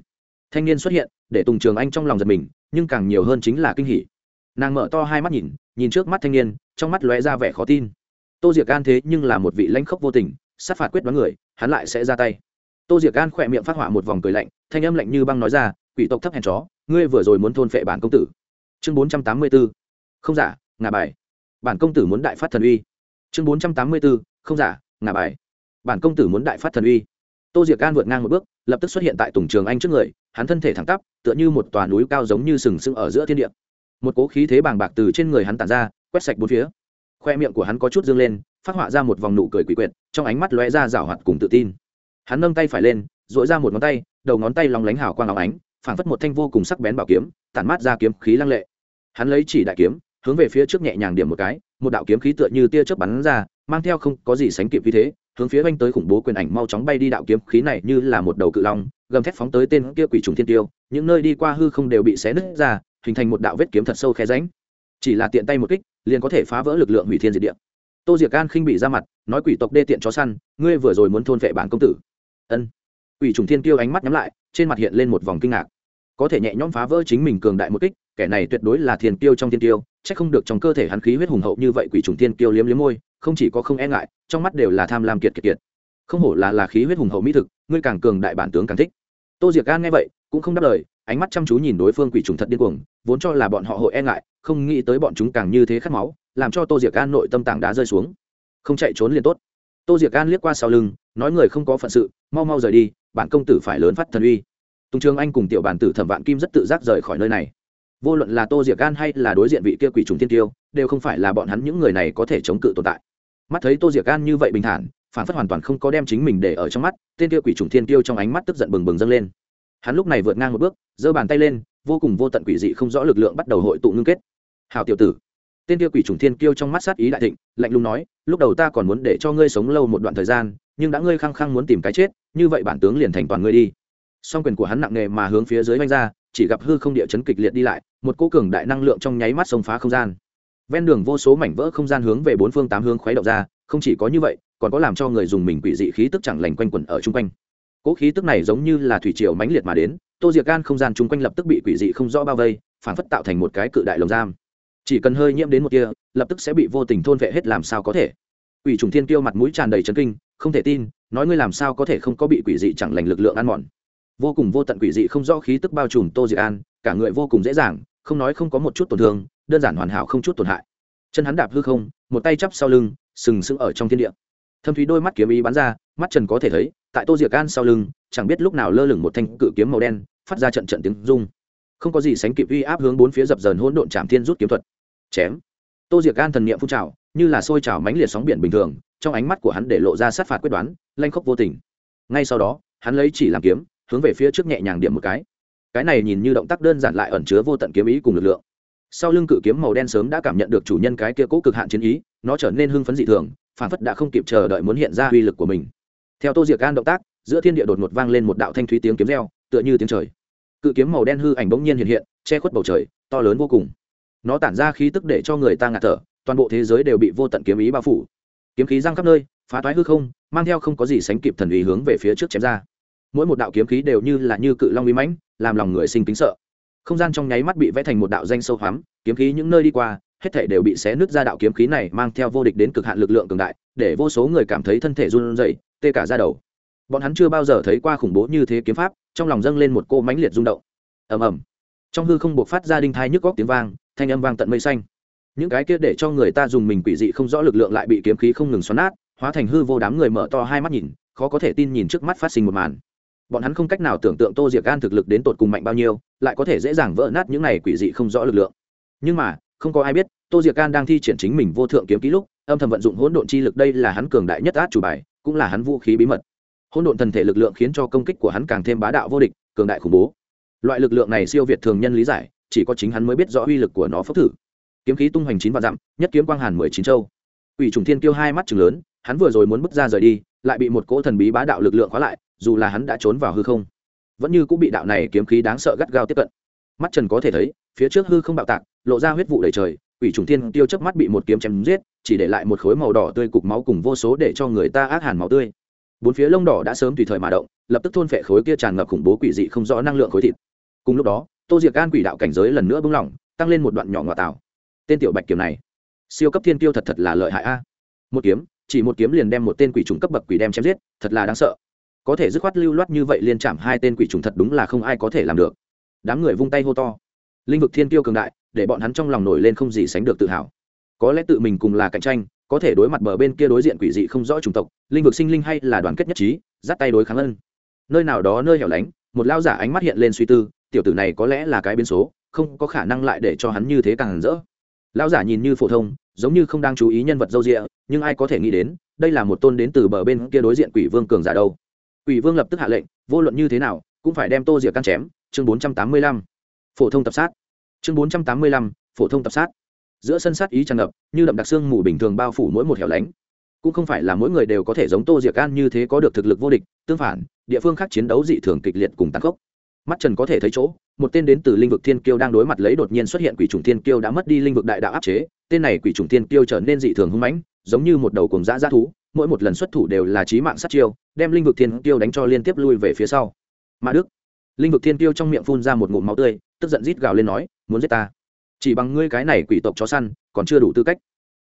thanh niên xuất hiện, để tùng trường anh trong lòng giật mình, nhưng càng nhiều hơn chính là kinh hỉ. Nàng mở to hai mắt nhìn nhìn trước mắt thanh niên, trong mắt lóe ra vẻ khó tin. Tô diệc gan thế nhưng là một vị lãnh khốc vô tình, sát phạt quyết đoán người, hắn lại sẽ ra tay. Tô diệc gan khỏe miệng phát họa một vòng cười lạnh, thanh âm lạnh như băng nói ra, quỷ tộc thấp hèn chó, ngươi vừa rồi muốn thôn phệ bản công tử. Chương bốn trăm tám mươi b ố không giả ngà bài. Bản công tử muốn đại phát thần uy. Chương bốn trăm tám mươi b ố không giả ngà bài. Bản công tử muốn đại phát thần uy tô diệc gan vượt ngang một bước, lập tức xuất hiện tại tùng trường anh trước người, hắn thân thể thẳng tắp, tựa như một tòa núi cao giống như sừng sững ở giữa thiên địa. Một cố khí thế bàng bạc từ trên người hắn tàn ra, quét sạch bốn phía. Khoe miệng của hắn có chút dương lên, phát họa ra một vòng nụ cười quỷ quyệt, trong ánh mắt lóe ra rảo hoạt cùng tự tin. Hắn nâng tay phải lên dội ra một ngón tay, đầu ngón tay lòng lánh hào quang áo ánh, phảng phất một thanh vô cùng sắc bén bảo kiếm, tản mát ra kiếm khí lăng lệ. Hắn lấy chỉ đại kiếm, hướng về phía trước nhẹ nhàng điểm một cái, một đạo kiếm khí tựa như tia chớp bắn ra, mang theo không có gì sánh kịp vì thế hướng phía anh tới khủng bố quyền ảnh mau chóng bay đi đạo kiếm khí này như là một đầu cự long, gầm thép phóng tới tên kia quỷ trùng thiên tiêu, những nơi đi qua hư không đều bị xé nứt ra, hình thành một đạo vết kiếm thật sâu khe ránh chỉ là tiện tay một kích, liền có thể phá vỡ lực lượng hủy thiên diệt địa. Tô diệc an khinh bị ra mặt, nói quỷ tộc đê tiện chó săn, ngươi vừa rồi muốn thôn vệ bản công tử. Ân. Quỷ trùng thiên tiêu ánh mắt nhắm lại, trên mặt hiện lên một vòng kinh ngạc. Có thể nhẹ nhõm phá vỡ chính mình cường đại một kích, kẻ này tuyệt đối là thiên tiêu trong thiên tiêu chắc không được trong cơ thể hắn khí huyết hùng hậu như vậy quỷ trùng tiên kiêu liếm liếm môi, không chỉ có không e ngại, trong mắt đều là tham lam kiệt kiệt kiệt. Không hổ là là khí huyết hùng hậu mỹ thực, ngươi càng cường đại bản tướng càng thích. Tô diệc gan nghe vậy, cũng không đáp lời, ánh mắt chăm chú nhìn đối phương quỷ trùng thật điên cuồng, vốn cho là bọn họ hội e ngại, không nghĩ tới bọn chúng càng như thế khát máu, làm cho tô diệc gan nội tâm tảng đá rơi xuống. Không chạy trốn liền tốt. Tô diệc gan liếc qua sau lưng, nói người không có phận sự, mau mau rời đi, bản công tử phải lớn phát thần uy. Tùng trường anh cùng tiểu bản tử thẩm vạn kim rất tự giác rời khỏi nơi này vô luận là tô diệc gan hay là đối diện vị kia quỷ trùng tiên tiêu, đều không phải là bọn hắn những người này có thể chống cự tồn tại. Mắt thấy tô diệc gan như vậy bình thản, phản phất hoàn toàn không có đem chính mình để ở trong mắt, tên kia quỷ trùng thiên tiêu trong ánh mắt tức giận bừng bừng dâng lên. Hắn lúc này vượt ngang một bước, giơ bàn tay lên, vô cùng vô tận quỷ dị không rõ lực lượng bắt đầu hội tụ ngưng kết. Hào tiểu tử. Tên kia quỷ trùng thiên kiêu trong mắt sát ý đại thịnh, lạnh lùng nói, lúc đầu ta còn muốn để cho ngươi sống lâu một đoạn thời gian, nhưng đã ngươi khăng khăng muốn tìm cái chết, như vậy bản tướng liền thành toàn ngươi đi. Song quyền của hắn nặng nề mà hướng phía dưới vanh ra chỉ gặp hư không địa chấn kịch liệt đi lại, một cô cường đại năng lượng trong nháy mắt xông phá không gian. Ven đường vô số mảnh vỡ không gian hướng về bốn phương tám hướng khuấy động ra, không chỉ có như vậy, còn có làm cho người dùng mình quỷ dị khí tức chẳng lành quanh quẩn ở chung quanh. Cỗ khí tức này giống như là thủy triều mãnh liệt mà đến, tô diệc gan không gian chung quanh lập tức bị quỷ dị không rõ bao vây phản phất tạo thành một cái cự đại lồng giam. Chỉ cần hơi nhiễm đến một kia lập tức sẽ bị vô tình thôn vệ hết làm sao có thể. Quỷ trùng thiên kiêu mặt mũi tràn đầy chấn kinh, không thể tin, nói ngươi làm sao có thể không có bị quỷ dị chẳng lành lực lượng ăn mòn vô cùng vô tận quỷ dị không rõ khí tức bao trùm tô diệc an, cả người vô cùng dễ dàng, không nói không có một chút tổn thương, đơn giản hoàn hảo không chút tổn hại. Chân hắn đạp hư không, một tay chắp sau lưng, sừng sững ở trong thiên địa. Thâm thúy đôi mắt kiếm ý bắn ra, mắt trần có thể thấy, tại tô diệc an sau lưng, chẳng biết lúc nào lơ lửng một thanh cự kiếm màu đen, phát ra trận trận tiếng rung. Không có gì sánh kịp uy áp hướng bốn phía dập dờn hỗn độn chạm thiên rút kiếm thuật. Chém. Tô diệc gan thần niệm phun trào, như là sôi trào mánh liệt sóng biển bình thường, trong ánh mắt của hắn để lộ ra sát phạt quyết đoán, lanh khốc vô tình. Ngay sau đó, hắn lấy chỉ làm kiếm hướng về phía trước nhẹ nhàng điểm một cái. Cái này nhìn như động tác đơn giản lại ẩn chứa vô tận kiếm ý cùng lực lượng. Sau lưng cự kiếm màu đen sớm đã cảm nhận được chủ nhân cái kia cố cực hạn chiến ý, nó trở nên hưng phấn dị thường, phản phất đã không kịp chờ đợi muốn hiện ra uy lực của mình. Theo tô diệc gan động tác, giữa thiên địa đột ngột vang lên một đạo thanh thúy tiếng kiếm reo, tựa như tiếng trời. Cự kiếm màu đen hư ảnh bỗng nhiên hiện hiện, che khuất bầu trời, to lớn vô cùng. Nó tản ra khí tức để cho người ta ngạt thở, toàn bộ thế giới đều bị vô tận kiếm ý bao phủ. Kiếm khí giang khắp nơi, phá toái hư không, mang theo không có gì sánh kịp thần ý hướng về phía trước chém ra mỗi một đạo kiếm khí đều như là như cự long uy mãnh, làm lòng người sinh kính sợ. Không gian trong nháy mắt bị vẽ thành một đạo danh sâu hoắm kiếm khí những nơi đi qua, hết thể đều bị xé nứt ra đạo kiếm khí này mang theo vô địch đến cực hạn lực lượng cường đại, để vô số người cảm thấy thân thể run rẩy, tê cả ra đầu. Bọn hắn chưa bao giờ thấy qua khủng bố như thế kiếm pháp, trong lòng dâng lên một cô mãnh liệt rung động. Ầm ầm. Trong hư không buộc phát ra đinh thai nhức góc tiếng vang, thanh âm vang tận mây xanh. Những cái kia để cho người ta dùng mình quỷ dị không rõ lực lượng lại bị kiếm khí không ngừng xoắn nát, hóa thành hư vô đám người mở to hai mắt nhìn, khó có thể tin nhìn trước mắt phát sinh một màn bọn hắn không cách nào tưởng tượng tô diệc gan thực lực đến tột cùng mạnh bao nhiêu, lại có thể dễ dàng vỡ nát những này quỷ dị không rõ lực lượng. Nhưng mà, không có ai biết, tô diệc gan đang thi triển chính mình vô thượng kiếm ký lúc, âm thầm vận dụng hỗn độn chi lực đây là hắn cường đại nhất át chủ bài, cũng là hắn vũ khí bí mật. Hỗn độn thần thể lực lượng khiến cho công kích của hắn càng thêm bá đạo vô địch, cường đại khủng bố. Loại lực lượng này siêu việt thường nhân lý giải, chỉ có chính hắn mới biết rõ uy lực của nó phốc thử. Kiếm khí tung hoành chín và dặm, nhất kiếm quang hàn mười chín châu. Ủy trùng thiên kêu hai mắt chừng lớn, hắn vừa rồi muốn bước ra rời đi, lại bị một cỗ thần bí bá đạo lực lượng khóa lại dù là hắn đã trốn vào hư không, vẫn như cũng bị đạo này kiếm khí đáng sợ gắt gao tiếp cận. Mắt trần có thể thấy, phía trước hư không bạo tạc, lộ ra huyết vụ đầy trời ủy trùng thiên tiêu chớp mắt bị một kiếm chém giết, chỉ để lại một khối màu đỏ tươi cục máu cùng vô số để cho người ta ác hàn máu tươi. Bốn phía lông đỏ đã sớm tùy thời mà động, lập tức thôn phệ khối kia tràn ngập khủng bố quỷ dị không rõ năng lượng khối thịt. Cùng lúc đó, tô diệc an quỷ đạo cảnh giới lần nữa bung lỏng, tăng lên một đoạn nhỏ ngọa tảo. Tên tiểu bạch kiếm này, siêu cấp thiên tiêu thật thật là lợi hại a. Một kiếm, chỉ một kiếm liền đem một tên quỷ trùng cấp bậc quỷ đem chém giết, thật là đáng sợ có thể dứt khoát lưu loát như vậy liên chạm hai tên quỷ trùng thật đúng là không ai có thể làm được. Đám người vung tay hô to. Linh vực thiên tiêu cường đại, để bọn hắn trong lòng nổi lên không gì sánh được tự hào. Có lẽ tự mình cùng là cạnh tranh, có thể đối mặt bờ bên kia đối diện quỷ dị không rõ chủng tộc, linh vực sinh linh hay là đoàn kết nhất trí, dắt tay đối kháng ân. Nơi nào đó nơi hẻo lánh, một lao giả ánh mắt hiện lên suy tư, tiểu tử này có lẽ là cái biến số, không có khả năng lại để cho hắn như thế càng rỡ. Lao giả nhìn như phổ thông, giống như không đang chú ý nhân vật dâu rịa nhưng ai có thể nghĩ đến, đây là một tôn đến từ bờ bên kia đối diện quỷ vương cường giả đâu quỷ vương lập tức hạ lệnh, vô luận như thế nào, cũng phải đem tô diệc căn chém. Chương bốn trăm tám mươi lăm, phổ thông tập sát. Chương bốn trăm tám mươi lăm, phổ thông tập sát. Giữa sân sát ý tràn ngập, như đậm đặc xương mù bình thường bao phủ mỗi một hẻo lánh. Cũng không phải là mỗi người đều có thể giống tô diệc an như thế có được thực lực vô địch, tương phản, địa phương khác chiến đấu dị thường kịch liệt cùng tăng tốc. mắt trần có thể thấy chỗ, một tên đến từ linh vực thiên kiêu đang đối mặt lấy đột nhiên xuất hiện quỷ trùng thiên kiêu đã mất đi linh vực đại đạo áp chế, tên này quỷ trùng thiên kiêu trở nên dị thường hung mãnh, giống như một đầu cuồng dã dã thú mỗi một lần xuất thủ đều là trí mạng sát chiêu, đem linh vực thiên kiêu đánh cho liên tiếp lui về phía sau. Mã đức, linh vực thiên kiêu trong miệng phun ra một ngụm máu tươi, tức giận rít gào lên nói, muốn giết ta? Chỉ bằng ngươi cái này quỷ tộc chó săn, còn chưa đủ tư cách.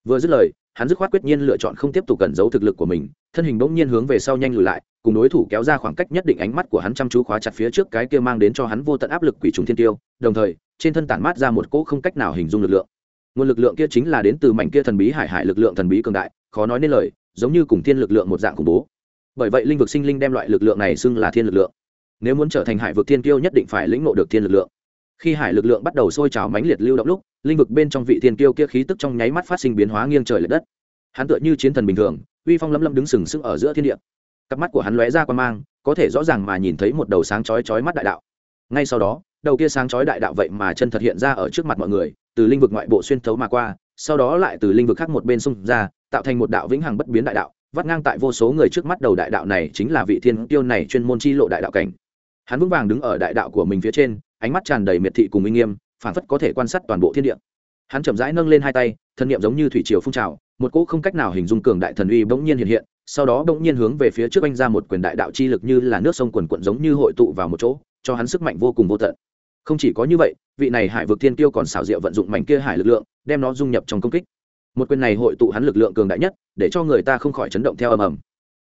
Vừa dứt lời, hắn dứt khoát quyết nhiên lựa chọn không tiếp tục cẩn giấu thực lực của mình, thân hình bỗng nhiên hướng về sau nhanh lùi lại, cùng đối thủ kéo ra khoảng cách nhất định ánh mắt của hắn chăm chú khóa chặt phía trước cái kia mang đến cho hắn vô tận áp lực quỷ trùng thiên tiêu, đồng thời, trên thân tản mát ra một cỗ không cách nào hình dung lực lượng. Nguồn lực lượng kia chính là đến từ mảnh kia thần bí hải hải lực lượng thần bí cường đại, khó nói nên lời giống như cùng thiên lực lượng một dạng khủng bố. Bởi vậy linh vực sinh linh đem loại lực lượng này xưng là thiên lực lượng. Nếu muốn trở thành hải vực thiên tiêu nhất định phải lĩnh ngộ được thiên lực lượng. Khi hải lực lượng bắt đầu sôi trào mãnh liệt lưu động lúc, linh vực bên trong vị thiên kiêu kia khí tức trong nháy mắt phát sinh biến hóa nghiêng trời l ệ đất. Hắn tựa như chiến thần bình thường, uy phong lấm lấm đứng sừng sững ở giữa thiên địa. Cặp mắt của hắn lóe ra qua mang, có thể rõ ràng mà nhìn thấy một đầu sáng chói chói mắt đại đạo. Ngay sau đó, đầu kia sáng chói đại đạo vậy mà chân thật hiện ra ở trước mặt mọi người, từ linh vực ngoại bộ xuyên thấu mà qua, sau đó lại từ linh vực khác một bên xung ra tạo thành một đạo vĩnh hằng bất biến đại đạo, vắt ngang tại vô số người trước mắt đầu đại đạo này chính là vị thiên tiêu này chuyên môn chi lộ đại đạo cảnh. Hắn vững vàng đứng ở đại đạo của mình phía trên, ánh mắt tràn đầy miệt thị cùng minh nghiêm, phản phất có thể quan sát toàn bộ thiên địa. Hắn chậm rãi nâng lên hai tay, thân niệm giống như thủy triều phun trào, một cỗ không cách nào hình dung cường đại thần uy bỗng nhiên hiện hiện, sau đó bỗng nhiên hướng về phía trước anh ra một quyền đại đạo chi lực như là nước sông quần quận giống như hội tụ vào một chỗ, cho hắn sức mạnh vô cùng vô tận. Không chỉ có như vậy, vị này hải vực thiên tiêu còn xảo diệu vận dụng mảnh kia hải lực lượng, đem nó dung nhập trong công kích một quyền này hội tụ hắn lực lượng cường đại nhất, để cho người ta không khỏi chấn động theo ầm ầm.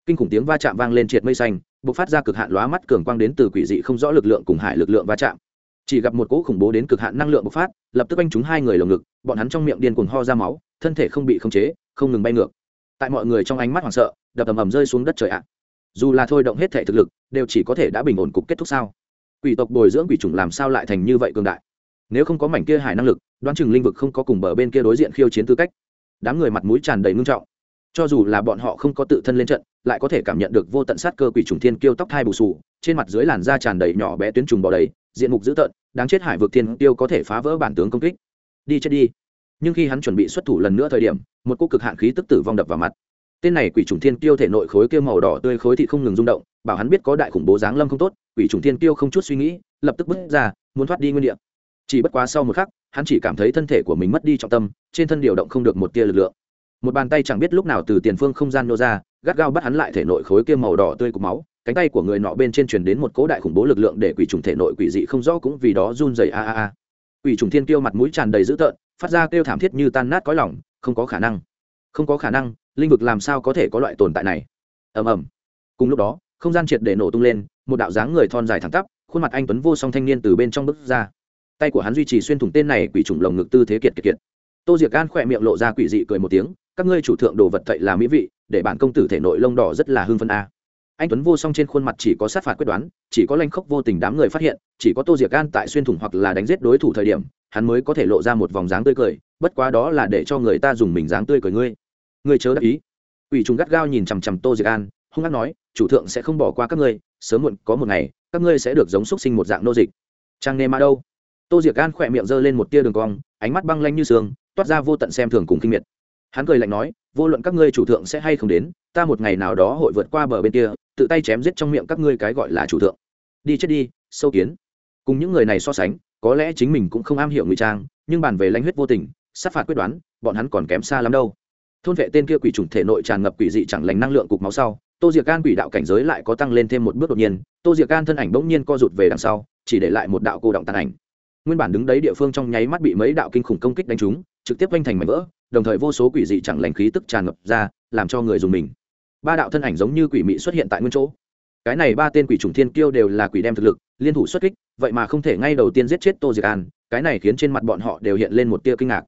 Kinh khủng tiếng va chạm vang lên triệt mây xanh b ộ c phát ra cực hạn lóa mắt cường quang đến từ quỷ dị không rõ lực lượng cùng hải lực lượng va chạm. Chỉ gặp một cỗ khủng bố đến cực hạn năng lượng bộc phát, lập tức anh chúng hai người lồng ngực, bọn hắn trong miệng điên cuồng ho ra máu, thân thể không bị khống chế, không ngừng bay ngược. Tại mọi người trong ánh mắt hoảng sợ, đập ầm ầm rơi xuống đất trời ạ. Dù là thôi động hết thể thực lực, đều chỉ có thể đã bình ổn cục kết thúc sao? Quỷ tộc bồi dưỡng quỷ chủng làm sao lại thành như vậy cường đại? Nếu không có mảnh kia hải năng lực, đoán chừng linh vực không có cùng bờ bên kia đối diện khiêu chiến tư cách đám người mặt mũi tràn đầy ngưng trọng. Cho dù là bọn họ không có tự thân lên trận, lại có thể cảm nhận được vô tận sát cơ quỷ trùng thiên kiêu tóc thai bù sù, trên mặt dưới làn da tràn đầy nhỏ bé tuyến trùng bò đầy, diện mục dữ tợn, đáng chết hải vực thiên tiêu có thể phá vỡ bản tướng công kích. Đi chết đi. Nhưng khi hắn chuẩn bị xuất thủ lần nữa thời điểm, một cô cực hạn khí tức tử vong đập vào mặt. Tên này quỷ trùng thiên tiêu thể nội khối kêu màu đỏ tươi khối thị không ngừng rung động, bảo hắn biết có đại khủng bố giáng lâm không tốt, quỷ trùng thiên tiêu không chút suy nghĩ, lập tức bước ra, muốn thoát đi nguyên địa chỉ bất quá sau một khắc, hắn chỉ cảm thấy thân thể của mình mất đi trọng tâm, trên thân điều động không được một tia lực lượng. Một bàn tay chẳng biết lúc nào từ tiền phương không gian nô ra, gắt gao bắt hắn lại thể nội khối kia màu đỏ tươi của máu, cánh tay của người nọ bên trên truyền đến một cỗ đại khủng bố lực lượng để quỷ trùng thể nội quỷ dị không rõ cũng vì đó run rẩy a a a. Quỷ trùng thiên kêu mặt mũi tràn đầy dữ tợn, phát ra kêu thảm thiết như tan nát cõi lòng, không có khả năng. Không có khả năng, linh vực làm sao có thể có loại tồn tại này? Ầm ầm. Cùng lúc đó, không gian triệt để nổ tung lên, một đạo dáng người thon dài thẳng tắp, khuôn mặt anh tuấn vô song thanh niên từ bên trong bước ra tay của hắn duy trì xuyên thủng tên này quỷ trùng lồng ngực tư thế kiệt kiệt kiệt. Tô diệc gan khỏe miệng lộ ra quỷ dị cười một tiếng, các ngươi chủ thượng đồ vật thậy là mỹ vị, để bản công tử thể nội lông đỏ rất là hưng phân a. Anh tuấn vô song trên khuôn mặt chỉ có sát phạt quyết đoán, chỉ có lanh khốc vô tình đám người phát hiện, chỉ có tô diệc gan tại xuyên thủng hoặc là đánh giết đối thủ thời điểm, hắn mới có thể lộ ra một vòng dáng tươi cười, bất quá đó là để cho người ta dùng mình dáng tươi cười ngươi. Ngươi chớ đắc ý. Ủy trùng gắt gao nhìn chằm chằm tô diệc an, hung hát nói, chủ thượng sẽ không bỏ qua các ngươi, sớm muộn có một ngày, các ngươi sẽ được giống xúc sinh một dạng nô dịch. Trang nê ma đâu? Tô diệc an khỏe miệng giơ lên một tia đường cong, ánh mắt băng lanh như sương, toát ra vô tận xem thường cùng kinh miệt. Hắn cười lạnh nói, vô luận các ngươi chủ thượng sẽ hay không đến, ta một ngày nào đó hội vượt qua bờ bên kia, tự tay chém giết trong miệng các ngươi cái gọi là chủ thượng. Đi chết đi, sâu kiến. Cùng những người này so sánh, có lẽ chính mình cũng không am hiểu ngụy trang, nhưng bàn về lãnh huyết vô tình, sát phạt quyết đoán, bọn hắn còn kém xa lắm đâu. Thôn vệ tên kia quỷ trùng thể nội tràn ngập quỷ dị chẳng lành năng lượng cục máu sau, tô diệc can quỷ đạo cảnh giới lại có tăng lên thêm một bước đột nhiên, tô diệc can thân ảnh bỗng nhiên co rụt về đằng sau, chỉ để lại một đạo cô động tàn ảnh nguyên bản đứng đấy địa phương trong nháy mắt bị mấy đạo kinh khủng công kích đánh trúng, trực tiếp vanh thành mảnh vỡ, đồng thời vô số quỷ dị chẳng lành khí tức tràn ngập ra, làm cho người dùng mình. Ba đạo thân ảnh giống như quỷ mị xuất hiện tại nguyên chỗ. Cái này ba tên quỷ trùng thiên kiêu đều là quỷ đem thực lực, liên thủ xuất kích, vậy mà không thể ngay đầu tiên giết chết tô diệc an, cái này khiến trên mặt bọn họ đều hiện lên một tia kinh ngạc.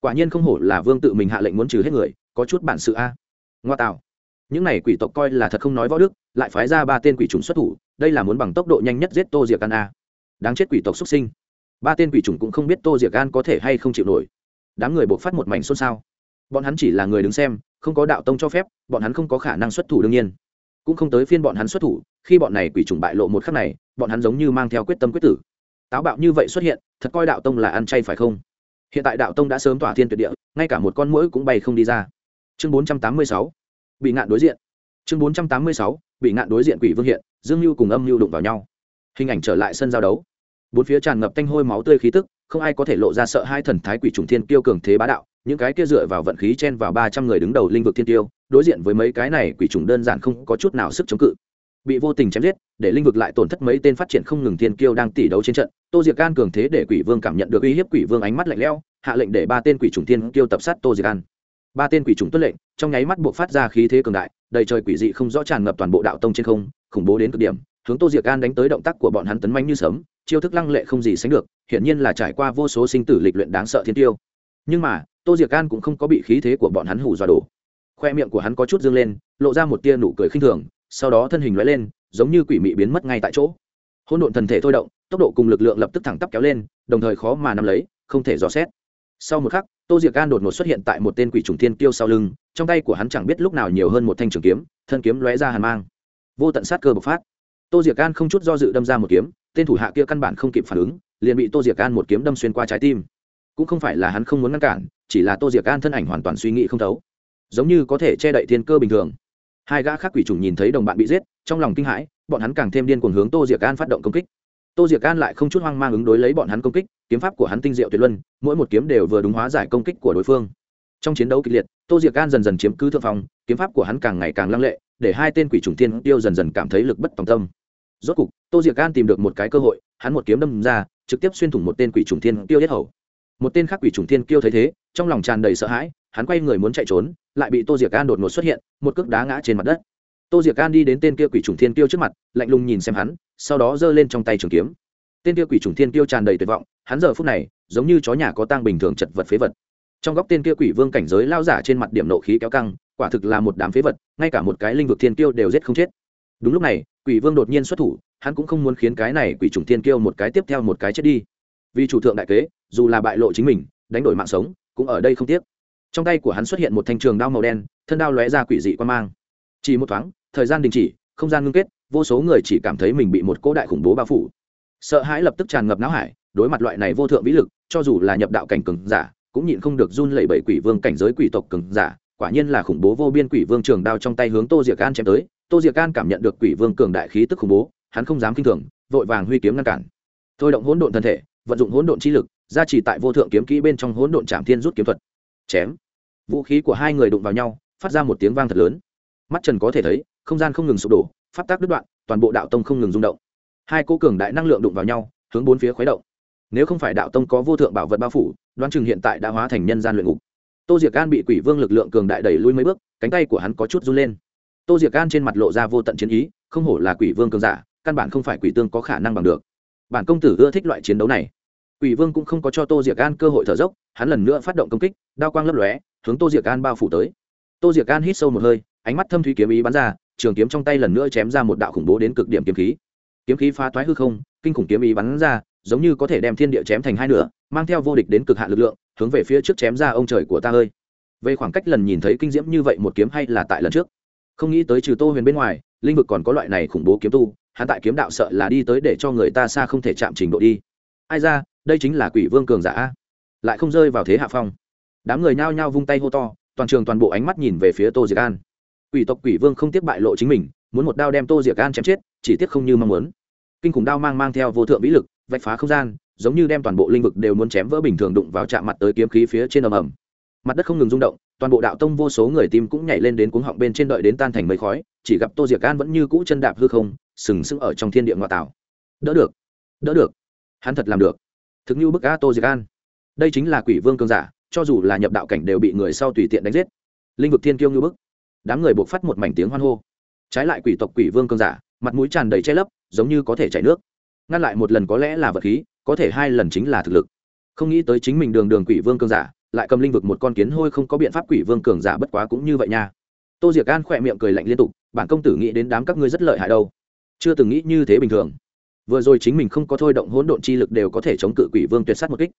Quả nhiên không hổ là vương tự mình hạ lệnh muốn trừ hết người, có chút bản sự a. Ngoa tạo. Những này quỷ tộc coi là thật không nói võ đức, lại phái ra ba tên quỷ trùng xuất thủ, đây là muốn bằng tốc độ nhanh nhất giết tô diệc an a. Đáng chết quỷ tộc xuất sinh ba tên quỷ trùng cũng không biết tô diệc gan có thể hay không chịu nổi. Đám người buộc phát một mảnh xôn xao. Bọn hắn chỉ là người đứng xem, không có đạo tông cho phép, bọn hắn không có khả năng xuất thủ đương nhiên. Cũng không tới phiên bọn hắn xuất thủ, khi bọn này quỷ trùng bại lộ một khắc này, bọn hắn giống như mang theo quyết tâm quyết tử. Táo bạo như vậy xuất hiện, thật coi đạo tông là ăn chay phải không? Hiện tại đạo tông đã sớm tỏa thiên tuyệt địa, ngay cả một con mũi cũng bay không đi ra. Chương bốn trăm tám mươi sáu. Bị ngạn đối diện. Chương bốn trăm tám mươi sáu. Bị ngạn đối diện quỷ vương hiện, dương mưu cùng âm mưu đụng vào nhau. Hình ảnh trở lại sân giao đấu bốn phía tràn ngập tanh hôi máu tươi khí tức, không ai có thể lộ ra sợ hai thần thái quỷ trùng thiên kiêu cường thế bá đạo, những cái kia dựa vào vận khí chen vào ba trăm người đứng đầu linh vực thiên tiêu đối diện với mấy cái này quỷ trùng đơn giản không có chút nào sức chống cự. Bị vô tình chém giết, để linh vực lại tổn thất mấy tên phát triển không ngừng thiên kiêu đang tỉ đấu trên trận, tô diệc can cường thế để quỷ vương cảm nhận được uy hiếp quỷ vương ánh mắt lạnh lẽo, hạ lệnh để ba tên quỷ trùng thiên kiêu tập sát tô diệc can ba tên quỷ trùng tuất lệnh, trong nháy mắt buộc phát ra khí thế cường đại, đầy trời quỷ dị không rõ tràn ngập toàn bộ đạo tông trên không, khủng bố đến cực điểm hướng tô diệc an đánh tới động tác của bọn hắn tấn manh như sớm chiêu thức lăng lệ không gì sánh được, hiển nhiên là trải qua vô số sinh tử lịch luyện đáng sợ thiên tiêu. Nhưng mà, tô diệc an cũng không có bị khí thế của bọn hắn hủ dọa đổ. Khoe miệng của hắn có chút dương lên, lộ ra một tia nụ cười khinh thường, sau đó thân hình loại lên, giống như quỷ mị biến mất ngay tại chỗ. Hôn độn thần thể thôi động, tốc độ cùng lực lượng lập tức thẳng tắp kéo lên, đồng thời khó mà nắm lấy, không thể dò xét. Sau một khắc, tô diệc an đột ngột xuất hiện tại một tên quỷ trùng thiên tiêu sau lưng, trong tay của hắn chẳng biết lúc nào nhiều hơn một thanh trường kiếm, thân kiếm lóe ra hàn mang. Vô tận sát cơ bộc phát tô diệc can không chút do dự đâm ra một kiếm, tên thủ hạ kia căn bản không kịp phản ứng, liền bị tô diệc can một kiếm đâm xuyên qua trái tim. Cũng không phải là hắn không muốn ngăn cản, chỉ là tô diệc can thân ảnh hoàn toàn suy nghĩ không thấu. Giống như có thể che đậy thiên cơ bình thường. Hai gã khác quỷ trùng nhìn thấy đồng bạn bị giết, trong lòng kinh hãi, bọn hắn càng thêm điên cuồng hướng tô diệc an phát động công kích. Tô diệc an lại không chút hoang mang ứng đối lấy bọn hắn công kích, kiếm pháp của hắn tinh diệu tuyệt luân, mỗi một kiếm đều vừa đúng hóa giải công kích của đối phương. Trong chiến đấu kịch liệt, tô diệc an dần dần chiếm cứ thượng phong, kiếm pháp của hắn càng ngày càng lăng lệ, để hai tên quỷ trùng tiên tiêu dần dần cảm thấy lực bất tòng tâm rốt cục, tô diệc an tìm được một cái cơ hội, hắn một kiếm đâm ra, trực tiếp xuyên thủng một tên quỷ trùng thiên tiêu yết hầu. Một tên khác quỷ trùng thiên kiêu thấy thế, trong lòng tràn đầy sợ hãi, hắn quay người muốn chạy trốn, lại bị tô diệc an đột ngột xuất hiện, một cước đá ngã trên mặt đất. Tô diệc an đi đến tên kia quỷ trùng thiên kiêu trước mặt, lạnh lùng nhìn xem hắn, sau đó giơ lên trong tay trường kiếm. Tên kia quỷ trùng thiên kiêu tràn đầy tuyệt vọng, hắn giờ phút này, giống như chó nhà có tang bình thường chật vật phế vật. Trong góc tên kia quỷ vương cảnh giới lao giả trên mặt điểm nộ khí kéo căng, quả thực là một đám phế vật, ngay cả một cái linh vực thiên kiêu đều giết không chết. Đúng lúc này quỷ vương đột nhiên xuất thủ, hắn cũng không muốn khiến cái này quỷ trùng thiên kiêu một cái tiếp theo một cái chết đi. Vì chủ thượng đại kế, dù là bại lộ chính mình, đánh đổi mạng sống, cũng ở đây không tiếc. Trong tay của hắn xuất hiện một thanh trường đao màu đen, thân đao lóe ra quỷ dị quan mang. Chỉ một thoáng, thời gian đình chỉ, không gian ngưng kết, vô số người chỉ cảm thấy mình bị một cỗ đại khủng bố bao phủ. Sợ hãi lập tức tràn ngập não hải, đối mặt loại này vô thượng vĩ lực, cho dù là nhập đạo cảnh cường giả, cũng nhịn không được run lẩy bẩy quỷ vương cảnh giới quỷ tộc cường giả, quả nhiên là khủng bố vô biên quỷ vương trường đao trong tay hướng tô diệc an chém tới tô diệc can cảm nhận được quỷ vương cường đại khí tức khủng bố, hắn không dám kinh thường, vội vàng huy kiếm ngăn cản. Thôi động hỗn độn thân thể, vận dụng hỗn độn chi lực, gia trì tại vô thượng kiếm kỹ bên trong hỗn độn trảm thiên rút kiếm thuật. Chém. Vũ khí của hai người đụng vào nhau, phát ra một tiếng vang thật lớn. Mắt trần có thể thấy, không gian không ngừng sụp đổ phát tác đứt đoạn, toàn bộ đạo tông không ngừng rung động. Hai cô cường đại năng lượng đụng vào nhau, hướng bốn phía khuấy động. Nếu không phải đạo tông có vô thượng bảo vật bao phủ, đoán chừng hiện tại đã hóa thành nhân gian luyện ngục. Tô diệc an bị quỷ vương lực lượng cường đại đẩy lui mấy bước, cánh tay của hắn có chút run lên tô diệc an trên mặt lộ ra vô tận chiến ý, không hổ là quỷ vương cường giả, căn bản không phải quỷ tương có khả năng bằng được. Bản công tử ưa thích loại chiến đấu này. Quỷ vương cũng không có cho tô diệc an cơ hội thở dốc, hắn lần nữa phát động công kích, đao quang lấp lóe, hướng tô diệc an bao phủ tới. Tô diệc an hít sâu một hơi, ánh mắt thâm thúy kiếm ý bắn ra, trường kiếm trong tay lần nữa chém ra một đạo khủng bố đến cực điểm kiếm khí. Kiếm khí phá toái hư không, kinh khủng kiếm ý bắn ra, giống như có thể đem thiên địa chém thành hai nửa, mang theo vô địch đến cực hạn lực lượng, hướng về phía trước chém ra ông trời của ta ơi. Về khoảng cách lần nhìn thấy kinh diễm như vậy một kiếm hay là tại lần trước? Không nghĩ tới trừ tô huyền bên ngoài, linh vực còn có loại này khủng bố kiếm tu, hắn tại kiếm đạo sợ là đi tới để cho người ta xa không thể chạm trình độ đi. Ai ra, đây chính là quỷ vương cường giả lại không rơi vào thế hạ phong. Đám người nhao nhao vung tay hô to, toàn trường toàn bộ ánh mắt nhìn về phía tô diệc an. Quỷ tộc quỷ vương không tiếp bại lộ chính mình, muốn một đao đem tô diệc an chém chết, chỉ tiếc không như mong muốn. Kinh khủng đao mang mang theo vô thượng vĩ lực, vạch phá không gian, giống như đem toàn bộ linh vực đều muốn chém vỡ bình thường đụng vào chạm mặt tới kiếm khí phía trên ầm ầm. Mặt đất không ngừng rung động toàn bộ đạo tông vô số người tim cũng nhảy lên đến cuống họng bên trên đợi đến tan thành mây khói, chỉ gặp tô diệc an vẫn như cũ chân đạp hư không, sừng sững ở trong thiên địa ngoại tảo. Đỡ được đỡ được, hắn thật làm được. Thực như bức a tô diệc an. Đây chính là quỷ vương cường giả, cho dù là nhập đạo cảnh đều bị người sau tùy tiện đánh giết. Linh vực thiên kiêu như bức. Đám người buộc phát một mảnh tiếng hoan hô. Trái lại quỷ tộc quỷ vương cường giả, mặt mũi tràn đầy che lấp, giống như có thể chảy nước. Ngăn lại một lần có lẽ là vật khí, có thể hai lần chính là thực lực. Không nghĩ tới chính mình đường đường quỷ vương cường giả lại cầm linh vực một con kiến hôi không có biện pháp quỷ vương cường giả bất quá cũng như vậy nha. Tô diệc an khỏe miệng cười lạnh liên tục, bản công tử nghĩ đến đám các ngươi rất lợi hại đâu. Chưa từng nghĩ như thế bình thường. Vừa rồi chính mình không có thôi động hỗn độn chi lực đều có thể chống cự quỷ vương tuyệt s á t một kích.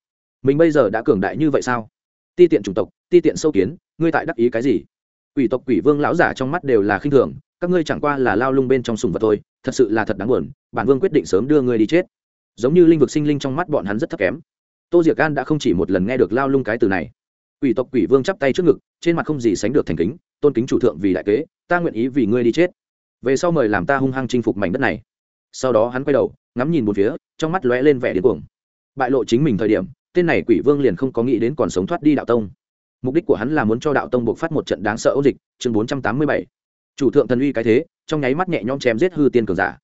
Mình bây giờ đã cường đại như vậy sao? Ti tiện chủng tộc, ti tiện sâu kiến, ngươi tại đắc ý cái gì? Quỷ tộc quỷ vương lão giả trong mắt đều là khinh thường, các ngươi chẳng qua là lao lung bên trong sùng vật thôi, thật sự là thật đáng buồn, bản vương quyết định sớm đưa ngươi đi chết. Giống như linh vực sinh linh trong mắt bọn hắn rất thấp kém tô diệc an đã không chỉ một lần nghe được lao lung cái từ này. Quỷ tộc quỷ vương chắp tay trước ngực, trên mặt không gì sánh được thành kính, tôn kính chủ thượng vì đại kế, ta nguyện ý vì ngươi đi chết. Về sau mời làm ta hung hăng chinh phục mảnh đất này. Sau đó hắn quay đầu, ngắm nhìn một phía, trong mắt lóe lên vẻ điên cuồng. Bại lộ chính mình thời điểm, tên này quỷ vương liền không có nghĩ đến còn sống thoát đi đạo tông. Mục đích của hắn là muốn cho đạo tông buộc phát một trận đáng sợ ôn dịch, chương bốn trăm tám mươi bảy. Chủ thượng thần uy cái thế, trong nháy mắt nhẹ nhõm chém giết hư tiên cường giả.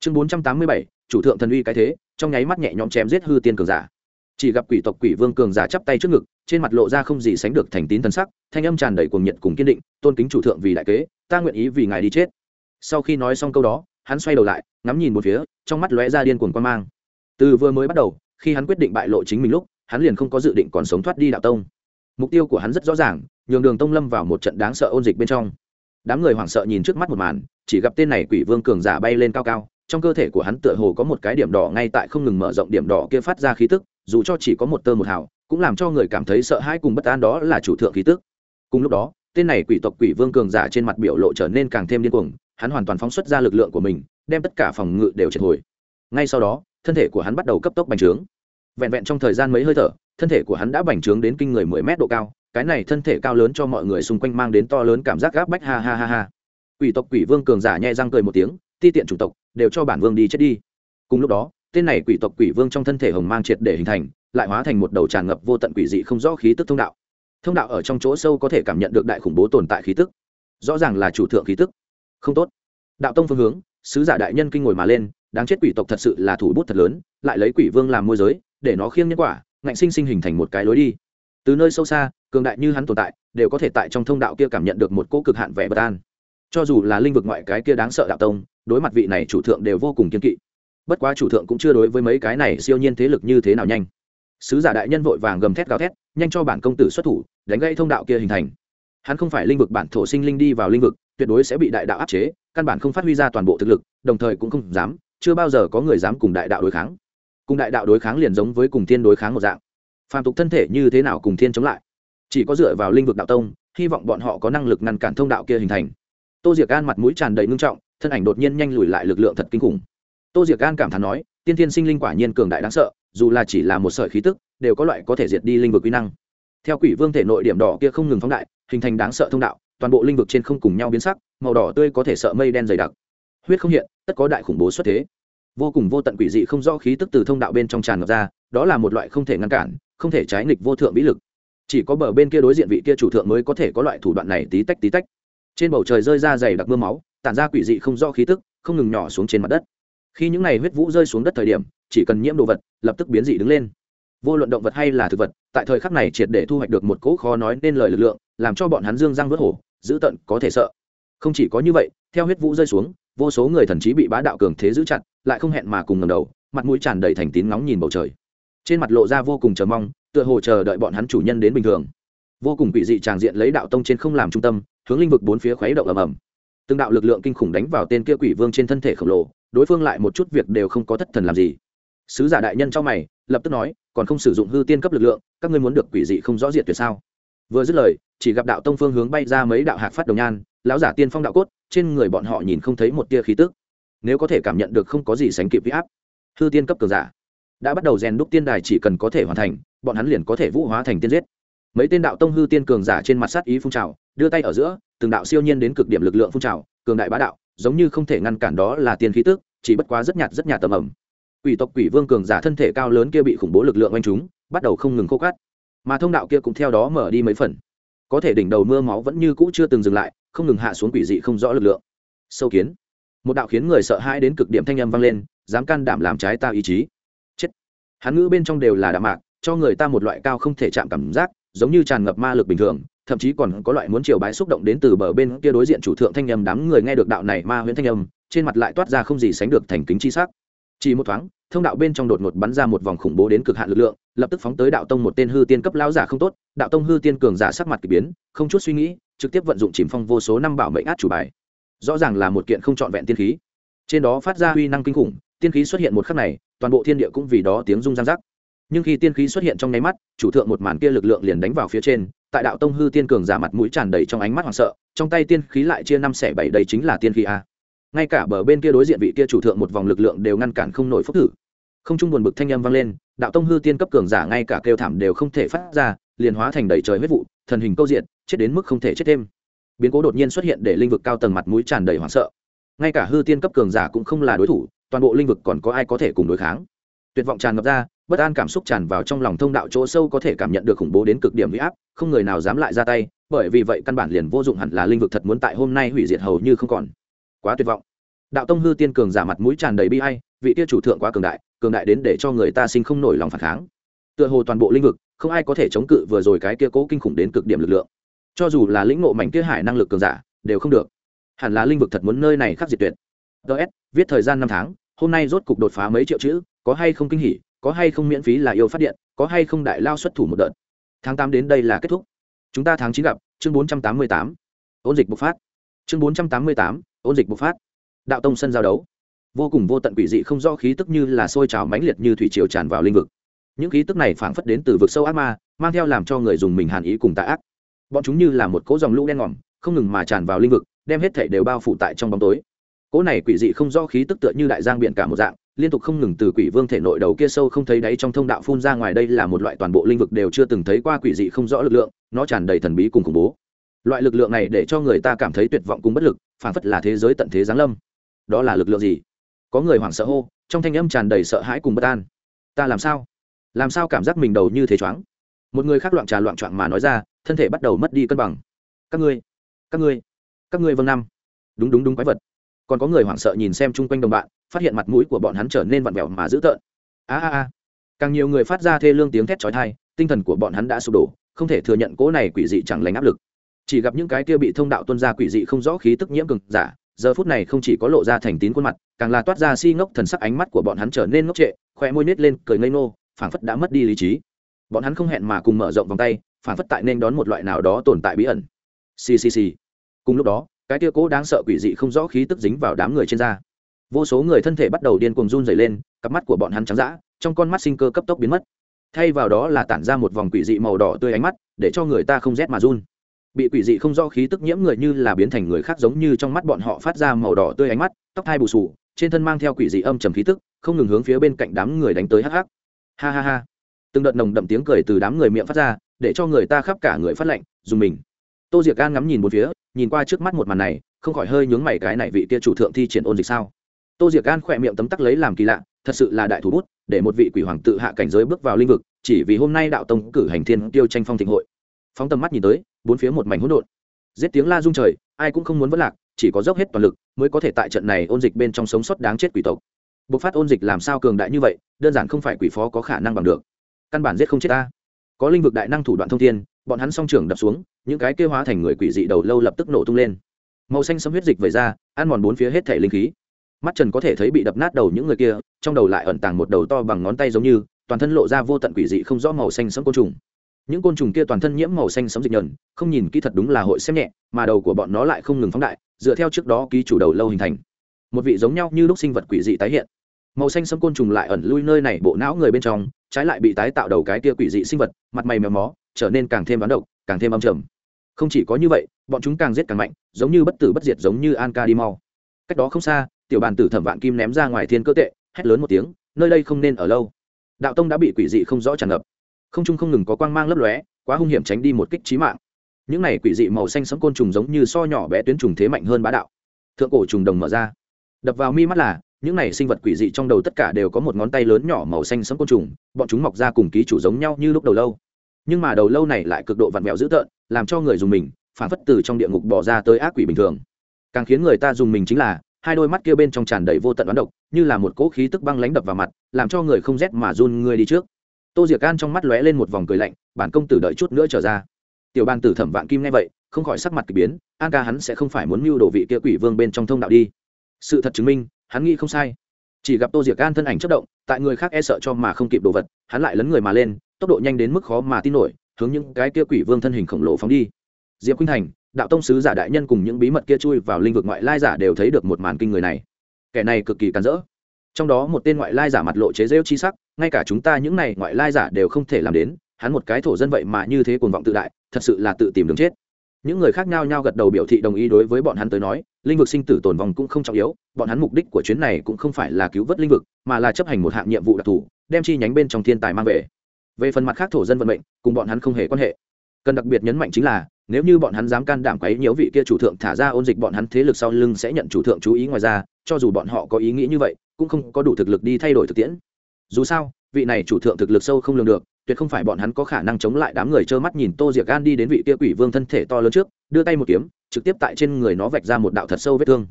Chương bốn trăm tám mươi bảy, chủ thượng thần uy cái thế, trong nháy mắt nhẹ nhõm chém giết hư tiên cường giả chỉ gặp quỷ tộc quỷ vương cường giả chắp tay trước ngực, trên mặt lộ ra không gì sánh được thành tín thần sắc, thanh âm tràn đầy cuồng nhiệt cùng kiên định, tôn kính chủ thượng vì đại kế, ta nguyện ý vì ngài đi chết. Sau khi nói xong câu đó, hắn xoay đầu lại, ngắm nhìn một phía, trong mắt lóe ra điên cuồng quan mang. Từ vừa mới bắt đầu, khi hắn quyết định bại lộ chính mình lúc, hắn liền không có dự định còn sống thoát đi đạo tông. Mục tiêu của hắn rất rõ ràng, nhường đường tông lâm vào một trận đáng sợ ôn dịch bên trong. Đám người hoảng sợ nhìn trước mắt một màn, chỉ gặp tên này quỷ vương cường giả bay lên cao cao, trong cơ thể của hắn tựa hồ có một cái điểm đỏ ngay tại không ngừng mở rộng điểm đỏ kia phát ra khí tức dù cho chỉ có một tơ một hào, cũng làm cho người cảm thấy sợ hãi cùng bất an đó là chủ thượng khí tức. Cùng lúc đó, tên này quỷ tộc quỷ vương cường giả trên mặt biểu lộ trở nên càng thêm điên cuồng, hắn hoàn toàn phóng xuất ra lực lượng của mình, đem tất cả phòng ngự đều triệt hồi. Ngay sau đó, thân thể của hắn bắt đầu cấp tốc bành trướng. Vẹn vẹn trong thời gian mấy hơi thở, thân thể của hắn đã bành trướng đến kinh người mười mét độ cao, cái này thân thể cao lớn cho mọi người xung quanh mang đến to lớn cảm giác gáp bách, ha ha ha ha. Quỷ tộc quỷ vương cường giả nhẹ răng cười một tiếng, ti tiện chủng tộc, đều cho bản vương đi chết đi. Cùng lúc đó tên này quỷ tộc quỷ vương trong thân thể hồng mang triệt để hình thành, lại hóa thành một đầu tràn ngập vô tận quỷ dị không rõ khí tức thông đạo. Thông đạo ở trong chỗ sâu có thể cảm nhận được đại khủng bố tồn tại khí tức. Rõ ràng là chủ thượng khí tức. Không tốt. Đạo tông phương hướng, sứ giả đại nhân kinh ngồi mà lên, đáng chết quỷ tộc thật sự là thủ bút thật lớn, lại lấy quỷ vương làm môi giới, để nó khiêng nhân quả, ngạnh sinh sinh hình thành một cái lối đi. Từ nơi sâu xa, cường đại như hắn tồn tại, đều có thể tại trong thông đạo kia cảm nhận được một cỗ cực hạn vẻ bất an. Cho dù là linh vực ngoại cái kia đáng sợ đạo tông, đối mặt vị này chủ thượng đều vô cùng kiên kỵ bất quá chủ thượng cũng chưa đối với mấy cái này siêu nhiên thế lực như thế nào nhanh. Sứ giả đại nhân vội vàng gầm thét gào thét, nhanh cho bản công tử xuất thủ, đánh gây thông đạo kia hình thành. Hắn không phải linh vực bản thổ sinh linh đi vào linh vực, tuyệt đối sẽ bị đại đạo áp chế, căn bản không phát huy ra toàn bộ thực lực, đồng thời cũng không dám, chưa bao giờ có người dám cùng đại đạo đối kháng. Cùng đại đạo đối kháng liền giống với cùng thiên đối kháng một dạng. Phàm tục thân thể như thế nào cùng thiên chống lại. Chỉ có dựa vào linh vực đạo tông, hy vọng bọn họ có năng lực ngăn cản thông đạo kia hình thành. Tô diệc an mặt mũi tràn đầy ngưng trọng, thân ảnh đột nhiên nhanh lùi lại lực lượng thật kinh khủng tô diệc Gan cảm thán nói, tiên thiên sinh linh quả nhiên cường đại đáng sợ, dù là chỉ là một sợi khí tức, đều có loại có thể diệt đi linh vực quy năng. Theo quỷ vương thể nội điểm đỏ kia không ngừng phóng đại, hình thành đáng sợ thông đạo, toàn bộ linh vực trên không cùng nhau biến sắc, màu đỏ tươi có thể sợ mây đen dày đặc. Huyết không hiện, tất có đại khủng bố xuất thế. Vô cùng vô tận quỷ dị không rõ khí tức từ thông đạo bên trong tràn ngập ra, đó là một loại không thể ngăn cản, không thể trái nghịch vô thượng vĩ lực. Chỉ có bờ bên kia đối diện vị kia chủ thượng mới có thể có loại thủ đoạn này tí tách tí tách. Trên bầu trời rơi ra dày đặc mưa máu, tản ra quỷ dị không rõ khí tức, không ngừng nhỏ xuống trên mặt đất khi những này huyết vũ rơi xuống đất thời điểm, chỉ cần nhiễm đồ vật, lập tức biến dị đứng lên. Vô luận động vật hay là thực vật, tại thời khắc này triệt để thu hoạch được một cỗ khó nói nên lời lực lượng, làm cho bọn hắn dương răng vớt hổ, dữ tận có thể sợ. Không chỉ có như vậy, theo huyết vũ rơi xuống, vô số người thần trí bị bá đạo cường thế giữ chặt, lại không hẹn mà cùng ngầm đầu, mặt mũi tràn đầy thành tín ngóng nhìn bầu trời. Trên mặt lộ ra vô cùng chờ mong, tựa hồ chờ đợi bọn hắn chủ nhân đến bình thường. Vô cùng quỷ dị tràng diện lấy đạo tông trên không làm trung tâm, hướng linh vực bốn phía khuấy động ầm ầm từng đạo lực lượng kinh khủng đánh vào tên kia quỷ vương trên thân thể khổng lồ, đối phương lại một chút việc đều không có thất thần làm gì. Sứ giả đại nhân trong mày, lập tức nói, còn không sử dụng hư tiên cấp lực lượng, các ngươi muốn được quỷ dị không rõ diệt tuyệt sao? Vừa dứt lời, chỉ gặp đạo tông phương hướng bay ra mấy đạo hạc phát đồng nhan, lão giả tiên phong đạo cốt, trên người bọn họ nhìn không thấy một tia khí tức. Nếu có thể cảm nhận được không có gì sánh kịp huy áp, hư tiên cấp cường giả đã bắt đầu rèn đúc tiên đài chỉ cần có thể hoàn thành, bọn hắn liền có thể vũ hóa thành tiên giết. Mấy tên đạo tông hư tiên cường giả trên mặt sát ý phun trào, đưa tay ở giữa từng đạo siêu nhiên đến cực điểm lực lượng phun trào, cường đại bá đạo, giống như không thể ngăn cản đó là tiên khí tức, chỉ bất quá rất nhạt rất nhạt tầm ẩm. Quỷ tộc quỷ vương cường giả thân thể cao lớn kia bị khủng bố lực lượng oanh chúng bắt đầu không ngừng khô cát. Mà thông đạo kia cũng theo đó mở đi mấy phần. Có thể đỉnh đầu mưa máu vẫn như cũ chưa từng dừng lại, không ngừng hạ xuống quỷ dị không rõ lực lượng. Sâu kiến. Một đạo khiến người sợ hãi đến cực điểm thanh âm vang lên, dám can đảm làm trái ta ý chí. Chết. Hắn ngữ bên trong đều là đạm mạc, cho người ta một loại cao không thể chạm cảm giác, giống như tràn ngập ma lực bình thường thậm chí còn có loại muốn chiều bái xúc động đến từ bờ bên kia đối diện chủ thượng thanh âm đám người nghe được đạo này ma huyễn thanh âm, trên mặt lại toát ra không gì sánh được thành kính chi sắc. Chỉ một thoáng, thông đạo bên trong đột ngột bắn ra một vòng khủng bố đến cực hạn lực lượng, lập tức phóng tới đạo tông một tên hư tiên cấp lão giả không tốt, đạo tông hư tiên cường giả sắc mặt kỳ biến, không chút suy nghĩ, trực tiếp vận dụng chìm phong vô số năm bảo mệnh át chủ bài. Rõ ràng là một kiện không trọn vẹn tiên khí. Trên đó phát ra uy năng kinh khủng, tiên khí xuất hiện một khắc này, toàn bộ thiên địa cũng vì đó tiếng rung giang rắc. Nhưng khi tiên khí xuất hiện trong nháy mắt, chủ thượng một màn kia lực lượng liền đánh vào phía trên tại đạo tông hư tiên cường giả mặt mũi tràn đầy trong ánh mắt hoảng sợ, trong tay tiên khí lại chia năm xẻ bảy đây chính là tiên khí a. Ngay cả bờ bên kia đối diện vị kia chủ thượng một vòng lực lượng đều ngăn cản không nổi phúc thử. Không chung buồn bực thanh âm vang lên, đạo tông hư tiên cấp cường giả ngay cả kêu thảm đều không thể phát ra, liền hóa thành đầy trời huyết vụ, thần hình câu diện, chết đến mức không thể chết thêm. Biến cố đột nhiên xuất hiện để linh vực cao tầng mặt mũi tràn đầy hoảng sợ. Ngay cả hư tiên cấp cường giả cũng không là đối thủ, toàn bộ linh vực còn có ai có thể cùng đối kháng? Tuyệt vọng tràn ngập ra bất an cảm xúc tràn vào trong lòng thông đạo chỗ sâu có thể cảm nhận được khủng bố đến cực điểm huy áp, không người nào dám lại ra tay, bởi vì vậy căn bản liền vô dụng hẳn là linh vực thật muốn tại hôm nay hủy diệt hầu như không còn. Quá tuyệt vọng. Đạo tông hư tiên cường giả mặt mũi tràn đầy bi hay vị tia chủ thượng quá cường đại cường đại đến để cho người ta sinh không nổi lòng phản kháng. Tựa hồ toàn bộ lĩnh vực, không ai có thể chống cự vừa rồi cái kia cố kinh khủng đến cực điểm lực lượng. Cho dù là lĩnh ngộ mảnh kia hải năng lực cường giả, đều không được. Hẳn là linh vực thật muốn nơi này khắc diệt tuyệt. Ts viết thời gian năm tháng, hôm nay rốt cục đột phá mấy triệu chữ, có hay không kinh hỉ? Có hay không miễn phí là yêu phát điện, có hay không đại lao xuất thủ một đợt. Tháng tám đến đây là kết thúc. Chúng ta tháng chín gặp, chương bốn trăm tám mươi tám. Ôn dịch bộc phát. Chương bốn trăm tám mươi tám, ôn dịch bộc phát. Đạo tông sân giao đấu. Vô cùng vô tận quỷ dị không rõ khí tức như là sôi trào mãnh liệt như thủy triều tràn vào linh vực. Những khí tức này phảng phất đến từ vực sâu ác ma, mang theo làm cho người dùng mình hàn ý cùng tạ ác. Bọn chúng như là một cỗ dòng lũ đen ngòm, không ngừng mà tràn vào linh vực, đem hết thể đều bao phủ tại trong bóng tối. Cỗ này quỷ dị không rõ khí tức tựa như đại giang biển cả một dạng liên tục không ngừng từ quỷ vương thể nội đầu kia sâu không thấy đáy trong thông đạo phun ra ngoài đây là một loại toàn bộ linh vực đều chưa từng thấy qua quỷ dị không rõ lực lượng, nó tràn đầy thần bí cùng khủng bố. Loại lực lượng này để cho người ta cảm thấy tuyệt vọng cùng bất lực, phảng phất là thế giới tận thế giáng lâm. Đó là lực lượng gì? Có người hoảng sợ hô, trong thanh âm tràn đầy sợ hãi cùng bất an. Ta làm sao? Làm sao cảm giác mình đầu như thế choáng? Một người khác loạn trà loạn trạng mà nói ra, thân thể bắt đầu mất đi cân bằng. Các ngươi các ngươi các ngươi vâng năm. Đúng đúng đúng quái vật. Còn có người hoảng sợ nhìn xem chung quanh đồng bạn phát hiện mặt mũi của bọn hắn trở nên vặn vẹo mà dữ tợn. A a a. Càng nhiều người phát ra thê lương tiếng thét trói thai tinh thần của bọn hắn đã sụp đổ, không thể thừa nhận cỗ này quỷ dị chẳng lành áp lực. Chỉ gặp những cái kia bị thông đạo tuân ra quỷ dị không rõ khí tức nhiễm cực giả, giờ phút này không chỉ có lộ ra thành tín khuôn mặt, càng là toát ra si ngốc thần sắc ánh mắt của bọn hắn trở nên ngốc trệ, khoe môi nết lên, cười ngây nô phảng phất đã mất đi lý trí. Bọn hắn không hẹn mà cùng mở rộng vòng tay, phảng phất tại nên đón một loại nào đó tồn tại bí ẩn. Ccc cùng lúc đó, cái kia cố đáng sợ quỷ dị không rõ khí tức dính vào đám người trên da vô số người thân thể bắt đầu điên cuồng run dày lên, cặp mắt của bọn hắn trắng d trong con mắt sinh cơ cấp tốc biến mất. Thay vào đó là tản ra một vòng quỷ dị màu đỏ tươi ánh mắt, để cho người ta không rét mà run. Bị quỷ dị không do khí tức nhiễm người như là biến thành người khác giống như trong mắt bọn họ phát ra màu đỏ tươi ánh mắt, tóc thai bù sù trên thân mang theo quỷ dị âm trầm khí tức, không ngừng hướng phía bên cạnh đám người đánh tới hắc hắc. Ha ha ha. Từng đợt nồng đậm tiếng cười từ đám người miệng phát ra, để cho người ta khắp cả người phát lạnh, dùng mình. Tô diệc gan ngắm nhìn một phía, nhìn qua trước mắt một màn này, không khỏi hơi nhướng mày cái này vị kia chủ thượng thi triển ôn dịch sao tô diệc gan khỏe miệng tấm tắc lấy làm kỳ lạ, thật sự là đại thủ bút, để một vị quỷ hoàng tự hạ cảnh giới bước vào lĩnh vực, chỉ vì hôm nay đạo tông cử hành thiên tiêu tranh phong thịnh hội. Phóng tầm mắt nhìn tới, bốn phía một mảnh hỗn độn. Giết tiếng la rung trời, ai cũng không muốn vất lạc, chỉ có dốc hết toàn lực mới có thể tại trận này ôn dịch bên trong sống sót đáng chết quỷ tộc. Bộc phát ôn dịch làm sao cường đại như vậy, đơn giản không phải quỷ phó có khả năng bằng được. Căn bản giết không chết ta. Có linh vực đại năng thủ đoạn thông thiên, bọn hắn song trưởng đập xuống, những cái kêu hóa thành người quỷ dị đầu lâu lập tức nổ tung lên. Màu xanh sấm huyết dịch vẩy ra, ăn mòn bốn phía hết thể linh khí mắt trần có thể thấy bị đập nát đầu những người kia, trong đầu lại ẩn tàng một đầu to bằng ngón tay giống như, toàn thân lộ ra vô tận quỷ dị không rõ màu xanh sấm côn trùng. Những côn trùng kia toàn thân nhiễm màu xanh sấm dịch nhờn, không nhìn kỹ thật đúng là hội xem nhẹ, mà đầu của bọn nó lại không ngừng phóng đại, dựa theo trước đó ký chủ đầu lâu hình thành. Một vị giống nhau như lúc sinh vật quỷ dị tái hiện. Màu xanh sấm côn trùng lại ẩn lui nơi này bộ não người bên trong, trái lại bị tái tạo đầu cái kia quỷ dị sinh vật, mặt mày mèo mó, trở nên càng thêm bán độc, càng thêm âm trầm. Không chỉ có như vậy, bọn chúng càng giết càng mạnh, giống như bất tử bất diệt giống như an ca đi mau. Cách đó không xa tiểu bàn tử thẩm vạn kim ném ra ngoài thiên cơ tệ, hét lớn một tiếng, nơi đây không nên ở lâu. Đạo tông đã bị quỷ dị không rõ tràn ngập. Không trung không ngừng có quang mang lấp lóe, quá hung hiểm tránh đi một kích trí mạng. Những này quỷ dị màu xanh sẫm côn trùng giống như so nhỏ bé tuyến trùng thế mạnh hơn bá đạo. Thượng cổ trùng đồng mở ra. Đập vào mi mắt là, những này sinh vật quỷ dị trong đầu tất cả đều có một ngón tay lớn nhỏ màu xanh sẫm côn trùng, bọn chúng mọc ra cùng ký chủ giống nhau như lúc đầu lâu. Nhưng mà đầu lâu này lại cực độ vặn vẹo dữ tợn, làm cho người dùng mình, phản phất từ trong địa ngục bỏ ra tới ác quỷ bình thường. Càng khiến người ta dùng mình chính là hai đôi mắt kia bên trong tràn đầy vô tận oán độc, như là một cỗ khí tức băng lánh đập vào mặt, làm cho người không rét mà run người đi trước. Tô diệc can trong mắt lóe lên một vòng cười lạnh, bản công tử đợi chút nữa trở ra. Tiểu Bang tử thẩm vạn kim nghe vậy, không khỏi sắc mặt k ỳ biến, an ca hắn sẽ không phải muốn mưu đồ vị kia quỷ vương bên trong thông đạo đi. Sự thật chứng minh, hắn nghĩ không sai. Chỉ gặp tô diệc can thân ảnh chất động, tại người khác e sợ cho mà không kịp đồ vật, hắn lại lấn người mà lên, tốc độ nhanh đến mức khó mà tin nổi, hướng những cái kia quỷ vương thân hình khổng lồ phóng đi. Diệp khuynh thành đạo tông sứ giả đại nhân cùng những bí mật kia chui vào linh vực ngoại lai giả đều thấy được một màn kinh người này. Kẻ này cực kỳ càn rỡ. Trong đó một tên ngoại lai giả mặt lộ chế rêu chi sắc, ngay cả chúng ta những này ngoại lai giả đều không thể làm đến, hắn một cái thổ dân vậy mà như thế cuồng vọng tự đại, thật sự là tự tìm đường chết. Những người khác nhau nhau gật đầu biểu thị đồng ý đối với bọn hắn tới nói, linh vực sinh tử tồn vong cũng không trọng yếu, bọn hắn mục đích của chuyến này cũng không phải là cứu vớt linh vực, mà là chấp hành một hạng nhiệm vụ đặc thù, đem chi nhánh bên trong thiên tài mang về. Về phần mặt khác thổ dân vận mệnh, cùng bọn hắn không hề quan hệ cần đặc biệt nhấn mạnh chính là, nếu như bọn hắn dám can đảm quấy nhiễu vị kia chủ thượng thả ra ôn dịch bọn hắn thế lực sau lưng sẽ nhận chủ thượng chú ý ngoài ra, cho dù bọn họ có ý nghĩ như vậy, cũng không có đủ thực lực đi thay đổi thực tiễn. Dù sao, vị này chủ thượng thực lực sâu không lường được, tuyệt không phải bọn hắn có khả năng chống lại đám người trơ mắt nhìn tô diệc gan đi đến vị kia quỷ vương thân thể to lớn trước, đưa tay một kiếm, trực tiếp tại trên người nó vạch ra một đạo thật sâu vết thương.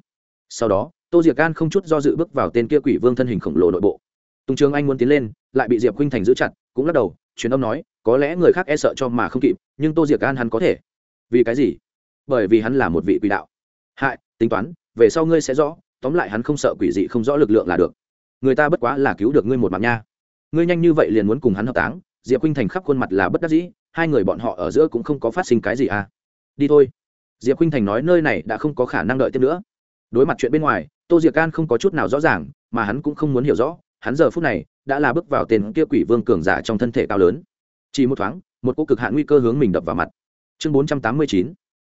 Sau đó, tô diệc gan không chút do dự bước vào tên kia quỷ vương thân hình khổng lồ nội bộ. Tùng trường anh muốn tiến lên, lại bị diệp huynh thành giữ chặt, cũng lắc đầu, truyền âm nói có lẽ người khác e sợ cho mà không kịp, nhưng tô diệc an hắn có thể. Vì cái gì? Bởi vì hắn là một vị quỷ đạo. Hại, tính toán, về sau ngươi sẽ rõ, tóm lại hắn không sợ quỷ dị, không rõ lực lượng là được. Người ta bất quá là cứu được ngươi một mạng nha. Ngươi nhanh như vậy liền muốn cùng hắn hợp táng, diệp khuynh thành khắp khuôn mặt là bất đắc dĩ, hai người bọn họ ở giữa cũng không có phát sinh cái gì à. Đi thôi. Diệp khuynh thành nói nơi này đã không có khả năng đợi tiếp nữa. Đối mặt chuyện bên ngoài, tô diệc can không có chút nào rõ ràng, mà hắn cũng không muốn hiểu rõ, hắn giờ phút này đã là bước vào tên kia quỷ vương cường giả trong thân thể cao lớn chỉ một thoáng, một cô cực hạn nguy cơ hướng mình đập vào mặt. Chương bốn trăm tám mươi chín,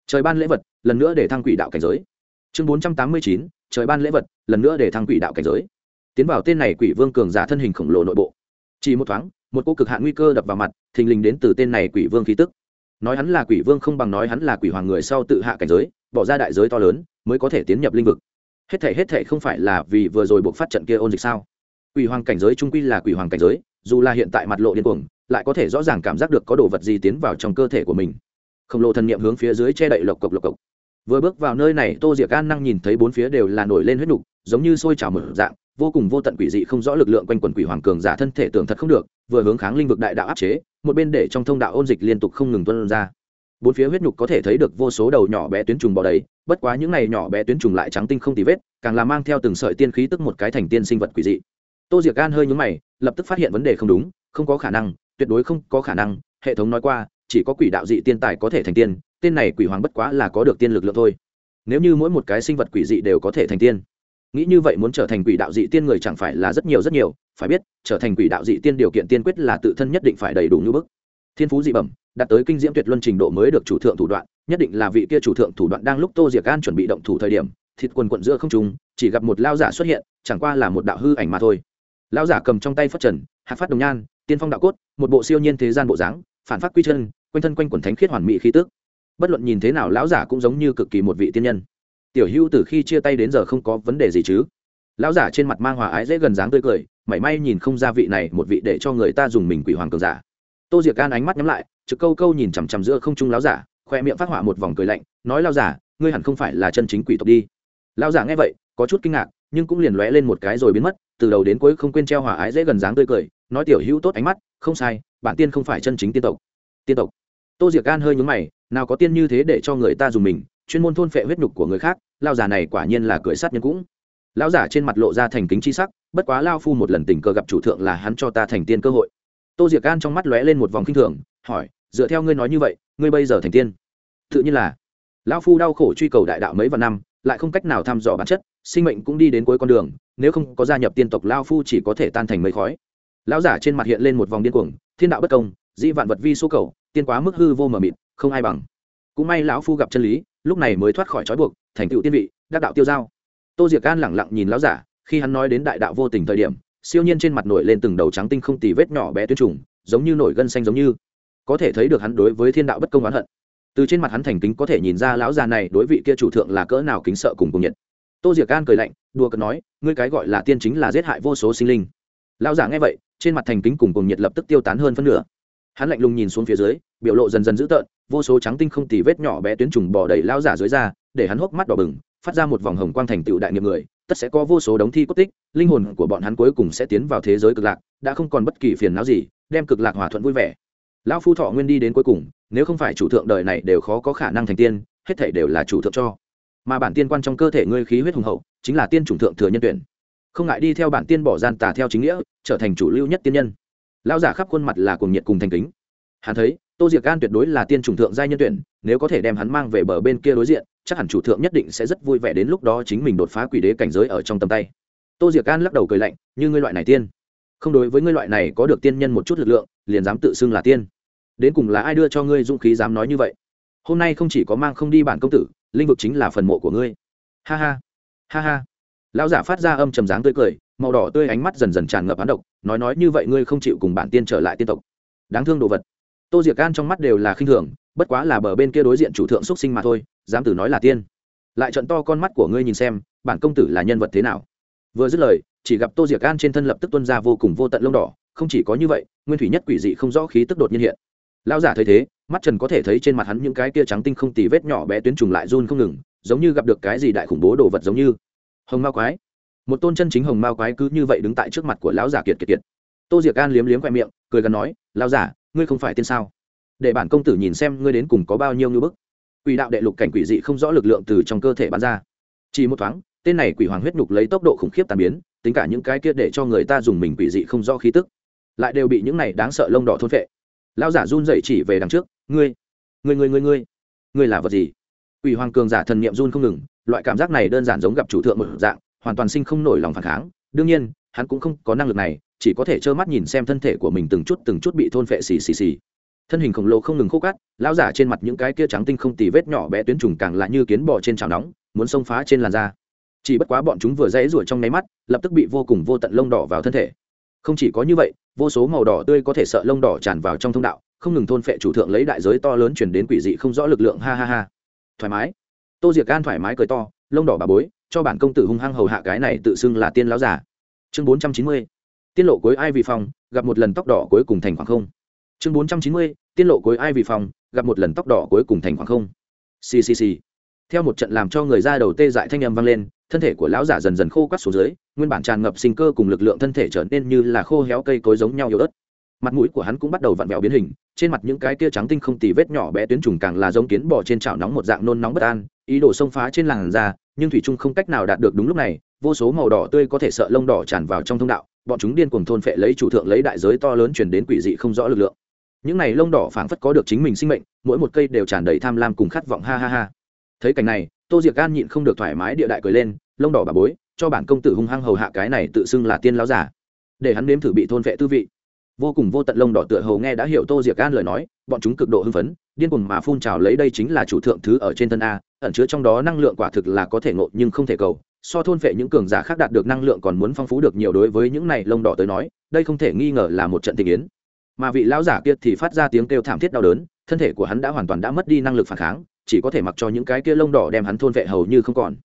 trời ban lễ vật, lần nữa để thăng quỷ đạo cảnh giới. Chương bốn trăm tám mươi chín, trời ban lễ vật, lần nữa để thăng quỷ đạo cảnh giới. Tiến vào tên này quỷ vương cường giả thân hình khổng lồ nội bộ. Chỉ một thoáng, một cô cực hạn nguy cơ đập vào mặt, thình lình đến từ tên này quỷ vương khí tức. Nói hắn là quỷ vương không bằng nói hắn là quỷ hoàng người sau tự hạ cảnh giới, bỏ ra đại giới to lớn, mới có thể tiến nhập linh vực. Hết thể hết thể không phải là vì vừa rồi buộc phát trận kia ôn dịch sao? Quỷ hoàng cảnh giới trung quy là quỷ hoàng cảnh giới, dù là hiện tại mặt lộ điên cuồng lại có thể rõ ràng cảm giác được có đồ vật gì tiến vào trong cơ thể của mình. Khổng lồ thần niệm hướng phía dưới che đậy lộc cộc lộc cộc. Vừa bước vào nơi này, tô diệc an năng nhìn thấy bốn phía đều là nổi lên huyết nục, giống như sôi trào mở dạng, vô cùng vô tận quỷ dị không rõ lực lượng quanh quần quỷ hoàng cường giả thân thể tưởng thật không được, vừa hướng kháng linh vực đại đạo áp chế, một bên để trong thông đạo ôn dịch liên tục không ngừng tuân ra. Bốn phía huyết nhục có thể thấy được vô số đầu nhỏ bé tuyến trùng bò đấy bất quá những này nhỏ bé tuyến trùng lại trắng tinh không tì vết, càng là mang theo từng sợi tiên khí tức một cái thành tiên sinh vật quỷ dị. Tô diệc gan hơi nhúng mày, lập tức phát hiện vấn đề không đúng, không có khả năng tuyệt đối không có khả năng, hệ thống nói qua, chỉ có quỷ đạo dị tiên tài có thể thành tiên, tên này quỷ hoàng bất quá là có được tiên lực lượng thôi. Nếu như mỗi một cái sinh vật quỷ dị đều có thể thành tiên, nghĩ như vậy muốn trở thành quỷ đạo dị tiên người chẳng phải là rất nhiều rất nhiều. Phải biết, trở thành quỷ đạo dị tiên điều kiện tiên quyết là tự thân nhất định phải đầy đủ như bức. Thiên phú dị bẩm, đạt tới kinh diễm tuyệt luân trình độ mới được chủ thượng thủ đoạn, nhất định là vị kia chủ thượng thủ đoạn đang lúc tô diệc an chuẩn bị động thủ thời điểm, thịt quần quận giữa không trung, chỉ gặp một lao giả xuất hiện, chẳng qua là một đạo hư ảnh mà thôi. Lao giả cầm trong tay phất trần hạt phát đồng nhan tiên phong đạo cốt, một bộ siêu nhiên thế gian bộ dáng, phản phát quy chân, quanh thân quanh quần thánh khiết hoàn mỹ khí tức. Bất luận nhìn thế nào, lão giả cũng giống như cực kỳ một vị tiên nhân. Tiểu hưu từ khi chia tay đến giờ không có vấn đề gì chứ? Lão giả trên mặt mang hòa ái dễ gần dáng tươi cười, mảy may nhìn không ra vị này, một vị để cho người ta dùng mình quỷ hoàng cường giả. Tô diệc can ánh mắt nhắm lại, trực câu câu nhìn chằm chằm giữa không trung lão giả, khoe miệng phát họa một vòng cười lạnh, nói lão giả, ngươi hẳn không phải là chân chính quỷ tộc đi. Lão giả nghe vậy, có chút kinh ngạc, nhưng cũng liền lóe lên một cái rồi biến mất, từ đầu đến cuối không quên treo hòa ái dễ gần dáng tươi cười nói tiểu hữu tốt ánh mắt, không sai, bản tiên không phải chân chính tiên tộc. Tiên tộc. Tô diệc gan hơi nhúng mày, nào có tiên như thế để cho người ta dùng mình, chuyên môn thôn phệ huyết nhục của người khác, lao giả này quả nhiên là cười sát nhân cũng. Lão giả trên mặt lộ ra thành kính chi sắc, bất quá lao phu một lần tình cờ gặp chủ thượng là hắn cho ta thành tiên cơ hội. Tô diệc gan trong mắt lóe lên một vòng k i n h thường, hỏi, dựa theo ngươi nói như vậy, ngươi bây giờ thành tiên? Tự nhiên là. Lão phu đau khổ truy cầu đại đạo mấy vạn năm, lại không cách nào thăm dò bản chất, sinh mệnh cũng đi đến cuối con đường, nếu không có gia nhập tiên tộc lao phu chỉ có thể tan thành mây khói lão giả trên mặt hiện lên một vòng điên cuồng, thiên đạo bất công, dĩ vạn vật vi số cầu, tiên quá mức hư vô mờ mịt, không ai bằng. Cũng may lão phu gặp chân lý, lúc này mới thoát khỏi trói buộc, thành tựu tiên vị, đắc đạo tiêu giao. Tô diệc can lẳng lặng nhìn lão giả, khi hắn nói đến đại đạo vô tình thời điểm, siêu nhiên trên mặt nổi lên từng đầu trắng tinh không tì vết nhỏ bé tuyến trùng, giống như nổi gân xanh giống như. Có thể thấy được hắn đối với thiên đạo bất công oán hận. Từ trên mặt hắn thành kính có thể nhìn ra lão già này đối vị kia chủ thượng là cỡ nào kính sợ cùng cùng nhiệt. Tô diệc can cười lạnh, đùa cợt nói, ngươi cái gọi là tiên chính là giết hại vô số sinh linh. Lão giả nghe vậy trên mặt thành kính cùng cùng nhiệt lập tức tiêu tán hơn phân nửa. Hắn lạnh lùng nhìn xuống phía dưới, biểu lộ dần dần dữ tợn, vô số trắng tinh không tì vết nhỏ bé tuyến trùng bò đầy lao giả dưới da, để hắn hốc mắt đỏ bừng, phát ra một vòng hồng quang thành tựu đại nghiệp người, tất sẽ có vô số đống thi cốt tích, linh hồn của bọn hắn cuối cùng sẽ tiến vào thế giới cực lạc, đã không còn bất kỳ phiền não gì, đem cực lạc hòa thuận vui vẻ. Lão phu thọ nguyên đi đến cuối cùng, nếu không phải chủ thượng đời này đều khó có khả năng thành tiên, hết thể đều là chủ thượng cho. Mà bản tiên quan trong cơ thể ngươi khí huyết hùng hậu, chính là tiên chủng thượng thừa nhân tuyển không ngại đi theo bản tiên bỏ gian tà theo chính nghĩa, trở thành chủ lưu nhất tiên nhân. Lão giả khắp khuôn mặt là cùng nhiệt cùng thành kính. Hắn thấy, tô diệc an tuyệt đối là tiên chủng thượng giai nhân tuyển, nếu có thể đem hắn mang về bờ bên kia đối diện, chắc hẳn chủ thượng nhất định sẽ rất vui vẻ đến lúc đó chính mình đột phá quỷ đế cảnh giới ở trong tầm tay. Tô diệc an lắc đầu cười lạnh, như ngươi loại này tiên, không đối với ngươi loại này có được tiên nhân một chút lực lượng, liền dám tự xưng là tiên. Đến cùng là ai đưa cho ngươi dũng khí dám nói như vậy? Hôm nay không chỉ có mang không đi bản công tử, linh vực chính là phần mộ của ngươi. Ha ha ha ha lão giả phát ra âm trầm dáng tươi cười, màu đỏ tươi ánh mắt dần dần tràn ngập á độc, nói nói như vậy ngươi không chịu cùng bản tiên trở lại tiên tộc. Đáng thương đồ vật. Tô diệc gan trong mắt đều là khinh thường, bất quá là bờ bên kia đối diện chủ thượng xuất sinh mà thôi, dám tử nói là tiên. Lại trận to con mắt của ngươi nhìn xem, bản công tử là nhân vật thế nào. Vừa dứt lời, chỉ gặp tô diệc gan trên thân lập tức tuân ra vô cùng vô tận lông đỏ, không chỉ có như vậy, nguyên thủy nhất quỷ dị không rõ khí tức đột nhiên hiện. Lão giả thấy thế, mắt trần có thể thấy trên mặt hắn những cái kia trắng tinh không tì vết nhỏ bé tuyến trùng lại run không ngừng, giống như gặp được cái gì đại khủng bố đồ vật giống như hồng mao quái. Một tôn chân chính hồng mao quái cứ như vậy đứng tại trước mặt của lão giả kiệt kiệt kiệt. Tô diệc gan liếm liếm khoe miệng, cười gần nói, lão giả, ngươi không phải tiên sao? Để bản công tử nhìn xem ngươi đến cùng có bao nhiêu ngưỡng bức. Quỷ đạo đệ lục cảnh quỷ dị không rõ lực lượng từ trong cơ thể bắn ra. Chỉ một thoáng, tên này quỷ hoàng huyết nhục lấy tốc độ khủng khiếp tàn biến, tính cả những cái kia để cho người ta dùng mình quỷ dị không rõ khí tức, lại đều bị những này đáng sợ lông đỏ thôn phệ. Lao giả run dậy chỉ về đằng trước, ngươi ngươi ngươi ngươi ngươi ngươi là vật gì? Quỷ hoàng cường giả thần niệm run không ngừng loại cảm giác này đơn giản giống gặp chủ thượng một dạng, hoàn toàn sinh không nổi lòng phản kháng. Đương nhiên, hắn cũng không có năng lực này, chỉ có thể trơ mắt nhìn xem thân thể của mình từng chút từng chút bị thôn phệ xì xì xì. Thân hình khổng lồ không ngừng khô cát, lão giả trên mặt những cái kia trắng tinh không tì vết nhỏ bé tuyến trùng càng lại như kiến bò trên chảo nóng, muốn xông phá trên làn da. Chỉ bất quá bọn chúng vừa dãy ruổi trong nháy mắt, lập tức bị vô cùng vô tận lông đỏ vào thân thể. Không chỉ có như vậy, vô số màu đỏ tươi có thể sợ lông đỏ tràn vào trong thông đạo, không ngừng thôn phệ chủ thượng lấy đại giới to lớn chuyển đến quỷ dị không rõ lực lượng, ha ha ha. Thoải mái tô diệc gan thoải mái cười to, lông đỏ bà bối, cho bản công tử hung hăng hầu hạ cái này tự xưng là tiên lão giả chương bốn trăm chín mươi, tiên lộ cuối ai vì phòng, gặp một lần tóc đỏ cuối cùng thành khoảng không. Chương bốn trăm chín mươi, tiên lộ cuối ai vì phòng, gặp một lần tóc đỏ cuối cùng thành khoảng không. Ccc theo một trận làm cho người ra đầu tê dại thanh âm vang lên, thân thể của lão giả dần dần khô quắt xuống dưới, nguyên bản tràn ngập sinh cơ cùng lực lượng thân thể trở nên như là khô héo cây cối giống nhau yếu ớt. Mặt mũi của hắn cũng bắt đầu vặn vẹo biến hình, trên mặt những cái kia trắng tinh không tì vết nhỏ bé tuyến trùng càng là giống kiến bò trên chảo nóng một dạng nôn nóng bất an ý đồ xông phá trên làn da nhưng thủy trung không cách nào đạt được đúng lúc này, vô số màu đỏ tươi có thể sợ lông đỏ tràn vào trong thông đạo, bọn chúng điên cuồng thôn phệ lấy chủ thượng lấy đại giới to lớn chuyển đến quỷ dị không rõ lực lượng. Những này lông đỏ phảng phất có được chính mình sinh mệnh, mỗi một cây đều tràn đầy tham lam cùng khát vọng, ha ha ha. Thấy cảnh này, tô diệc gan nhịn không được thoải mái địa đại cười lên, lông đỏ bà bối, cho bản công tử hung hăng hầu hạ cái này tự xưng là tiên láo giả, để hắn nếm thử bị thôn vệ tư vị. Vô cùng vô tận lông đỏ tựa hầu nghe đã hiểu tô diệc gan lời nói, bọn chúng cực độ hưng phấn, điên cuồng mà phun trào lấy đây chính là chủ thượng thứ ở trên thân a ẩn chứa trong đó năng lượng quả thực là có thể ngộ nhưng không thể cầu. So thôn vệ những cường giả khác đạt được năng lượng còn muốn phong phú được nhiều đối với những này lông đỏ tới nói đây không thể nghi ngờ là một trận tình yến. Mà vị lão giả kia thì phát ra tiếng kêu thảm thiết đau đớn thân thể của hắn đã hoàn toàn đã mất đi năng lực phản kháng chỉ có thể mặc cho những cái kia lông đỏ đem hắn thôn vệ hầu như không còn.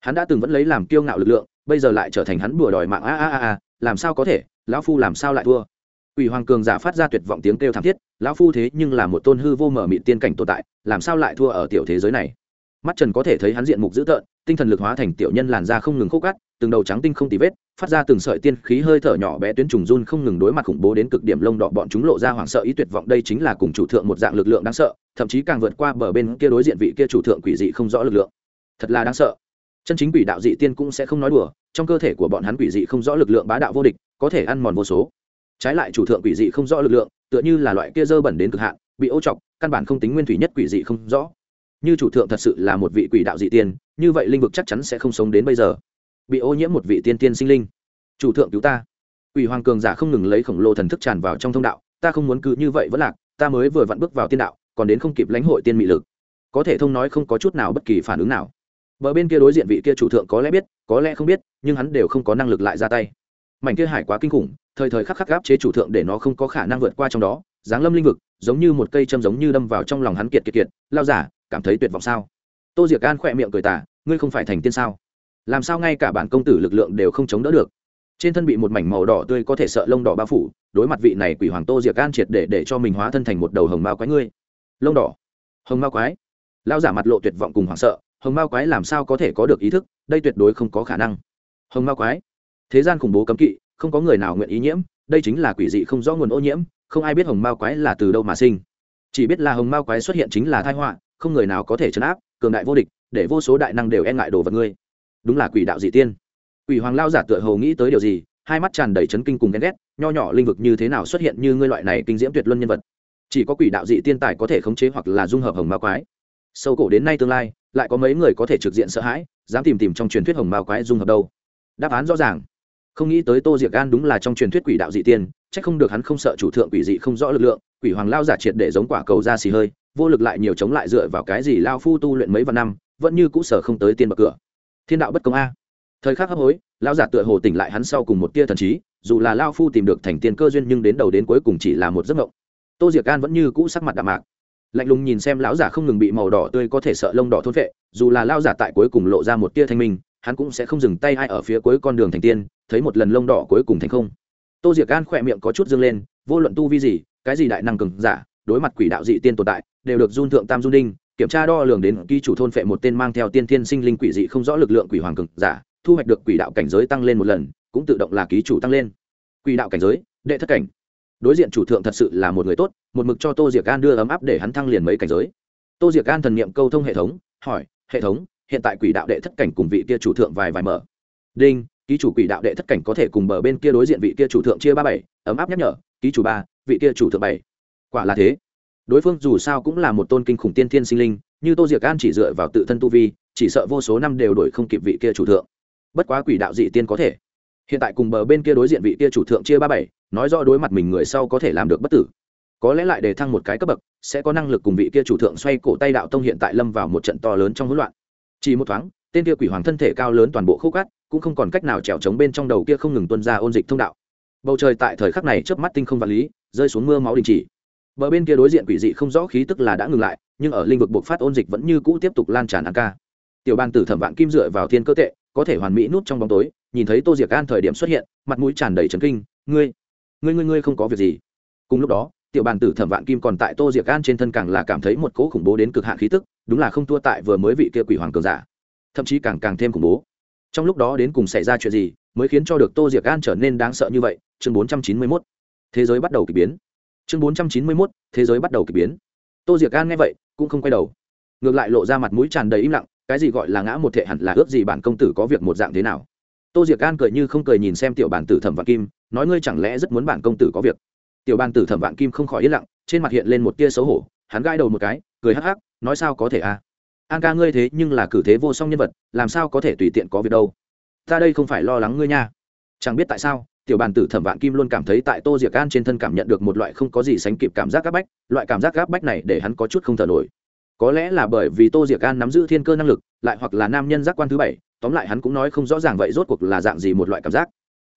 Hắn đã từng vẫn lấy làm kiêu ngạo lực lượng bây giờ lại trở thành hắn bùa đòi mạng a a a a làm sao có thể lão phu làm sao lại thua? Quỷ Hoàng cường giả phát ra tuyệt vọng tiếng kêu thảm thiết, lão phu thế nhưng là một tôn hư vô mở mịt tiên cảnh tồn tại, làm sao lại thua ở tiểu thế giới này? Mắt Trần có thể thấy hắn diện mục dữ tợn, tinh thần lực hóa thành tiểu nhân làn da không ngừng khúc cắt, từng đầu trắng tinh không tì vết, phát ra từng sợi tiên khí hơi thở nhỏ bé tuyến trùng run không ngừng đối mặt khủng bố đến cực điểm lông đỏ bọn chúng lộ ra hoảng sợ ý tuyệt vọng đây chính là cùng chủ thượng một dạng lực lượng đáng sợ, thậm chí càng vượt qua bờ bên kia đối diện vị kia chủ thượng quỷ dị không rõ lực lượng. Thật là đáng sợ. Chân chính quỷ đạo dị tiên cũng sẽ không nói đùa, trong cơ thể của bọn hắn quỷ dị không rõ lực lượng bá đạo vô địch, có thể ăn mòn vô số trái lại chủ thượng quỷ dị không rõ lực lượng tựa như là loại kia dơ bẩn đến cực hạn bị ô chọc căn bản không tính nguyên thủy nhất quỷ dị không rõ như chủ thượng thật sự là một vị quỷ đạo dị tiên, như vậy linh vực chắc chắn sẽ không sống đến bây giờ. Bị ô nhiễm một vị tiên tiên sinh linh. Chủ thượng cứu ta. Quỷ hoàng cường giả không ngừng lấy khổng lồ thần thức tràn vào trong thông đạo, ta không muốn cứ như vậy vẫn lạc, ta mới vừa vặn bước vào tiên đạo, còn đến không kịp lãnh hội tiên mị lực. Có thể thông nói không có chút nào bất kỳ phản ứng nào. Bờ bên kia đối diện vị kia chủ thượng có lẽ biết, có lẽ không biết, nhưng hắn đều không có năng lực lại ra tay. Mảnh kia hải quá kinh khủng, thời thời khắc khắc gáp chế chủ thượng để nó không có khả năng vượt qua trong đó, giáng lâm linh vực, giống như một cây châm giống như đâm vào trong lòng hắn kiệt kiệt kiệt, lao giả cảm thấy tuyệt vọng sao? Tô diệc gan khỏe miệng cười tả ngươi không phải thành tiên sao? Làm sao ngay cả bản công tử lực lượng đều không chống đỡ được? Trên thân bị một mảnh màu đỏ tươi có thể sợ lông đỏ bao phủ, đối mặt vị này quỷ hoàng tô diệc gan triệt để để cho mình hóa thân thành một đầu hồng mao quái ngươi. Lông đỏ. Hồng mao quái. Lao giả mặt lộ tuyệt vọng cùng hoảng sợ, hồng mao quái làm sao có thể có được ý thức, đây tuyệt đối không có khả năng. Hồng mao quái. Thế gian khủng bố cấm kỵ, không có người nào nguyện ý nhiễm, đây chính là quỷ dị không rõ nguồn ô nhiễm, không ai biết hồng mao quái là từ đâu mà sinh. Chỉ biết là hồng mao quái xuất hiện chính là thai họa không người nào có thể chấn áp, cường đại vô địch, để vô số đại năng đều e ngại đồ vật ngươi. Đúng là quỷ đạo dị tiên. Quỷ hoàng lao giả tựa hồ nghĩ tới điều gì, hai mắt tràn đầy chấn kinh cùng ghen ghét, nho nhỏ linh vực như thế nào xuất hiện như ngươi loại này kinh diễm tuyệt luân nhân vật. Chỉ có quỷ đạo dị tiên tài có thể khống chế hoặc là dung hợp hồng mao quái. Sâu cổ đến nay tương lai, lại có mấy người có thể trực diện sợ hãi, dám tìm tìm trong truyền thuyết hồng mao quái dung hợp đâu? Đáp án rõ ràng. Không nghĩ tới tô diệc gan đúng là trong truyền thuyết quỷ đạo dị tiên c h ắ c không được hắn không sợ chủ thượng quỷ dị không rõ lực lượng, quỷ hoàng lao giả triệt để giống quả cầu ra xì hơi vô lực lại nhiều chống lại dựa vào cái gì lao phu tu luyện mấy vạn năm, vẫn như cũ sở không tới tiên bậc cửa. Thiên đạo bất công a. Thời khắc hấp hối lao giả tựa hồ tỉnh lại hắn sau cùng một tia thần trí, dù là lao phu tìm được thành tiên cơ duyên nhưng đến đầu đến cuối cùng chỉ là một giấc mộng. Tô diệc An vẫn như cũ sắc mặt đạm mạc. Lạnh lùng nhìn xem lão giả không ngừng bị màu đỏ tươi có thể sợ lông đỏ thôn vệ dù là lao giả tại cuối cùng lộ ra một tia thanh minh, hắn cũng sẽ không dừng tay ai ở phía cuối con đường thành tiên, thấy một lần lông đỏ cuối cùng thành không. Tô diệc An khỏe miệng có chút dâng lên, vô luận tu vi gì, cái gì đại năng cường giả, đối mặt quỷ đạo dị tiên tồn tại đều được run thượng tam run đinh, kiểm tra đo lường đến ký chủ thôn phệ một tên mang theo tiên thiên sinh linh quỷ dị không rõ lực lượng quỷ hoàng cường giả, thu hoạch được quỷ đạo cảnh giới tăng lên một lần, cũng tự động là ký chủ tăng lên. Quỷ đạo cảnh giới, đệ thất cảnh. Đối diện chủ thượng thật sự là một người tốt, một mực cho tô diệc an đưa ấm áp để hắn thăng liền mấy cảnh giới. Tô diệc an thần niệm câu thông hệ thống, hỏi, hệ thống, hiện tại quỷ đạo đệ thất cảnh cùng vị kia chủ thượng vài vài mở? Đinh, ký chủ quỷ đạo đệ thất cảnh có thể cùng bờ bên kia đối diện vị kia chủ thượng chia ba bảy, ấm áp nhắc nhở, ký chủ ba, vị kia chủ thượng bảy. Quả là thế đối phương dù sao cũng là một tôn kinh khủng tiên thiên sinh linh, như tô diệc an chỉ dựa vào tự thân tu vi, chỉ sợ vô số năm đều đổi không kịp vị kia chủ thượng. Bất quá quỷ đạo dị tiên có thể. Hiện tại cùng bờ bên kia đối diện vị kia chủ thượng chia ba bảy, nói rõ đối mặt mình người sau có thể làm được bất tử. Có lẽ lại để thăng một cái cấp bậc, sẽ có năng lực cùng vị kia chủ thượng xoay cổ tay đạo tông hiện tại lâm vào một trận to lớn trong hỗn loạn. Chỉ một thoáng, tên kia quỷ hoàng thân thể cao lớn toàn bộ khúc cát, cũng không còn cách nào trèo trống bên trong đầu kia không ngừng tuân ra ôn dịch thông đạo. Bầu trời tại thời khắc này chớp mắt tinh không vật lý, rơi xuống mưa máu đình chỉ bờ bên kia đối diện quỷ dị không rõ khí tức là đã ngừng lại, nhưng ở linh vực bộc phát ôn dịch vẫn như cũ tiếp tục lan tràn ăn ca. Tiểu bang tử thẩm vạn kim dựa vào thiên cơ tệ, có thể hoàn mỹ nút trong bóng tối, nhìn thấy tô diệc an thời điểm xuất hiện, mặt mũi tràn đầy trấn kinh, ngươi ngươi ngươi ngươi không có việc gì. Cùng lúc đó, tiểu bàn tử thẩm vạn kim còn tại tô diệc an trên thân càng là cảm thấy một cỗ khủng bố đến cực hạn khí tức, đúng là không thua tại vừa mới vị kia quỷ hoàng cường giả. Thậm chí càng càng thêm khủng bố. Trong lúc đó đến cùng xảy ra chuyện gì, mới khiến cho được tô diệc an trở nên đáng sợ như vậy? Chương bốn trăm chín mươi mốt. Thế giới bắt đầu k ỳ biến chương bốn trăm chín mươi mốt, thế giới bắt đầu k ỳ biến. Tô diệc an nghe vậy, cũng không quay đầu. Ngược lại lộ ra mặt mũi tràn đầy im lặng, cái gì gọi là ngã một thể hẳn là ước gì bản công tử có việc một dạng thế nào. Tô diệc an cười như không cười nhìn xem tiểu bản tử thẩm vạn kim, nói ngươi chẳng lẽ rất muốn bản công tử có việc. Tiểu bản tử thẩm vạn kim không khỏi yên lặng, trên mặt hiện lên một tia xấu hổ, hắn gãi đầu một cái, cười hắc hắc, nói sao có thể à? An ca ngươi thế nhưng là cử thế vô song nhân vật, làm sao có thể tùy tiện có việc đâu? Ta đây không phải lo lắng ngươi nha chẳng biết tại sao, tiểu bàn tử thẩm vạn kim luôn cảm thấy tại tô diệc an trên thân cảm nhận được một loại không có gì sánh kịp cảm giác gáp bách, loại cảm giác gáp bách này để hắn có chút không thở nổi. Có lẽ là bởi vì tô diệc an nắm giữ thiên cơ năng lực, lại hoặc là nam nhân giác quan thứ bảy, tóm lại hắn cũng nói không rõ ràng vậy rốt cuộc là dạng gì một loại cảm giác.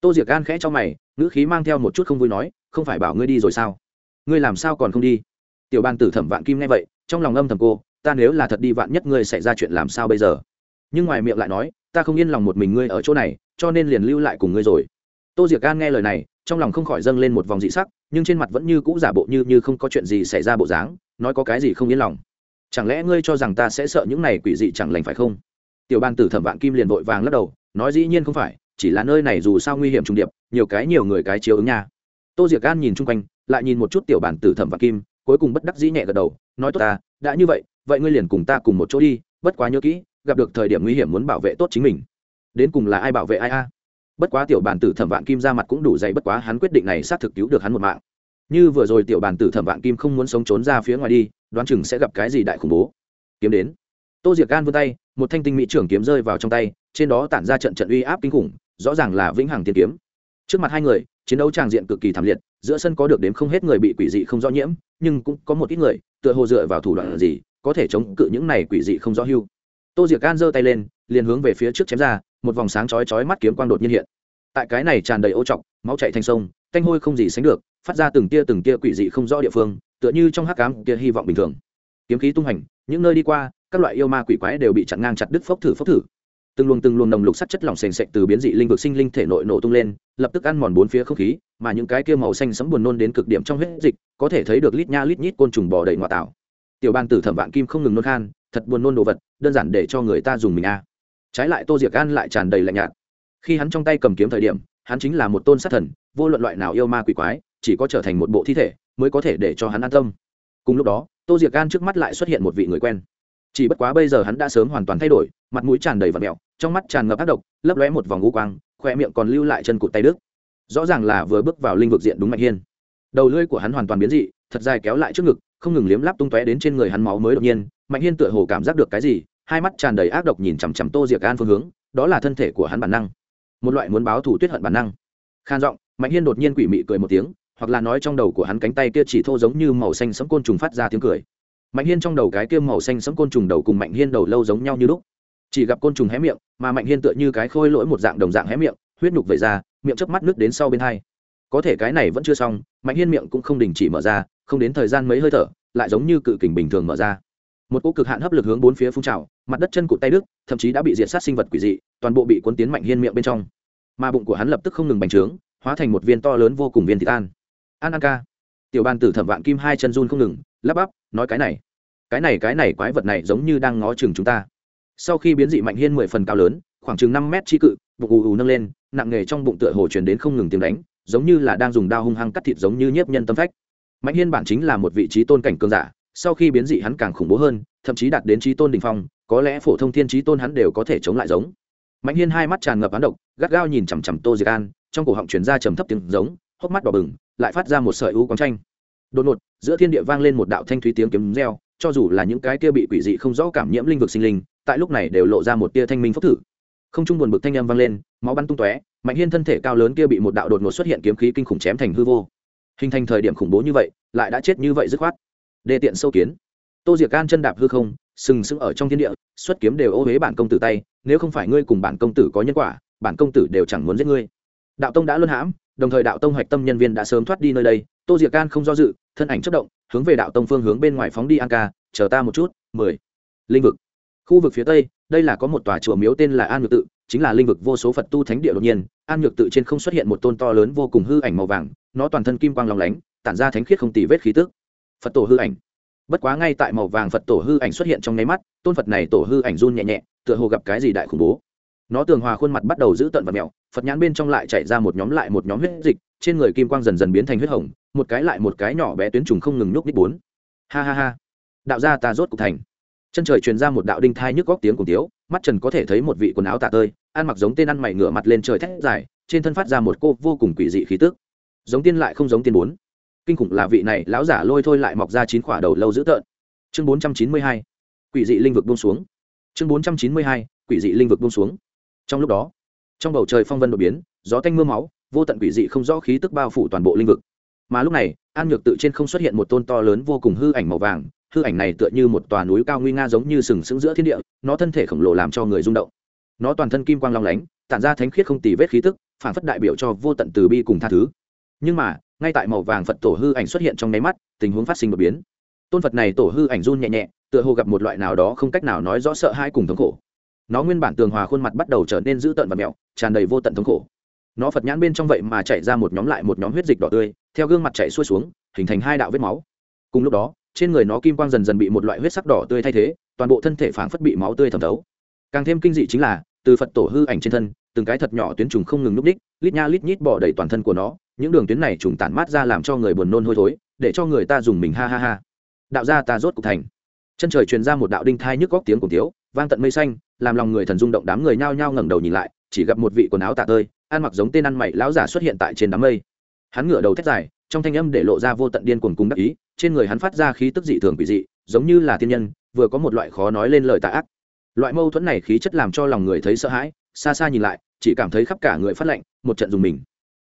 Tô diệc an khẽ cho mày, ngữ khí mang theo một chút không vui nói, không phải bảo ngươi đi rồi sao? Ngươi làm sao còn không đi? Tiểu bàn tử thẩm vạn kim nghe vậy, trong lòng âm thầm cô, ta nếu là thật đi vạn nhất ngươi xảy ra chuyện làm sao bây giờ? Nhưng ngoài miệng lại nói, ta không yên lòng một mình ngươi ở chỗ này cho nên liền lưu lại cùng ngươi rồi. Tô diệc gan nghe lời này, trong lòng không khỏi dâng lên một vòng dị sắc, nhưng trên mặt vẫn như cũ giả bộ như như không có chuyện gì xảy ra bộ dáng, nói có cái gì không yên lòng. Chẳng lẽ ngươi cho rằng ta sẽ sợ những này quỷ dị chẳng lành phải không? Tiểu ban tử thẩm vạn kim liền vội vàng lắc đầu, nói dĩ nhiên không phải, chỉ là nơi này dù sao nguy hiểm trung điệp, nhiều cái nhiều người cái chiếu ứng nha. Tô diệc gan nhìn chung quanh, lại nhìn một chút tiểu bản tử thẩm vạn kim, cuối cùng bất đắc dĩ nhẹ gật đầu, nói tốt ta, đã như vậy vậy ngươi liền cùng ta cùng một chỗ đi, bất quá nhớ kỹ, gặp được thời điểm nguy hiểm muốn bảo vệ tốt chính mình đến cùng là ai bảo vệ ai a? Bất quá tiểu bản tử thẩm vạn kim ra mặt cũng đủ dày, bất quá hắn quyết định này xác thực cứu được hắn một mạng. Như vừa rồi tiểu bản tử thẩm vạn kim không muốn sống trốn ra phía ngoài đi, đoán chừng sẽ gặp cái gì đại khủng bố. Kiếm đến. Tô diệc gan vươn tay, một thanh tinh mỹ trưởng kiếm rơi vào trong tay, trên đó tản ra trận trận uy áp kinh khủng, rõ ràng là vĩnh hằng tiên kiếm. Trước mặt hai người, chiến đấu tràng diện cực kỳ thảm liệt, giữa sân có được đếm không hết người bị quỷ dị không rõ nhiễm, nhưng cũng có một ít người, tựa hồ dựa vào thủ đoạn gì, có thể chống cự những này quỷ dị không rõ hưu. Tô diệc gan giơ tay lên, liền hướng về phía trước chém ra một vòng sáng chói chói mắt kiếm quang đột nhiên hiện. Tại cái này tràn đầy ô trọc, máu chạy thành sông, canh hôi không gì sánh được, phát ra từng tia từng tia quỷ dị không rõ địa phương, tựa như trong hắc cám kia hy vọng bình thường. Kiếm khí tung hành, những nơi đi qua, các loại yêu ma quỷ quái đều bị chặn ngang chặt đứt phốc thử phốc thử. Từng luồng từng luồng nồng lục sắt chất lỏng sền sệt từ biến dị linh vực sinh linh thể nội nổ tung lên, lập tức ăn mòn bốn phía không khí, mà những cái kia màu xanh sẫm buồn nôn đến cực điểm trong huyết dịch, có thể thấy được lít nha lít nhít côn trùng bò đầy ngoại tảo. Tiểu bang tử thẩm vạn kim không ngừng nôn khan, thật buồn nôn đồ vật, đơn giản để cho người ta dùng mình a trái lại tô diệc an lại tràn đầy lạnh nhạt. Khi hắn trong tay cầm kiếm thời điểm, hắn chính là một tôn sát thần, vô luận loại nào yêu ma quỷ quái, chỉ có trở thành một bộ thi thể mới có thể để cho hắn an tâm. Cùng lúc đó, tô diệc gan trước mắt lại xuất hiện một vị người quen. Chỉ bất quá bây giờ hắn đã sớm hoàn toàn thay đổi, mặt mũi tràn đầy và mẹo, trong mắt tràn ngập ác độc, lấp lóe một vòng ngũ quang khoe miệng còn lưu lại chân cụt tay đức rõ ràng là vừa bước vào linh vực diện đúng mạnh hiên. Đầu lưỡi của hắn hoàn toàn biến dị, thật dài kéo lại trước ngực, không ngừng liếm láp tung tóe đến trên người hắn máu mới đột nhiên. Mạnh hiên tựa hồ cảm giác được cái gì hai mắt tràn đầy ác độc nhìn chằm chằm tô diệc an phương hướng, đó là thân thể của hắn bản năng. Một loại muốn báo thủ tuyết hận bản năng. Khan giọng, mạnh hiên đột nhiên quỷ mị cười một tiếng, hoặc là nói trong đầu của hắn cánh tay kia chỉ thô giống như màu xanh sẫm côn trùng phát ra tiếng cười. Mạnh hiên trong đầu cái kia màu xanh sẫm côn trùng đầu cùng mạnh hiên đầu lâu giống nhau như lúc. Chỉ gặp côn trùng hé miệng, mà mạnh hiên tựa như cái khôi lỗi một dạng đồng dạng hé miệng, huyết nhục vẩy ra, miệng chớp mắt nước đến sau bên hai. Có thể cái này vẫn chưa xong, mạnh hiên miệng cũng không đình chỉ mở ra, không đến thời gian mấy hơi thở, lại giống như cự kình bình thường mở ra một cỗ cực hạn hấp lực hướng bốn phía phun trào, mặt đất chân cụt tay đức thậm chí đã bị diệt sát sinh vật quỷ dị, toàn bộ bị cuốn tiến mạnh hiên miệng bên trong. Mà bụng của hắn lập tức không ngừng bành trướng, hóa thành một viên to lớn vô cùng viên thịt an an an ca. Tiểu ban tử thẩm vạn kim hai chân run không ngừng, lắp bắp, nói cái này. Cái này cái này quái vật này giống như đang ngó chừng chúng ta. Sau khi biến dị mạnh hiên mười phần cao lớn, khoảng chừng năm mét chi cự, bụng ù ù nâng lên, nặng nghề trong bụng tựa hồ truyền đến không ngừng tiếng đánh, giống như là đang dùng đao hung hăng cắt thịt giống như nhiếp nhân tâm phách. Mạnh hiên bản chính là một vị trí tôn cảnh cường giả sau khi biến dị hắn càng khủng bố hơn, thậm chí đạt đến trí tôn đình phong, có lẽ phổ thông thiên trí tôn hắn đều có thể chống lại giống. Mạnh hiên hai mắt tràn ngập á độc, gắt gao nhìn chằm chằm tô diệc an, trong cổ họng chuyển ra trầm thấp tiếng giống, hốc mắt đỏ bừng, lại phát ra một sợi u quang tranh. Đột ngột, giữa thiên địa vang lên một đạo thanh thúy tiếng kiếm reo, cho dù là những cái kia bị quỷ dị không rõ cảm nhiễm linh vực sinh linh, tại lúc này đều lộ ra một tia thanh minh phúc thử. Không trung buồn bực thanh âm vang lên, máu bắn tung tóe, mạnh hiên thân thể cao lớn kia bị một đạo đột ngột xuất hiện kiếm khí kinh khủng chém thành hư vô. Hình thành thời điểm khủng bố như vậy, lại đã chết như vậy dứt khoát đề tiện sâu kiến. Tô diệc gan chân đạp hư không, sừng sững ở trong thiên địa, xuất kiếm đều ô huế bản công tử tay, nếu không phải ngươi cùng bản công tử có nhân quả, bản công tử đều chẳng muốn giết ngươi. Đạo tông đã luân hãm, đồng thời đạo tông hoạch tâm nhân viên đã sớm thoát đi nơi đây, tô diệc gan không do dự, thân ảnh chất động, hướng về đạo tông phương hướng bên ngoài phóng đi an ca, chờ ta một chút, mười. Linh vực. Khu vực phía tây, đây là có một tòa chùa miếu tên là an nhược tự, chính là linh vực vô số phật tu thánh địa đột nhiên, an nhược tự trên không xuất hiện một tôn to lớn vô cùng hư ảnh màu vàng, nó toàn thân kim quang lòng lánh, tản ra thánh khiết không tì vết khí tức phật tổ hư ảnh. Bất quá ngay tại màu vàng phật tổ hư ảnh xuất hiện trong nháy mắt, tôn phật này tổ hư ảnh run nhẹ nhẹ, tựa hồ gặp cái gì đại khủng bố. Nó tường hòa khuôn mặt bắt đầu giữ tận và mèo phật nhãn bên trong lại chạy ra một nhóm lại một nhóm huyết dịch, trên người kim quang dần dần biến thành huyết hồng, một cái lại một cái nhỏ bé tuyến trùng không ngừng nhúc nít bốn. Ha ha ha. Đạo gia ta rốt cục thành. Chân trời truyền ra một đạo đinh thai nhức góc tiếng cùng tiếu, mắt trần có thể thấy một vị quần áo tả tơi, ăn mặc giống tên ăn mày ngửa mặt lên trời thét dài, trên thân phát ra một cô vô cùng quỷ dị khí tức. Giống tiên lại không giống tiên bốn kinh khủng là vị này lão giả lôi thôi lại mọc ra chín quả đầu lâu dữ tợn. Chương bốn trăm chín mươi hai, quỷ dị linh vực buông xuống. Chương bốn trăm chín mươi hai, quỷ dị linh vực buông xuống. Trong lúc đó, trong bầu trời phong vân đột biến, gió tanh mưa máu, vô tận quỷ dị không rõ khí tức bao phủ toàn bộ linh vực. Mà lúc này, an nhược tự trên không xuất hiện một tôn to lớn vô cùng hư ảnh màu vàng, hư ảnh này tựa như một tòa núi cao nguy nga giống như sừng sững giữa thiên địa, nó thân thể khổng lồ làm cho người rung động. Nó toàn thân kim quang long lánh, tản ra thánh khiết không tì vết khí tức, phản phất đại biểu cho vô tận từ bi cùng tha thứ. Nhưng mà ngay tại màu vàng phật tổ hư ảnh xuất hiện trong nháy mắt, tình huống phát sinh đột biến. Tôn phật này tổ hư ảnh run nhẹ nhẹ, tựa hồ gặp một loại nào đó không cách nào nói rõ sợ hai cùng thống khổ. Nó nguyên bản tường hòa khuôn mặt bắt đầu trở nên dữ tợn và mẹo, tràn đầy vô tận thống khổ. Nó phật nhãn bên trong vậy mà chạy ra một nhóm lại một nhóm huyết dịch đỏ tươi, theo gương mặt chạy xuôi xuống, hình thành hai đạo vết máu. Cùng lúc đó, trên người nó kim quang dần dần bị một loại huyết sắc đỏ tươi thay thế, toàn bộ thân thể phảng phất bị máu tươi thẩm thấu. Càng thêm kinh dị chính là, từ phật tổ hư ảnh trên thân, từng cái thật nhỏ tuyến trùng không ngừng núp đích, lít nha lít nhít bỏ đầy toàn thân của nó những đường tuyến này trùng tản mát ra làm cho người buồn nôn hôi thối, để cho người ta dùng mình ha ha ha. Đạo gia ta rốt cục thành. Chân trời truyền ra một đạo đinh thai nhức góc tiếng cùng tiếu vang tận mây xanh, làm lòng người thần rung động đám người nhao nhao ngẩng đầu nhìn lại, chỉ gặp một vị quần áo tạ tơi, ăn mặc giống tên ăn mày lão giả xuất hiện tại trên đám mây. Hắn ngửa đầu thét dài, trong thanh âm để lộ ra vô tận điên cuồng cùng đắc ý, trên người hắn phát ra khí tức dị thường quỷ dị, giống như là thiên nhân, vừa có một loại khó nói lên lời tà ác. Loại mâu thuẫn này khí chất làm cho lòng người thấy sợ hãi, xa xa nhìn lại, chỉ cảm thấy khắp cả người phát lạnh, một trận dùng mình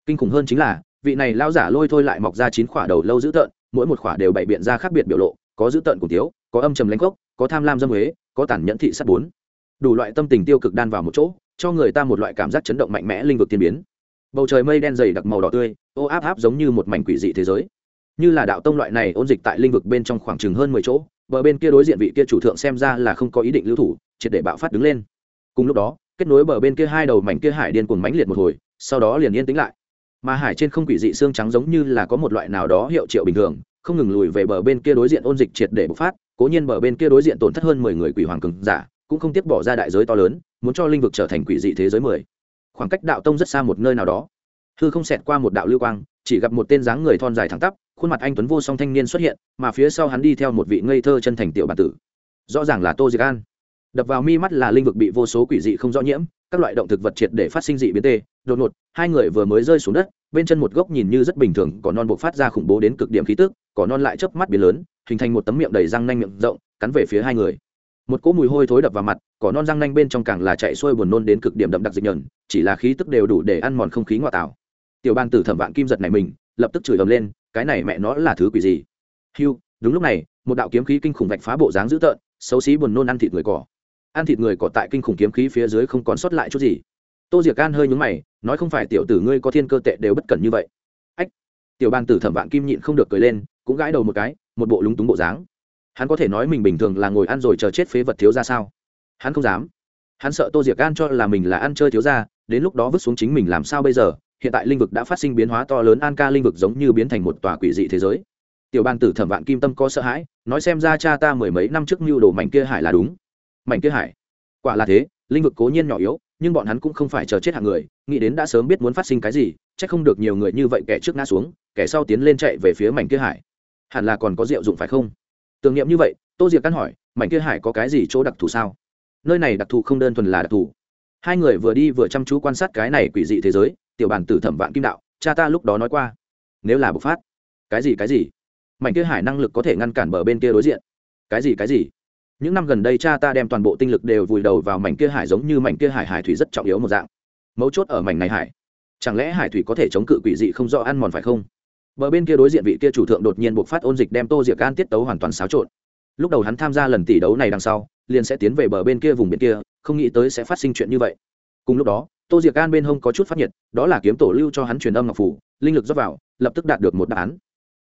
kinh khủng hơn chính là vị này lao giả lôi thôi lại mọc ra chín khỏa đầu lâu dữ tợn mỗi một khỏa đều bày biện ra khác biệt biểu lộ có dữ tợn cùng tiếu có âm trầm lãnh cốc, có tham lam dâm huế có tàn nhẫn thị sắt bốn. Đủ loại tâm tình tiêu cực đan vào một chỗ cho người ta một loại cảm giác chấn động mạnh mẽ linh vực tiên biến. Bầu trời mây đen dày đặc màu đỏ tươi ô áp áp giống như một mảnh quỷ dị thế giới. Như là đạo tông loại này ôn dịch tại linh vực bên trong khoảng chừng hơn mười chỗ bờ bên kia đối diện vị kia chủ thượng xem ra là không có ý định lưu thủ triệt để bạo phát đứng lên. Cùng lúc đó kết nối bờ bên kia hai đầu mảnh kia hải điên cuồng mãnh liệt một hồi sau đó liền yên tĩnh lại mà hải trên không quỷ dị xương trắng giống như là có một loại nào đó hiệu triệu bình thường, không ngừng lùi về bờ bên kia đối diện ôn dịch triệt để bộc phát, cố nhiên bờ bên kia đối diện tổn thất hơn mười người quỷ hoàng cường giả, cũng không tiếc bỏ ra đại giới to lớn, muốn cho linh vực trở thành quỷ dị thế giới mười. Khoảng cách đạo tông rất xa một nơi nào đó. Hư không xẹt qua một đạo lưu quang, chỉ gặp một tên dáng người thon dài thẳng tắp, khuôn mặt anh tuấn vô song thanh niên xuất hiện, mà phía sau hắn đi theo một vị ngây thơ chân thành tiểu bản tử. Rõ ràng là tô diệc an. Đập vào mi mắt là linh vực bị vô số quỷ dị không rõ nhiễm các loại động thực vật triệt để phát sinh dị biến tê đột ngột hai người vừa mới rơi xuống đất bên chân một gốc nhìn như rất bình thường cỏ non buộc phát ra khủng bố đến cực điểm khí tức cỏ non lại chớp mắt biến lớn hình thành một tấm miệng đầy răng nanh miệng rộng cắn về phía hai người. Một cỗ mùi hôi thối đập vào mặt cỏ non răng nanh bên trong càng là chạy xuôi buồn nôn đến cực điểm đậm đặc dịch nhờn chỉ là khí tức đều đủ để ăn mòn không khí ngoại tảo tiểu bang tử thẩm vạn kim giật này mình lập tức chửi ầm lên cái này mẹ nó là thứ quỷ gì? Hưu, đúng lúc này một đạo kiếm khí kinh khủng vạch phá bộ dáng dữ tợn xấu xí buồn nôn ăn thịt người cỏ ăn thịt người cỏ tại kinh khủng kiếm khí phía dưới không còn sót lại chút gì. Tô diệc can hơi nhúng mày, nói không phải tiểu tử ngươi có thiên cơ tệ đều bất cẩn như vậy. Ách, tiểu Bang tử thẩm vạn kim nhịn không được cười lên, cũng gãi đầu một cái, một bộ lúng túng bộ dáng. Hắn có thể nói mình bình thường là ngồi ăn rồi chờ chết phế vật thiếu ra sao? Hắn không dám. Hắn sợ tô diệc gan cho là mình là ăn chơi thiếu ra, đến lúc đó vứt xuống chính mình làm sao bây giờ? Hiện tại linh vực đã phát sinh biến hóa to lớn, an ca linh vực giống như biến thành một tòa quỷ dị thế giới. Tiểu Bang tử thẩm vạn kim tâm có sợ hãi, nói xem ra cha ta mười mấy năm trước mưu đồ mảnh kia hải là đúng mảnh kia hải. Quả là thế, linh vực cố nhiên nhỏ yếu, nhưng bọn hắn cũng không phải chờ chết hạng người, nghĩ đến đã sớm biết muốn phát sinh cái gì c h ắ c không được nhiều người như vậy kẻ trước ngã xuống, kẻ sau tiến lên chạy về phía mảnh kia hải. Hẳn là còn có diệu dụng phải không? Tưởng niệm như vậy, tô diệc căn hỏi, mảnh kia hải có cái gì chỗ đặc thù sao? Nơi này đặc thù không đơn thuần là đặc thù. Hai người vừa đi vừa chăm chú quan sát cái này quỷ dị thế giới, tiểu bản tử thẩm vạn kim đạo, cha ta lúc đó nói qua, nếu là bộc phát, cái gì cái gì? Mảnh kia hải năng lực có thể ngăn cản bờ bên kia đối diện. Cái gì cái gì? Những năm gần đây cha ta đem toàn bộ tinh lực đều vùi đầu vào mảnh kia hải giống như mảnh kia hải hải thủy rất trọng yếu một dạng. Mấu chốt ở mảnh này hải. Chẳng lẽ hải thủy có thể chống cự quỷ dị không do ăn mòn phải không? Bờ bên kia đối diện vị kia chủ thượng đột nhiên buộc phát ôn dịch đem tô diệc an tiết tấu hoàn toàn xáo trộn. Lúc đầu hắn tham gia lần tỷ đấu này đằng sau, liền sẽ tiến về bờ bên kia vùng biển kia, không nghĩ tới sẽ phát sinh chuyện như vậy. Cùng lúc đó, tô diệc an bên hông có chút phát nhiệt, đó là kiếm tổ lưu cho hắn truyền âm ngọc phủ, linh lực dốc vào, lập tức đạt được một đáp án.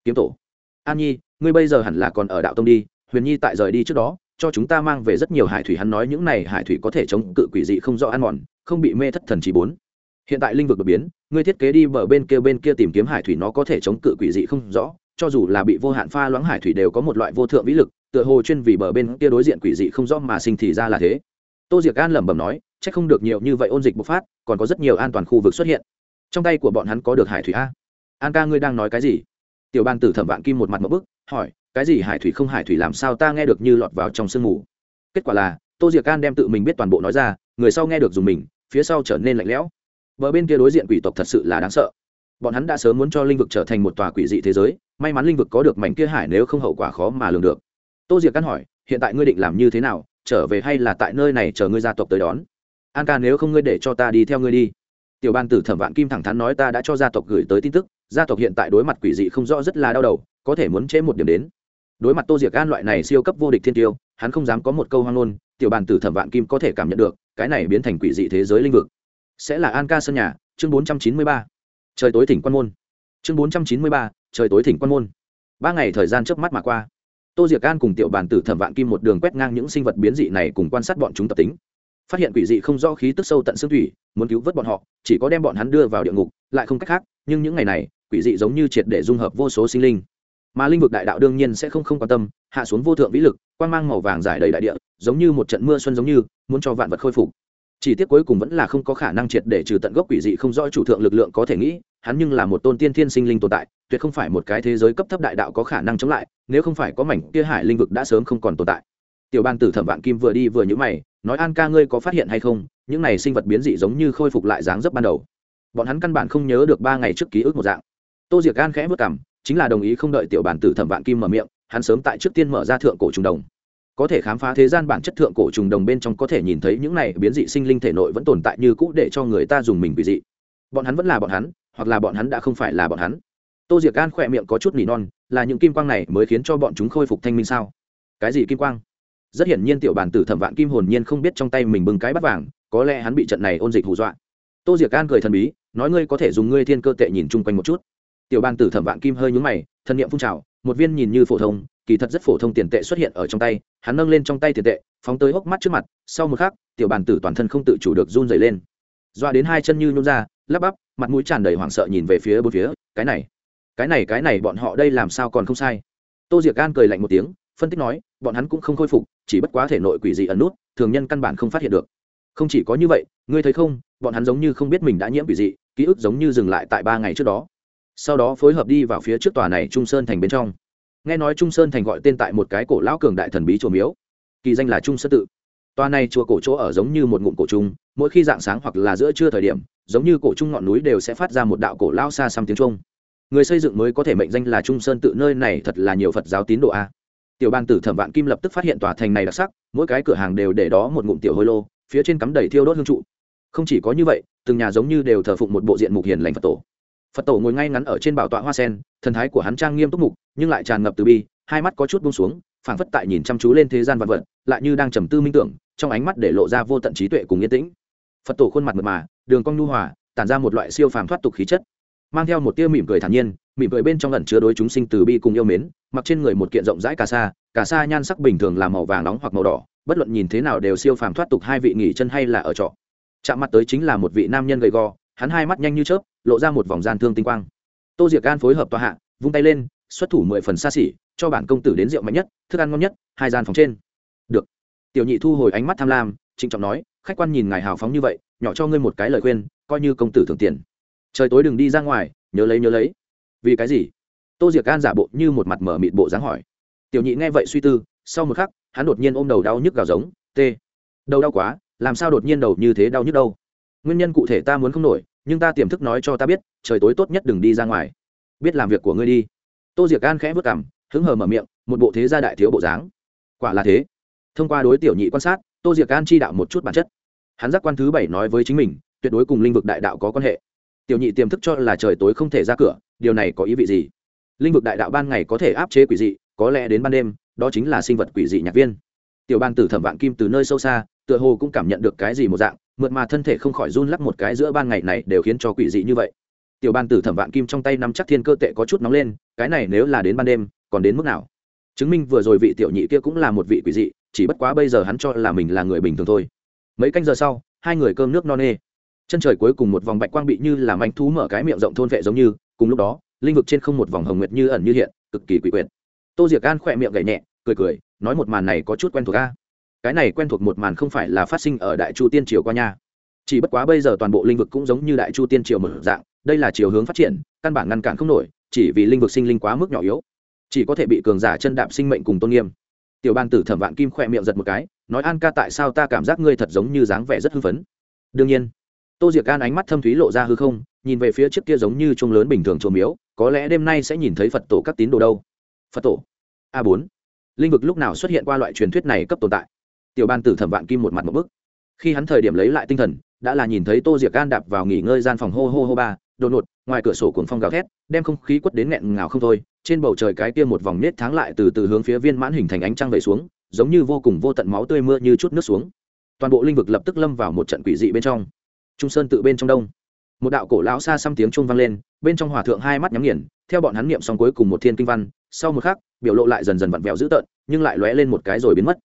Kiếm tổ. An nhi, ngươi bây giờ hẳn là còn ở đạo tông đi, huyền nhi tại rời đi trước đó cho chúng ta mang về rất nhiều hải thủy, hắn nói những này hải thủy có thể chống cự quỷ dị không rõ ăn mòn, không bị mê thất thần trí bốn. Hiện tại linh vực đột biến, ngươi thiết kế đi bờ bên kia bên kia tìm kiếm hải thủy nó có thể chống cự quỷ dị không rõ, cho dù là bị vô hạn pha loãng hải thủy đều có một loại vô thượng vĩ lực, tựa hồ chuyên vì bờ bên kia đối diện quỷ dị không rõ mà sinh thì ra là thế. Tô diệc an lẩm bẩm nói c h ắ c không được nhiều như vậy ôn dịch bộc phát, còn có rất nhiều an toàn khu vực xuất hiện. Trong tay của bọn hắn có được hải thủy a. An ca, ngươi đang nói cái gì? Tiểu ban tử thẩm vạn kim một mặt một bức, hỏi cái gì hải thủy không hải thủy làm sao ta nghe được như lọt vào trong sương mù? Kết quả là, tô diệc can đem tự mình biết toàn bộ nói ra, người sau nghe được dùng mình, phía sau trở nên lạnh lẽo. Vợ bên kia đối diện quỷ tộc thật sự là đáng sợ. Bọn hắn đã sớm muốn cho linh vực trở thành một tòa quỷ dị thế giới, may mắn linh vực có được mảnh kia hải nếu không hậu quả khó mà lường được. Tô diệc căn hỏi, hiện tại ngươi định làm như thế nào? Trở về hay là tại nơi này chờ ngươi gia tộc tới đón? An ca nếu không ngươi để cho ta đi theo ngươi đi. Tiểu ban tử thẩm vạn kim thẳng thắn nói ta đã cho gia tộc gửi tới tin tức, gia tộc hiện tại đối mặt quỷ dị không rõ rất là đau đầu, có thể muốn chế một điểm đến đối mặt tô diệc an loại này siêu cấp vô địch thiên tiêu, hắn không dám có một câu hoang ngôn, tiểu bàn tử thẩm vạn kim có thể cảm nhận được, cái này biến thành quỷ dị thế giới linh vực. Sẽ là an ca sân nhà, chương bốn trăm chín mươi ba. Trời tối thỉnh quan môn. Chương bốn trăm chín mươi ba, trời tối thỉnh quan môn. Ba ngày thời gian trước mắt mà qua. Tô diệc an cùng tiểu bàn tử thẩm vạn kim một đường quét ngang những sinh vật biến dị này cùng quan sát bọn chúng tập tính. Phát hiện quỷ dị không rõ khí tức sâu tận xương thủy, muốn cứu vớt bọn họ, chỉ có đem bọn hắn đưa vào địa ngục, lại không cách khác, nhưng những ngày này, quỷ dị giống như triệt để dung hợp vô số sinh linh mà linh vực đại đạo đương nhiên sẽ không không quan tâm, hạ xuống vô thượng vĩ lực quan mang màu vàng giải đầy đại địa, giống như một trận mưa xuân giống như, muốn cho vạn vật khôi phục. Chỉ tiếc cuối cùng vẫn là không có khả năng triệt để trừ tận gốc quỷ dị không rõ chủ thượng lực lượng có thể nghĩ, hắn nhưng là một tôn tiên thiên sinh linh tồn tại, tuyệt không phải một cái thế giới cấp thấp đại đạo có khả năng chống lại, nếu không phải có mảnh kia hải linh vực đã sớm không còn tồn tại. Tiểu ban tử thẩm vạn kim vừa đi vừa nhữ mày, nói, an ca ngươi có phát hiện hay không? Những này sinh vật biến dị giống như khôi phục lại dáng dấp ban đầu. Bọn hắn căn bản không nhớ được ba ngày trước ký ức một dạng. Tô diệc gan khẽ vất cảm chính là đồng ý không đợi tiểu bản tử thẩm vạn kim mở miệng, hắn sớm tại trước tiên mở ra thượng cổ trùng đồng. Có thể khám phá thế gian bản chất thượng cổ trùng đồng bên trong có thể nhìn thấy những này biến dị sinh linh thể nội vẫn tồn tại như cũ để cho người ta dùng mình bị dị. Bọn hắn vẫn là bọn hắn, hoặc là bọn hắn đã không phải là bọn hắn. Tô diệc gan khỏe miệng có chút mì non, là những kim quang này mới khiến cho bọn chúng khôi phục thanh minh sao? Cái gì kim quang? Rất hiển nhiên tiểu bản tử thẩm vạn kim hồn nhiên không biết trong tay mình bưng cái bắt vàng, có lẽ hắn bị trận này ôn dịch hù dọa. Tô diệc gan cười thần bí, nói ngươi có thể dùng ngươi thiên cơ tệ nhìn chung quanh một chút tiểu bàn tử thẩm vạn kim hơi nhúng mày, thân nhiệm phun trào, một viên nhìn như phổ thông, kỳ thật rất phổ thông tiền tệ xuất hiện ở trong tay, hắn nâng lên trong tay tiền tệ, phóng tới hốc mắt trước mặt, sau một khắc, tiểu bàn tử toàn thân không tự chủ được run dày lên. Doa đến hai chân như nhún ra, lắp bắp, mặt mũi tràn đầy hoảng sợ nhìn về phía bốn phía, cái này cái này cái này bọn họ đây làm sao còn không sai? Tô diệc gan cười lạnh một tiếng, phân tích nói, bọn hắn cũng không khôi phục, chỉ bất quá thể nội quỷ dị ẩn nút, thường nhân căn bản không phát hiện được. Không chỉ có như vậy, ngươi thấy không, bọn hắn giống như không biết mình đã nhiễm quỷ dị, ký ức giống như dừng lại tại ba ngày trước đó sau đó phối hợp đi vào phía trước tòa này trung sơn thành bên trong. Nghe nói trung sơn thành gọi tên tại một cái cổ lão cường đại thần bí chùa miếu. Kỳ danh là trung sơn tự. Tòa này chùa cổ chỗ ở giống như một ngụm cổ trung, mỗi khi dạng sáng hoặc là giữa trưa thời điểm, giống như cổ trung ngọn núi đều sẽ phát ra một đạo cổ lao xa xăm tiếng trung. Người xây dựng mới có thể mệnh danh là trung sơn tự, nơi này thật là nhiều phật giáo tín đồ a. Tiểu ban tử thẩm vạn kim lập tức phát hiện tòa thành này đặc sắc, mỗi cái cửa hàng đều để đó một ngụm tiểu hôi lô, phía trên cắm đầy thiêu đốt hương trụ. Không chỉ có như vậy, từng nhà giống như đều thờ phụng một bộ diện mục hiền lành phật tổ phật tổ ngồi ngay ngắn ở trên bảo tọa hoa sen, thần thái của hắn trang nghiêm túc mục, nhưng lại tràn ngập từ bi, hai mắt có chút bung xuống, phảng phất tại nhìn chăm chú lên thế gian vật vật, lại như đang trầm tư minh tưởng, trong ánh mắt để lộ ra vô tận trí tuệ cùng yên tĩnh. Phật tổ khuôn mặt mật mà, đường cong nhu hòa, tản ra một loại siêu phàm thoát tục khí chất. Mang theo một tia mỉm cười thản nhiên, mỉm cười bên trong lần chứa đối chúng sinh từ bi cùng yêu mến, mặc trên người một kiện rộng rãi cà sa cà sa nhan sắc bình thường là màu vàng nóng hoặc màu đỏ, bất luận nhìn thế nào đều siêu phàm thoát tục hai vị nghỉ chân hay là ở trọ. Chạm mặt tới chính là một vị nam nhân gầy gò hắn hai mắt nhanh như chớp, lộ ra một vòng gian thương tinh quang. Tô diệc gan phối hợp tòa hạ, vung tay lên, xuất thủ mười phần xa xỉ, cho bản công tử đến rượu mạnh nhất, thức ăn ngon nhất, hai gian phòng trên. Được. Tiểu nhị thu hồi ánh mắt tham lam, trịnh trọng nói, khách quan nhìn ngài hào phóng như vậy, nhỏ cho ngươi một cái lời khuyên, coi như công tử thưởng tiền. Trời tối đừng đi ra ngoài, nhớ lấy nhớ lấy. Vì cái gì? Tô diệc gan giả bộ như một mặt mở mịt bộ dáng hỏi. Tiểu nhị nghe vậy suy tư, sau một khắc, hắn đột nhiên ôm đầu đau nhức gào giống t đầu đau quá, làm sao đột nhiên đầu như thế đau nhức đâu? Nguyên nhân cụ thể ta muốn không nổi, nhưng ta tiềm thức nói cho ta biết, trời tối tốt nhất đừng đi ra ngoài. Biết làm việc của ngươi đi. Tô diệc gan khẽ vất cảm hứng hờ mở miệng, một bộ thế gia đại thiếu bộ dáng. Quả là thế. Thông qua đối tiểu nhị quan sát, tô diệc gan chi đạo một chút bản chất. Hắn giác quan thứ bảy nói với chính mình, tuyệt đối cùng linh vực đại đạo có quan hệ. Tiểu nhị tiềm thức cho là trời tối không thể ra cửa, điều này có ý vị gì? Linh vực đại đạo ban ngày có thể áp chế quỷ dị, có lẽ đến ban đêm, đó chính là sinh vật quỷ dị nhạc viên. Tiểu ban tử thẩm vạn kim từ nơi sâu xa, tựa hồ cũng cảm nhận được cái gì một dạng mượt mà thân thể không khỏi run lắc một cái giữa ban ngày này đều khiến cho quỷ dị như vậy. Tiểu ban tử thẩm vạn kim trong tay nắm chắc thiên cơ tệ có chút nóng lên, cái này nếu là đến ban đêm, còn đến mức nào? Chứng minh vừa rồi vị tiểu nhị kia cũng là một vị quỷ dị, chỉ bất quá bây giờ hắn cho là mình là người bình thường thôi. Mấy canh giờ sau, hai người cơm nước no nê. Chân trời cuối cùng một vòng bạch quang bị như làm anh thú mở cái miệng rộng thôn vệ giống như, cùng lúc đó, linh vực trên không một vòng hồng nguyệt như ẩn như hiện, cực kỳ quỷ quyệt. Tô diệc gan khỏe miệng gậy nhẹ, cười cười, nói một màn này có chút quen thuộc a cái này quen thuộc một màn không phải là phát sinh ở đại chu tiên triều qua nha. Chỉ bất quá bây giờ toàn bộ linh vực cũng giống như đại chu tiên triều một dạng, đây là chiều hướng phát triển, căn bản ngăn cản không nổi, chỉ vì linh vực sinh linh quá mức nhỏ yếu. Chỉ có thể bị cường giả chân đạp sinh mệnh cùng tôn nghiêm. Tiểu ban tử thẩm vạn kim khỏe miệng giật một cái, nói an ca tại sao ta cảm giác ngươi thật giống như dáng vẻ rất hưng phấn. Đương nhiên, tô diệc an ánh mắt thâm thúy lộ ra hư không, nhìn về phía trước kia giống như chuông lớn bình thường chùa miếu, có lẽ đêm nay sẽ nhìn thấy phật tổ các tín đồ đâu. Phật tổ a bốn. Linh vực lúc nào xuất hiện qua loại truyền thuyết này cấp tồn tại? Tiểu ban tử thẩm vạn kim một mặt một bức. Khi hắn thời điểm lấy lại tinh thần, đã là nhìn thấy tô diệc gan đạp vào nghỉ ngơi gian phòng hô hô hô ba, đột ngột, ngoài cửa sổ cuồng phong gào thét, đem không khí quất đến nghẹn ngào không thôi, trên bầu trời cái kia một vòng nết tháng lại từ từ hướng phía viên mãn hình thành ánh trăng về xuống, giống như vô cùng vô tận máu tươi mưa như chút nước xuống. Toàn bộ linh vực lập tức lâm vào một trận quỷ dị bên trong. Trung sơn tự bên trong đông. Một đạo cổ lão xa xăm tiếng trung vang lên, bên trong hòa thượng hai mắt nhắm nghiền, theo bọn hắn niệm xong cuối cùng một thiên kinh văn, sau một khắc, biểu lộ lại dần dần vặn vẹo dữ tợn, nhưng lại lóe lên một cái rồi biến mất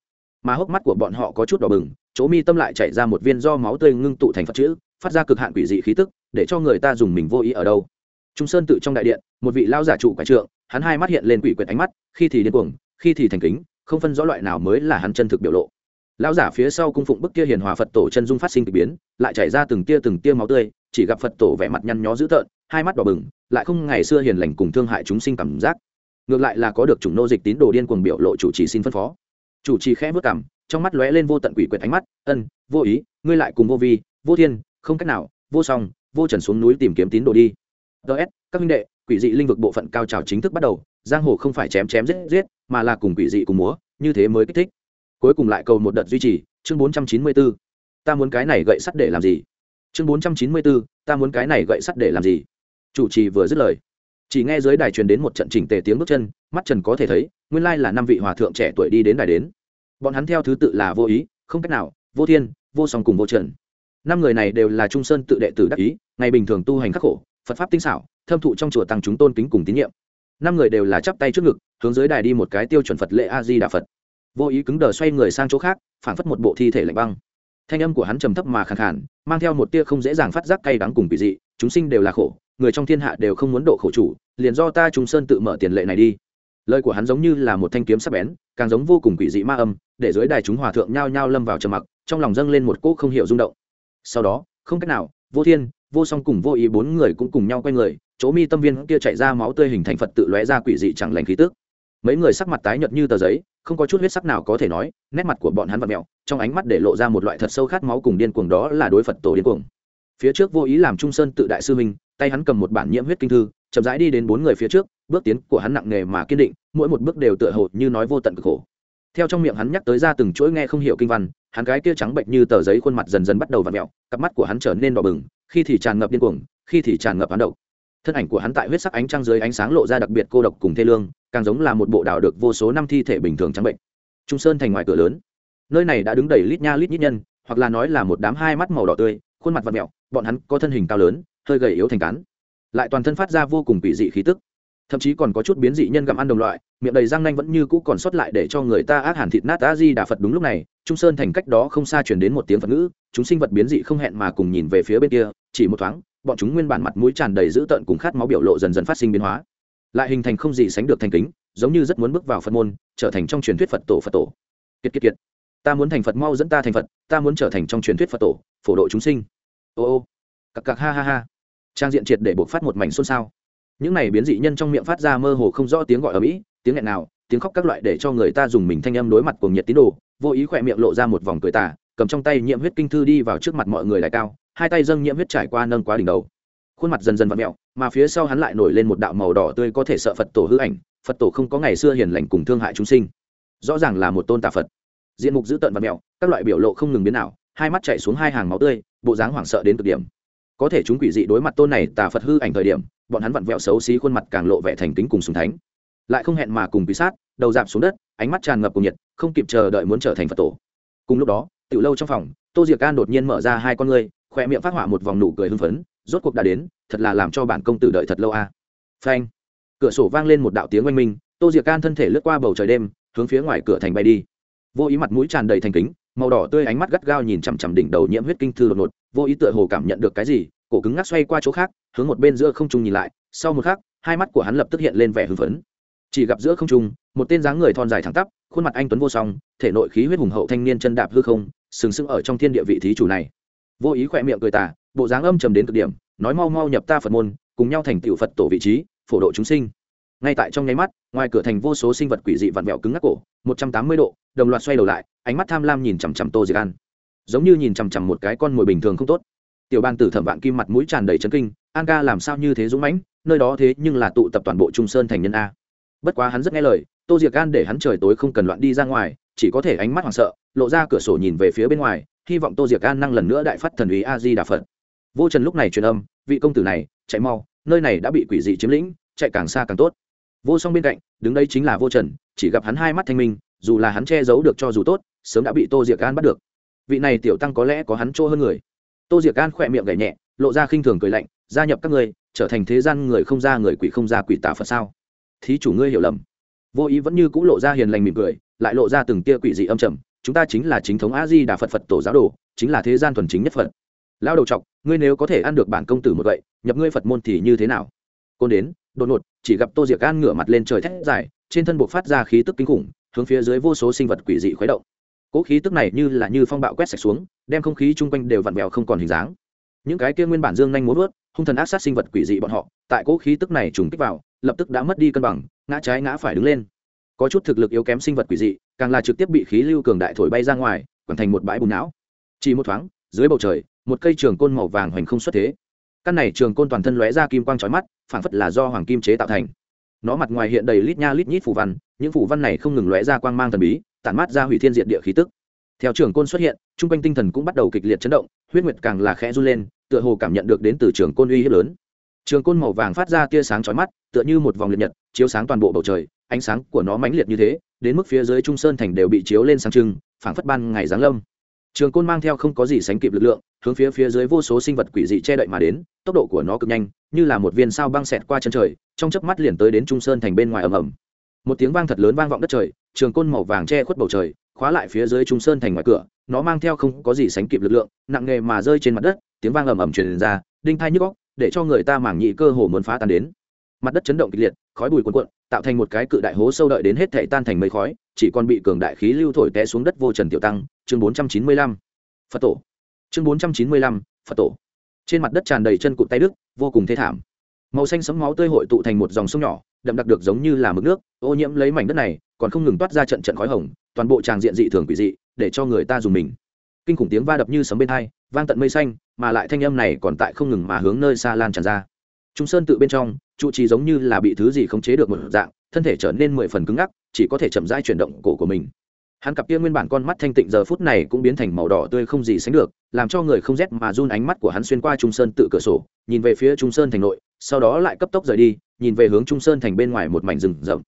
mà hốc mắt của bọn họ có chút đỏ bừng, chỗ mi tâm lại chảy ra một viên do máu tươi ngưng tụ thành phật chữ, phát ra cực hạn quỷ dị khí tức, để cho người ta dùng mình vô ý ở đâu. Trung sơn tự trong đại điện, một vị lao giả trụ quái trượng, hắn hai mắt hiện lên quỷ quyệt ánh mắt, khi thì điên cuồng, khi thì thành kính, không phân rõ loại nào mới là hắn chân thực biểu lộ. Lão giả phía sau cung phụng bức kia hiền hòa phật tổ chân dung phát sinh k ỳ biến, lại chảy ra từng tia từng tia máu tươi, chỉ gặp phật tổ vẻ mặt nhăn nhó dữ tợn, hai mắt đỏ bừng, lại không ngày xưa hiền lành cùng thương hại chúng sinh cảm giác. Ngược lại là có được chủng nô dịch tín đồ điên cuồng biểu lộ chủ trì xin phân phó chủ trì khẽ vất cảm trong mắt lóe lên vô tận quỷ quyệt ánh mắt ân vô ý ngươi lại cùng vô vi vô thiên không cách nào vô song vô trần xuống núi tìm kiếm tín đồ đi. Ts các huynh đệ quỷ dị linh vực bộ phận cao trào chính thức bắt đầu giang hồ không phải chém chém giết giết mà là cùng quỷ dị cùng múa như thế mới kích thích. Cuối cùng lại cầu một đợt duy trì chương bốn trăm chín mươi 494. ta muốn cái này gậy sắt để làm gì? Chương bốn trăm chín mươi 494, ta muốn cái này gậy sắt để làm gì? Chủ trì vừa dứt lời chỉ nghe dưới đài truyền đến một trận chỉnh tề tiếng bước chân, mắt trần có thể thấy, nguyên lai là năm vị hòa thượng trẻ tuổi đi đến đài đến. Bọn hắn theo thứ tự là vô ý, không cách nào, vô thiên, vô song cùng vô trần. Năm người này đều là trung sơn tự đệ tử đắc ý, ngày bình thường tu hành khắc khổ, phật pháp tinh xảo, thâm thụ trong chùa tăng chúng tôn kính cùng tín nhiệm. Năm người đều là chắp tay trước ngực, hướng dưới đài đi một cái tiêu chuẩn phật lệ a di đà phật. Vô ý cứng đờ xoay người sang chỗ khác phản phất một bộ thi thể lạnh băng. Thanh âm của hắn trầm thấp mà khẳng khản mang theo một tia không dễ dàng phát giác cay đắng cùng kỳ dị, chúng sinh đều là khổ người trong thiên hạ đều không muốn độ khổ chủ, liền do ta trung sơn tự mở tiền lệ này đi. Lời của hắn giống như là một thanh kiếm sắc bén, càng giống vô cùng quỷ dị ma âm, để dưới đài chúng hòa thượng nhao nhao lâm vào trầm mặc, trong lòng dâng lên một cỗ không hiểu rung động. Sau đó, không cách nào, vô thiên, vô song cùng vô ý bốn người cũng cùng nhau quay người, chỗ mi tâm viên kia chạy ra máu tươi hình thành phật tự lóe ra quỷ dị chẳng lành khí tức. Mấy người sắc mặt tái nhợt như tờ giấy, không có chút huyết sắc nào có thể nói, nét mặt của bọn hắn vật mẹo trong ánh mắt để lộ ra một loại thật sâu khát máu cùng điên cuồng đó là đối phật tổ điên cuồng. Phía trước vô ý làm trung sơn tự đại sư minh tay hắn cầm một bản nhiễm huyết kinh thư, chậm rãi đi đến bốn người phía trước, bước tiến của hắn nặng nề mà kiên định, mỗi một bước đều tựa hồ như nói vô tận cực khổ. Theo trong miệng hắn nhắc tới ra từng chuỗi nghe không hiểu kinh văn, hắn gái kia trắng bệnh như tờ giấy khuôn mặt dần dần bắt đầu v ặ mẹo, cặp mắt của hắn trở nên đỏ bừng, khi thì tràn ngập điên cuồng, khi thì tràn ngập hắn độc. Thân ảnh của hắn tại huyết sắc ánh trăng dưới ánh sáng lộ ra đặc biệt cô độc cùng thê lương, càng giống là một bộ đảo được vô số năm thi thể bình thường trắng bệnh. Trung sơn thành ngoài cửa lớn. Nơi này đã đứng đầy lít nha lít nhít nhân, hoặc là nói là một đám hai mắt màu đỏ tươi, khuôn mặt vật mẹo, bọn hắn có thân hình cao lớn hơi gầy yếu thành cán. Lại toàn thân phát ra vô cùng quỷ dị khí tức. Thậm chí còn có chút biến dị nhân gặm ăn đồng loại, miệng đầy răng nanh vẫn như cũ còn sót lại để cho người ta ác hẳn thịt nát a di đà phật đúng lúc này, trung sơn thành cách đó không xa chuyển đến một tiếng phật ngữ, chúng sinh vật biến dị không hẹn mà cùng nhìn về phía bên kia, chỉ một thoáng, bọn chúng nguyên bản mặt mũi tràn đầy dữ tợn cùng khát máu biểu lộ dần dần phát sinh biến hóa. Lại hình thành không gì sánh được thành kính, giống như rất muốn bước vào phật môn, trở thành trong truyền thuyết phật tổ phật tổ. Kiệt kiệt kiệt. Ta muốn thành phật, mau dẫn ta thành phật, ta muốn trở thành trong truyền thuyết phật tổ, phổ độ chúng sinh. Ô ô. Cặc cặc, ha ha ha trang diện triệt để buộc phát một mảnh xôn xao. Những này biến dị nhân trong miệng phát ra mơ hồ không rõ tiếng gọi ở mỹ, tiếng nghẹn nào, tiếng khóc các loại để cho người ta dùng mình thanh âm đối mặt cùng nhiệt tín đồ, vô ý khỏe miệng lộ ra một vòng cười tà, cầm trong tay nhiễm huyết kinh thư đi vào trước mặt mọi người lại cao, hai tay dâng nhiễm huyết trải qua nâng quá đỉnh đầu. Khuôn mặt dần dần vặn mẹo, mà phía sau hắn lại nổi lên một đạo màu đỏ tươi có thể sợ phật tổ hư ảnh, phật tổ không có ngày xưa hiền lành cùng thương hại chúng sinh. Rõ ràng là một tôn tà phật. Diện mục dữ tợn và mẹo, các loại biểu lộ không ngừng biến nào hai mắt chạy xuống hai hàng máu tươi, bộ dáng hoảng sợ đến cực điểm có thể chúng quỷ dị đối mặt tôn này tà phật hư ảnh thời điểm, bọn hắn vặn vẹo xấu xí khuôn mặt càng lộ vẻ thành kính cùng sùng thánh. Lại không hẹn mà cùng quỷ sát, đầu dạp xuống đất, ánh mắt tràn ngập cùng nhiệt, không kịp chờ đợi muốn trở thành phật tổ. Cùng lúc đó, tiểu lâu trong phòng, tô diệc can đột nhiên mở ra hai con ngươi khoe miệng phát họa một vòng nụ cười hưng phấn, rốt cuộc đã đến, thật là làm cho bản công tử đợi thật lâu a. À. phanh. Cửa sổ vang lên một đạo tiếng oanh minh, tô diệc can thân thể lướt qua bầu trời đêm, hướng phía ngoài cửa thành bay đi. Vô ý mặt mũi tràn đầy thành kính màu đỏ tươi ánh mắt gắt gao nhìn chằm chằm đỉnh đầu nhiễm huyết kinh thư đột ngột, vô ý tựa hồ cảm nhận được cái gì, cổ cứng ngắc xoay qua chỗ khác, hướng một bên giữa không trung nhìn lại, sau một khắc, hai mắt của hắn lập tức hiện lên vẻ hưng phấn. Chỉ gặp giữa không trung, một tên dáng người thon dài thẳng tắp, khuôn mặt anh tuấn vô song, thể nội khí huyết hùng hậu thanh niên chân đạp hư không, sừng sững ở trong thiên địa vị thí chủ này. Vô ý khỏe miệng cười tà, bộ dáng âm trầm đến cực điểm, nói mau mau nhập ta phật môn, cùng nhau thành tựu phật tổ vị trí, phổ độ chúng sinh ngay tại trong nháy mắt, ngoài cửa thành vô số sinh vật quỷ dị vặn vẹo cứng ngắc cổ, một trăm tám mươi độ, đồng loạt xoay đầu lại, ánh mắt tham lam nhìn chằm chằm tô diệc an. Giống như nhìn chằm chằm một cái con mồi bình thường không tốt. Tiểu ban tử thẩm vạn kim mặt mũi tràn đầy chấn kinh, an ca làm sao như thế dũng mãnh, nơi đó thế nhưng là tụ tập toàn bộ trung sơn thành nhân a. Bất quá hắn rất nghe lời, tô diệc an để hắn trời tối không cần loạn đi ra ngoài, chỉ có thể ánh mắt hoảng sợ, lộ ra cửa sổ nhìn về phía bên ngoài, hy vọng tô diệc an năng lần nữa đại phát thần ý a di đà phật. Vô trần lúc này truyền âm, vị công tử này, chạy mau, nơi này đã bị quỷ dị chiếm lĩnh, chạy càng xa càng tốt vô song bên cạnh, đứng đây chính là vô trần, chỉ gặp hắn hai mắt thanh minh, dù là hắn che giấu được cho dù tốt, sớm đã bị tô diệc an bắt được. Vị này tiểu tăng có lẽ có hắn chỗ hơn người. Tô diệc an khỏe miệng gảy nhẹ, lộ ra khinh thường cười lạnh, gia nhập các ngươi, trở thành thế gian người không ra người quỷ không ra quỷ tà phật sao? Thí chủ ngươi hiểu lầm. Vô ý vẫn như c ũ lộ ra hiền lành mỉm cười, lại lộ ra từng tia quỷ dị âm trầm, chúng ta chính là chính thống a di đà phật phật tổ giáo đồ, chính là thế gian thuần chính nhất phật. Lao đầu chọc, ngươi nếu có thể ăn được bản công tử một vậy nhập ngươi phật môn thì như thế nào? Côn đến đột ngột, chỉ gặp tô diệc gan ngửa mặt lên trời thét dài, trên thân buộc phát ra khí tức kinh khủng, hướng phía dưới vô số sinh vật quỷ dị khuấy động. Cỗ khí tức này như là như phong bạo quét sạch xuống, đem không khí chung quanh đều vặn vẹo không còn hình dáng. Những cái kia nguyên bản dương nhanh muốn vớt, hung thần ác sát sinh vật quỷ dị bọn họ, tại cỗ khí tức này trùng kích vào, lập tức đã mất đi cân bằng, ngã trái ngã phải đứng lên. Có chút thực lực yếu kém sinh vật quỷ dị, càng là trực tiếp bị khí lưu cường đại thổi bay ra ngoài còn thành một bãi bùn não. Chỉ một thoáng, dưới bầu trời, một cây trường côn màu vàng hoành không xuất thế căn này trường côn toàn thân lóe ra kim quang trói mắt, phảng phất là do hoàng kim chế tạo thành. Nó mặt ngoài hiện đầy lít nha lít nhít phủ văn, những phủ văn này không ngừng lóe ra quang mang thần bí, tản mát ra hủy thiên diện địa khí tức. Theo trường côn xuất hiện, trung quanh tinh thần cũng bắt đầu kịch liệt chấn động, huyết nguyệt càng là khẽ run lên, tựa hồ cảm nhận được đến từ trường côn uy hiếp lớn. Trường côn màu vàng phát ra tia sáng trói mắt, tựa như một vòng liệt nhật, chiếu sáng toàn bộ bầu trời, ánh sáng của nó mãnh liệt như thế, đến mức phía dưới trung sơn thành đều bị chiếu lên sáng trưng, phảng phất ban ngày giáng lâm trường côn mang theo không có gì sánh kịp lực lượng, hướng phía phía dưới vô số sinh vật quỷ dị che đậy mà đến, tốc độ của nó cực nhanh, như là một viên sao băng xẹt qua chân trời, trong chớp mắt liền tới đến trung sơn thành bên ngoài ầm ầm. Một tiếng vang thật lớn vang vọng đất trời, trường côn màu vàng che khuất bầu trời, khóa lại phía dưới trung sơn thành ngoài cửa, nó mang theo không có gì sánh kịp lực lượng, nặng nghề mà rơi trên mặt đất, tiếng vang ầm ầm truyền ra, đinh thai nhức góc để cho người ta mảng nhị cơ hồ muốn phá tan đến. Mặt đất chấn động kịch liệt, khói bụi cuồn cuộn, tạo thành một cái cự đại hố sâu đợi đến hết thảy tan thành mây khói, chỉ còn bị cường đại khí lưu thổi té xuống đất vô trần tiểu tăng chương bốn trăm chín mươi lăm, phật tổ. Chương bốn trăm chín mươi lăm, phật tổ. Trên mặt đất tràn đầy chân cụt tay đức, vô cùng thê thảm. Màu xanh sấm máu tươi hội tụ thành một dòng sông nhỏ, đậm đặc được giống như là mực nước, ô nhiễm lấy mảnh đất này, còn không ngừng toát ra trận trận khói hồng, toàn bộ tràng diện dị thường quỷ dị, để cho người ta dùng mình. Kinh khủng tiếng va đập như sấm bên hai, vang tận mây xanh, mà lại thanh âm này còn tại không ngừng mà hướng nơi xa lan tràn ra. Trung sơn tự bên trong, trụ trì giống như là bị thứ gì khống chế được một dạng, thân thể trở nên mười phần cứng ngắc, chỉ có thể chậm rãi chuyển động cổ của mình hắn cặp kia nguyên bản con mắt thanh tịnh giờ phút này cũng biến thành màu đỏ tươi không gì sánh được, làm cho người không rét mà run ánh mắt của hắn xuyên qua trung sơn tự cửa sổ, nhìn về phía trung sơn thành nội, sau đó lại cấp tốc rời đi, nhìn về hướng trung sơn thành bên ngoài một mảnh rừng rậm.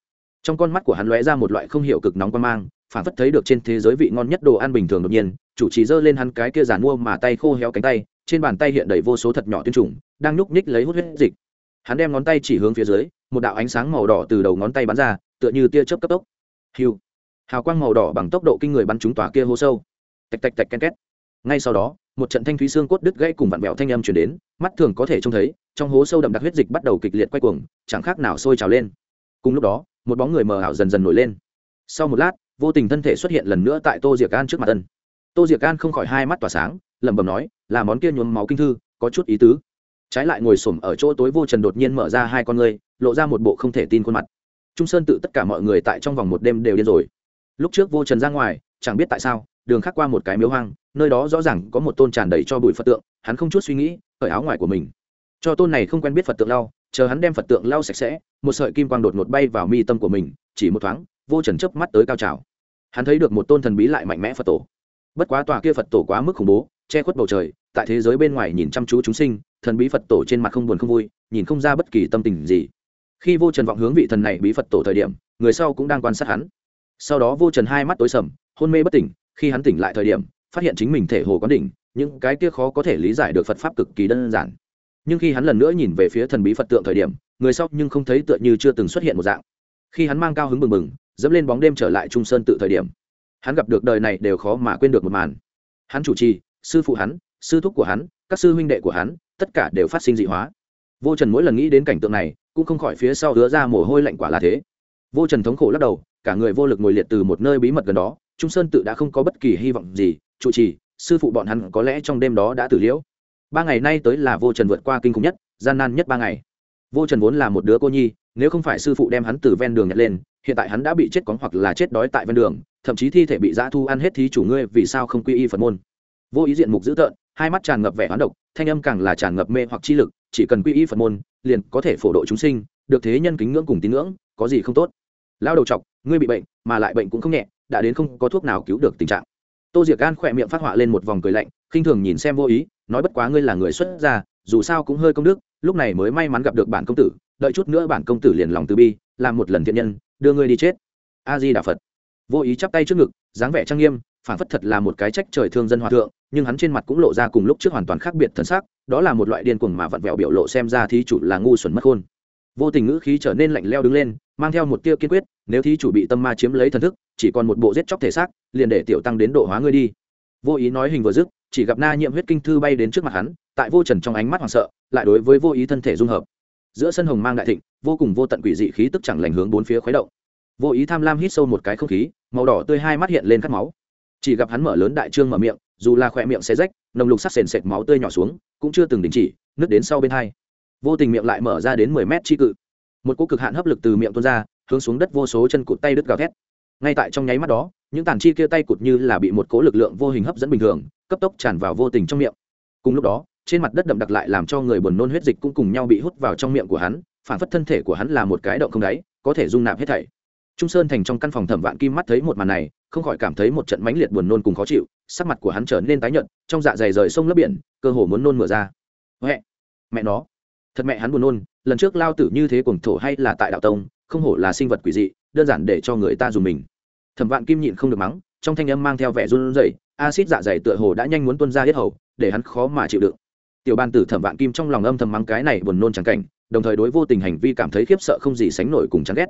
Trong con mắt của hắn lóe ra một loại không hiểu cực nóng quan mang, phản phất thấy được trên thế giới vị ngon nhất đồ ăn bình thường đột nhiên, chủ trì giơ lên hắn cái kia giàn mua mà tay khô héo cánh tay, trên bàn tay hiện đầy vô số thật nhỏ tuyên trùng, đang nhúc nhích lấy hút huyết dịch. Hắn đem ngón tay chỉ hướng phía dưới, một đạo ánh sáng màu đỏ từ đầu ngón tay bắn ra, tựa như tia chớp cấp tốc. Hiu hào quang màu đỏ bằng tốc độ kinh người bắn trúng tòa kia hố sâu. Tạch tạch tạch ken két. Ngay sau đó, một trận thanh thúy xương cốt đứt gãy cùng vặn vẹo thanh âm chuyển đến, mắt thường có thể trông thấy, trong hố sâu đậm đặc huyết dịch bắt đầu kịch liệt quay cuồng, chẳng khác nào sôi trào lên. Cùng lúc đó, một bóng người mờ ảo dần dần nổi lên. Sau một lát, vô tình thân thể xuất hiện lần nữa tại tô diệc an trước mặt tân tô diệc an không khỏi hai mắt tỏa sáng, lẩm bẩm nói, là món kia nhuốm máu kinh thư, có chút ý tứ. Trái lại ngồi xổm ở chỗ tối vô trần đột nhiên mở ra hai con ngươi, lộ ra một bộ không thể tin khuôn mặt. Trung sơn tự tất cả mọi người tại trong vòng một đêm đều điên rồi lúc trước vô trần ra ngoài, chẳng biết tại sao, đường khác qua một cái miếu hoang, nơi đó rõ ràng có một tôn tràn đầy cho bụi phật tượng, hắn không chút suy nghĩ, cởi áo ngoài của mình. Cho tôn này không quen biết phật tượng lau, chờ hắn đem phật tượng lau sạch sẽ, một sợi kim quang đột ngột bay vào mi tâm của mình, chỉ một thoáng, vô trần chớp mắt tới cao trào. Hắn thấy được một tôn thần bí lại mạnh mẽ phật tổ. Bất quá tòa kia phật tổ quá mức khủng bố, che khuất bầu trời, tại thế giới bên ngoài nhìn chăm chú chúng sinh, thần bí phật tổ trên mặt không buồn không vui, nhìn không ra bất kỳ tâm tình gì. Khi vô trần vọng hướng vị thần này bí phật tổ thời điểm, người sau cũng đang quan sát hắn sau đó vô trần hai mắt tối sầm, hôn mê bất tỉnh, khi hắn tỉnh lại thời điểm, phát hiện chính mình thể hồ quán đỉnh, những cái kia khó có thể lý giải được phật pháp cực kỳ đơn giản. Nhưng khi hắn lần nữa nhìn về phía thần bí phật tượng thời điểm, người sau nhưng không thấy tựa như chưa từng xuất hiện một dạng. Khi hắn mang cao hứng bừng bừng, dẫm lên bóng đêm trở lại trung sơn tự thời điểm, hắn gặp được đời này đều khó mà quên được một màn. Hắn chủ trì, sư phụ hắn, sư thúc của hắn, các sư huynh đệ của hắn, tất cả đều phát sinh dị hóa. Vô trần mỗi lần nghĩ đến cảnh tượng này, cũng không khỏi phía sau hứa ra mồ hôi lạnh quả là thế. Vô trần thống khổ lắc đầu cả người vô lực ngồi liệt từ một nơi bí mật gần đó, trung sơn tự đã không có bất kỳ hy vọng gì trụ trì, sư phụ bọn hắn có lẽ trong đêm đó đã tử liễu. Ba ngày nay tới là vô trần vượt qua kinh khủng nhất, gian nan nhất ba ngày. Vô trần vốn là một đứa cô nhi, nếu không phải sư phụ đem hắn từ ven đường nhặt lên, hiện tại hắn đã bị chết cóng hoặc là chết đói tại ven đường, thậm chí thi thể bị dã thu ăn hết thì chủ ngươi vì sao không quy y phật môn. Vô ý diện mục dữ tợn, hai mắt tràn ngập vẻ hoán độc, thanh âm càng là tràn ngập mê hoặc chi lực, chỉ cần quy y phật môn, liền có thể phổ độ chúng sinh, được thế nhân kính ngưỡng cùng tín ngưỡng, có gì không tốt lao đầu chọc, ngươi bị bệnh, mà lại bệnh cũng không nhẹ, đã đến không có thuốc nào cứu được tình trạng. Tô diệc gan khỏe miệng phát họa lên một vòng cười lạnh, khinh thường nhìn xem vô ý, nói bất quá ngươi là người xuất gia, dù sao cũng hơi công đức, lúc này mới may mắn gặp được bản công tử, đợi chút nữa bản công tử liền lòng từ bi, làm một lần thiện nhân, đưa ngươi đi chết. A di đà phật vô ý chắp tay trước ngực, dáng vẻ trang nghiêm phản phất thật là một cái trách trời thương dân hòa thượng, nhưng hắn trên mặt cũng lộ ra cùng lúc trước hoàn toàn khác biệt thân xác đó là một loại điên cuồng mà vặn vẹo biểu lộ xem ra thí chủ là ngu xuẩn mất khôn. Vô tình ngữ khí trở nên lạnh leo đứng lên mang theo một tia kiên quyết, nếu thí chủ bị tâm ma chiếm lấy thần thức, chỉ còn một bộ giết chóc thể xác, liền để tiểu tăng đến độ hóa ngươi đi. Vô ý nói hình vừa dứt, chỉ gặp na nhiễm huyết kinh thư bay đến trước mặt hắn, tại vô trần trong ánh mắt hoảng sợ, lại đối với vô ý thân thể dung hợp. Giữa sân hồng mang đại thịnh, vô cùng vô tận quỷ dị khí tức chẳng lành hướng bốn phía khuấy động. Vô ý tham lam hít sâu một cái không khí, màu đỏ tươi hai mắt hiện lên cắt máu. Chỉ gặp hắn mở lớn đại trương mở miệng, dù là khỏe miệng xe rách, nồng lục sắc sền sệt máu tươi nhỏ xuống, cũng chưa từng đình chỉ, nứt đến sau bên hai. Vô tình miệng lại mở ra đến mười mét chi cự một cỗ cực hạn hấp lực từ miệng tuôn ra, hướng xuống đất vô số chân cụt tay đứt gào thét. Ngay tại trong nháy mắt đó, những tàn chi kia tay cụt như là bị một cỗ lực lượng vô hình hấp dẫn bình thường, cấp tốc tràn vào vô tình trong miệng. Cùng lúc đó, trên mặt đất đậm đặc lại làm cho người buồn nôn huyết dịch cũng cùng nhau bị hút vào trong miệng của hắn, phản phất thân thể của hắn là một cái động không đáy, có thể dung nạp hết thảy. Trung sơn thành trong căn phòng thẩm vạn kim mắt thấy một màn này, không khỏi cảm thấy một trận mãnh liệt buồn nôn cùng khó chịu, sắc mặt của hắn trở nên tái nhợt, trong dạ dày rời sông lấp biển, cơ hồ muốn nôn mửa ra. Mẹ mẹ nó, thật mẹ hắn buồn nôn lần trước lao tử như thế cuồng thổ hay là tại đạo tông, không hổ là sinh vật quỷ dị, đơn giản để cho người ta dùng mình. Thẩm vạn kim nhịn không được mắng, trong thanh âm mang theo vẻ run rẩy acid dạ dày tựa hồ đã nhanh muốn tuôn ra hết hầu, để hắn khó mà chịu đựng. Tiểu ban tử thẩm vạn kim trong lòng âm thầm mắng cái này buồn nôn chẳng cảnh, đồng thời đối vô tình hành vi cảm thấy khiếp sợ không gì sánh nổi cùng chán ghét.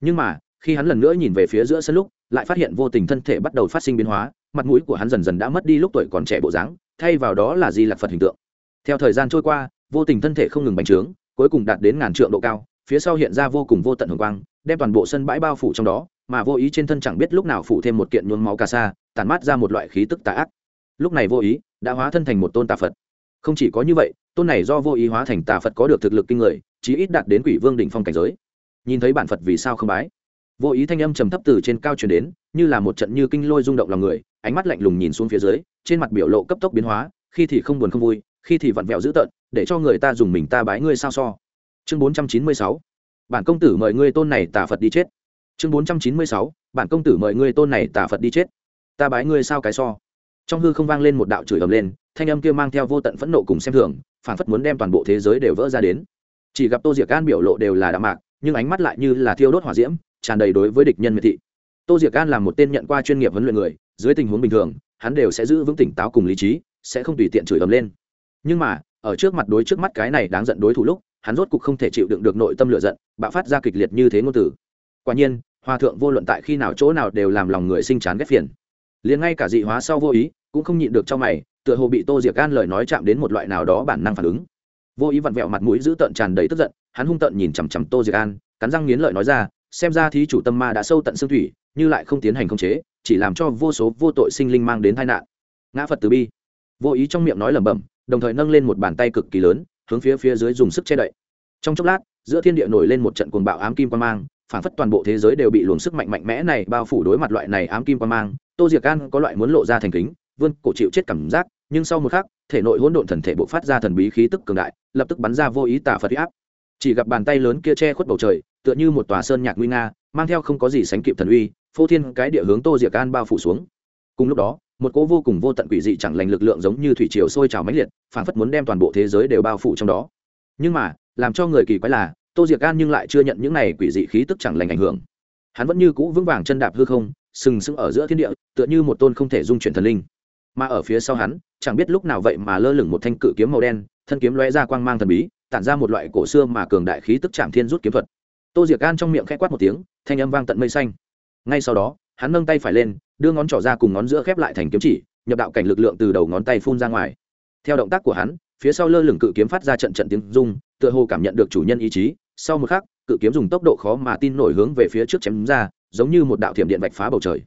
Nhưng mà, khi hắn lần nữa nhìn về phía giữa sân lúc, lại phát hiện vô tình thân thể bắt đầu phát sinh biến hóa, mặt mũi của hắn dần dần đã mất đi lúc tuổi còn trẻ bộ dáng, thay vào đó là di lạc phật hình tượng. Theo thời gian trôi qua, vô tình thân thể không ngừng bành trướng cuối cùng đạt đến ngàn trượng độ cao, phía sau hiện ra vô cùng vô tận hồng quang, đem toàn bộ sân bãi bao phủ trong đó, mà vô ý trên thân chẳng biết lúc nào phủ thêm một kiện nhuốm máu cà sa tàn mát ra một loại khí tức tà ác. Lúc này vô ý đã hóa thân thành một tôn tà phật. Không chỉ có như vậy, tôn này do vô ý hóa thành tà phật có được thực lực kinh người, chí ít đạt đến quỷ vương đỉnh phong cảnh giới. Nhìn thấy bản phật vì sao không bái? Vô ý thanh âm trầm thấp từ trên cao truyền đến, như là một trận như kinh lôi rung động lòng người, ánh mắt lạnh lùng nhìn xuống phía dưới, trên mặt biểu lộ cấp tốc biến hóa, khi thì không buồn không vui, khi thì vặn vẹo dữ tợn để cho người ta dùng mình ta bái ngươi sao so. Chương bốn trăm chín mươi sáu. Bản công tử mời ngươi tôn này tà phật đi chết. Chương bốn trăm chín mươi sáu. Bản công tử mời ngươi tôn này tà phật đi chết. Ta bái ngươi sao cái so. Trong hư không vang lên một đạo chửi ầm lên, thanh âm kia mang theo vô tận phẫn nộ cùng xem thường phản phất muốn đem toàn bộ thế giới đều vỡ ra đến. Chỉ gặp tô diệc an biểu lộ đều là đạm mạc, nhưng ánh mắt lại như là thiêu đốt hỏa diễm, tràn đầy đối với địch nhân miệt thị. Tô diệc an là một tên nhận qua chuyên nghiệp huấn luyện người, dưới tình huống bình thường, hắn đều sẽ giữ vững tỉnh táo cùng lý trí, sẽ không tùy tiện chửi ầm lên. Nhưng mà ở trước mặt đối trước mắt cái này đáng giận đối thủ lúc, hắn rốt cục không thể chịu đựng được nội tâm lửa giận, bạo phát ra kịch liệt như thế ngôn từ. Quả nhiên hòa thượng vô luận tại khi nào chỗ nào đều làm lòng người sinh chán ghét phiền. Liền ngay cả dị hóa sau vô ý, cũng không nhịn được trong mày, tựa hồ bị tô diệc gan lời nói chạm đến một loại nào đó bản năng phản ứng. Vô ý vặn vẹo mặt mũi giữ tợn tràn đầy tức giận, hắn hung tợn nhìn chằm chằm tô diệc an, cắn răng nghiến lợi nói ra, xem ra thí chủ tâm ma đã sâu tận xương thủy, như lại không tiến hành khống chế, chỉ làm cho vô số vô tội sinh linh mang đến tai nạn. Ngã phật từ bi. Vô ý trong miệng nói lẩm bẩm đồng thời nâng lên một bàn tay cực kỳ lớn, hướng phía phía dưới dùng sức che đậy. Trong chốc lát, giữa thiên địa nổi lên một trận cuồng bạo ám kim quan mang, phản phất toàn bộ thế giới đều bị luồng sức mạnh mạnh mẽ này bao phủ đối mặt loại này ám kim quan mang. Tô diệc an có loại muốn lộ ra thành kính, vươn cổ chịu chết cảm giác, nhưng sau một khắc, thể nội hỗn độn thần thể bộc phát ra thần bí khí tức cường đại, lập tức bắn ra vô ý tả phật áp. Chỉ gặp bàn tay lớn kia che khuất bầu trời, tựa như một tòa sơn nhạc nguy nga, mang theo không có gì sánh kịp thần uy, phô thiên cái địa hướng tô diệc an bao phủ xuống. Cùng lúc đó một cỗ vô cùng vô tận quỷ dị chẳng lành lực lượng giống như thủy triều sôi trào mãnh liệt, phảng phất muốn đem toàn bộ thế giới đều bao phủ trong đó. Nhưng mà, làm cho người kỳ quái là, tô diệc an nhưng lại chưa nhận những này quỷ dị khí tức chẳng lành ảnh hưởng. Hắn vẫn như cũ vững vàng chân đạp hư không, sừng sững ở giữa thiên địa, tựa như một tôn không thể dung chuyển thần linh. Mà ở phía sau hắn, chẳng biết lúc nào vậy mà lơ lửng một thanh cự kiếm màu đen, thân kiếm lóe ra quang mang thần bí, tản ra một loại cổ xưa mà cường đại khí tức chạm thiên rút kiếm thuật. Tô diệc gan trong miệng khẽ quát một tiếng, thanh âm vang tận mây xanh. Ngay sau đó hắn nâng tay phải lên, đưa ngón trỏ ra cùng ngón giữa khép lại thành kiếm chỉ, nhập đạo cảnh lực lượng từ đầu ngón tay phun ra ngoài. Theo động tác của hắn, phía sau lơ lửng cự kiếm phát ra trận trận tiếng rung, tựa hồ cảm nhận được chủ nhân ý chí. Sau một khắc, cự kiếm dùng tốc độ khó mà tin nổi hướng về phía trước chém ra, giống như một đạo thiểm điện vạch phá bầu trời.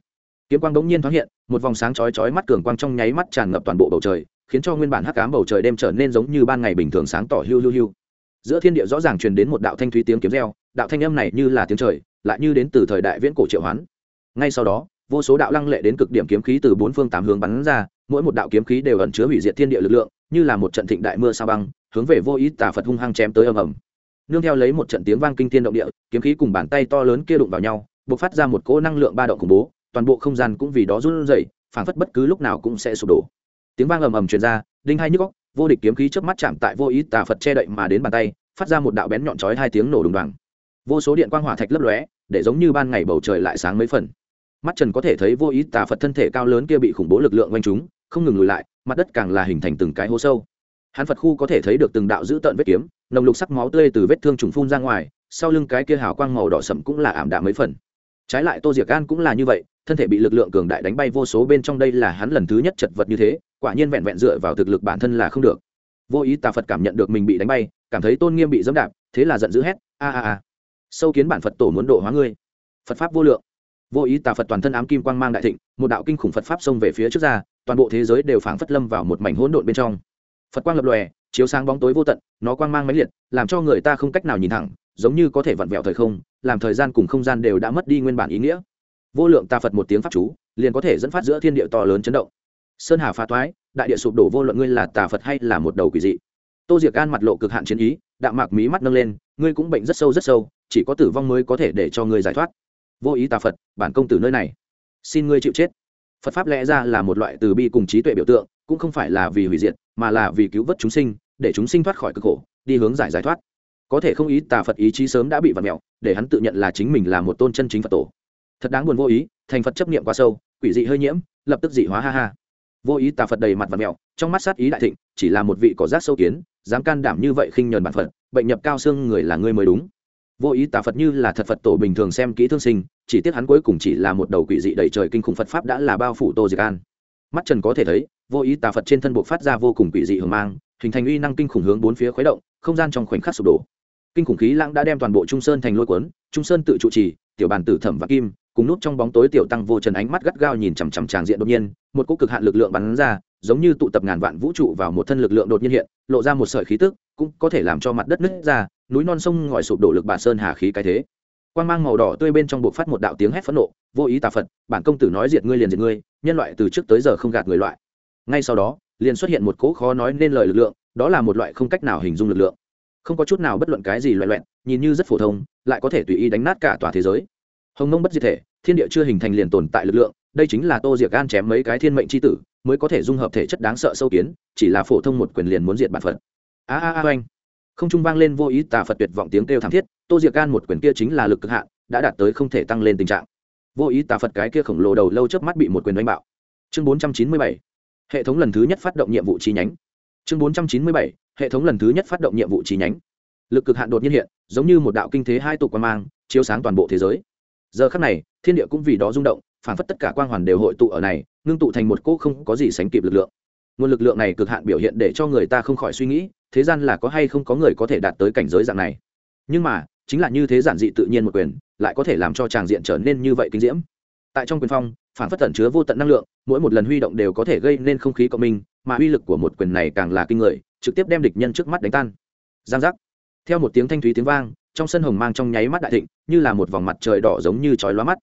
Kiếm quang đống nhiên thoáng hiện, một vòng sáng chói chói mắt cường quang trong nháy mắt tràn ngập toàn bộ bầu trời, khiến cho nguyên bản hắc ám bầu trời đêm trở nên giống như ban ngày bình thường sáng tỏ hiu hiu hiu. Giữa thiên địa rõ ràng truyền đến một đạo thanh thúy tiếng kiếm reo, đạo thanh âm này như là tiếng trời, lại như đến từ thời đại viễn cổ triệu hoán ngay sau đó, vô số đạo lăng lệ đến cực điểm kiếm khí từ bốn phương tám hướng bắn ra, mỗi một đạo kiếm khí đều ẩn chứa hủy diệt thiên địa lực lượng, như là một trận thịnh đại mưa sao băng, hướng về vô ý tà phật hung hăng chém tới ầm ầm. Nương theo lấy một trận tiếng vang kinh thiên động địa, kiếm khí cùng bàn tay to lớn kia đụng vào nhau, bộc phát ra một cỗ năng lượng ba động khủng bố, toàn bộ không gian cũng vì đó run rẩy, phảng phất bất cứ lúc nào cũng sẽ sụp đổ. Tiếng vang ầm ầm truyền ra, đinh hai nhức góc vô địch kiếm khí chớp mắt chạm tại vô ý tà phật che đậy mà đến bàn tay, phát ra một đạo bén nhọn chói hai tiếng nổ đùng đoàng. Vô số điện quang hỏa thạch lấp lóe, để giống như ban ngày bầu trời lại sáng mấy phần mắt trần có thể thấy vô ý tà phật thân thể cao lớn kia bị khủng bố lực lượng quanh chúng, không ngừng lùi lại, mặt đất càng là hình thành từng cái hố sâu. Hắn phật khu có thể thấy được từng đạo dữ tợn vết kiếm, nồng lục sắc máu tươi từ vết thương trùng phun ra ngoài, sau lưng cái kia hào quang màu đỏ sậm cũng là ảm đạm mấy phần. Trái lại tô diệc gan cũng là như vậy, thân thể bị lực lượng cường đại đánh bay vô số bên trong đây là hắn lần thứ nhất chật vật như thế, quả nhiên vẹn vẹn dựa vào thực lực bản thân là không được. Vô ý tà phật cảm nhận được mình bị đánh bay, cảm thấy tôn nghiêm bị dẫm đạp, thế là giận dữ hét, a a a, sâu kiến bản phật tổ muốn độ hóa ngươi. Phật pháp vô lượng vô ý tà phật toàn thân ám kim quang mang đại thịnh một đạo kinh khủng phật pháp xông về phía trước ra toàn bộ thế giới đều phảng phất lâm vào một mảnh hỗn độn bên trong phật quang lập lòe chiếu sáng bóng tối vô tận nó quang mang mãnh liệt làm cho người ta không cách nào nhìn thẳng giống như có thể vặn vẹo thời không làm thời gian cùng không gian đều đã mất đi nguyên bản ý nghĩa vô lượng tà phật một tiếng pháp chú liền có thể dẫn phát giữa thiên địa to lớn chấn động sơn hà phá toái đại địa sụp đổ vô luận ngươi là tà phật hay là một đầu quỷ dị tô diệc an mặt lộ cực hạn chiến ý đạm mạc mí mắt nâng lên ngươi cũng bệnh rất sâu rất sâu chỉ có tử vong mới có thể để cho ngươi giải thoát vô ý tà phật, bản công tử nơi này. Xin ngươi chịu chết. Phật pháp lẽ ra là một loại từ bi cùng trí tuệ biểu tượng, cũng không phải là vì hủy diệt, mà là vì cứu vớt chúng sinh, để chúng sinh thoát khỏi cực khổ, đi hướng giải giải thoát. Có thể không ý tà phật ý chí sớm đã bị vặt mẹo để hắn tự nhận là chính mình là một tôn chân chính phật tổ. Thật đáng buồn vô ý, thành phật chấp niệm quá sâu, quỷ dị hơi nhiễm, lập tức dị hóa ha ha. Vô ý tà phật đầy mặt vặt mẹo trong mắt sát ý đại thịnh, chỉ là một vị có rác sâu kiến, dám can đảm như vậy khinh nhờn bản phật, bệnh nhập cao xương người là ngươi mới đúng vô ý tà phật như là thật phật tổ bình thường xem kỹ thương sinh, chỉ tiếc hắn cuối cùng chỉ là một đầu quỷ dị đầy trời kinh khủng phật pháp đã là bao phủ tô diệc an. Mắt trần có thể thấy, vô ý tà phật trên thân bộ phát ra vô cùng quỷ dị hưởng mang, hình thành uy năng kinh khủng hướng bốn phía khuấy động, không gian trong khoảnh khắc sụp đổ. Kinh khủng khí lãng đã đem toàn bộ trung sơn thành lôi cuốn, trung sơn tự trụ trì, tiểu bàn tử thẩm và kim, cùng nút trong bóng tối tiểu tăng vô trần ánh mắt gắt gao nhìn chằm chằm tràng diện đột nhiên, một cỗ cực hạn lực lượng bắn ra, giống như tụ tập ngàn vạn vũ trụ vào một thân lực lượng đột nhiên hiện, lộ ra một sợi khí tức, cũng có thể làm cho mặt đất nứt ra núi non sông ngòi sụp đổ lực bản sơn hà khí cái thế. Quan mang màu đỏ tươi bên trong buộc phát một đạo tiếng hét phẫn nộ, vô ý tà phật, bản công tử nói diệt ngươi liền diệt ngươi, nhân loại từ trước tới giờ không gạt người loại. Ngay sau đó, liền xuất hiện một cỗ khó nói nên lời lực lượng, đó là một loại không cách nào hình dung lực lượng. Không có chút nào bất luận cái gì loại loẹn nhìn như rất phổ thông, lại có thể tùy ý đánh nát cả tòa thế giới. Hồng nông bất diệt thể, thiên địa chưa hình thành liền tồn tại lực lượng, đây chính là tô diệc gan chém mấy cái thiên mệnh c h i tử, mới có thể dung hợp thể chất đáng sợ sâu kiến, chỉ là phổ thông một quyền liền muốn diệt bản phật. A a a oanh không trung vang lên vô ý tà phật tuyệt vọng tiếng kêu thảm thiết, tô diệc gan một quyền kia chính là lực cực hạn, đã đạt tới không thể tăng lên tình trạng. Vô ý tà phật cái kia khổng lồ đầu lâu trước mắt bị một quyền đánh bạo. Chương bốn trăm chín mươi bảy, hệ thống lần thứ nhất phát động nhiệm vụ chi nhánh. Chương bốn trăm chín mươi bảy, hệ thống lần thứ nhất phát động nhiệm vụ chi nhánh. Lực cực hạn đột nhiên hiện, giống như một đạo kinh thế hai tục quan mang, chiếu sáng toàn bộ thế giới. Giờ khắc này, thiên địa cũng vì đó rung động, phản phất tất cả quang hoàn đều hội tụ ở này, ngưng tụ thành một cỗ không có gì sánh kịp lực lượng. Nguồn lực lượng này cực hạn biểu hiện để cho người ta không khỏi suy nghĩ thế gian là có hay không có người có thể đạt tới cảnh giới dạng này? Nhưng mà, chính là như thế giản dị tự nhiên một quyền, lại có thể làm cho tràng diện trở nên như vậy kinh diễm. Tại trong quyền phong, phản phất tẩn chứa vô tận năng lượng, mỗi một lần huy động đều có thể gây nên không khí cộng minh, mà uy lực của một quyền này càng là kinh người, trực tiếp đem địch nhân trước mắt đánh tan. Giang giác. Theo một tiếng thanh thúy tiếng vang, trong sân hồng mang trong nháy mắt đại thịnh, như là một vòng mặt trời đỏ giống như chói lóa mắt.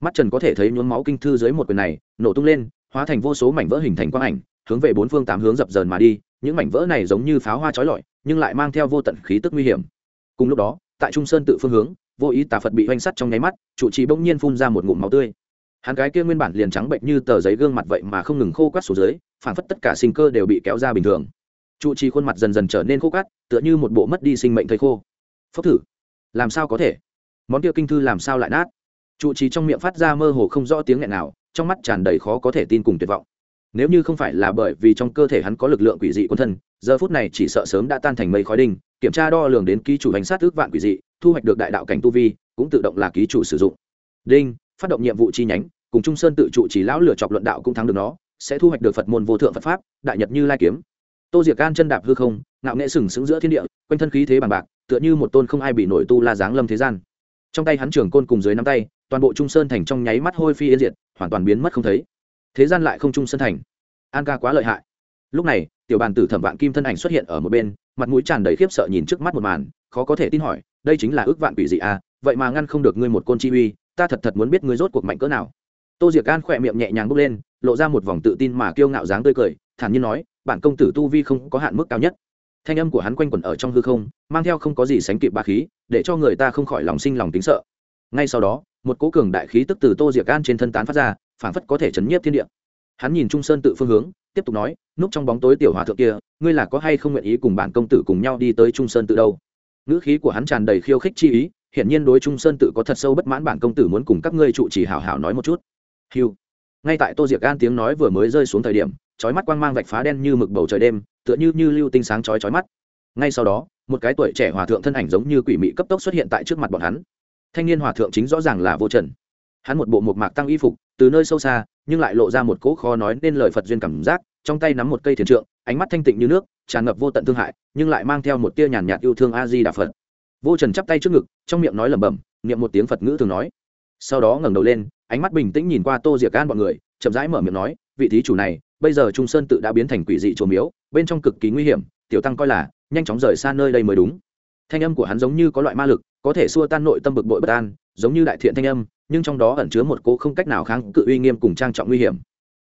Mắt trần có thể thấy nhuốm máu kinh thư dưới một quyền này, nổ tung lên, hóa thành vô số mảnh vỡ hình thành quang ảnh, hướng về bốn phương tám hướng dập dờn mà đi những mảnh vỡ này giống như pháo hoa chói lọi, nhưng lại mang theo vô tận khí tức nguy hiểm. Cùng lúc đó, tại trung sơn tự phương hướng, vô ý tà phật bị oanh sắt trong nháy mắt, trụ trì bỗng nhiên phun ra một ngụm máu tươi. Hắn gái kia nguyên bản liền trắng bệnh như tờ giấy gương mặt vậy mà không ngừng khô quát xuống dưới phản phất tất cả sinh cơ đều bị kéo ra bình thường. Trụ trì khuôn mặt dần dần trở nên khô cát tựa như một bộ mất đi sinh mệnh thầy khô. Phốc thử. Làm sao có thể? Món kia kinh thư làm sao lại nát? Trụ trì trong miệng phát ra mơ hồ không rõ tiếng nghẹn nào, trong mắt tràn đầy khó có thể tin cùng tuyệt vọng nếu như không phải là bởi vì trong cơ thể hắn có lực lượng quỷ dị quân thân, giờ phút này chỉ sợ sớm đã tan thành mây khói đinh, kiểm tra đo lường đến ký chủ hành sát ước vạn quỷ dị, thu hoạch được đại đạo cảnh tu vi, cũng tự động là ký chủ sử dụng. Đinh, phát động nhiệm vụ chi nhánh, cùng trung sơn tự trụ chỉ lão lửa chọc luận đạo cũng thắng được nó, sẽ thu hoạch được phật môn vô thượng phật pháp, đại nhật như lai kiếm. Tô diệc can chân đạp hư không, ngạo nghệ sừng sững giữa thiên địa, quanh thân khí thế bằng bạc, tựa như một tôn không ai bị nổi tu la giáng lâm thế gian. Trong tay hắn trường côn cùng dưới nắm tay, toàn bộ trung sơn thành trong nháy mắt hôi phi yên diệt, hoàn toàn biến mất không thấy thế gian lại không trung sân thành. An ca quá lợi hại. Lúc này, tiểu bàn tử thẩm vạn kim thân ảnh xuất hiện ở một bên, mặt mũi tràn đầy khiếp sợ nhìn trước mắt một màn, khó có thể tin hỏi, đây chính là ước vạn quỷ dị à vậy mà ngăn không được ngươi một côn chi uy, ta thật thật muốn biết ngươi rốt cuộc mạnh cỡ nào. Tô diệc an khỏe miệng nhẹ nhàng bước lên, lộ ra một vòng tự tin mà kiêu ngạo dáng tươi cười, thản nhiên nói, bản công tử tu vi không có hạn mức cao nhất. Thanh âm của hắn quanh quẩn ở trong hư không, mang theo không có gì sánh kịp ba khí, để cho người ta không khỏi lòng sinh lòng tính sợ. Ngay sau đó, một cố cường đại khí tức từ tô diệc an trên thân tán phát ra phảng phất có thể chấn nhiếp thiên địa. Hắn nhìn trung sơn tự phương hướng, tiếp tục nói, núp trong bóng tối tiểu hòa thượng kia, ngươi là có hay không nguyện ý cùng bản công tử cùng nhau đi tới trung sơn tự đâu? Ngữ khí của hắn tràn đầy khiêu khích chi ý, hiển nhiên đối trung sơn tự có thật sâu bất mãn, bản công tử muốn cùng các ngươi trụ chỉ hảo hảo nói một chút. Hiu ngay tại tô diệc gan tiếng nói vừa mới rơi xuống thời điểm, chói mắt quang mang vạch phá đen như mực bầu trời đêm, tựa như như lưu tinh sáng chói chói mắt. Ngay sau đó, một cái tuổi trẻ hòa thượng thân ảnh giống như quỷ mị cấp tốc xuất hiện tại trước mặt bọn hắn. Thanh niên hòa thượng chính rõ ràng là vô trần. Hắn một bộ một mạc tăng y phục từ nơi sâu xa, nhưng lại lộ ra một cỗ khó nói nên lời phật duyên cảm giác, trong tay nắm một cây thiền trượng, ánh mắt thanh tịnh như nước, tràn ngập vô tận thương hại, nhưng lại mang theo một tia nhàn nhạt yêu thương a di đà phật. Vô trần chắp tay trước ngực, trong miệng nói lẩm bẩm, niệm một tiếng phật ngữ thường nói. Sau đó ngẩng đầu lên, ánh mắt bình tĩnh nhìn qua tô diệc gan bọn người, chậm rãi mở miệng nói, vị thí chủ này, bây giờ trung sơn tự đã biến thành quỷ dị trồ miếu, bên trong cực kỳ nguy hiểm, tiểu tăng coi là, nhanh chóng rời xa nơi đây mới đúng. Thanh âm của hắn giống như có loại ma lực, có thể xua tan nội tâm bực bội bất an giống như đại thiện thanh âm, nhưng trong đó ẩn chứa một cỗ không cách nào kháng cự uy nghiêm cùng trang trọng nguy hiểm.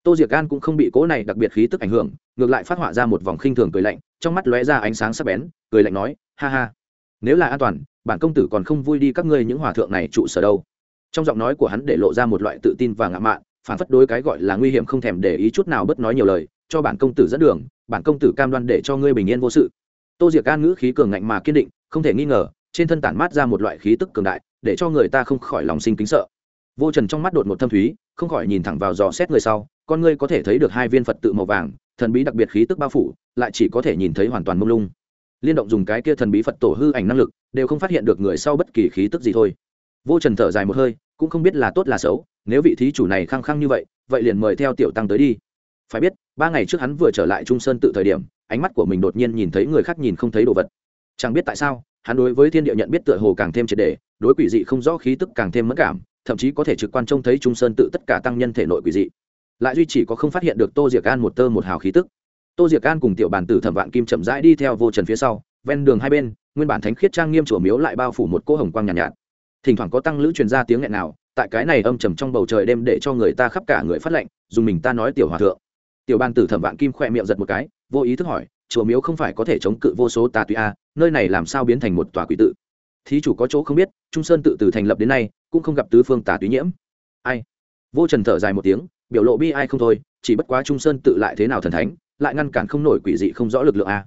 Tô diệc gan cũng không bị cỗ này đặc biệt khí tức ảnh hưởng, ngược lại phát họa ra một vòng khinh thường cười lạnh, trong mắt lóe ra ánh sáng sắc bén, cười lạnh nói, ha ha, nếu là an toàn, bản công tử còn không vui đi các ngươi những hòa thượng này trụ sở đâu. Trong giọng nói của hắn để lộ ra một loại tự tin và ngạo mạn, phản phất đối cái gọi là nguy hiểm không thèm để ý chút nào bất nói nhiều lời, cho bản công tử dẫn đường, bản công tử cam đoan để cho ngươi bình yên vô sự. Tô diệc gan ngữ khí cường ngạnh mà kiên định, không thể nghi ngờ, trên thân tản mát ra một loại khí tức cường đại để cho người ta không khỏi lòng sinh kính sợ. Vô trần trong mắt đột một thâm thúy, không khỏi nhìn thẳng vào dò xét người sau, con ngươi có thể thấy được hai viên phật tự màu vàng, thần bí đặc biệt khí tức bao phủ, lại chỉ có thể nhìn thấy hoàn toàn mông lung. Liên động dùng cái kia thần bí phật tổ hư ảnh năng lực, đều không phát hiện được người sau bất kỳ khí tức gì thôi. Vô trần thở dài một hơi, cũng không biết là tốt là xấu, nếu vị thí chủ này khăng khăng như vậy vậy liền mời theo tiểu tăng tới đi. Phải biết, ba ngày trước hắn vừa trở lại trung sơn tự thời điểm, ánh mắt của mình đột nhiên nhìn thấy người khác nhìn không thấy đồ vật. Chẳng biết tại sao, hắn đối với thiên địa nhận biết tựa hồ càng thêm triệt đề đối quỷ dị không rõ khí tức càng thêm mất cảm thậm chí có thể trực quan trông thấy trung sơn tự tất cả tăng nhân thể nội quỷ dị. Lại duy chỉ có không phát hiện được tô diệc an một tơ một hào khí tức. Tô diệc an cùng tiểu bàn tử thẩm vạn kim chậm rãi đi theo vô trần phía sau ven đường hai bên nguyên bản thánh khiết trang nghiêm chùa miếu lại bao phủ một cỗ hồng quang nhàn nhạt, nhạt. Thỉnh thoảng có tăng lữ truyền ra tiếng nghẹn nào tại cái này âm trầm trong bầu trời đêm để cho người ta khắp cả người phát lệnh dùng mình ta nói tiểu hòa thượng. Tiểu bàn tử thẩm vạn kim khỏe miệng giật một cái vô ý thức hỏi chùa miếu không phải có thể chống cự vô số tà tùy a nơi này làm sao biến thành một tòa quỷ tự? Thí chủ có chỗ không biết, trung sơn tự từ thành lập đến nay, cũng không gặp tứ phương tà túy nhiễm. Ai? Vô trần thở dài một tiếng, biểu lộ bi ai không thôi, chỉ bất quá trung sơn tự lại thế nào thần thánh, lại ngăn cản không nổi quỷ dị không rõ lực lượng a.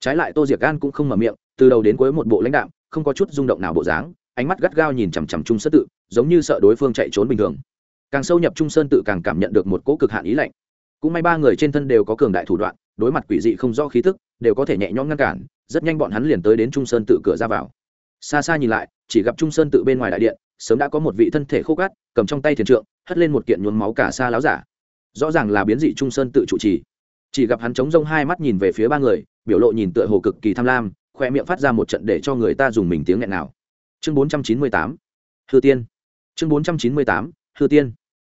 Trái lại tô diệc gan cũng không mở miệng, từ đầu đến cuối một bộ lãnh đạo không có chút rung động nào bộ dáng, ánh mắt gắt gao nhìn chằm chằm trung sơn tự, giống như sợ đối phương chạy trốn bình thường. Càng sâu nhập trung sơn tự càng cảm nhận được một cỗ cực hạn ý lạnh. Cũng may ba người trên thân đều có cường đại thủ đoạn, đối mặt quỷ dị không rõ khí thức đều có thể nhẹ nhõm ngăn cản, rất nhanh bọn hắn liền tới đến trung sơn tự cửa ra vào xa xa nhìn lại, chỉ gặp trung sơn tự bên ngoài đại điện, sớm đã có một vị thân thể khô cát, cầm trong tay thiền trượng, hất lên một kiện nhuốm máu cả xa láo giả. Rõ ràng là biến dị trung sơn tự chủ trì. Chỉ gặp hắn chống rông hai mắt nhìn về phía ba người, biểu lộ nhìn tựa hồ cực kỳ tham lam, khoe miệng phát ra một trận để cho người ta dùng mình tiếng nghẹn nào. Chương bốn trăm chín mươi tám, hư tiên. Chương bốn trăm chín mươi tám, hư tiên.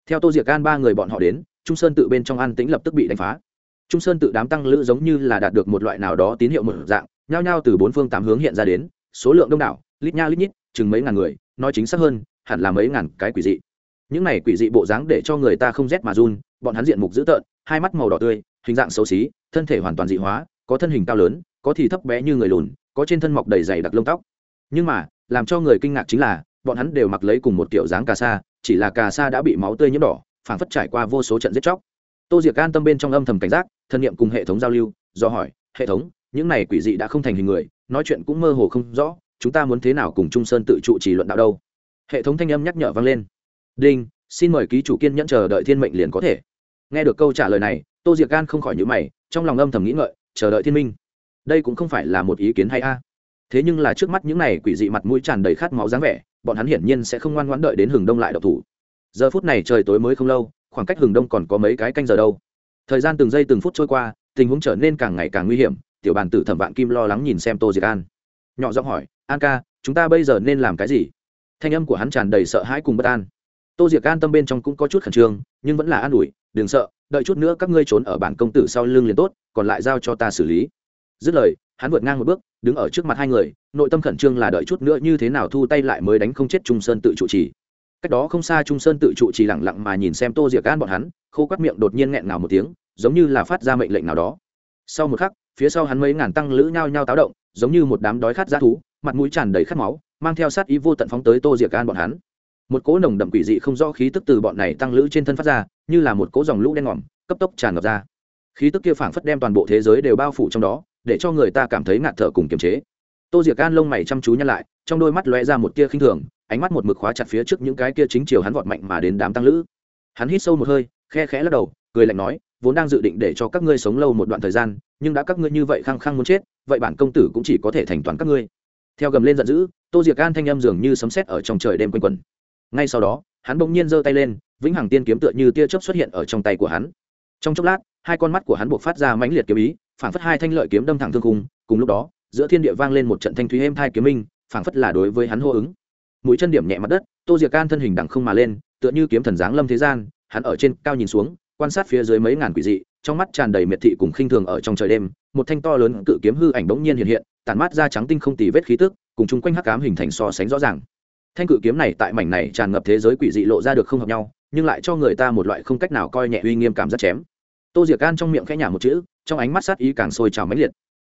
Theo tô diệc gan ba người bọn họ đến, trung sơn tự bên trong an tĩnh lập tức bị đánh phá. Trung sơn tự đám tăng lữ giống như là đạt được một loại nào đó tín hiệu một dạng, nhao nhao từ bốn phương tám hướng hiện ra đến số lượng đông đảo, lít nha lít nhít, chừng mấy ngàn người, nói chính xác hơn, hẳn là mấy ngàn cái quỷ dị. Những này quỷ dị bộ dáng để cho người ta không rét mà run, bọn hắn diện mục dữ tợn, hai mắt màu đỏ tươi, hình dạng xấu xí, thân thể hoàn toàn dị hóa, có thân hình cao lớn, có thì thấp bé như người lùn, có trên thân mọc đầy dày đặc lông tóc. Nhưng mà, làm cho người kinh ngạc chính là, bọn hắn đều mặc lấy cùng một kiểu dáng cà sa, chỉ là cà sa đã bị máu tươi nhiễm đỏ, phảng phất trải qua vô số trận giết chóc. Tô diệc an tâm bên trong âm thầm cảnh giác, thân nhiệm cùng hệ thống giao lưu, do hỏi, hệ thống, những này quỷ dị đã không thành hình người nói chuyện cũng mơ hồ không rõ, chúng ta muốn thế nào cùng trung sơn tự trụ chỉ luận đạo đâu? Hệ thống thanh âm nhắc nhở vang lên. Đinh, xin mời ký chủ kiên nhẫn chờ đợi thiên mệnh liền có thể. Nghe được câu trả lời này, tô diệc gan không khỏi nhữ mày, trong lòng âm thầm nghĩ ngợi, chờ đợi thiên minh. Đây cũng không phải là một ý kiến hay a. Thế nhưng là trước mắt những này quỷ dị mặt mũi tràn đầy khát máu dáng vẻ, bọn hắn hiển nhiên sẽ không ngoan ngoãn đợi đến hừng đông lại độc thủ. Giờ phút này trời tối mới không lâu, khoảng cách hừng đông còn có mấy cái canh giờ đâu. Thời gian từng giây từng phút trôi qua, tình huống trở nên càng ngày càng nguy hiểm tiểu bàn tử thẩm vạn kim lo lắng nhìn xem tô diệc an. Nhỏ giọng hỏi, an ca, chúng ta bây giờ nên làm cái gì? Thanh âm của hắn tràn đầy sợ hãi cùng bất an. Tô diệc an tâm bên trong cũng có chút khẩn trương, nhưng vẫn là an ủi, đừng sợ, đợi chút nữa các ngươi trốn ở bản công tử sau lưng liền tốt, còn lại giao cho ta xử lý. Dứt lời, hắn vượt ngang một bước, đứng ở trước mặt hai người, nội tâm khẩn trương là đợi chút nữa như thế nào thu tay lại mới đánh không chết trung sơn tự trụ trì. Cách đó không xa trung sơn tự trụ trì lẳng lặng mà nhìn xem tô diệc an bọn hắn, khô quắt miệng đột nhiên nghẹn ngào một tiếng, giống như là phát ra mệnh lệnh nào đó. Sau một khắc phía sau hắn mấy ngàn tăng lữ nhao nhao táo động, giống như một đám đói khát g thú, mặt mũi tràn đầy khát máu, mang theo sát ý vô tận phóng tới tô diệc an bọn hắn. Một cỗ nồng đậm quỷ dị không rõ khí tức từ bọn này tăng lữ trên thân phát ra, như là một cỗ dòng lũ đen ngòm, cấp tốc tràn ngập ra. Khí tức kia phảng phất đem toàn bộ thế giới đều bao phủ trong đó, để cho người ta cảm thấy ngạt thở cùng kiềm chế. Tô diệc an lông mày chăm chú nhăn lại, trong đôi mắt lóe ra một tia khinh thường, ánh mắt một mực khóa chặt phía trước những cái kia chính chiều hắn vọt mạnh mà đến đám tăng lữ. Hắn hít sâu một hơi, khe khẽ lắc đầu, cười lạnh nói vốn đang dự định để cho các ngươi sống lâu một đoạn thời gian, nhưng đã các ngươi như vậy khăng khăng muốn chết, vậy bản công tử cũng chỉ có thể thành toàn các ngươi. Theo gầm lên giận dữ, tô diệc gan thanh âm dường như sấm sét ở trong trời đêm quanh quẩn. Ngay sau đó, hắn bỗng nhiên giơ tay lên, vĩnh hằng tiên kiếm tựa như tia chớp xuất hiện ở trong tay của hắn. Trong chốc lát, hai con mắt của hắn buộc phát ra mãnh liệt kiếm ý, phảng phất hai thanh lợi kiếm đâm thẳng thương cung cùng lúc đó, giữa thiên địa vang lên một trận thanh thúy êm thai kiếm minh, phảng phất là đối với hắn hô ứng. Mũi chân điểm nhẹ mặt đất, tô diệc can thân hình đằng không mà lên, tựa như kiếm thần giáng lâm thế gian, hắn ở trên cao nhìn xuống quan sát phía dưới mấy ngàn quỷ dị, trong mắt tràn đầy miệt thị cùng khinh thường ở trong trời đêm, một thanh to lớn cự kiếm hư ảnh bỗng nhiên hiện hiện tàn mát ra trắng tinh không tì vết khí tức, cùng chung quanh hắc cám hình thành so sánh rõ ràng. Thanh cự kiếm này tại mảnh này tràn ngập thế giới quỷ dị lộ ra được không hợp nhau, nhưng lại cho người ta một loại không cách nào coi nhẹ uy nghiêm cảm rất chém. Tô diệc can trong miệng khẽ nhả một chữ, trong ánh mắt sát ý càng sôi trào mãnh liệt.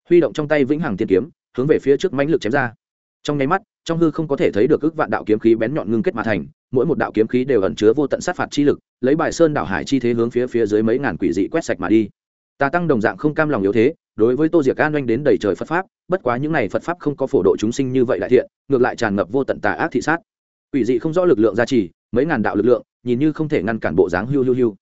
Huy động trong tay vĩnh hằng tiên kiếm, hướng về phía trước mãnh lực chém ra. Trong nháy mắt, trong hư không có thể thấy được ước vạn đạo kiếm khí bén nhọn ngưng kết mà thành mỗi một đạo kiếm khí đều ẩn chứa vô tận sát phạt chi lực, lấy bài sơn đảo hải chi thế hướng phía phía dưới mấy ngàn quỷ dị quét sạch mà đi. Ta tăng đồng dạng không cam lòng yếu thế, đối với tô diệc an oanh đến đầy trời phật pháp, bất quá những n à y phật pháp không có phổ độ chúng sinh như vậy đại thiện, ngược lại tràn ngập vô tận tà ác thị sát. Quỷ dị không rõ lực lượng gia trì, mấy ngàn đạo lực lượng, nhìn như không thể ngăn cản bộ dáng hiu hiu hiu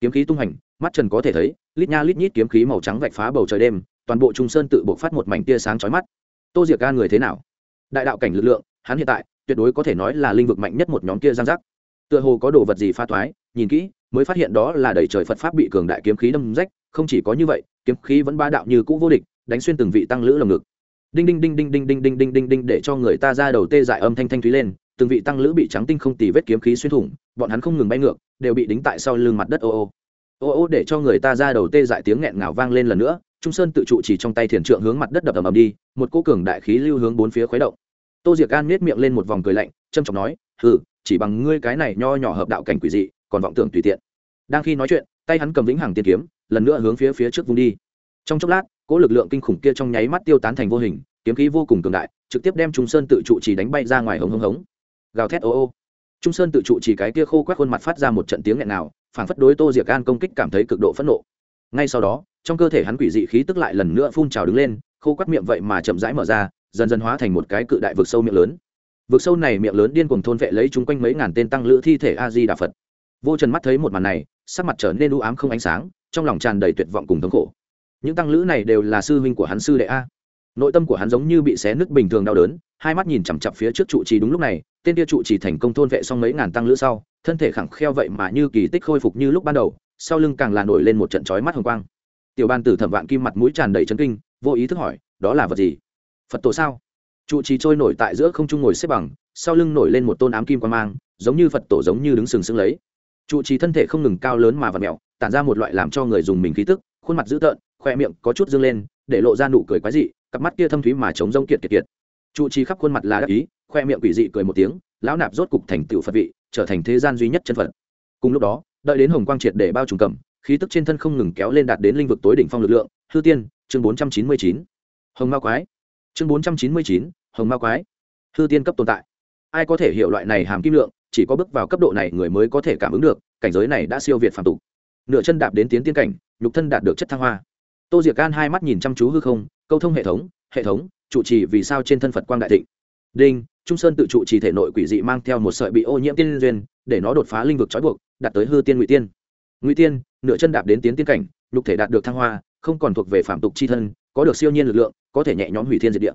kiếm khí tung hành, mắt trần có thể thấy, lít nha lít nhít kiếm khí màu trắng vạch phá bầu trời đêm, toàn bộ trung sơn tự buộc phát một mảnh tia sáng chói mắt. Tô diệc ca người thế nào? Đại đạo cảnh lực lượng, hắn hiện tại tuyệt đối có thể nói là linh vực mạnh nhất một nhóm kia giang giác. Tựa hồ có đồ vật gì pha thoái, nhìn kỹ, mới phát hiện đó là đầy trời phật pháp bị cường đại kiếm khí đâm rách, không chỉ có như vậy, kiếm khí vẫn ba đạo như cũ vô địch, đánh xuyên từng vị tăng lữ lồng ngực. Đinh đinh đinh đinh đinh đinh đinh đinh đinh đinh để cho người ta ra đầu tê dại âm thanh thanh thúy lên, từng vị tăng lữ bị trắng tinh không tì vết kiếm khí xuyên thủng, bọn hắn không ngừng bay ngược, đều bị đính tại sau lưng mặt đất ô ô. Ô ô để cho người ta ra đầu tê dại tiếng nghẹn ngào vang lên lần nữa, trung sơn tự trụ chỉ trong tay thiền trượng hướng mặt đất đập ầm ầm đi, một cô cường đại khí lưu hướng bốn phía khuấy động tô diệc an nết miệng lên một vòng cười lạnh, trâm trọng nói, hừ, chỉ bằng ngươi cái này nho nhỏ hợp đạo cảnh quỷ dị, còn vọng tưởng tùy tiện. Đang khi nói chuyện, tay hắn cầm vĩnh hằng tiên kiếm, lần nữa hướng phía phía trước vung đi. Trong chốc lát, cỗ lực lượng kinh khủng kia trong nháy mắt tiêu tán thành vô hình, kiếm khí vô cùng cường đại, trực tiếp đem trung sơn tự trụ chỉ đánh bay ra ngoài hống hống hống. Gào thét ô ô. Trung sơn tự trụ chỉ cái kia khô quét khuôn mặt phát ra một trận tiếng nghẹn nào phản phất đối tô diệc an công kích cảm thấy cực độ phẫn nộ. Ngay sau đó, trong cơ thể hắn quỷ dị khí tức lại lần nữa phun trào đứng lên, khô quắt miệng vậy mà chậm rãi mở ra dần dần hóa thành một cái cự đại vực sâu miệng lớn. Vực sâu này miệng lớn điên cuồng thôn vệ lấy chung quanh mấy ngàn tên tăng lữ thi thể a di đà phật. Vô trần mắt thấy một màn này, sắc mặt trở nên u ám không ánh sáng, trong lòng tràn đầy tuyệt vọng cùng thống khổ. Những tăng lữ này đều là sư huynh của hắn sư đệ a. Nội tâm của hắn giống như bị xé nứt bình thường đau đớn, hai mắt nhìn chằm chặp phía trước trụ trì đúng lúc này, tên tia trụ trì thành công thôn vệ xong mấy ngàn tăng lữ sau, thân thể khẳng kheo vậy mà như kỳ tích khôi phục như lúc ban đầu, sau lưng càng là nổi lên một trận chói mắt hồng quang. Tiểu ban tử thẩm vạn kim mặt mũi tràn đầy chấn kinh, vô ý thức hỏi, đó là vật gì? Phật tổ sao? Trụ trì trôi nổi tại giữa không trung ngồi xếp bằng, sau lưng nổi lên một tôn ám kim quan mang, giống như phật tổ giống như đứng sừng sững lấy. Trụ trì thân thể không ngừng cao lớn mà vật mẹo tản ra một loại làm cho người dùng mình khí tức, khuôn mặt dữ tợn, khoe miệng có chút dương lên, để lộ ra nụ cười quái dị, cặp mắt kia thâm thúy mà chống rông kiệt kiệt kiệt. Trụ trì khắp khuôn mặt là đắc ý, khoe miệng quỷ dị cười một tiếng, lão nạp rốt cục thành tựu phật vị, trở thành thế gian duy nhất chân phật. Cùng lúc đó, đợi đến hồng quang triệt để bao trùm cầm, khí tức trên thân không ngừng kéo lên đạt đến linh vực tối đỉnh phong lực lượng, hư tiên, chương bốn trăm chín mươi chín. Hồng ma quái chương bốn trăm chín mươi chín, hồng ma quái. Hư tiên cấp tồn tại. Ai có thể hiểu loại này hàm kim lượng, chỉ có bước vào cấp độ này người mới có thể cảm ứng được, cảnh giới này đã siêu việt phạm tục. Nửa chân đạp đến tiến tiên cảnh, nhục thân đạt được chất thăng hoa. Tô diệc gan hai mắt nhìn chăm chú hư không, câu thông hệ thống hệ thống, trụ trì vì sao trên thân phật quang đại thịnh. Đinh, trung sơn tự trụ trì thể nội quỷ dị mang theo một sợi bị ô nhiễm tiên duyên, để nó đột phá linh vực trói buộc, đạt tới hư tiên ngụy tiên. Ngụy tiên, nửa chân đạp đến tiến tiên cảnh, nhục thể đạt được thăng hoa, không còn thuộc về phạm tục c h i thân có được siêu nhiên lực lượng, có thể nhẹ nhõm hủy thiên diệt địa.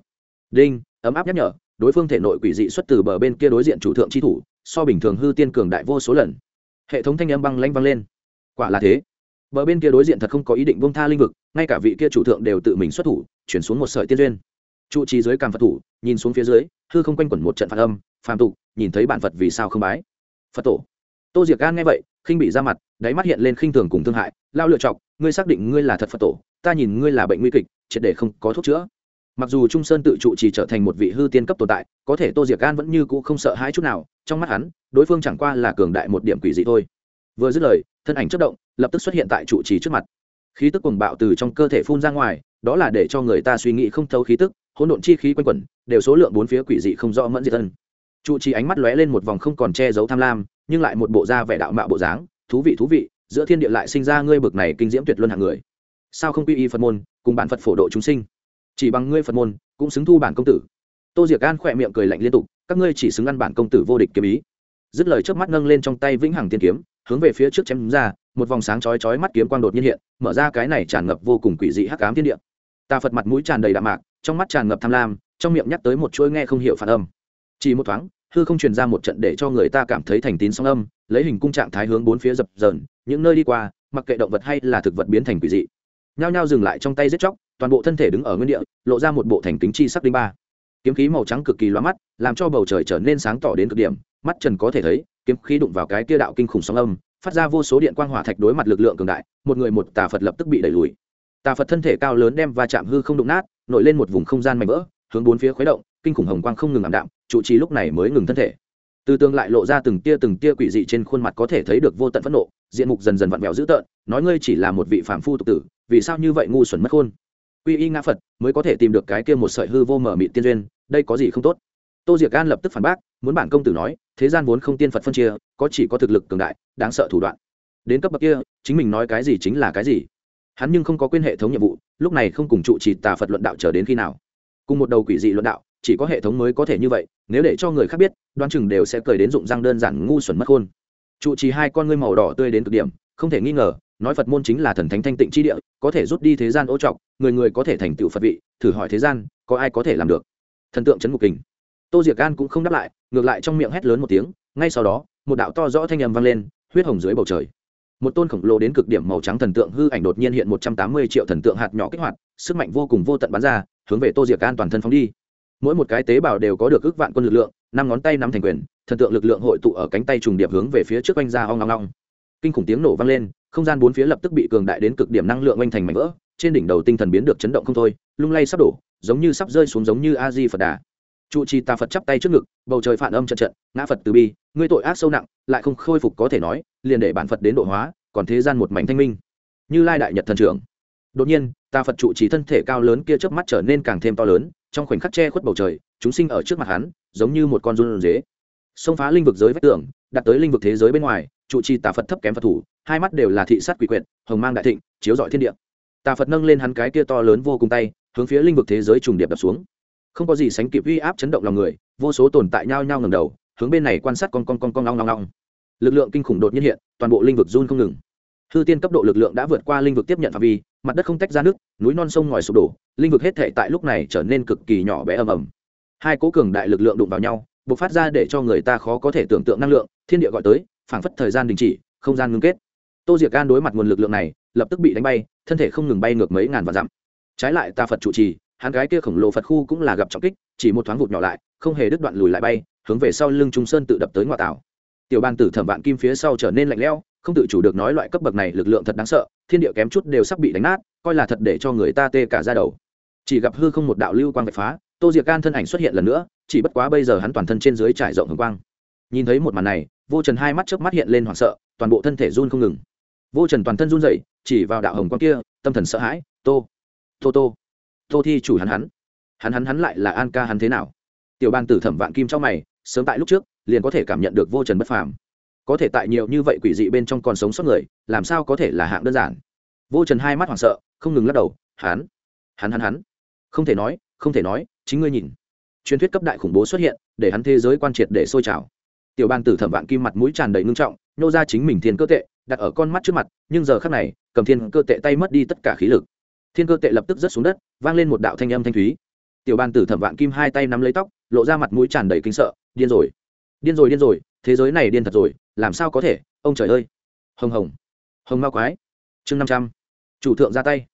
Đinh, ấm áp nhắc nhở, đối phương thể nội quỷ dị xuất từ bờ bên kia đối diện chủ thượng tri thủ, so bình thường hư tiên cường đại vô số lần. Hệ thống thanh âm băng lanh văng lên. Quả là thế. Bờ bên kia đối diện thật không có ý định bông tha linh vực, ngay cả vị kia chủ thượng đều tự mình xuất thủ, chuyển xuống một sợi tiên duyên. Trụ trì dưới càm phật thủ, nhìn xuống phía dưới, hư không quanh quẩn một trận phạt âm, phàm tục, nhìn thấy bản phật vì sao không bái. Phật tổ. Tô diệc gan nghe vậy, khinh bị ra mặt, đáy mắt hiện lên khinh thường cùng thương hại, lao lựa chọc ngươi xác định ngươi là thật phật tổ, ta nhìn ngươi là bệnh nguy kịch, triệt để không có thuốc chữa. Mặc dù trung sơn tự trụ chỉ trở thành một vị hư tiên cấp tồn tại, có thể tô diệc an vẫn như cũ không sợ hãi chút nào, trong mắt hắn, đối phương chẳng qua là cường đại một điểm quỷ dị thôi. Vừa dứt lời, thân ảnh chất động, lập tức xuất hiện tại trụ trì trước mặt. Khí tức cuồng bạo từ trong cơ thể phun ra ngoài, đó là để cho người ta suy nghĩ không thấu khí tức, hỗn độn chi khí quanh quẩn, đều số lượng bốn phía quỷ dị không rõ mẫn diệt thân. Trụ trì ánh mắt lóe lên một vòng không còn che giấu tham lam, nhưng lại một bộ da vẻ đạo mạo bộ dáng, thú vị thú vị giữa thiên địa lại sinh ra ngươi bực này kinh diễm tuyệt luân hạng người. Sao không quy y phật môn, cùng bản phật phổ độ chúng sinh? Chỉ bằng ngươi phật môn, cũng xứng thu bản công tử. Tô diệc an khỏe miệng cười lạnh liên tục, các ngươi chỉ xứng ăn bản công tử vô địch kiếm ý. Dứt lời trước mắt nâng lên trong tay vĩnh hằng tiên kiếm, hướng về phía trước chém ra, một vòng sáng chói chói mắt kiếm quang đột nhiên hiện, mở ra cái này tràn ngập vô cùng quỷ dị hắc ám thiên địa. Ta phật mặt mũi tràn đầy đạm mạc, trong mắt tràn ngập tham lam, trong miệng nhắc tới một chuỗi nghe không hiểu phản âm. Chỉ một thoáng hư không truyền ra một trận để cho người ta cảm thấy thành tín sóng âm, lấy hình cung trạng thái hướng bốn phía dập dờn, những nơi đi qua, mặc kệ động vật hay là thực vật biến thành quỷ dị. Nhao nhao dừng lại trong tay giết chóc, toàn bộ thân thể đứng ở nguyên địa, lộ ra một bộ thành kính chi sắc đinh ba. Kiếm khí màu trắng cực kỳ loa mắt, làm cho bầu trời trở nên sáng tỏ đến cực điểm, mắt trần có thể thấy, kiếm khí đụng vào cái kia đạo kinh khủng sóng âm, phát ra vô số điện quang hỏa thạch đối mặt lực lượng cường đại, một người một tà phật lập tức bị đẩy lùi. Tà phật thân thể cao lớn đem va chạm hư không đụng nát, nổi lên một vùng không gian mạnh vỡ, hướng bốn phía khuấy động kinh khủng hồng quang không ngừng ảm đạm, trụ trì lúc này mới ngừng thân thể. Từ tương lại lộ ra từng tia từng tia quỷ dị trên khuôn mặt có thể thấy được vô tận phẫn nộ, diện mục dần dần vặn vẹo dữ tợn, nói ngươi chỉ là một vị phạm phu tục tử, vì sao như vậy ngu xuẩn mất khôn? Quy y ngã phật mới có thể tìm được cái kia một sợi hư vô mở mị tiên duyên, đây có gì không tốt? Tô diệc gan lập tức phản bác, muốn bản công tử nói, thế gian vốn không tiên phật phân chia, có chỉ có thực lực cường đại, đáng sợ thủ đoạn. Đến cấp bậc kia, chính mình nói cái gì chính là cái gì. Hắn nhưng không có quên hệ thống nhiệm vụ, lúc này không cùng trụ trì tà phật luận đạo chờ đến khi nào. Cùng một đầu quỷ dị luận đạo chỉ có hệ thống mới có thể như vậy, nếu để cho người khác biết đoan chừng đều sẽ cười đến dụng răng đơn giản ngu xuẩn mất khôn. Trụ trì hai con ngươi màu đỏ tươi đến cực điểm, không thể nghi ngờ, nói phật môn chính là thần thánh thanh tịnh chi địa, có thể rút đi thế gian ô trọc, người người có thể thành tựu phật vị, thử hỏi thế gian, có ai có thể làm được? Thần tượng trấn ngục kình. Tô diệc gan cũng không đáp lại, ngược lại trong miệng hét lớn một tiếng, ngay sau đó, một đạo to rõ thanh âm vang lên, huyết hồng dưới bầu trời. Một tôn khổng lồ đến cực điểm màu trắng thần tượng hư ảnh đột nhiên hiện một trăm tám mươi triệu thần tượng hạt nhỏ kích hoạt, sức mạnh vô cùng vô tận bắn ra, hướng về tô diệc an toàn thân phóng đi mỗi một cái tế bào đều có được ước vạn quân lực lượng, năm ngón tay nắm thành quyền, thần tượng lực lượng hội tụ ở cánh tay trùng điệp hướng về phía trước oanh ra ong long long kinh khủng tiếng nổ vang lên, không gian bốn phía lập tức bị cường đại đến cực điểm năng lượng oanh thành mảnh vỡ, trên đỉnh đầu tinh thần biến được chấn động không thôi, lung lay sắp đổ, giống như sắp rơi xuống giống như a di phật đà. Trụ trì tà phật chắp tay trước ngực, bầu trời phản âm trận trận, ngã phật từ bi, ngươi tội ác sâu nặng, lại không khôi phục có thể nói, liền để bản phật đến độ hóa, còn thế gian một mảnh thanh minh. Như lai đại nhật thần trưởng. Đột nhiên tà phật trụ trì thân thể cao lớn kia trước mắt trở nên càng thêm to lớn trong khoảnh khắc che khuất bầu trời, chúng sinh ở trước mặt hắn, giống như một con run dế xông phá linh vực giới vách tường, đặt tới linh vực thế giới bên ngoài, trụ trì tà phật thấp kém phật thủ, hai mắt đều là thị sát quỷ quyệt, hồng mang đại thịnh, chiếu dọi thiên địa. Tà phật nâng lên hắn cái kia to lớn vô cùng tay, hướng phía linh vực thế giới trùng điệp đập xuống. Không có gì sánh kịp uy áp chấn động lòng người, vô số tồn tại nhao nhao ngầm đầu, hướng bên này quan sát con con con con long long long lực lượng kinh khủng đột nhiên hiện, toàn bộ linh vực run không ngừng hư tiên cấp độ lực lượng đã vượt qua linh vực tiếp nhận phạm vi, mặt đất không tách ra nước, núi non sông ngòi sụp đổ, linh vực hết thể tại lúc này trở nên cực kỳ nhỏ bé ầm ầm. Hai cố cường đại lực lượng đụng vào nhau b ộ c phát ra để cho người ta khó có thể tưởng tượng năng lượng, thiên địa gọi tới, phảng phất thời gian đình chỉ, không gian ngưng kết. Tô diệc gan đối mặt nguồn lực lượng này, lập tức bị đánh bay, thân thể không ngừng bay ngược mấy ngàn vạn dặm. Trái lại ta phật chủ trì, hắn gái kia khổng lồ phật khu cũng là gặp trọng kích, chỉ một thoáng vụt nhỏ lại, không hề đứt đoạn lùi lại bay, hướng về sau lưng trung sơn tự đập tới ngoại tảo. Tiểu ban tử thẩm vạn kim phía sau trở nên lạnh lẽo không tự chủ được nói loại cấp bậc này lực lượng thật đáng sợ, thiên địa kém chút đều sắp bị đánh nát, coi là thật để cho người ta tê cả ra đầu. Chỉ gặp hư không một đạo lưu quang vạch phá, tô diệc can thân ảnh xuất hiện lần nữa, chỉ bất quá bây giờ hắn toàn thân trên dưới trải rộng hồng quang. Nhìn thấy một màn này, vô trần hai mắt chớp mắt hiện lên hoảng sợ, toàn bộ thân thể run không ngừng. Vô trần toàn thân run rẩy, chỉ vào đạo hồng quang kia, tâm thần sợ hãi, tô tô tô tô thi chủ hắn hắn hắn hắn hắn lại là an ca hắn thế nào? Tiểu ban tử thẩm vạn kim trong mày, sớm tại lúc trước, liền có thể cảm nhận được vô trần bất phàm có thể tại nhiều như vậy quỷ dị bên trong còn sống sót người, làm sao có thể là hạng đơn giản? Vô trần hai mắt hoảng sợ, không ngừng lắc đầu, hắn hắn hắn hắn. Không thể nói, không thể nói, chính ngươi nhìn. Truyền thuyết cấp đại khủng bố xuất hiện, để hắn thế giới quan triệt để sôi trào. Tiểu ban tử thẩm vạn kim mặt mũi tràn đầy ngưng trọng, nhô ra chính mình thiên cơ tệ, đặt ở con mắt trước mặt, nhưng giờ khác này, cầm thiên cơ tệ tay mất đi tất cả khí lực. Thiên cơ tệ lập tức rớt xuống đất, vang lên một đạo thanh âm thanh thúy. Tiểu ban tử thẩm vạn kim hai tay nắm lấy tóc, lộ ra mặt mũi tràn đầy kinh sợ, điên rồi điên rồi điên rồi thế giới này điên thật rồi, làm sao có thể? Ông trời ơi! Hồng hồng! Hồng ma quái! Chương năm trăm. Chủ thượng ra tay!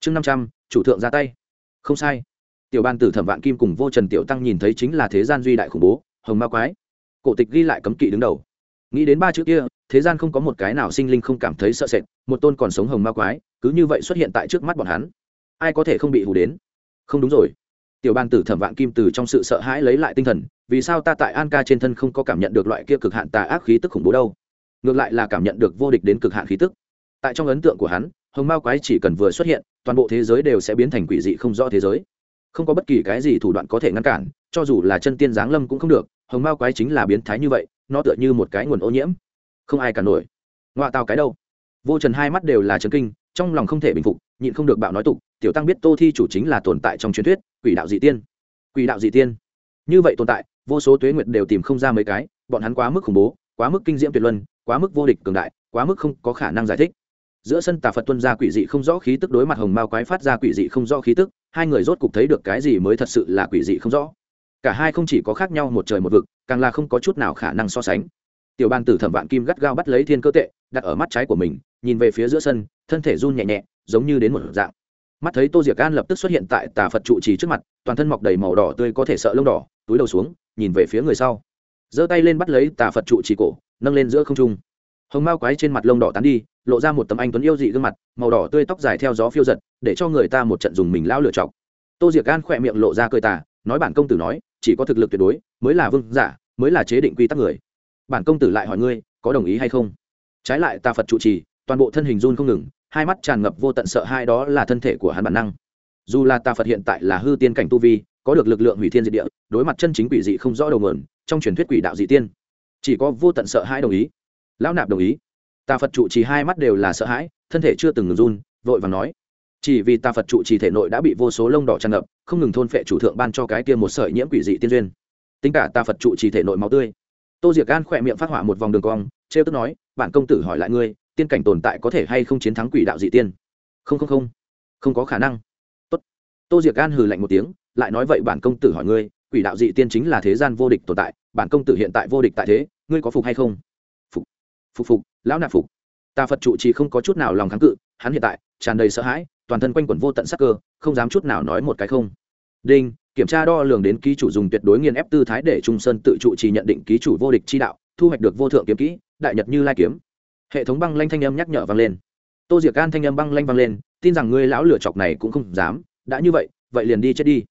Chương năm trăm, chủ thượng ra tay! Không sai! Tiểu ban tử thẩm vạn kim cùng vô trần tiểu tăng nhìn thấy chính là thế gian duy đại khủng bố, hồng ma quái! Cổ tịch ghi lại cấm kỵ đứng đầu. Nghĩ đến ba chữ kia, thế gian không có một cái nào sinh linh không cảm thấy sợ sệt, một tôn còn sống hồng ma quái, cứ như vậy xuất hiện tại trước mắt bọn hắn. Ai có thể không bị hù đến? Không đúng rồi tiểu bàn tử thẩm vạn kim từ trong sự sợ hãi lấy lại tinh thần, vì sao ta tại an ca trên thân không có cảm nhận được loại kia cực hạn tà ác khí tức khủng bố đâu? Ngược lại là cảm nhận được vô địch đến cực hạn khí tức. Tại trong ấn tượng của hắn, hồng mao quái chỉ cần vừa xuất hiện, toàn bộ thế giới đều sẽ biến thành quỷ dị không rõ thế giới. Không có bất kỳ cái gì thủ đoạn có thể ngăn cản, cho dù là chân tiên giáng lâm cũng không được, hồng mao quái chính là biến thái như vậy, nó tựa như một cái nguồn ô nhiễm. Không ai cả nổi. Ngoại tào cái đâu? Vô trần hai mắt đều là trấn kinh, trong lòng không thể bình phục, nhịn không được bạo nói tục, tiểu tăng biết tô thi chủ chính là tồn tại trong truyền thuyết quỷ đạo dị tiên. Quỷ đạo dị tiên. Như vậy tồn tại, vô số tuế nguyệt đều tìm không ra mấy cái, bọn hắn quá mức khủng bố, quá mức kinh diễm tuyệt luân, quá mức vô địch cường đại, quá mức không có khả năng giải thích. Giữa sân tà phật tuân ra quỷ dị không rõ khí tức, đối mặt hồng mao quái phát ra quỷ dị không rõ khí tức, hai người rốt cục thấy được cái gì mới thật sự là quỷ dị không rõ. Cả hai không chỉ có khác nhau một trời một vực, càng là không có chút nào khả năng so sánh. Tiểu ban tử thẩm vạn kim gắt gao bắt lấy thiên cơ tệ, đặt ở mắt trái của mình, nhìn về phía giữa sân, thân thể run nhẹ nhẹ, giống như đến một dạng mắt thấy tô diệc an lập tức xuất hiện tại tà phật trụ trì trước mặt toàn thân mọc đầy màu đỏ tươi có thể sợ lông đỏ túi đầu xuống nhìn về phía người sau giơ tay lên bắt lấy tà phật trụ trì cổ nâng lên giữa không trung hồng mao quái trên mặt lông đỏ tán đi lộ ra một tấm anh tuấn yêu dị gương mặt màu đỏ tươi tóc dài theo gió phiêu giật để cho người ta một trận dùng mình lao lửa chọc tô diệc an khỏe miệng lộ ra cười tà nói bản công tử nói chỉ có thực lực tuyệt đối mới là vương giả mới là chế định quy tắc người bản công tử lại hỏi ngươi có đồng ý hay không trái lại tà phật trụ trì toàn bộ thân hình run không ngừng hai mắt tràn ngập vô tận sợ hai đó là thân thể của hắn bản năng. Dù là tà phật hiện tại là hư tiên cảnh tu vi, có được lực lượng hủy thiên diệt địa, đối mặt chân chính quỷ dị không rõ đầu nguồn, trong truyền thuyết quỷ đạo dị tiên, chỉ có vô tận sợ hãi đồng ý. Lão nạp đồng ý. Tà phật trụ trì hai mắt đều là sợ hãi, thân thể chưa từng ngừng run, vội và nói. Chỉ vì tà phật trụ trì thể nội đã bị vô số lông đỏ tràn ngập, không ngừng thôn phệ chủ thượng ban cho cái kia một sợi nhiễm quỷ dị tiên duyên. Tính cả tà phật trụ trì thể nội máu tươi. Tô diệc gan khỏe miệng phát hỏa một vòng đường cong, trêu tức nói bạn công tử hỏi lại ngươi tiên cảnh tồn tại có thể hay không chiến thắng quỷ đạo dị tiên? Không không không. Không có khả năng. Tốt. tô diệc gan hừ lạnh một tiếng, lại nói vậy bản công tử hỏi ngươi, quỷ đạo dị tiên chính là thế gian vô địch tồn tại, bản công tử hiện tại vô địch tại thế, ngươi có phục hay không? Phục. Phục phục, lão nạp phục. Ta phật trụ trì không có chút nào lòng kháng cự, hắn hiện tại tràn đầy sợ hãi, toàn thân quanh quẩn vô tận sắc cơ, không dám chút nào nói một cái không. Đinh, kiểm tra đo lường đến ký chủ dùng tuyệt đối nghiền ép tư thái để trung sơn tự trụ trì nhận định ký chủ vô địch chi đạo, thu hoạch được vô thượng kiếm kỹ, đại nhật như lai kiếm hệ thống băng lanh thanh âm nhắc nhở vang lên. Tô diệc gan thanh âm băng lanh vang lên, tin rằng ngươi lão lửa chọc này cũng không dám. Đã như vậy vậy liền đi chết đi.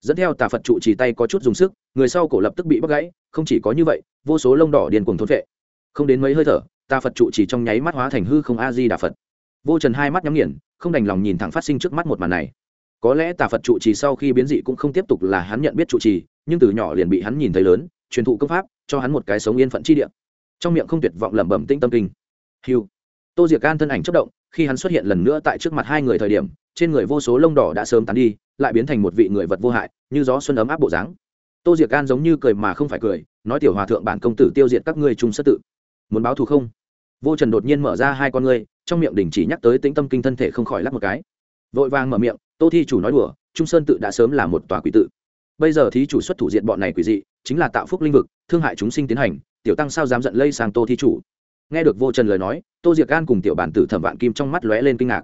Dẫn theo tà phật trụ chỉ tay có chút dùng sức, người sau cổ lập tức bị bắt gãy, không chỉ có như vậy, vô số lông đỏ điền cuồng thốn vệ không đến mấy hơi thở, tà phật trụ chỉ trong nháy mắt hóa thành hư không a di đà phật. Vô trần hai mắt nhắm nghiền, không đành lòng nhìn thẳng phát sinh trước mắt một màn này. Có lẽ tà phật trụ trì sau khi biến dị cũng không tiếp tục là hắn nhận biết trụ trì, nhưng từ nhỏ liền bị hắn nhìn thấy lớn, truyền thụ công pháp, cho hắn một cái sống yên phận chi địa. Trong miệng không tuyệt vọng lẩm bẩm tinh tâm kinh hiu tô diệc An thân ảnh chất động, khi hắn xuất hiện lần nữa tại trước mặt hai người thời điểm, trên người vô số lông đỏ đã sớm tán đi, lại biến thành một vị người vật vô hại, như gió xuân ấm áp bộ dáng. Tô diệc An giống như cười mà không phải cười, nói tiểu hòa thượng bản công tử tiêu diệt các ngươi chung sất tự. Muốn báo thù không? Vô trần đột nhiên mở ra hai con ngươi, trong miệng đình chỉ nhắc tới tĩnh tâm kinh thân thể không khỏi lắc một cái. Vội vàng mở miệng, tô thi chủ nói đùa trung sơn tự đã sớm là một tòa quỷ tự. Bây giờ thí chủ xuất thủ diện bọn này quỷ dị, chính là tạo phúc linh vực, thương hại chúng sinh tiến hành, tiểu tăng sao dám giận lây sang tô thi chủ? Nghe được vô trần lời nói, tô diệc gan cùng tiểu bản tử thẩm vạn kim trong mắt lóe lên kinh ngạc.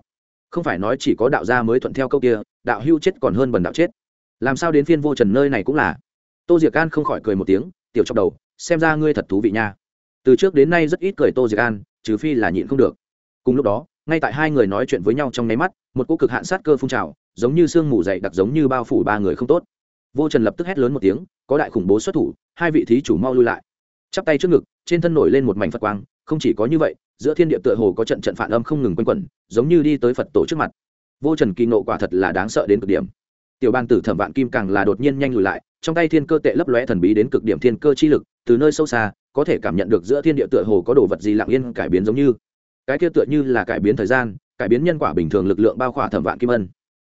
Không phải nói chỉ có đạo gia mới thuận theo câu kia, đạo hưu chết còn hơn bần đạo chết. Làm sao đến phiên vô trần nơi này cũng là? Tô diệc gan không khỏi cười một tiếng, tiểu trong đầu, xem ra ngươi thật thú vị nha. Từ trước đến nay rất ít cười tô diệc gan trừ phi là nhịn không được. Cùng lúc đó, ngay tại hai người nói chuyện với nhau trong nháy mắt, một cỗ cực hạn sát cơ phun trào, giống như sương mù dày đặc giống như bao phủ ba người không tốt. Vô trần lập tức hét lớn một tiếng, có đại khủng bố xuất thủ, hai vị thí chủ mau lui lại. Chắp tay trước ngực, trên thân nổi lên một mảnh phật quang không chỉ có như vậy, giữa thiên địa tựa hồ có trận trận phản âm không ngừng quanh quẩn, giống như đi tới phật tổ trước mặt. Vô trần kỳ nộ quả thật là đáng sợ đến cực điểm. Tiểu ban tử thẩm vạn kim càng là đột nhiên nhanh lùi lại, trong tay thiên cơ tệ lấp lóe thần bí đến cực điểm thiên cơ chi lực, từ nơi sâu xa, có thể cảm nhận được giữa thiên địa tựa hồ có đồ vật gì lặng yên cải biến giống như. Cái kia tựa như là cải biến thời gian, cải biến nhân quả bình thường lực lượng bao khỏa thẩm vạn kim ân.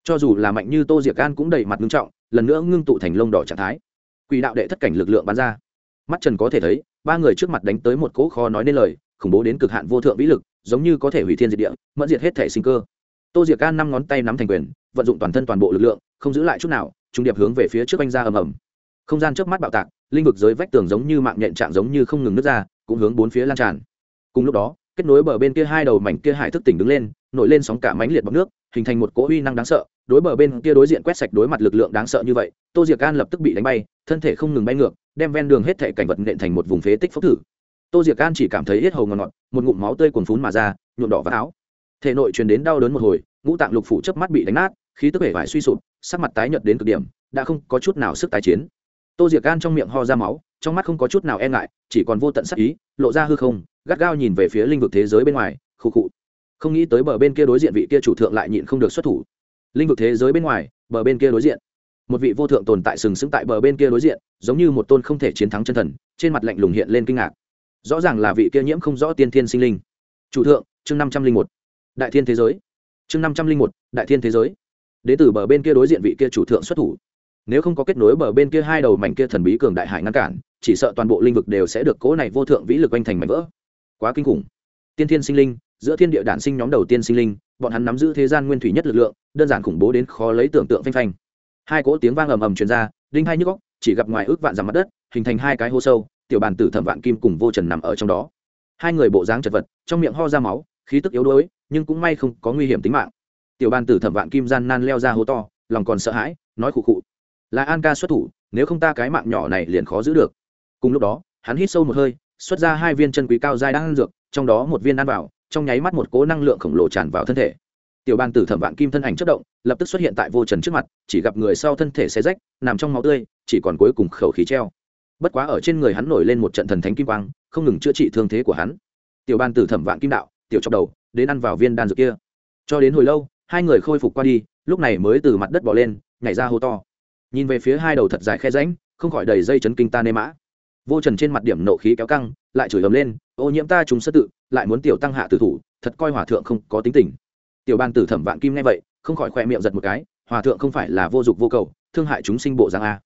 Cho dù là mạnh như tô diệc an cũng đầy mặt ngưng trọng, lần nữa ngưng tụ thành lông đỏ trạng thái. Quỷ đạo đệ thất cảnh lực lượng bắn ra. Mắt trần có thể thấy, ba người trước mặt đánh tới một cỗ kho nói nên lời khủng bố đến cực hạn vô thượng vĩ lực, giống như có thể hủy thiên diệt địa, mẫn diệt hết thể sinh cơ. Tô diệc an năm ngón tay nắm thành quyền, vận dụng toàn thân toàn bộ lực lượng, không giữ lại chút nào trung điệp hướng về phía trước anh ra ầm ầm. Không gian trước mắt bạo tạc, linh vực dưới vách tường giống như mạng nhện trạng giống như không ngừng nước ra, cũng hướng bốn phía lan tràn. Cùng lúc đó, kết nối bờ bên kia hai đầu mảnh kia hải thức tỉnh đứng lên, nổi lên sóng cả mánh liệt bọc nước, hình thành một cỗ uy năng đáng sợ, đối bờ bên kia đối diện quét sạch đối mặt lực lượng đáng sợ như vậy, tô diệc an lập tức bị đánh bay, thân thể không ngừng bay ngược, đem ven đường hết thể cảnh vật nện thành một vùng phế tích phốc thử tô diệc an chỉ cảm thấy hết hầu ngọt ngọt, một ngụm máu tươi cuồn phún mà ra, nhuộm đỏ vào áo. Thể nội truyền đến đau đớn một hồi, ngũ tạng lục phủ chớp mắt bị đánh nát, khí tức vẻ vải suy sụp, sắc mặt tái nhợt đến cực điểm, đã không có chút nào sức tái chiến. Tô diệc gan trong miệng ho ra máu, trong mắt không có chút nào e ngại, chỉ còn vô tận sắc ý, lộ ra hư không, gắt gao nhìn về phía linh vực thế giới bên ngoài khu cụ không nghĩ tới bờ bên kia đối diện vị kia chủ thượng lại nhịn không được xuất thủ. Linh vực thế giới bên ngoài, bờ bên kia đối diện. Một vị vô thượng tồn tại sừng sững tại bờ bên kia đối diện, giống như một tôn không thể chiến thắng chân thần, trên mặt lạnh lùng hiện lên kinh ngạc rõ ràng là vị kia nhiễm không rõ tiên thiên sinh linh. Chủ thượng, chương năm trăm linh một. Đại thiên thế giới. Chương năm trăm linh một, đại thiên thế giới. Đến từ bờ bên kia đối diện vị kia chủ thượng xuất thủ. Nếu không có kết nối bờ bên kia hai đầu mảnh kia thần bí cường đại hải ngăn cản, chỉ sợ toàn bộ linh vực đều sẽ được cố này vô thượng vĩ lực oanh thành mảnh vỡ. Quá kinh khủng. Tiên thiên sinh linh, giữa thiên địa đản sinh nhóm đầu tiên sinh linh, bọn hắn nắm giữ thế gian nguyên thủy nhất lực lượng, đơn giản khủng bố đến khó lấy tưởng tượng phanh phanh. Hai cỗ tiếng vang ầm ầm truyền ra, đinh hai nhức góc chỉ gặp ngoài ước vạn dặm mặt đất, hình thành hai cái hố sâu tiểu bàn tử thẩm vạn kim cùng vô trần nằm ở trong đó. Hai người bộ dáng chật vật, trong miệng ho ra máu, khí tức yếu đuối, nhưng cũng may không có nguy hiểm tính mạng. Tiểu bàn tử thẩm vạn kim gian nan leo ra hố to, lòng còn sợ hãi, nói khụ khụ, là an ca xuất thủ, nếu không ta cái mạng nhỏ này liền khó giữ được. Cùng lúc đó, hắn hít sâu một hơi, xuất ra hai viên chân quý cao dai đang ăn dược, trong đó một viên ăn vào, trong nháy mắt một cố năng lượng khổng lồ tràn vào thân thể. Tiểu bàn tử thẩm vạn kim thân ảnh chất động, lập tức xuất hiện tại vô trần trước mặt, chỉ gặp người sau thân thể xe rách, nằm trong máu tươi, chỉ còn cuối cùng khẩu khí treo bất quá ở trên người hắn nổi lên một trận thần thánh kim quang, không ngừng chữa trị thương thế của hắn. Tiểu ban tử thẩm vạn kim đạo, tiểu chọc đầu, đến ăn vào viên đan dược kia. Cho đến hồi lâu, hai người khôi phục qua đi, lúc này mới từ mặt đất bỏ lên, nhảy ra hô to. Nhìn về phía hai đầu thật dài khe ránh không khỏi đầy dây chấn kinh ta nê mã. Vô trần trên mặt điểm nộ khí kéo căng, lại chửi ầm lên, ô nhiễm ta chúng sơ tự, lại muốn tiểu tăng hạ tử thủ, thật coi hòa thượng không có tính tình. Tiểu ban tử thẩm vạn kim nghe vậy, không khỏi khoe miệng giật một cái, hòa thượng không phải là vô dụng vô cầu, thương hại chúng sinh bộ giang a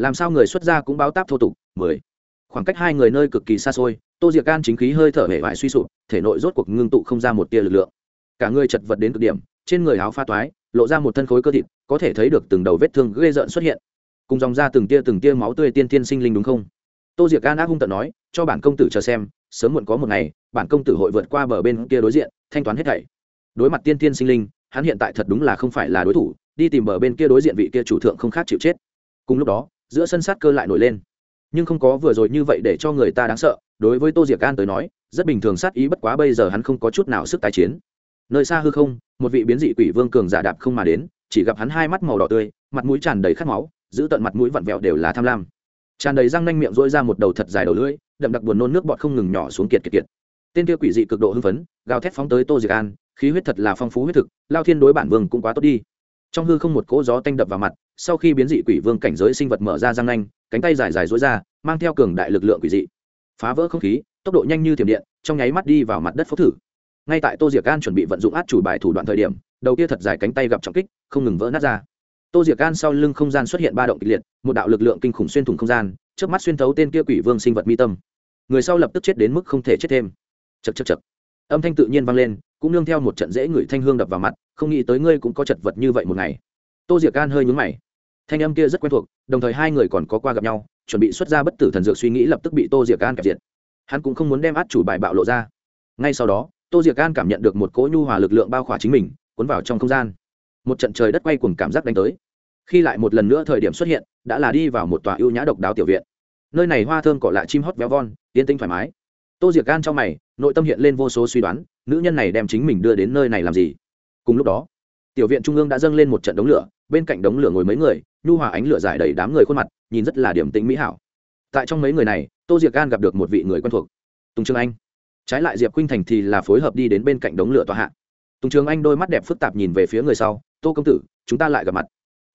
làm sao người xuất gia cũng báo táp thô tục, mười. Khoảng cách hai người nơi cực kỳ xa xôi, tô diệc can chính khí hơi thở hệ vải suy sụp, thể nội rốt cuộc ngưng tụ không ra một tia lực lượng. Cả người chật vật đến cực điểm, trên người áo pha toái, lộ ra một thân khối cơ thịt, có thể thấy được từng đầu vết thương ghê rợn xuất hiện. Cùng dòng ra từng tia từng tia máu tươi tiên tiên sinh linh đúng không? Tô diệc can ác hung tận nói, cho bản công tử chờ xem, sớm muộn có một ngày, bản công tử hội vượt qua bờ bên kia đối diện, thanh toán hết thảy. Đối mặt tiên tiên sinh linh, hắn hiện tại thật đúng là không phải là đối thủ, đi tìm bờ bên kia đối diện vị kia chủ thượng không khác chịu chết. Cùng lúc đó giữa sân sát cơ lại nổi lên. Nhưng không có vừa rồi như vậy để cho người ta đáng sợ, đối với tô diệc an tới nói, rất bình thường sát ý bất quá bây giờ hắn không có chút nào sức tái chiến. Nơi xa hư không, một vị biến dị quỷ vương cường giả đạp không mà đến, chỉ gặp hắn hai mắt màu đỏ tươi, mặt mũi tràn đầy khát máu, giữ tận mặt mũi vặn vẹo đều là tham lam. Tràn đầy răng nanh miệng rỗi ra một đầu thật dài đầu lưỡi, đậm đặc buồn nôn nước bọt không ngừng nhỏ xuống kiệt kiệt kiệt. Tên kia quỷ dị cực độ hưng phấn, gào thét phóng tới tô diệc an, khí huyết thật là phong phú huyết thực, lao thiên đối bản vương cũng quá tốt đi. Trong hư không một cỗ gió tanh đập vào mặt sau khi biến dị quỷ vương cảnh giới sinh vật mở ra răng nanh, cánh tay dài dài dối ra, mang theo cường đại lực lượng quỷ dị. Phá vỡ không khí, tốc độ nhanh như thiểm điện, trong nháy mắt đi vào mặt đất phốc thử. Ngay tại tô diệc an chuẩn bị vận dụng át chủ bài thủ đoạn thời điểm, đầu kia thật dài cánh tay gặp trọng kích, không ngừng vỡ nát ra. Tô diệc an sau lưng không gian xuất hiện ba động kịch liệt, một đạo lực lượng kinh khủng xuyên thủng không gian trước mắt xuyên thấu tên kia quỷ vương sinh vật mi tâm. Người sau lập tức chết đến mức không thể chết thêm. Chật chật chật âm thanh tự nhiên vang lên, cũng nương theo một trận dễ ngửi thanh hương đập vào mặt, không nghĩ tới ngươi cũng có chật vật như vậy một ngày. Tô diệc an hơi nhướng mày thanh âm kia rất quen thuộc, đồng thời hai người còn có qua gặp nhau, chuẩn bị xuất ra bất tử thần dược suy nghĩ lập tức bị tô diệc an kẹp diệt. Hắn cũng không muốn đem át chủ bài bạo lộ ra. Ngay sau đó, tô diệc an cảm nhận được một cỗ nhu hòa lực lượng bao khỏa chính mình, cuốn vào trong không gian. Một trận trời đất quay cùng cảm giác đánh tới. Khi lại một lần nữa thời điểm xuất hiện, đã là đi vào một tòa ưu nhã độc đáo tiểu viện. Nơi này hoa thơm cỏ lạ chim hót véo von, yên tinh thoải mái. Tô diệc gan trong mày, nội tâm hiện lên vô số suy đoán, nữ nhân này đem chính mình đưa đến nơi này làm gì? Cùng lúc đó, tiểu viện trung ương đã dâng lên một trận đống lửa, bên cạnh đống lửa ngồi mấy người nhu hòa ánh lửa giải đầy đám người khuôn mặt, nhìn rất là điểm tĩnh mỹ hảo. Tại trong mấy người này, tô diệc gan gặp được một vị người quen thuộc. Tùng trương anh. Trái lại diệp khuynh thành thì là phối hợp đi đến bên cạnh đống lửa tòa hạ. Tùng trường anh đôi mắt đẹp phức tạp nhìn về phía người sau, tô công tử, chúng ta lại gặp mặt.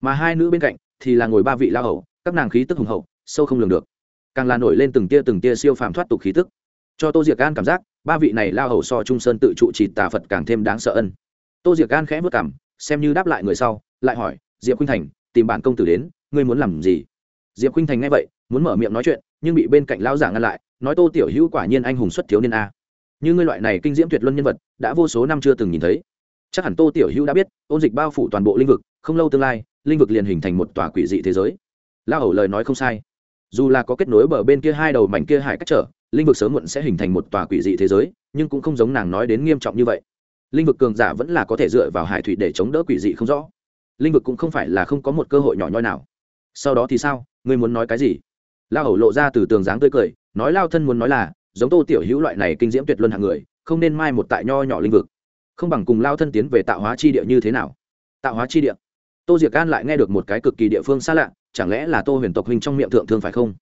Mà hai nữ bên cạnh thì là ngồi ba vị lao hầu, các nàng khí tức hùng hậu, sâu không lường được. Càng là nổi lên từng tia từng tia siêu phàm thoát tục khí tức. Cho tô diệc an cảm giác, ba vị này lao hầu so trung sơn tự trụ trì tà phật càng thêm đáng sợ ân. Tô diệc an khẽ vất cảm xem như đáp lại người sau, lại hỏi, diệp khuynh thành tìm bạn công tử đến, ngươi muốn làm gì? Diệp Khinh thành nghe vậy, muốn mở miệng nói chuyện, nhưng bị bên cạnh lao giả ngăn lại, nói tô tiểu hữu quả nhiên anh hùng xuất thiếu niên a. Như ngươi loại này kinh diễm tuyệt luân nhân vật, đã vô số năm chưa từng nhìn thấy. Chắc hẳn tô tiểu hữu đã biết, ôn dịch bao phủ toàn bộ lĩnh vực, không lâu tương lai, lĩnh vực liền hình thành một tòa quỷ dị thế giới. Lao hầu lời nói không sai. Dù là có kết nối bờ bên kia hai đầu mảnh kia hải cách trở linh vực sớm muộn sẽ hình thành một tòa quỷ dị thế giới, nhưng cũng không giống nàng nói đến nghiêm trọng như vậy. Linh vực cường giả vẫn là có thể dựa vào hải thủy để chống đỡ quỷ dị không rõ linh vực cũng không phải là không có một cơ hội nhỏ nhoi nào. Sau đó thì sao? Ngươi muốn nói cái gì? Lao hầu lộ ra từ tường dáng tươi cười, nói lao thân muốn nói là, giống tô tiểu hữu loại này kinh diễm tuyệt luân hạng người, không nên mai một tại nho nhỏ linh vực. Không bằng cùng lao thân tiến về tạo hóa chi địa như thế nào? Tạo hóa chi địa? Tô diệc an lại nghe được một cái cực kỳ địa phương xa lạ, chẳng lẽ là tô huyền tộc huynh trong miệng thượng thương phải không?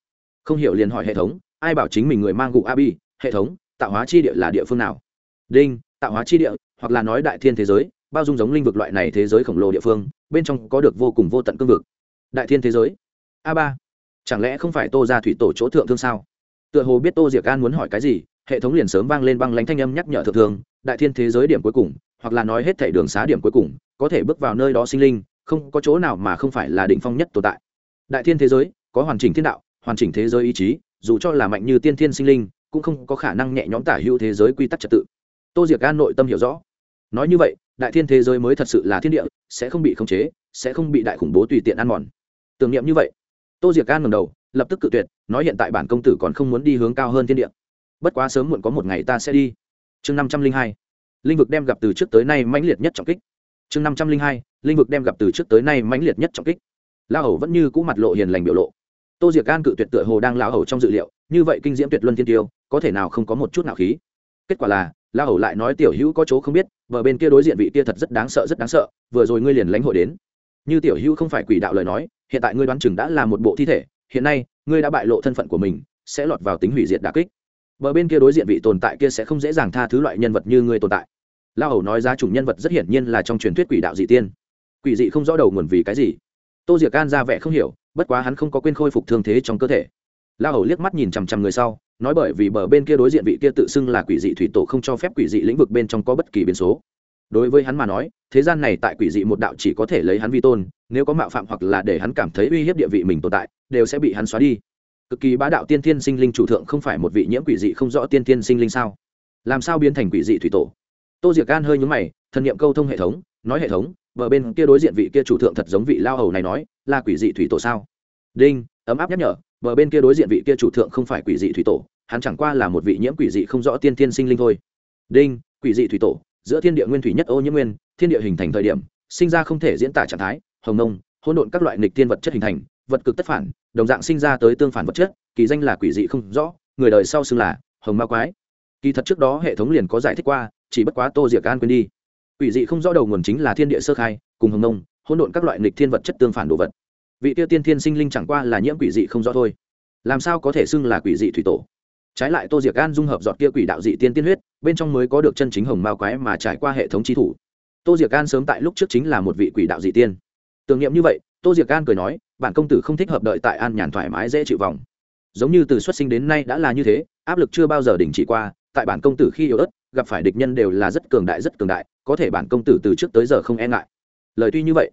Không hiểu liền hỏi hệ thống, ai bảo chính mình người mang gụ abi? Hệ thống, tạo hóa chi địa là địa phương nào? Đinh, tạo hóa chi địa, hoặc là nói đại thiên thế giới bao dung giống linh vực loại này thế giới khổng lồ địa phương, bên trong có được vô cùng vô tận cương vực. Đại thiên thế giới. A ba. Chẳng lẽ không phải tô ra thủy tổ chỗ thượng thương sao? Tựa hồ biết tô diệc an muốn hỏi cái gì, hệ thống liền sớm vang lên băng lánh thanh âm nhắc nhở thượng thương, đại thiên thế giới điểm cuối cùng, hoặc là nói hết thảy đường xá điểm cuối cùng, có thể bước vào nơi đó sinh linh, không, có chỗ nào mà không phải là đỉnh phong nhất tồn tại. Đại thiên thế giới, có hoàn chỉnh thiên đạo, hoàn chỉnh thế giới ý chí, dù cho là mạnh như tiên thiên sinh linh, cũng không có khả năng nhẹ nhõm tả hữu thế giới quy tắc trật tự. Tô diệc an nội tâm hiểu rõ nói như vậy, đại thiên thế giới mới thật sự là thiên địa, sẽ không bị khống chế, sẽ không bị đại khủng bố tùy tiện ăn mòn. Tưởng niệm như vậy, tô diệc an ngầm đầu, lập tức cự tuyệt, nói hiện tại bản công tử còn không muốn đi hướng cao hơn thiên địa. Bất quá sớm muộn có một ngày ta sẽ đi. Chương năm trăm linh hai, linh vực đem gặp từ trước tới nay mãnh liệt nhất trọng kích. Chương năm trăm linh hai, linh vực đem gặp từ trước tới nay mãnh liệt nhất trọng kích. La hầu vẫn như cũ mặt lộ hiền lành biểu lộ. Tô diệc an cự tuyệt tựa hồ đang la hầu trong dự liệu, như vậy kinh diễm tuyệt luân thiên tiêu, có thể nào không có một chút nào khí? Kết quả là la hầu lại nói tiểu hữu có chỗ không biết vợ bên kia đối diện vị kia thật rất đáng sợ, rất đáng sợ, vừa rồi ngươi liền lãnh hội đến. Như tiểu hữu không phải quỷ đạo lời nói, hiện tại ngươi đoán chừng đã là một bộ thi thể, hiện nay, ngươi đã bại lộ thân phận của mình, sẽ lọt vào tính hủy diệt đà kích. Bờ bên kia đối diện vị tồn tại kia sẽ không dễ dàng tha thứ loại nhân vật như ngươi tồn tại. La hầu nói giá chủng nhân vật rất hiển nhiên là trong truyền thuyết quỷ đạo dị tiên. Quỷ dị không rõ đầu nguồn vì cái gì. Tô diệc An ra vẻ không hiểu, bất quá hắn không có quên khôi phục thương thế trong cơ thể la hầu liếc mắt nhìn chằm chằm người sau, nói bởi vì bờ bên kia đối diện vị kia tự xưng là quỷ dị thủy tổ không cho phép quỷ dị lĩnh vực bên trong có bất kỳ biến số. Đối với hắn mà nói, thế gian này tại quỷ dị một đạo chỉ có thể lấy hắn vi tôn, nếu có mạo phạm hoặc là để hắn cảm thấy uy hiếp địa vị mình tồn tại, đều sẽ bị hắn xóa đi. Cực kỳ bá đạo tiên thiên sinh linh chủ thượng không phải một vị nhiễm quỷ dị không rõ tiên thiên sinh linh sao? Làm sao biến thành quỷ dị thủy tổ? Tô diệc gan hơi nhúng mày thần nghiệm câu thông hệ thống, nói hệ thống vợ bên kia đối diện vị kia chủ thượng thật giống vị lao hầu này nói, là quỷ dị thủy tổ sao? Đinh, ấm áp nhắc nhở bờ bên kia đối diện vị kia chủ thượng không phải quỷ dị thủy tổ, hắn chẳng qua là một vị nhiễm quỷ dị không rõ tiên thiên sinh linh thôi. Đinh, quỷ dị thủy tổ, giữa thiên địa nguyên thủy nhất ô nhiễm nguyên, thiên địa hình thành thời điểm, sinh ra không thể diễn tả trạng thái, hồng nông, hỗn độn các loại nghịch thiên vật chất hình thành, vật cực tất phản, đồng dạng sinh ra tới tương phản vật chất, kỳ danh là quỷ dị không rõ, người đời sau xưng là hồng ma quái. Kỳ thật trước đó hệ thống liền có giải thích qua, chỉ bất quá tô diệc an quên đi. Quỷ dị không rõ đầu nguồn chính là thiên địa sơ khai, cùng hồng nông, hỗn độn các loại nghịch thiên vật chất tương phản đồ vật vị tiêu tiên thiên sinh linh chẳng qua là nhiễm quỷ dị không rõ thôi. Làm sao có thể xưng là quỷ dị thủy tổ? Trái lại tô diệc an dung hợp giọt kia quỷ đạo dị tiên tiên huyết, bên trong mới có được chân chính hồng mao quái mà trải qua hệ thống trí thủ. Tô diệc an sớm tại lúc trước chính là một vị quỷ đạo dị tiên. Tưởng niệm như vậy, tô diệc an cười nói, bản công tử không thích hợp đợi tại an nhàn thoải mái dễ chịu vòng. Giống như từ xuất sinh đến nay đã là như thế, áp lực chưa bao giờ đình chỉ qua, tại bản công tử khi yếu ớt, gặp phải địch nhân đều là rất cường đại, rất cường đại, có thể bản công tử từ trước tới giờ không e ngại. Lời tuy như vậy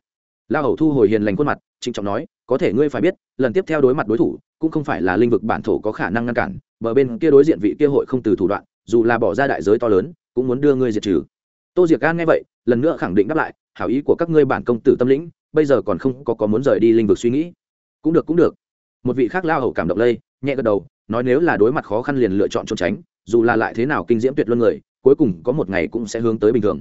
la hầu thu hồi hiền lành khuôn mặt trịnh trọng nói, có thể ngươi phải biết, lần tiếp theo đối mặt đối thủ cũng không phải là linh vực bản thổ có khả năng ngăn cản, bờ bên kia đối diện vị kia hội không từ thủ đoạn, dù là bỏ ra đại giới to lớn, cũng muốn đưa ngươi diệt trừ. Tô diệc gan nghe vậy, lần nữa khẳng định đáp lại, hảo ý của các ngươi bản công tử tâm lĩnh, bây giờ còn không có có muốn rời đi linh vực suy nghĩ. Cũng được cũng được. Một vị khác lao hầu cảm động lây, nhẹ gật đầu, nói nếu là đối mặt khó khăn liền lựa chọn trốn tránh, dù là lại thế nào kinh diễm tuyệt luân người, cuối cùng có một ngày cũng sẽ hướng tới bình thường.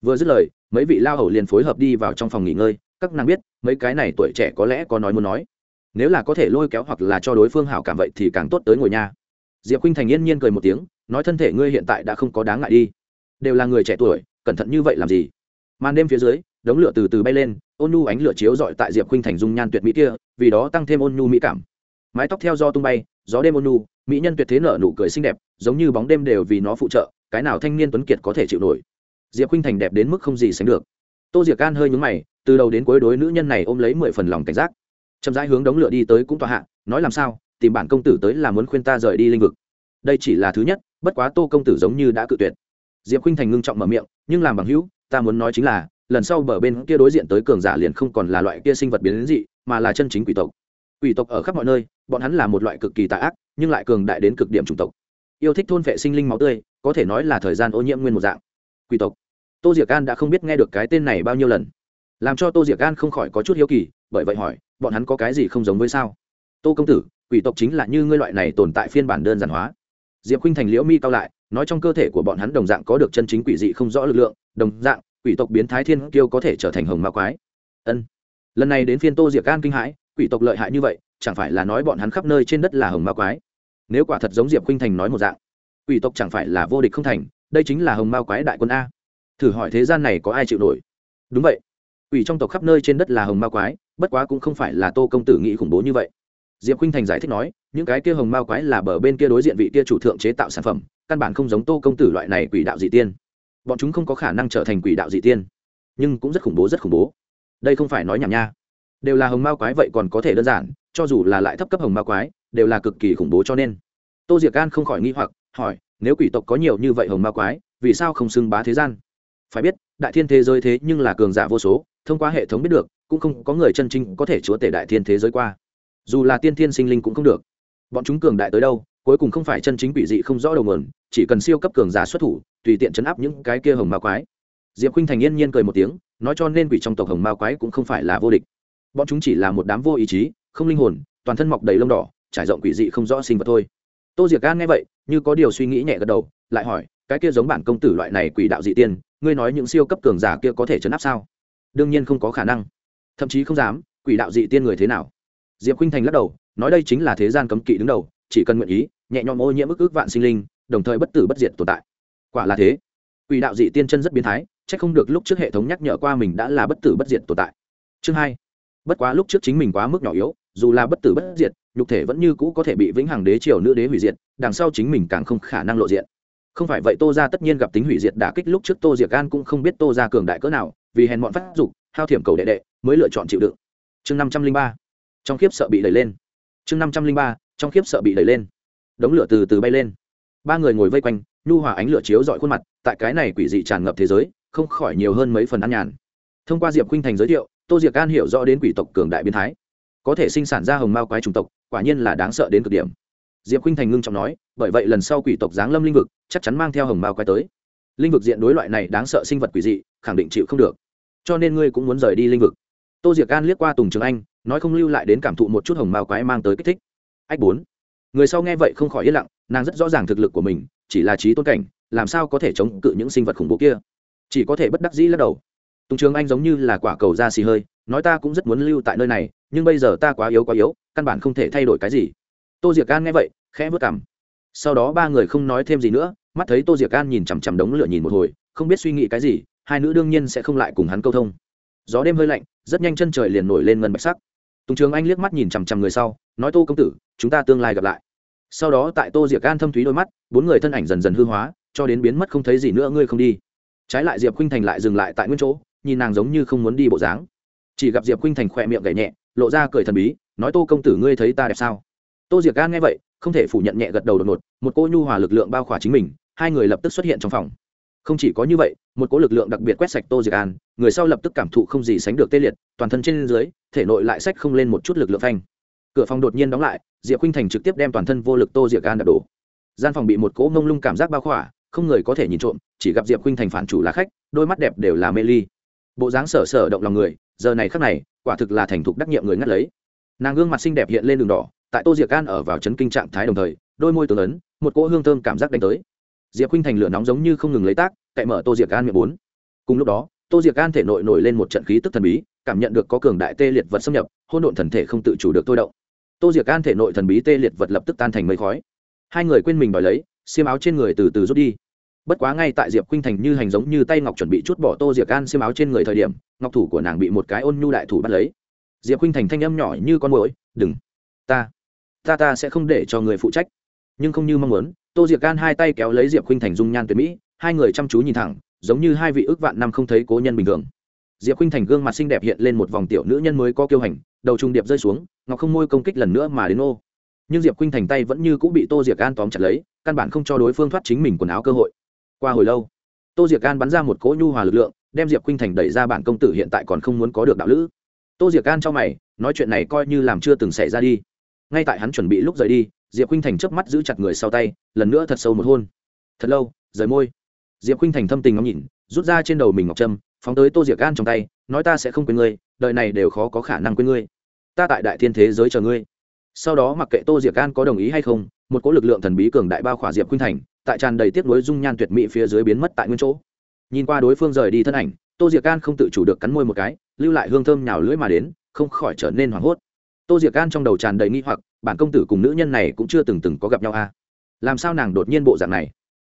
Vừa dứt lời, mấy vị lao hầu liền phối hợp đi vào trong phòng nghỉ ngơi các nàng biết, mấy cái này tuổi trẻ có lẽ có nói muốn nói. Nếu là có thể lôi kéo hoặc là cho đối phương hảo cảm vậy thì càng tốt tới ngồi nha diệp khinh thành yên nhiên cười một tiếng, nói thân thể ngươi hiện tại đã không có đáng ngại đi. Đều là người trẻ tuổi, cẩn thận như vậy làm gì? Màn đêm phía dưới, đống lửa từ từ bay lên, ôn nhu ánh lửa chiếu rọi tại diệp khinh thành dung nhan tuyệt mỹ kia, vì đó tăng thêm ôn nhu mỹ cảm. Mái tóc theo do tung bay, gió đêm ôn nhu, mỹ nhân tuyệt thế nở nụ cười xinh đẹp, giống như bóng đêm đều vì nó phụ trợ, cái nào thanh niên tuấn kiệt có thể chịu nổi. Diệp khinh thành đẹp đến mức không gì sánh được. Tô diệc can hơi nhúng mày từ đầu đến cuối đối nữ nhân này ôm lấy mười phần lòng cảnh giác. Chậm rãi hướng đống lửa đi tới cũng tòa hạ, nói làm sao, tìm bản công tử tới là muốn khuyên ta rời đi linh vực. Đây chỉ là thứ nhất, bất quá tô công tử giống như đã cự tuyệt. Diệp khinh thành ngưng trọng mở miệng, nhưng làm bằng hữu, ta muốn nói chính là, lần sau bờ bên kia đối diện tới cường giả liền không còn là loại kia sinh vật biến đến dị, mà là chân chính quỷ tộc. Quỷ tộc ở khắp mọi nơi, bọn hắn là một loại cực kỳ tà ác, nhưng lại cường đại đến cực điểm chủng tộc. Yêu thích thôn vệ sinh linh máu tươi, có thể nói là thời gian ô nhiễm nguyên một dạng. Quỷ tộc. Tô diệc an đã không biết nghe được cái tên này bao nhiêu lần làm cho tô diệc gan không khỏi có chút hiếu kỳ, bởi vậy hỏi, bọn hắn có cái gì không giống với sao? Tô công tử, quỷ tộc chính là như ngươi loại này tồn tại phiên bản đơn giản hóa. Diệp khinh thành liễu mi cao lại, nói trong cơ thể của bọn hắn đồng dạng có được chân chính quỷ dị không rõ lực lượng, đồng dạng, quỷ tộc biến thái thiên kiêu có thể trở thành hồng ma quái. Ân. Lần này đến phiên tô diệc gan kinh hãi, quỷ tộc lợi hại như vậy, chẳng phải là nói bọn hắn khắp nơi trên đất là hồng ma quái? Nếu quả thật giống diệp khinh thành nói một dạng, quỷ tộc chẳng phải là vô địch không thành, đây chính là hồng ma quái đại quân a. Thử hỏi thế gian này có ai chịu nổi? Đúng vậy quỷ trong tộc khắp nơi trên đất là hồng ma quái, bất quá cũng không phải là tô công tử nghĩ khủng bố như vậy. Diệp khinh thành giải thích nói, những cái kia hồng ma quái là bờ bên kia đối diện vị kia chủ thượng chế tạo sản phẩm, căn bản không giống tô công tử loại này quỷ đạo dị tiên. Bọn chúng không có khả năng trở thành quỷ đạo dị tiên, nhưng cũng rất khủng bố, rất khủng bố. Đây không phải nói nhảm nha. Đều là hồng ma quái vậy còn có thể đơn giản, cho dù là lại thấp cấp hồng ma quái, đều là cực kỳ khủng bố cho nên. Tô diệc gan không khỏi nghi hoặc, hỏi, nếu quỷ tộc có nhiều như vậy hồng ma quái, vì sao không xưng bá thế gian? Phải biết, đại thiên thế giới thế nhưng là cường giả vô số thông qua hệ thống biết được, cũng không có người chân chính có thể chúa tể đại thiên thế giới qua. Dù là tiên thiên sinh linh cũng không được. Bọn chúng cường đại tới đâu, cuối cùng không phải chân chính quỷ dị không rõ đầu nguồn, chỉ cần siêu cấp cường giả xuất thủ, tùy tiện chấn áp những cái kia hồng ma quái. Diệp khinh thành yên nhiên cười một tiếng, nói cho nên quỷ trong tộc hồng ma quái cũng không phải là vô địch. Bọn chúng chỉ là một đám vô ý chí, không linh hồn, toàn thân mọc đầy lông đỏ, trải rộng quỷ dị không rõ sinh vật thôi. Tô diệc gan nghe vậy, như có điều suy nghĩ nhẹ gật đầu, lại hỏi, cái kia giống bản công tử loại này quỷ đạo dị tiên, ngươi nói những siêu cấp cường giả kia có thể chấn áp sao? Đương nhiên không có khả năng. Thậm chí không dám, quỷ đạo dị tiên người thế nào? Diệp khinh thành lắc đầu, nói đây chính là thế gian cấm kỵ đứng đầu, chỉ cần nguyện ý, nhẹ nhõm ô nhiễm ức ức vạn sinh linh, đồng thời bất tử bất diệt tồn tại. Quả là thế. Quỷ đạo dị tiên chân rất biến thái c h ắ c không được lúc trước hệ thống nhắc nhở qua mình đã là bất tử bất diệt tồn tại. Chương hai. Bất quá lúc trước chính mình quá mức nhỏ yếu, dù là bất tử bất diệt, nhục thể vẫn như cũ có thể bị vĩnh hằng đế triều nữ đế hủy diệt, đằng sau chính mình càng không khả năng lộ diện. Không phải vậy tô ra tất nhiên gặp tính hủy diệt đả kích, lúc trước tô diệc gan cũng không biết tô ra cường đại cỡ nào vì hèn mọn phát dục, hao thiểm cầu đệ đệ, mới lựa chọn chịu đựng. Chương năm trăm linh ba. Trong khiếp sợ bị đẩy lên. Chương năm trăm linh ba, trong khiếp sợ bị đẩy lên. Đống lửa từ từ bay lên. Ba người ngồi vây quanh, nhu hòa ánh lửa chiếu dọi khuôn mặt, tại cái này quỷ dị tràn ngập thế giới, không khỏi nhiều hơn mấy phần ăn nhàn. Thông qua diệp khinh thành giới thiệu, tô diệc an hiểu rõ đến quỷ tộc cường đại biến thái. Có thể sinh sản ra hồng mao quái chủng tộc, quả nhiên là đáng sợ đến cực điểm. Diệp khinh thành ngưng trọng nói, bởi vậy lần sau quỷ tộc giáng lâm linh vực, chắc chắn mang theo hồng mao quái tới. Linh vực diện đối loại này đáng sợ sinh vật quỷ dị, khẳng định chịu không được cho nên ngươi cũng muốn rời đi linh vực. Tô diệc an liếc qua tùng trường anh, nói không lưu lại đến cảm thụ một chút hồng mao quái mang tới kích thích. Ách bốn. Người sau nghe vậy không khỏi yên lặng, nàng rất rõ ràng thực lực của mình, chỉ là trí tôn cảnh, làm sao có thể chống cự những sinh vật khủng bố kia? Chỉ có thể bất đắc dĩ lắc đầu. Tùng trường anh giống như là quả cầu da xì hơi, nói ta cũng rất muốn lưu tại nơi này, nhưng bây giờ ta quá yếu quá yếu, căn bản không thể thay đổi cái gì. Tô diệc an nghe vậy, khẽ vất cảm sau đó ba người không nói thêm gì nữa, mắt thấy tô diệc an nhìn chằm chằm đống lửa nhìn một hồi, không biết suy nghĩ cái gì hai nữ đương nhiên sẽ không lại cùng hắn câu thông. Gió đêm hơi lạnh, rất nhanh chân trời liền nổi lên ngân bạch sắc. Tùng trường anh liếc mắt nhìn chằm chằm người sau, nói, tô công tử, chúng ta tương lai gặp lại. Sau đó tại tô diệc an thâm thúy đôi mắt, bốn người thân ảnh dần dần hư hóa, cho đến biến mất không thấy gì nữa, ngươi không đi. Trái lại diệp khinh thành lại dừng lại tại nguyên chỗ, nhìn nàng giống như không muốn đi bộ dáng. Chỉ gặp diệp khinh thành khỏe miệng gảy nhẹ, lộ ra cười thần bí, nói, tô công tử, ngươi thấy ta đẹp sao? Tô diệc an nghe vậy, không thể phủ nhận nhẹ gật đầu đột ngột, một cô nhu hòa lực lượng bao khỏa chính mình, hai người lập tức xuất hiện trong phòng. Không chỉ có như vậy một cỗ lực lượng đặc biệt quét sạch tô diệc an, người sau lập tức cảm thụ không gì sánh được tê liệt, toàn thân trên dưới, thể nội lại sách không lên một chút lực lượng phanh. Cửa phòng đột nhiên đóng lại, diệp khinh thành trực tiếp đem toàn thân vô lực tô diệc an đập đổ. Gian phòng bị một cỗ mông lung cảm giác bao khỏa, không người có thể nhìn trộm, chỉ gặp diệp khinh thành phản chủ là khách, đôi mắt đẹp đều là mê ly. Bộ dáng sở sở động lòng người, giờ này khắc này, quả thực là thành thục đắc nhiệm người ngắt lấy. Nàng gương mặt xinh đẹp hiện lên đường đỏ, tại tô diệc an ở vào chấn kinh trạng thái đồng thời, đôi môi tường ấn, một cỗ hương thơm cảm giác đánh tới. Diệp khinh thành lửa nóng giống như không ngừng lấy tác cậy mở tô diệc an miệng bốn. Cùng lúc đó, tô diệc an thể nội nổi lên một trận khí tức thần bí, cảm nhận được có cường đại tê liệt vật xâm nhập hôn độn thần thể không tự chủ được thôi động. Tô diệc an thể nội thần bí tê liệt vật lập tức tan thành mây khói. Hai người quên mình đòi lấy, xiêm áo trên người từ từ rút đi. Bất quá ngay tại diệp khinh thành như hành giống như tay ngọc chuẩn bị chút bỏ tô diệc an xiêm áo trên người thời điểm, ngọc thủ của nàng bị một cái ôn nhu đại thủ bắt lấy. Diệp khinh thành thanh âm nhỏ như con mũi đừng, ta ta ta sẽ không để cho người phụ trách. Nhưng không như mong muốn, tô diệc can hai tay kéo lấy diệp khinh thành dung nhan tuyệt mỹ hai người chăm chú nhìn thẳng, giống như hai vị ước vạn năm không thấy cố nhân bình thường. Diệp khinh thành gương mặt xinh đẹp hiện lên một vòng tiểu nữ nhân mới có kiêu hành, đầu trung điệp rơi xuống, ngọc không môi công kích lần nữa mà đến ô. Nhưng diệp khinh thành tay vẫn như cũng bị tô diệc an tóm chặt lấy, căn bản không cho đối phương thoát chính mình quần áo cơ hội. Qua hồi lâu, tô diệc an bắn ra một cỗ nhu hòa lực lượng, đem diệp khinh thành đẩy ra bản công tử hiện tại còn không muốn có được đạo lữ. Tô diệc an cho mày, nói chuyện này coi như làm chưa từng xảy ra đi. Ngay tại hắn chuẩn bị lúc rời đi, diệp khinh thành chớp mắt giữ chặt người sau tay, lần nữa thật sâu một hôn. Thật lâu, rời môi diệp khinh thành thâm tình ngắm nhìn, rút ra trên đầu mình ngọc trâm, phóng tới tô diệc gan trong tay, nói ta sẽ không quên ngươi, đời này đều khó có khả năng quên ngươi. Ta tại đại thiên thế giới chờ ngươi. Sau đó mặc kệ tô diệc gan có đồng ý hay không, một cỗ lực lượng thần bí cường đại bao khỏa diệp khinh thành, tại tràn đầy tiếc nuối dung nhan tuyệt mỹ phía dưới biến mất tại nguyên chỗ. Nhìn qua đối phương rời đi thân ảnh, tô diệc gan không tự chủ được cắn môi một cái, lưu lại hương thơm nhào lưỡi mà đến, không khỏi trở nên hoảng hốt. Tô diệc gan trong đầu tràn đầy nghi hoặc, bản công tử cùng nữ nhân này cũng chưa từng từng có gặp nhau a à? làm sao nàng đột nhiên bộ dạng này?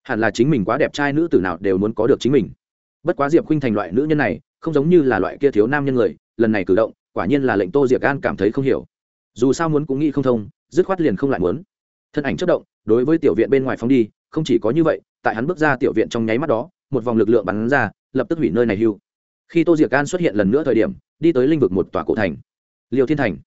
Hẳn là chính mình quá đẹp trai nữ tử nào đều muốn có được chính mình. Bất quá diệp khinh thành loại nữ nhân này, không giống như là loại kia thiếu nam nhân người, lần này cử động, quả nhiên là lệnh tô diệc gan cảm thấy không hiểu. Dù sao muốn cũng nghĩ không thông, dứt khoát liền không lại muốn. Thân ảnh chất động, đối với tiểu viện bên ngoài phóng đi, không chỉ có như vậy, tại hắn bước ra tiểu viện trong nháy mắt đó, một vòng lực lượng bắn ra, lập tức hủy nơi này hưu. Khi tô diệc gan xuất hiện lần nữa thời điểm, đi tới linh vực một tòa cổ thành. Liêu thiên thành.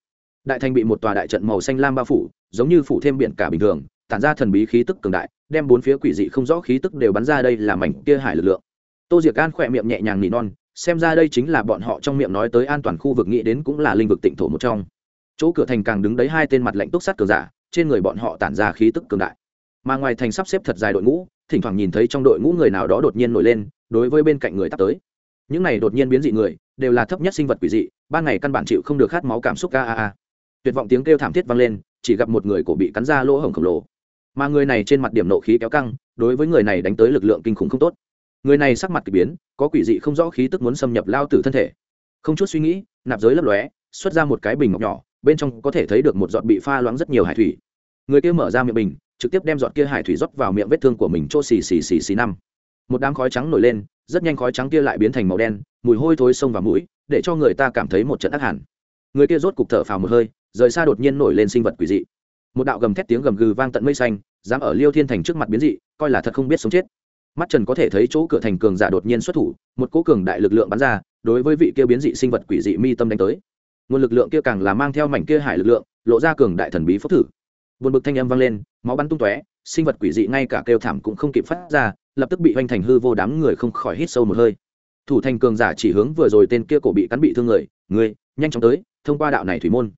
Đại thành bị một tòa đại trận màu xanh lam bao phủ, giống như phủ thêm biển cả bình thường, tản ra thần bí khí tức cường đại đem bốn phía quỷ dị không rõ khí tức đều bắn ra đây là mảnh kia hải lực lượng. Tô diệc an khỏe miệng nhẹ nhàng nỉ non, xem ra đây chính là bọn họ trong miệng nói tới an toàn khu vực nghĩ đến cũng là linh vực tịnh thổ một trong. Chỗ cửa thành càng đứng đấy hai tên mặt lệnh túc sát cường giả, trên người bọn họ tản ra khí tức cường đại. Mà ngoài thành sắp xếp thật dài đội ngũ, thỉnh thoảng nhìn thấy trong đội ngũ người nào đó đột nhiên nổi lên, đối với bên cạnh người tắt tới. Những này đột nhiên biến dị người, đều là thấp nhất sinh vật quỷ dị, ban ngày căn bản chịu không được khát máu cảm xúc ca a a. Tuyệt vọng tiếng kêu thảm thiết vang lên, chỉ gặp một người cổ bị cắn ra lỗ hổng khổng lồ mà người này trên mặt điểm nộ khí kéo căng, đối với người này đánh tới lực lượng kinh khủng không tốt. Người này sắc mặt k ỳ biến, có quỷ dị không rõ khí tức muốn xâm nhập lao tử thân thể. Không chút suy nghĩ, nạp giới lấp lóe, xuất ra một cái bình ngọc nhỏ, bên trong có thể thấy được một giọt bị pha loãng rất nhiều hải thủy. Người kia mở ra miệng bình, trực tiếp đem giọt kia hải thủy rót vào miệng vết thương của mình chỗ xì xì xì xì năm. Một đám khói trắng nổi lên, rất nhanh khói trắng kia lại biến thành màu đen, mùi hôi thối xông vào mũi, để cho người ta cảm thấy một trận ác hẳn. Người kia rốt cục thở phào một hơi, rời xa đột nhiên nổi lên sinh vật quỷ dị một đạo gầm thét tiếng gầm gừ vang tận mây xanh, dám ở liêu thiên thành trước mặt biến dị, coi là thật không biết sống chết. Mắt trần có thể thấy chỗ cửa thành cường giả đột nhiên xuất thủ, một cỗ cường đại lực lượng bắn ra, đối với vị kia biến dị sinh vật quỷ dị mi tâm đánh tới. Nguồn lực lượng kia càng là mang theo mảnh kia hải lực lượng, lộ ra cường đại thần bí phúc thử. Buồn bực thanh âm vang lên, máu bắn tung tóe, sinh vật quỷ dị ngay cả kêu thảm cũng không kịp phát ra, lập tức bị hoành thành hư vô đám người không khỏi hít sâu một hơi. Thủ thành cường giả chỉ hướng vừa rồi tên kia cổ bị cắn bị thương người người nhanh chóng tới, thông qua đạo này thủy môn.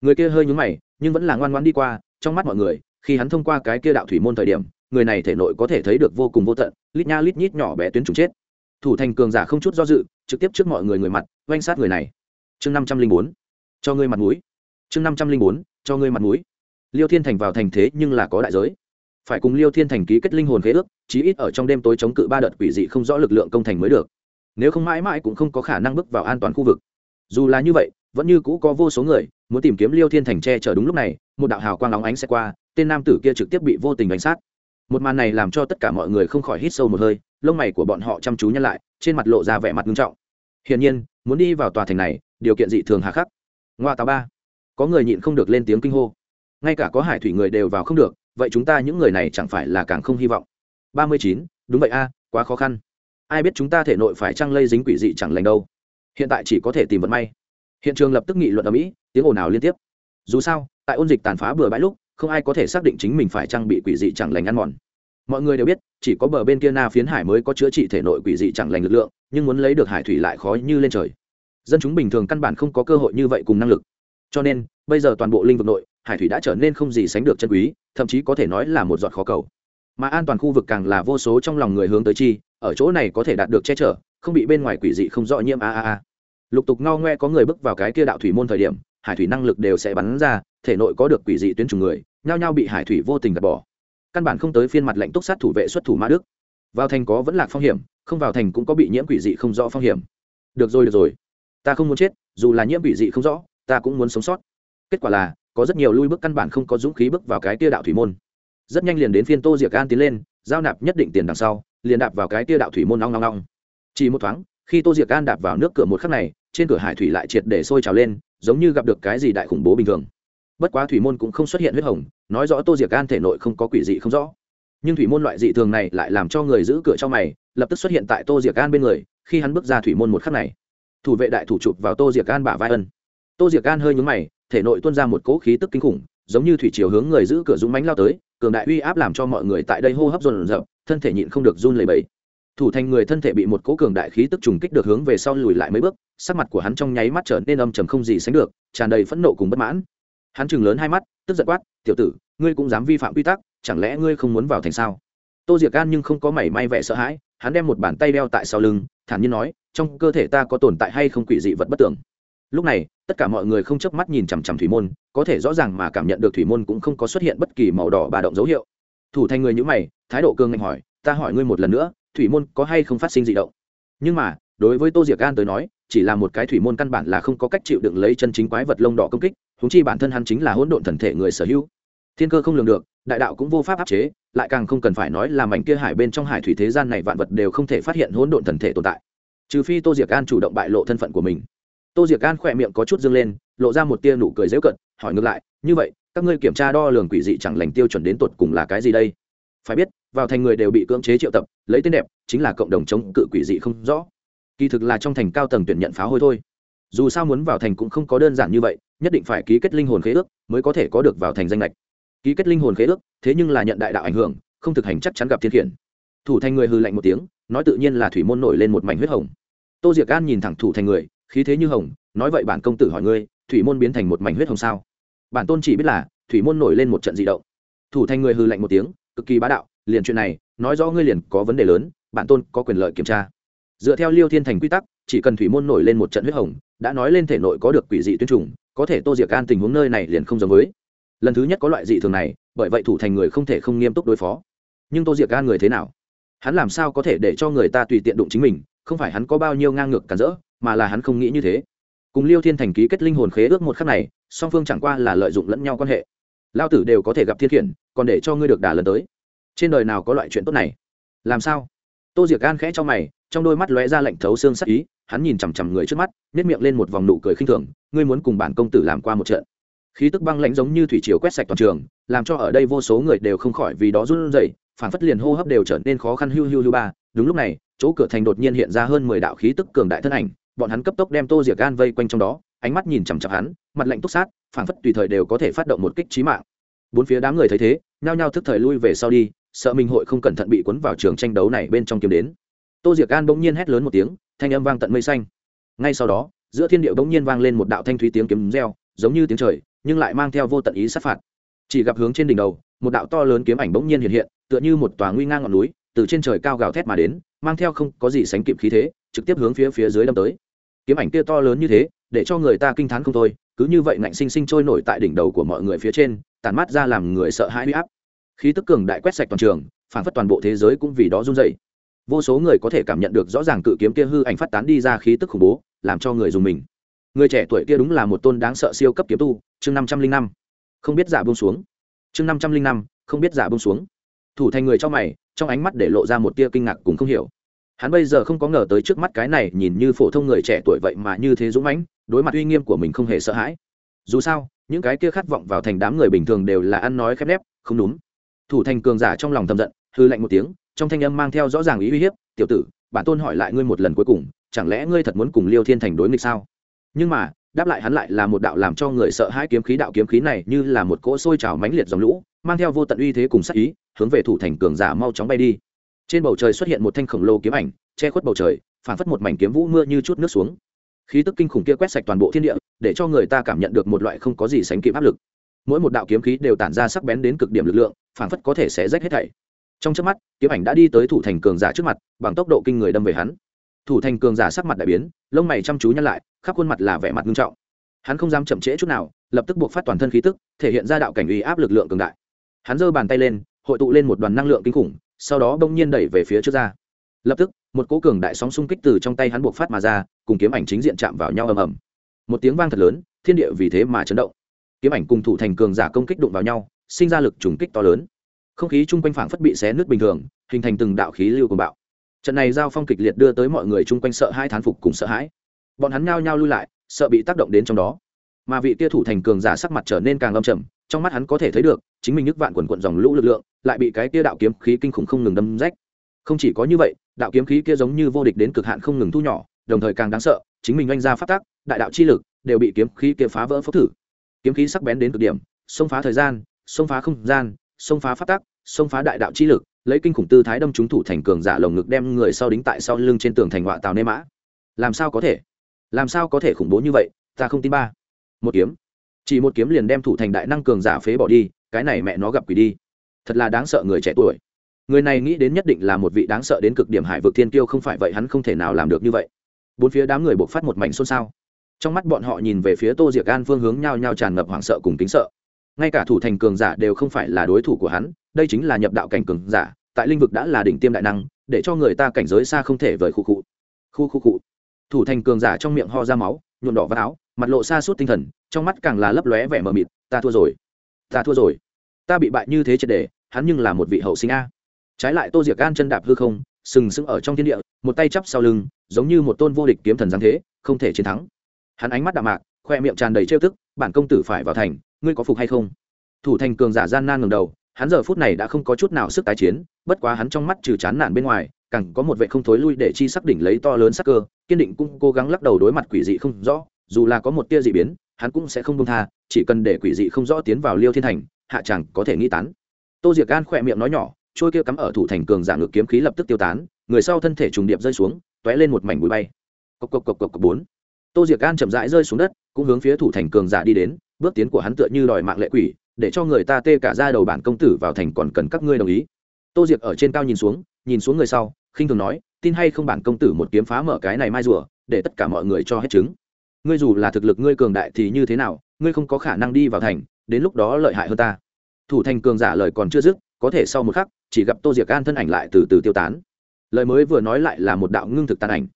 Người kia hơi nhúng mày nhưng vẫn là ngoan ngoan đi qua, trong mắt mọi người, khi hắn thông qua cái kia đạo thủy môn thời điểm, người này thể nội có thể thấy được vô cùng vô tận, lít nha lít nhít nhỏ bé tuyến trùng chết. Thủ thành cường giả không chút do dự, trực tiếp trước mọi người người mặt, oanh sát người này. Chương năm trăm linh bốn, cho ngươi mặt mũi. Chương năm trăm linh bốn, cho ngươi mặt mũi. Liêu thiên thành vào thành thế nhưng là có đại giới. Phải cùng liêu thiên thành ký kết linh hồn khế ước, chí ít ở trong đêm tối chống cự ba đợt quỷ dị không rõ lực lượng công thành mới được. Nếu không mãi mãi cũng không có khả năng bước vào an toàn khu vực. Dù là như vậy vẫn như cũ có vô số người muốn tìm kiếm liêu thiên thành che chở đúng lúc này một đạo hào quang óng ánh xe qua tên nam tử kia trực tiếp bị vô tình đánh sát một màn này làm cho tất cả mọi người không khỏi hít sâu một hơi lông mày của bọn họ chăm chú nhăn lại trên mặt lộ ra vẻ mặt nghiêm trọng hiển nhiên muốn đi vào tòa thành này điều kiện dị thường hà khắc ngoa tà ba có người nhịn không được lên tiếng kinh hô ngay cả có hải thủy người đều vào không được vậy chúng ta những người này chẳng phải là càng không hy vọng ba mươi chín đúng vậy a quá khó khăn ai biết chúng ta thể nội phải trăng lây dính quỷ dị chẳng lành đâu hiện tại chỉ có thể tìm vận may hiện trường lập tức nghị luận ở mỹ, tiếng ồn ào liên tiếp. Dù sao, tại ôn dịch tàn phá bừa bãi lúc, không ai có thể xác định chính mình phải trang bị quỷ dị chẳng lành ăn mòn. Mọi người đều biết, chỉ có bờ bên kia na phiến hải mới có chữa trị thể nội quỷ dị chẳng lành lực lượng, nhưng muốn lấy được hải thủy lại khó như lên trời. Dân chúng bình thường căn bản không có cơ hội như vậy cùng năng lực. Cho nên, bây giờ toàn bộ linh vực nội, hải thủy đã trở nên không gì sánh được chân quý, thậm chí có thể nói là một giọt khó cầu. Mà an toàn khu vực càng là vô số trong lòng người hướng tới chi, ở chỗ này có thể đạt được che chở, không bị bên ngoài quỷ dị không rõ nhiễm a a a lục tục ngao ngoe có người bước vào cái kia đạo thủy môn thời điểm, hải thủy năng lực đều sẽ bắn ra, thể nội có được quỷ dị tuyến trùng người, nhao nhao bị hải thủy vô tình gạt bỏ. Căn bản không tới phiên mặt lệnh túc sát thủ vệ xuất thủ ma đức. Vào thành có vẫn là phong hiểm, không vào thành cũng có bị nhiễm quỷ dị không rõ phong hiểm. Được rồi được rồi. Ta không muốn chết, dù là nhiễm quỷ dị không rõ, ta cũng muốn sống sót. Kết quả là, có rất nhiều lui bước căn bản không có dũng khí bước vào cái tia đạo thủy môn. Rất nhanh liền đến phiên tô diệc an tiến lên, giao nạp nhất định tiền đằng sau, liền đạp vào cái tia đạo thủy môn nong nong nong chỉ một thoáng khi tô diệc an đạp vào nước cửa một khắc này, trên cửa hải thủy lại triệt để sôi trào lên, giống như gặp được cái gì đại khủng bố bình thường. Bất quá thủy môn cũng không xuất hiện huyết hồng, nói rõ tô diệc an thể nội không có quỷ dị không rõ. Nhưng thủy môn loại dị thường này lại làm cho người giữ cửa trong mày, lập tức xuất hiện tại tô diệc an bên người, khi hắn bước ra thủy môn một khắc này. Thủ vệ đại thủ chụp vào tô diệc an bả vai ân. Tô diệc an hơi nhúng mày, thể nội tuôn ra một cỗ khí tức kinh khủng, giống như thủy chiều hướng người giữ cửa dũng mánh lao tới, cường đại uy áp làm cho mọi người tại đây hô hấp dồn dập thân thể nhịn không được run lẩy bẩy thủ thành người thân thể bị một cỗ cường đại khí tức trùng kích được hướng về sau lùi lại mấy bước, sắc mặt của hắn trong nháy mắt trở nên âm trầm không gì sánh được, tràn đầy phẫn nộ cùng bất mãn. Hắn chừng lớn hai mắt, tức giận quát, tiểu tử, ngươi cũng dám vi phạm quy tắc, chẳng lẽ ngươi không muốn vào thành sao? Tô diệc gan nhưng không có mảy may vẻ sợ hãi, hắn đem một bàn tay đeo tại sau lưng, thản nhiên nói, trong cơ thể ta có tồn tại hay không quỷ dị vật bất tưởng lúc này, tất cả mọi người không chớp mắt nhìn chằm chằm thủy môn, có thể rõ ràng mà cảm nhận được thủy môn cũng không có xuất hiện bất kỳ màu đỏ bà động dấu hiệu. Thủ thành người như mày, thái độ cương ngạnh hỏi, ta hỏi ngươi một lần nữa thủy môn có hay không phát sinh dị động. Nhưng mà, đối với tô diệc gan tới nói, chỉ là một cái thủy môn căn bản là không có cách chịu đựng lấy chân chính quái vật lông đỏ công kích húng chi bản thân hắn chính là hỗn độn thần thể người sở hữu. Thiên cơ không lường được, đại đạo cũng vô pháp áp chế, lại càng không cần phải nói là mảnh kia hải bên trong hải thủy thế gian này vạn vật đều không thể phát hiện hỗn độn thần thể tồn tại. Trừ phi tô diệc an chủ động bại lộ thân phận của mình. Tô diệc an khỏe miệng có chút dâng lên, lộ ra một tia nụ cười dễu cận hỏi ngược lại, như vậy, các ngươi kiểm tra đo lường quỷ dị chẳng lành tiêu chuẩn đến tột cùng là cái gì đây? Phải biết vào thành người đều bị cưỡng chế triệu tập, lấy tên đẹp, chính là cộng đồng chống cự quỷ dị không rõ. Kỳ thực là trong thành cao tầng tuyển nhận pháo hôi thôi. Dù sao muốn vào thành cũng không có đơn giản như vậy, nhất định phải ký kết linh hồn khế ước mới có thể có được vào thành danh lệch. Ký kết linh hồn khế ước, thế nhưng là nhận đại đạo ảnh hưởng, không thực hành chắc chắn gặp thiên khiển. Thủ thành người hư lạnh một tiếng, nói tự nhiên là thủy môn nổi lên một mảnh huyết hồng. Tô diệc an nhìn thẳng thủ thành người, khí thế như hồng, nói vậy bản công tử hỏi ngươi, thủy môn biến thành một mảnh huyết hồng sao? Bản tôn chỉ biết là, thủy môn nổi lên một trận dị động. Thủ thành người hư lạnh một tiếng, cực kỳ bá đạo liền chuyện này, nói rõ ngươi liền có vấn đề lớn bản tôn có quyền lợi kiểm tra. Dựa theo liêu thiên thành quy tắc, chỉ cần thủy môn nổi lên một trận huyết hồng, đã nói lên thể nội có được quỷ dị tuyên trùng, có thể tô diệc an tình huống nơi này liền không giống với. Lần thứ nhất có loại dị thường này, bởi vậy thủ thành người không thể không nghiêm túc đối phó. Nhưng tô diệc an người thế nào? Hắn làm sao có thể để cho người ta tùy tiện đụng chính mình, không phải hắn có bao nhiêu ngang ngược cản rỡ, mà là hắn không nghĩ như thế. Cùng liêu thiên thành ký kết linh hồn khế ước một khắc này, song phương chẳng qua là lợi dụng lẫn nhau quan hệ. Lao tử đều có thể gặp thiên khiển, còn để cho ngươi được đả lần tới trên đời nào có loại chuyện tốt này? Làm sao? Tô diệc gan khẽ cho mày, trong đôi mắt lóe ra lệnh thấu xương sắc ý, hắn nhìn chằm chằm người trước mắt nếp miệng lên một vòng nụ cười khinh thường, ngươi muốn cùng bản công tử làm qua một trận? Khí tức băng lãnh giống như thủy chiều quét sạch toàn trường, làm cho ở đây vô số người đều không khỏi vì đó run rẩy phản phất liền hô hấp đều trở nên khó khăn hưu hưu hưu ba. Đúng lúc này, chỗ cửa thành đột nhiên hiện ra hơn mười đạo khí tức cường đại thân ảnh, bọn hắn cấp tốc đem tô diệc gan vây quanh trong đó, ánh mắt nhìn chằm chằm hắn, mặt lạnh túc sát phản phất tùy thời đều có thể phát động một kích trí mạng. Bốn phía đám người thấy thế, nhao nhao thức thời lui về sau đi sợ mình hội không cẩn thận bị cuốn vào trường tranh đấu này bên trong kiếm đến. Tô diệc An bỗng nhiên hét lớn một tiếng, thanh âm vang tận mây xanh. Ngay sau đó, giữa thiên địa bỗng nhiên vang lên một đạo thanh thúy tiếng kiếm reo, giống như tiếng trời, nhưng lại mang theo vô tận ý sát phạt. Chỉ gặp hướng trên đỉnh đầu, một đạo to lớn kiếm ảnh bỗng nhiên hiện hiện, tựa như một tòa nguy ngang ngọn núi, từ trên trời cao gào thét mà đến, mang theo không có gì sánh kịp khí thế, trực tiếp hướng phía phía dưới đâm tới. Kiếm ảnh kia to lớn như thế, để cho người ta kinh t h á n không thôi, cứ như vậy ngạnh sinh sinh trôi nổi tại đỉnh đầu của mọi người phía trên tàn mát ra làm người sợ hãi huy áp khí tức cường đại quét sạch toàn trường, phản phất toàn bộ thế giới cũng vì đó run dậy vô số người có thể cảm nhận được rõ ràng cự kiếm kia hư ảnh phát tán đi ra khí tức khủng bố, làm cho người dùng mình. Người trẻ tuổi kia đúng là một tôn đáng sợ siêu cấp kiếm tu, chương năm trăm linh năm. Không biết giả bông xuống. Chương năm trăm linh năm, không biết giả bông xuống. Thủ thành người cho mày, trong ánh mắt để lộ ra một tia kinh ngạc cùng không hiểu. Hắn bây giờ không có ngờ tới trước mắt cái này nhìn như phổ thông người trẻ tuổi vậy mà như thế dũng mãnh, đối mặt uy nghiêm của mình không hề sợ hãi. Dù sao, những cái kia khát vọng vào thành đám người bình thường đều là ăn nói khép nép, không đúng thủ thành cường giả trong lòng thầm giận, hư lạnh một tiếng, trong thanh âm mang theo rõ ràng ý uy hiếp, tiểu tử, bản tôn hỏi lại ngươi một lần cuối cùng, chẳng lẽ ngươi thật muốn cùng liêu thiên thành đối nghịch sao? Nhưng mà, đáp lại hắn lại là một đạo làm cho người sợ hãi kiếm khí, đạo kiếm khí này như là một cỗ sôi trào mãnh liệt dòng lũ, mang theo vô tận uy thế cùng sắc ý, hướng về thủ thành cường giả mau chóng bay đi. Trên bầu trời xuất hiện một thanh khổng lồ kiếm ảnh, che khuất bầu trời, phản phất một mảnh kiếm vũ mưa như chút nước xuống. Khí tức kinh khủng kia quét sạch toàn bộ thiên địa, để cho người ta cảm nhận được một loại không có gì sánh kịp áp lực. Mỗi một đạo kiếm khí đều tản ra sắc bén đến cực điểm lực lượng Phảng phất có thể sẽ rách hết thảy. Trong chớp mắt, kiếm ảnh đã đi tới thủ thành cường giả trước mặt, bằng tốc độ kinh người đâm về hắn. Thủ thành cường giả sắc mặt đại biến, lông mày chăm chú nhăn lại, khắp khuôn mặt là vẻ mặt nghiêm trọng. Hắn không dám chậm trễ chút nào, lập tức buộc phát toàn thân khí tức, thể hiện ra đạo cảnh uy áp lực lượng cường đại. Hắn giơ bàn tay lên, hội tụ lên một đoàn năng lượng kinh khủng, sau đó bỗng nhiên đẩy về phía trước ra. Lập tức, một cố cường đại sóng xung kích từ trong tay hắn buộc phát mà ra, cùng kiếm ảnh chính diện chạm vào nhau ầm ầm. Một tiếng vang thật lớn, thiên địa vì thế mà chấn động. Kiếm ảnh cùng thủ thành cường giả công kích đụng vào nhau sinh ra lực trùng kích to lớn. Không khí chung quanh phảng phất bị xé nước bình thường, hình thành từng đạo khí lưu cùng bạo. Trận này giao phong kịch liệt đưa tới mọi người chung quanh sợ hai thán phục cùng sợ hãi. Bọn hắn nhao nhao lui lại, sợ bị tác động đến trong đó. Mà vị tia thủ thành cường giả sắc mặt trở nên càng âm trầm, trong mắt hắn có thể thấy được, chính mình nhức vạn quần quận dòng lũ lực lượng, lại bị cái tia đạo kiếm khí kinh khủng không ngừng đâm rách. Không chỉ có như vậy, đạo kiếm khí kia giống như vô địch đến cực hạn không ngừng thu nhỏ, đồng thời càng đáng sợ, chính mình oanh ra phát tác đại đạo chi lực, đều bị kiếm khí kia phá vỡ phốc thử. Kiếm khí sắc bén đến cực điểm, xông phá thời gian xông phá không gian, xông phá phát tác xông phá đại đạo chi lực, lấy kinh khủng tư thái đâm chúng thủ thành cường giả lồng ngực đem người sau đính tại sau lưng trên tường thành họa tàu nê mã. Làm sao có thể? Làm sao có thể khủng bố như vậy? Ta không tin ba. Một kiếm. Chỉ một kiếm liền đem thủ thành đại năng cường giả phế bỏ đi, cái này mẹ nó gặp quỷ đi. Thật là đáng sợ người trẻ tuổi. Người này nghĩ đến nhất định là một vị đáng sợ đến cực điểm hải vực thiên tiêu không phải vậy hắn không thể nào làm được như vậy. Bốn phía đám người buộc phát một mảnh xôn xao. Trong mắt bọn họ nhìn về phía tô diệc an phương hướng nhao nhao tràn ngập hoảng sợ cùng kính sợ ngay cả thủ thành cường giả đều không phải là đối thủ của hắn, đây chính là nhập đạo cảnh cường giả, tại linh vực đã là đỉnh tiêm đại năng, để cho người ta cảnh giới xa không thể vời khu cụ khu khu cụ thủ thành cường giả trong miệng ho ra máu, nhuộm đỏ vác áo, mặt lộ xa suốt tinh thần, trong mắt càng là lấp lóe vẻ mờ mịt, ta thua rồi. Ta thua rồi. Ta bị bại như thế triệt đề hắn nhưng là một vị hậu sinh a. Trái lại tô diệc gan chân đạp hư không, sừng sững ở trong thiên địa, một tay chắp sau lưng, giống như một tôn vô địch kiếm thần giáng thế, không thể chiến thắng. Hắn ánh mắt đạm mạc, khoe miệng tràn đầy trêu tức, bản công tử phải vào thành ngươi có phục hay không? Thủ thành cường giả gian nan ngừng đầu, hắn giờ phút này đã không có chút nào sức tái chiến, bất quá hắn trong mắt trừ chán nản bên ngoài, càng có một vệ không thối lui để chi sắc đỉnh lấy to lớn sắc cơ, kiên định cũng cố gắng lắc đầu đối mặt quỷ dị không rõ, dù là có một tia dị biến, hắn cũng sẽ không đông tha, chỉ cần để quỷ dị không rõ tiến vào liêu thiên thành, hạ chẳng có thể nghĩ tán. Tô diệc gan khỏe miệng nói nhỏ, trôi kia cắm ở thủ thành cường giả ngược kiếm khí lập tức tiêu tán, người sau thân thể trùng điệp rơi xuống t ó é lên một mảnh bụi bay. Cộc cộc cộc cộc cộc, bốn. Tô diệc gan chậm rãi rơi xuống đất, cũng hướng phía thủ thành cường giả đi đến bước tiến của hắn tựa như đòi mạng lệ quỷ, để cho người ta tê cả ra đầu bản công tử vào thành còn cần các ngươi đồng ý. Tô diệp ở trên cao nhìn xuống nhìn xuống người sau, khinh thường nói, tin hay không bản công tử một kiếm phá mở cái này mai rùa, để tất cả mọi người cho hết chứng. Ngươi dù là thực lực ngươi cường đại thì như thế nào, ngươi không có khả năng đi vào thành, đến lúc đó lợi hại hơn ta. Thủ thành cường giả lời còn chưa dứt, có thể sau một khắc, chỉ gặp tô diệc an thân ảnh lại từ từ tiêu tán. Lời mới vừa nói lại là một đạo ngưng thực tàn ảnh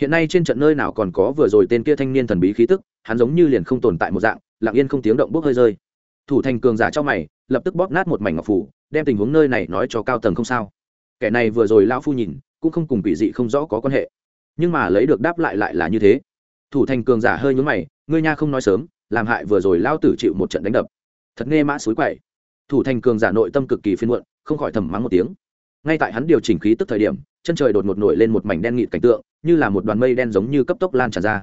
hiện nay trên trận nơi nào còn có vừa rồi tên kia thanh niên thần bí khí tức, hắn giống như liền không tồn tại một dạng, lặng yên không tiếng động bốc hơi rơi. Thủ thành cường giả cho mày, lập tức bóp nát một mảnh ngọc phủ, đem tình huống nơi này nói cho cao tầng không sao. Kẻ này vừa rồi lão phu nhìn, cũng không cùng quỷ dị không rõ có quan hệ. Nhưng mà lấy được đáp lại lại là như thế. Thủ thành cường giả hơi nhún mày, ngươi nha không nói sớm, làm hại vừa rồi lao tử chịu một trận đánh đập. Thật nghe mã suối quậy. Thủ thành cường giả nội tâm cực kỳ phiên muộn, không khỏi thầm mắng một tiếng. Ngay tại hắn điều chỉnh khí tức thời điểm, chân trời đột ngột nổi lên một mảnh đen nghịt cảnh tượng như là một đoàn mây đen giống như cấp tốc lan tràn ra.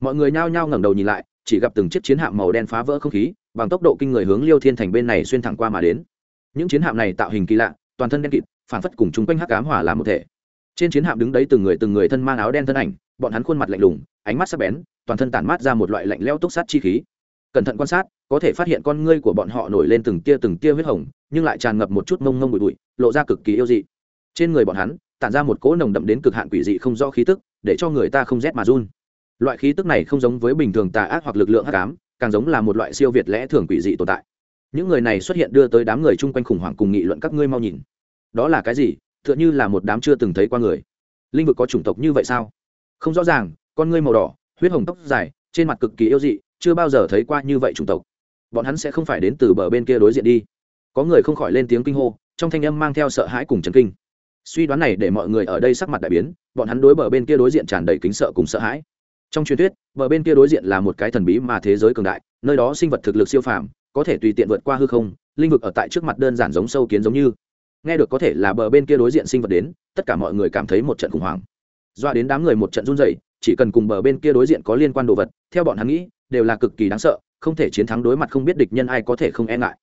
Mọi người nhao nhao ngẩng đầu nhìn lại, chỉ gặp từng chiếc chiến hạm màu đen phá vỡ không khí, bằng tốc độ kinh người hướng liêu thiên thành bên này xuyên thẳng qua mà đến. Những chiến hạm này tạo hình kỳ lạ, toàn thân đen kịt, phản phất cùng chung quanh hắc ám hỏa làm một thể. Trên chiến hạm đứng đấy từng người từng người thân mang áo đen thân ảnh, bọn hắn khuôn mặt lạnh lùng, ánh mắt sắc bén, toàn thân tản mát ra một loại lạnh leo túc sát chi khí. Cẩn thận quan sát, có thể phát hiện con ngươi của bọn họ nổi lên từng tia từng tia huyết hồng, nhưng lại tràn ngập một chút mông mông bụi bụi, lộ ra cực kỳ yêu dị. Trên người bọn hắn tản ra một cỗ nồng đậm đến cực hạn quỷ dị không rõ khí tức, để cho người ta không rét mà run. Loại khí tức này không giống với bình thường tà ác hoặc lực lượng hắc ám, càng giống là một loại siêu việt lẽ thường quỷ dị tồn tại. Những người này xuất hiện đưa tới đám người chung quanh khủng hoảng cùng nghị luận các ngươi mau nhìn. Đó là cái gì? Tựa như là một đám chưa từng thấy qua người. Linh vực có chủng tộc như vậy sao? Không rõ ràng, con ngươi màu đỏ, huyết hồng tóc dài, trên mặt cực kỳ yêu dị, chưa bao giờ thấy qua như vậy chủng tộc. Bọn hắn sẽ không phải đến từ bờ bên kia đối diện đi. Có người không khỏi lên tiếng kinh hô, trong thanh âm mang theo sợ hãi cùng chấn kinh suy đoán này để mọi người ở đây sắc mặt đại biến, bọn hắn đối bờ bên kia đối diện tràn đầy kính sợ cùng sợ hãi. Trong truyền thuyết, bờ bên kia đối diện là một cái thần bí mà thế giới cường đại, nơi đó sinh vật thực lực siêu phàm, có thể tùy tiện vượt qua hư không, linh vực ở tại trước mặt đơn giản giống sâu kiến giống như. Nghe được có thể là bờ bên kia đối diện sinh vật đến, tất cả mọi người cảm thấy một trận khủng hoảng. Doa đến đám người một trận run dày chỉ cần cùng bờ bên kia đối diện có liên quan đồ vật, theo bọn hắn nghĩ, đều là cực kỳ đáng sợ, không thể chiến thắng đối mặt không biết địch nhân ai có thể không e ngại.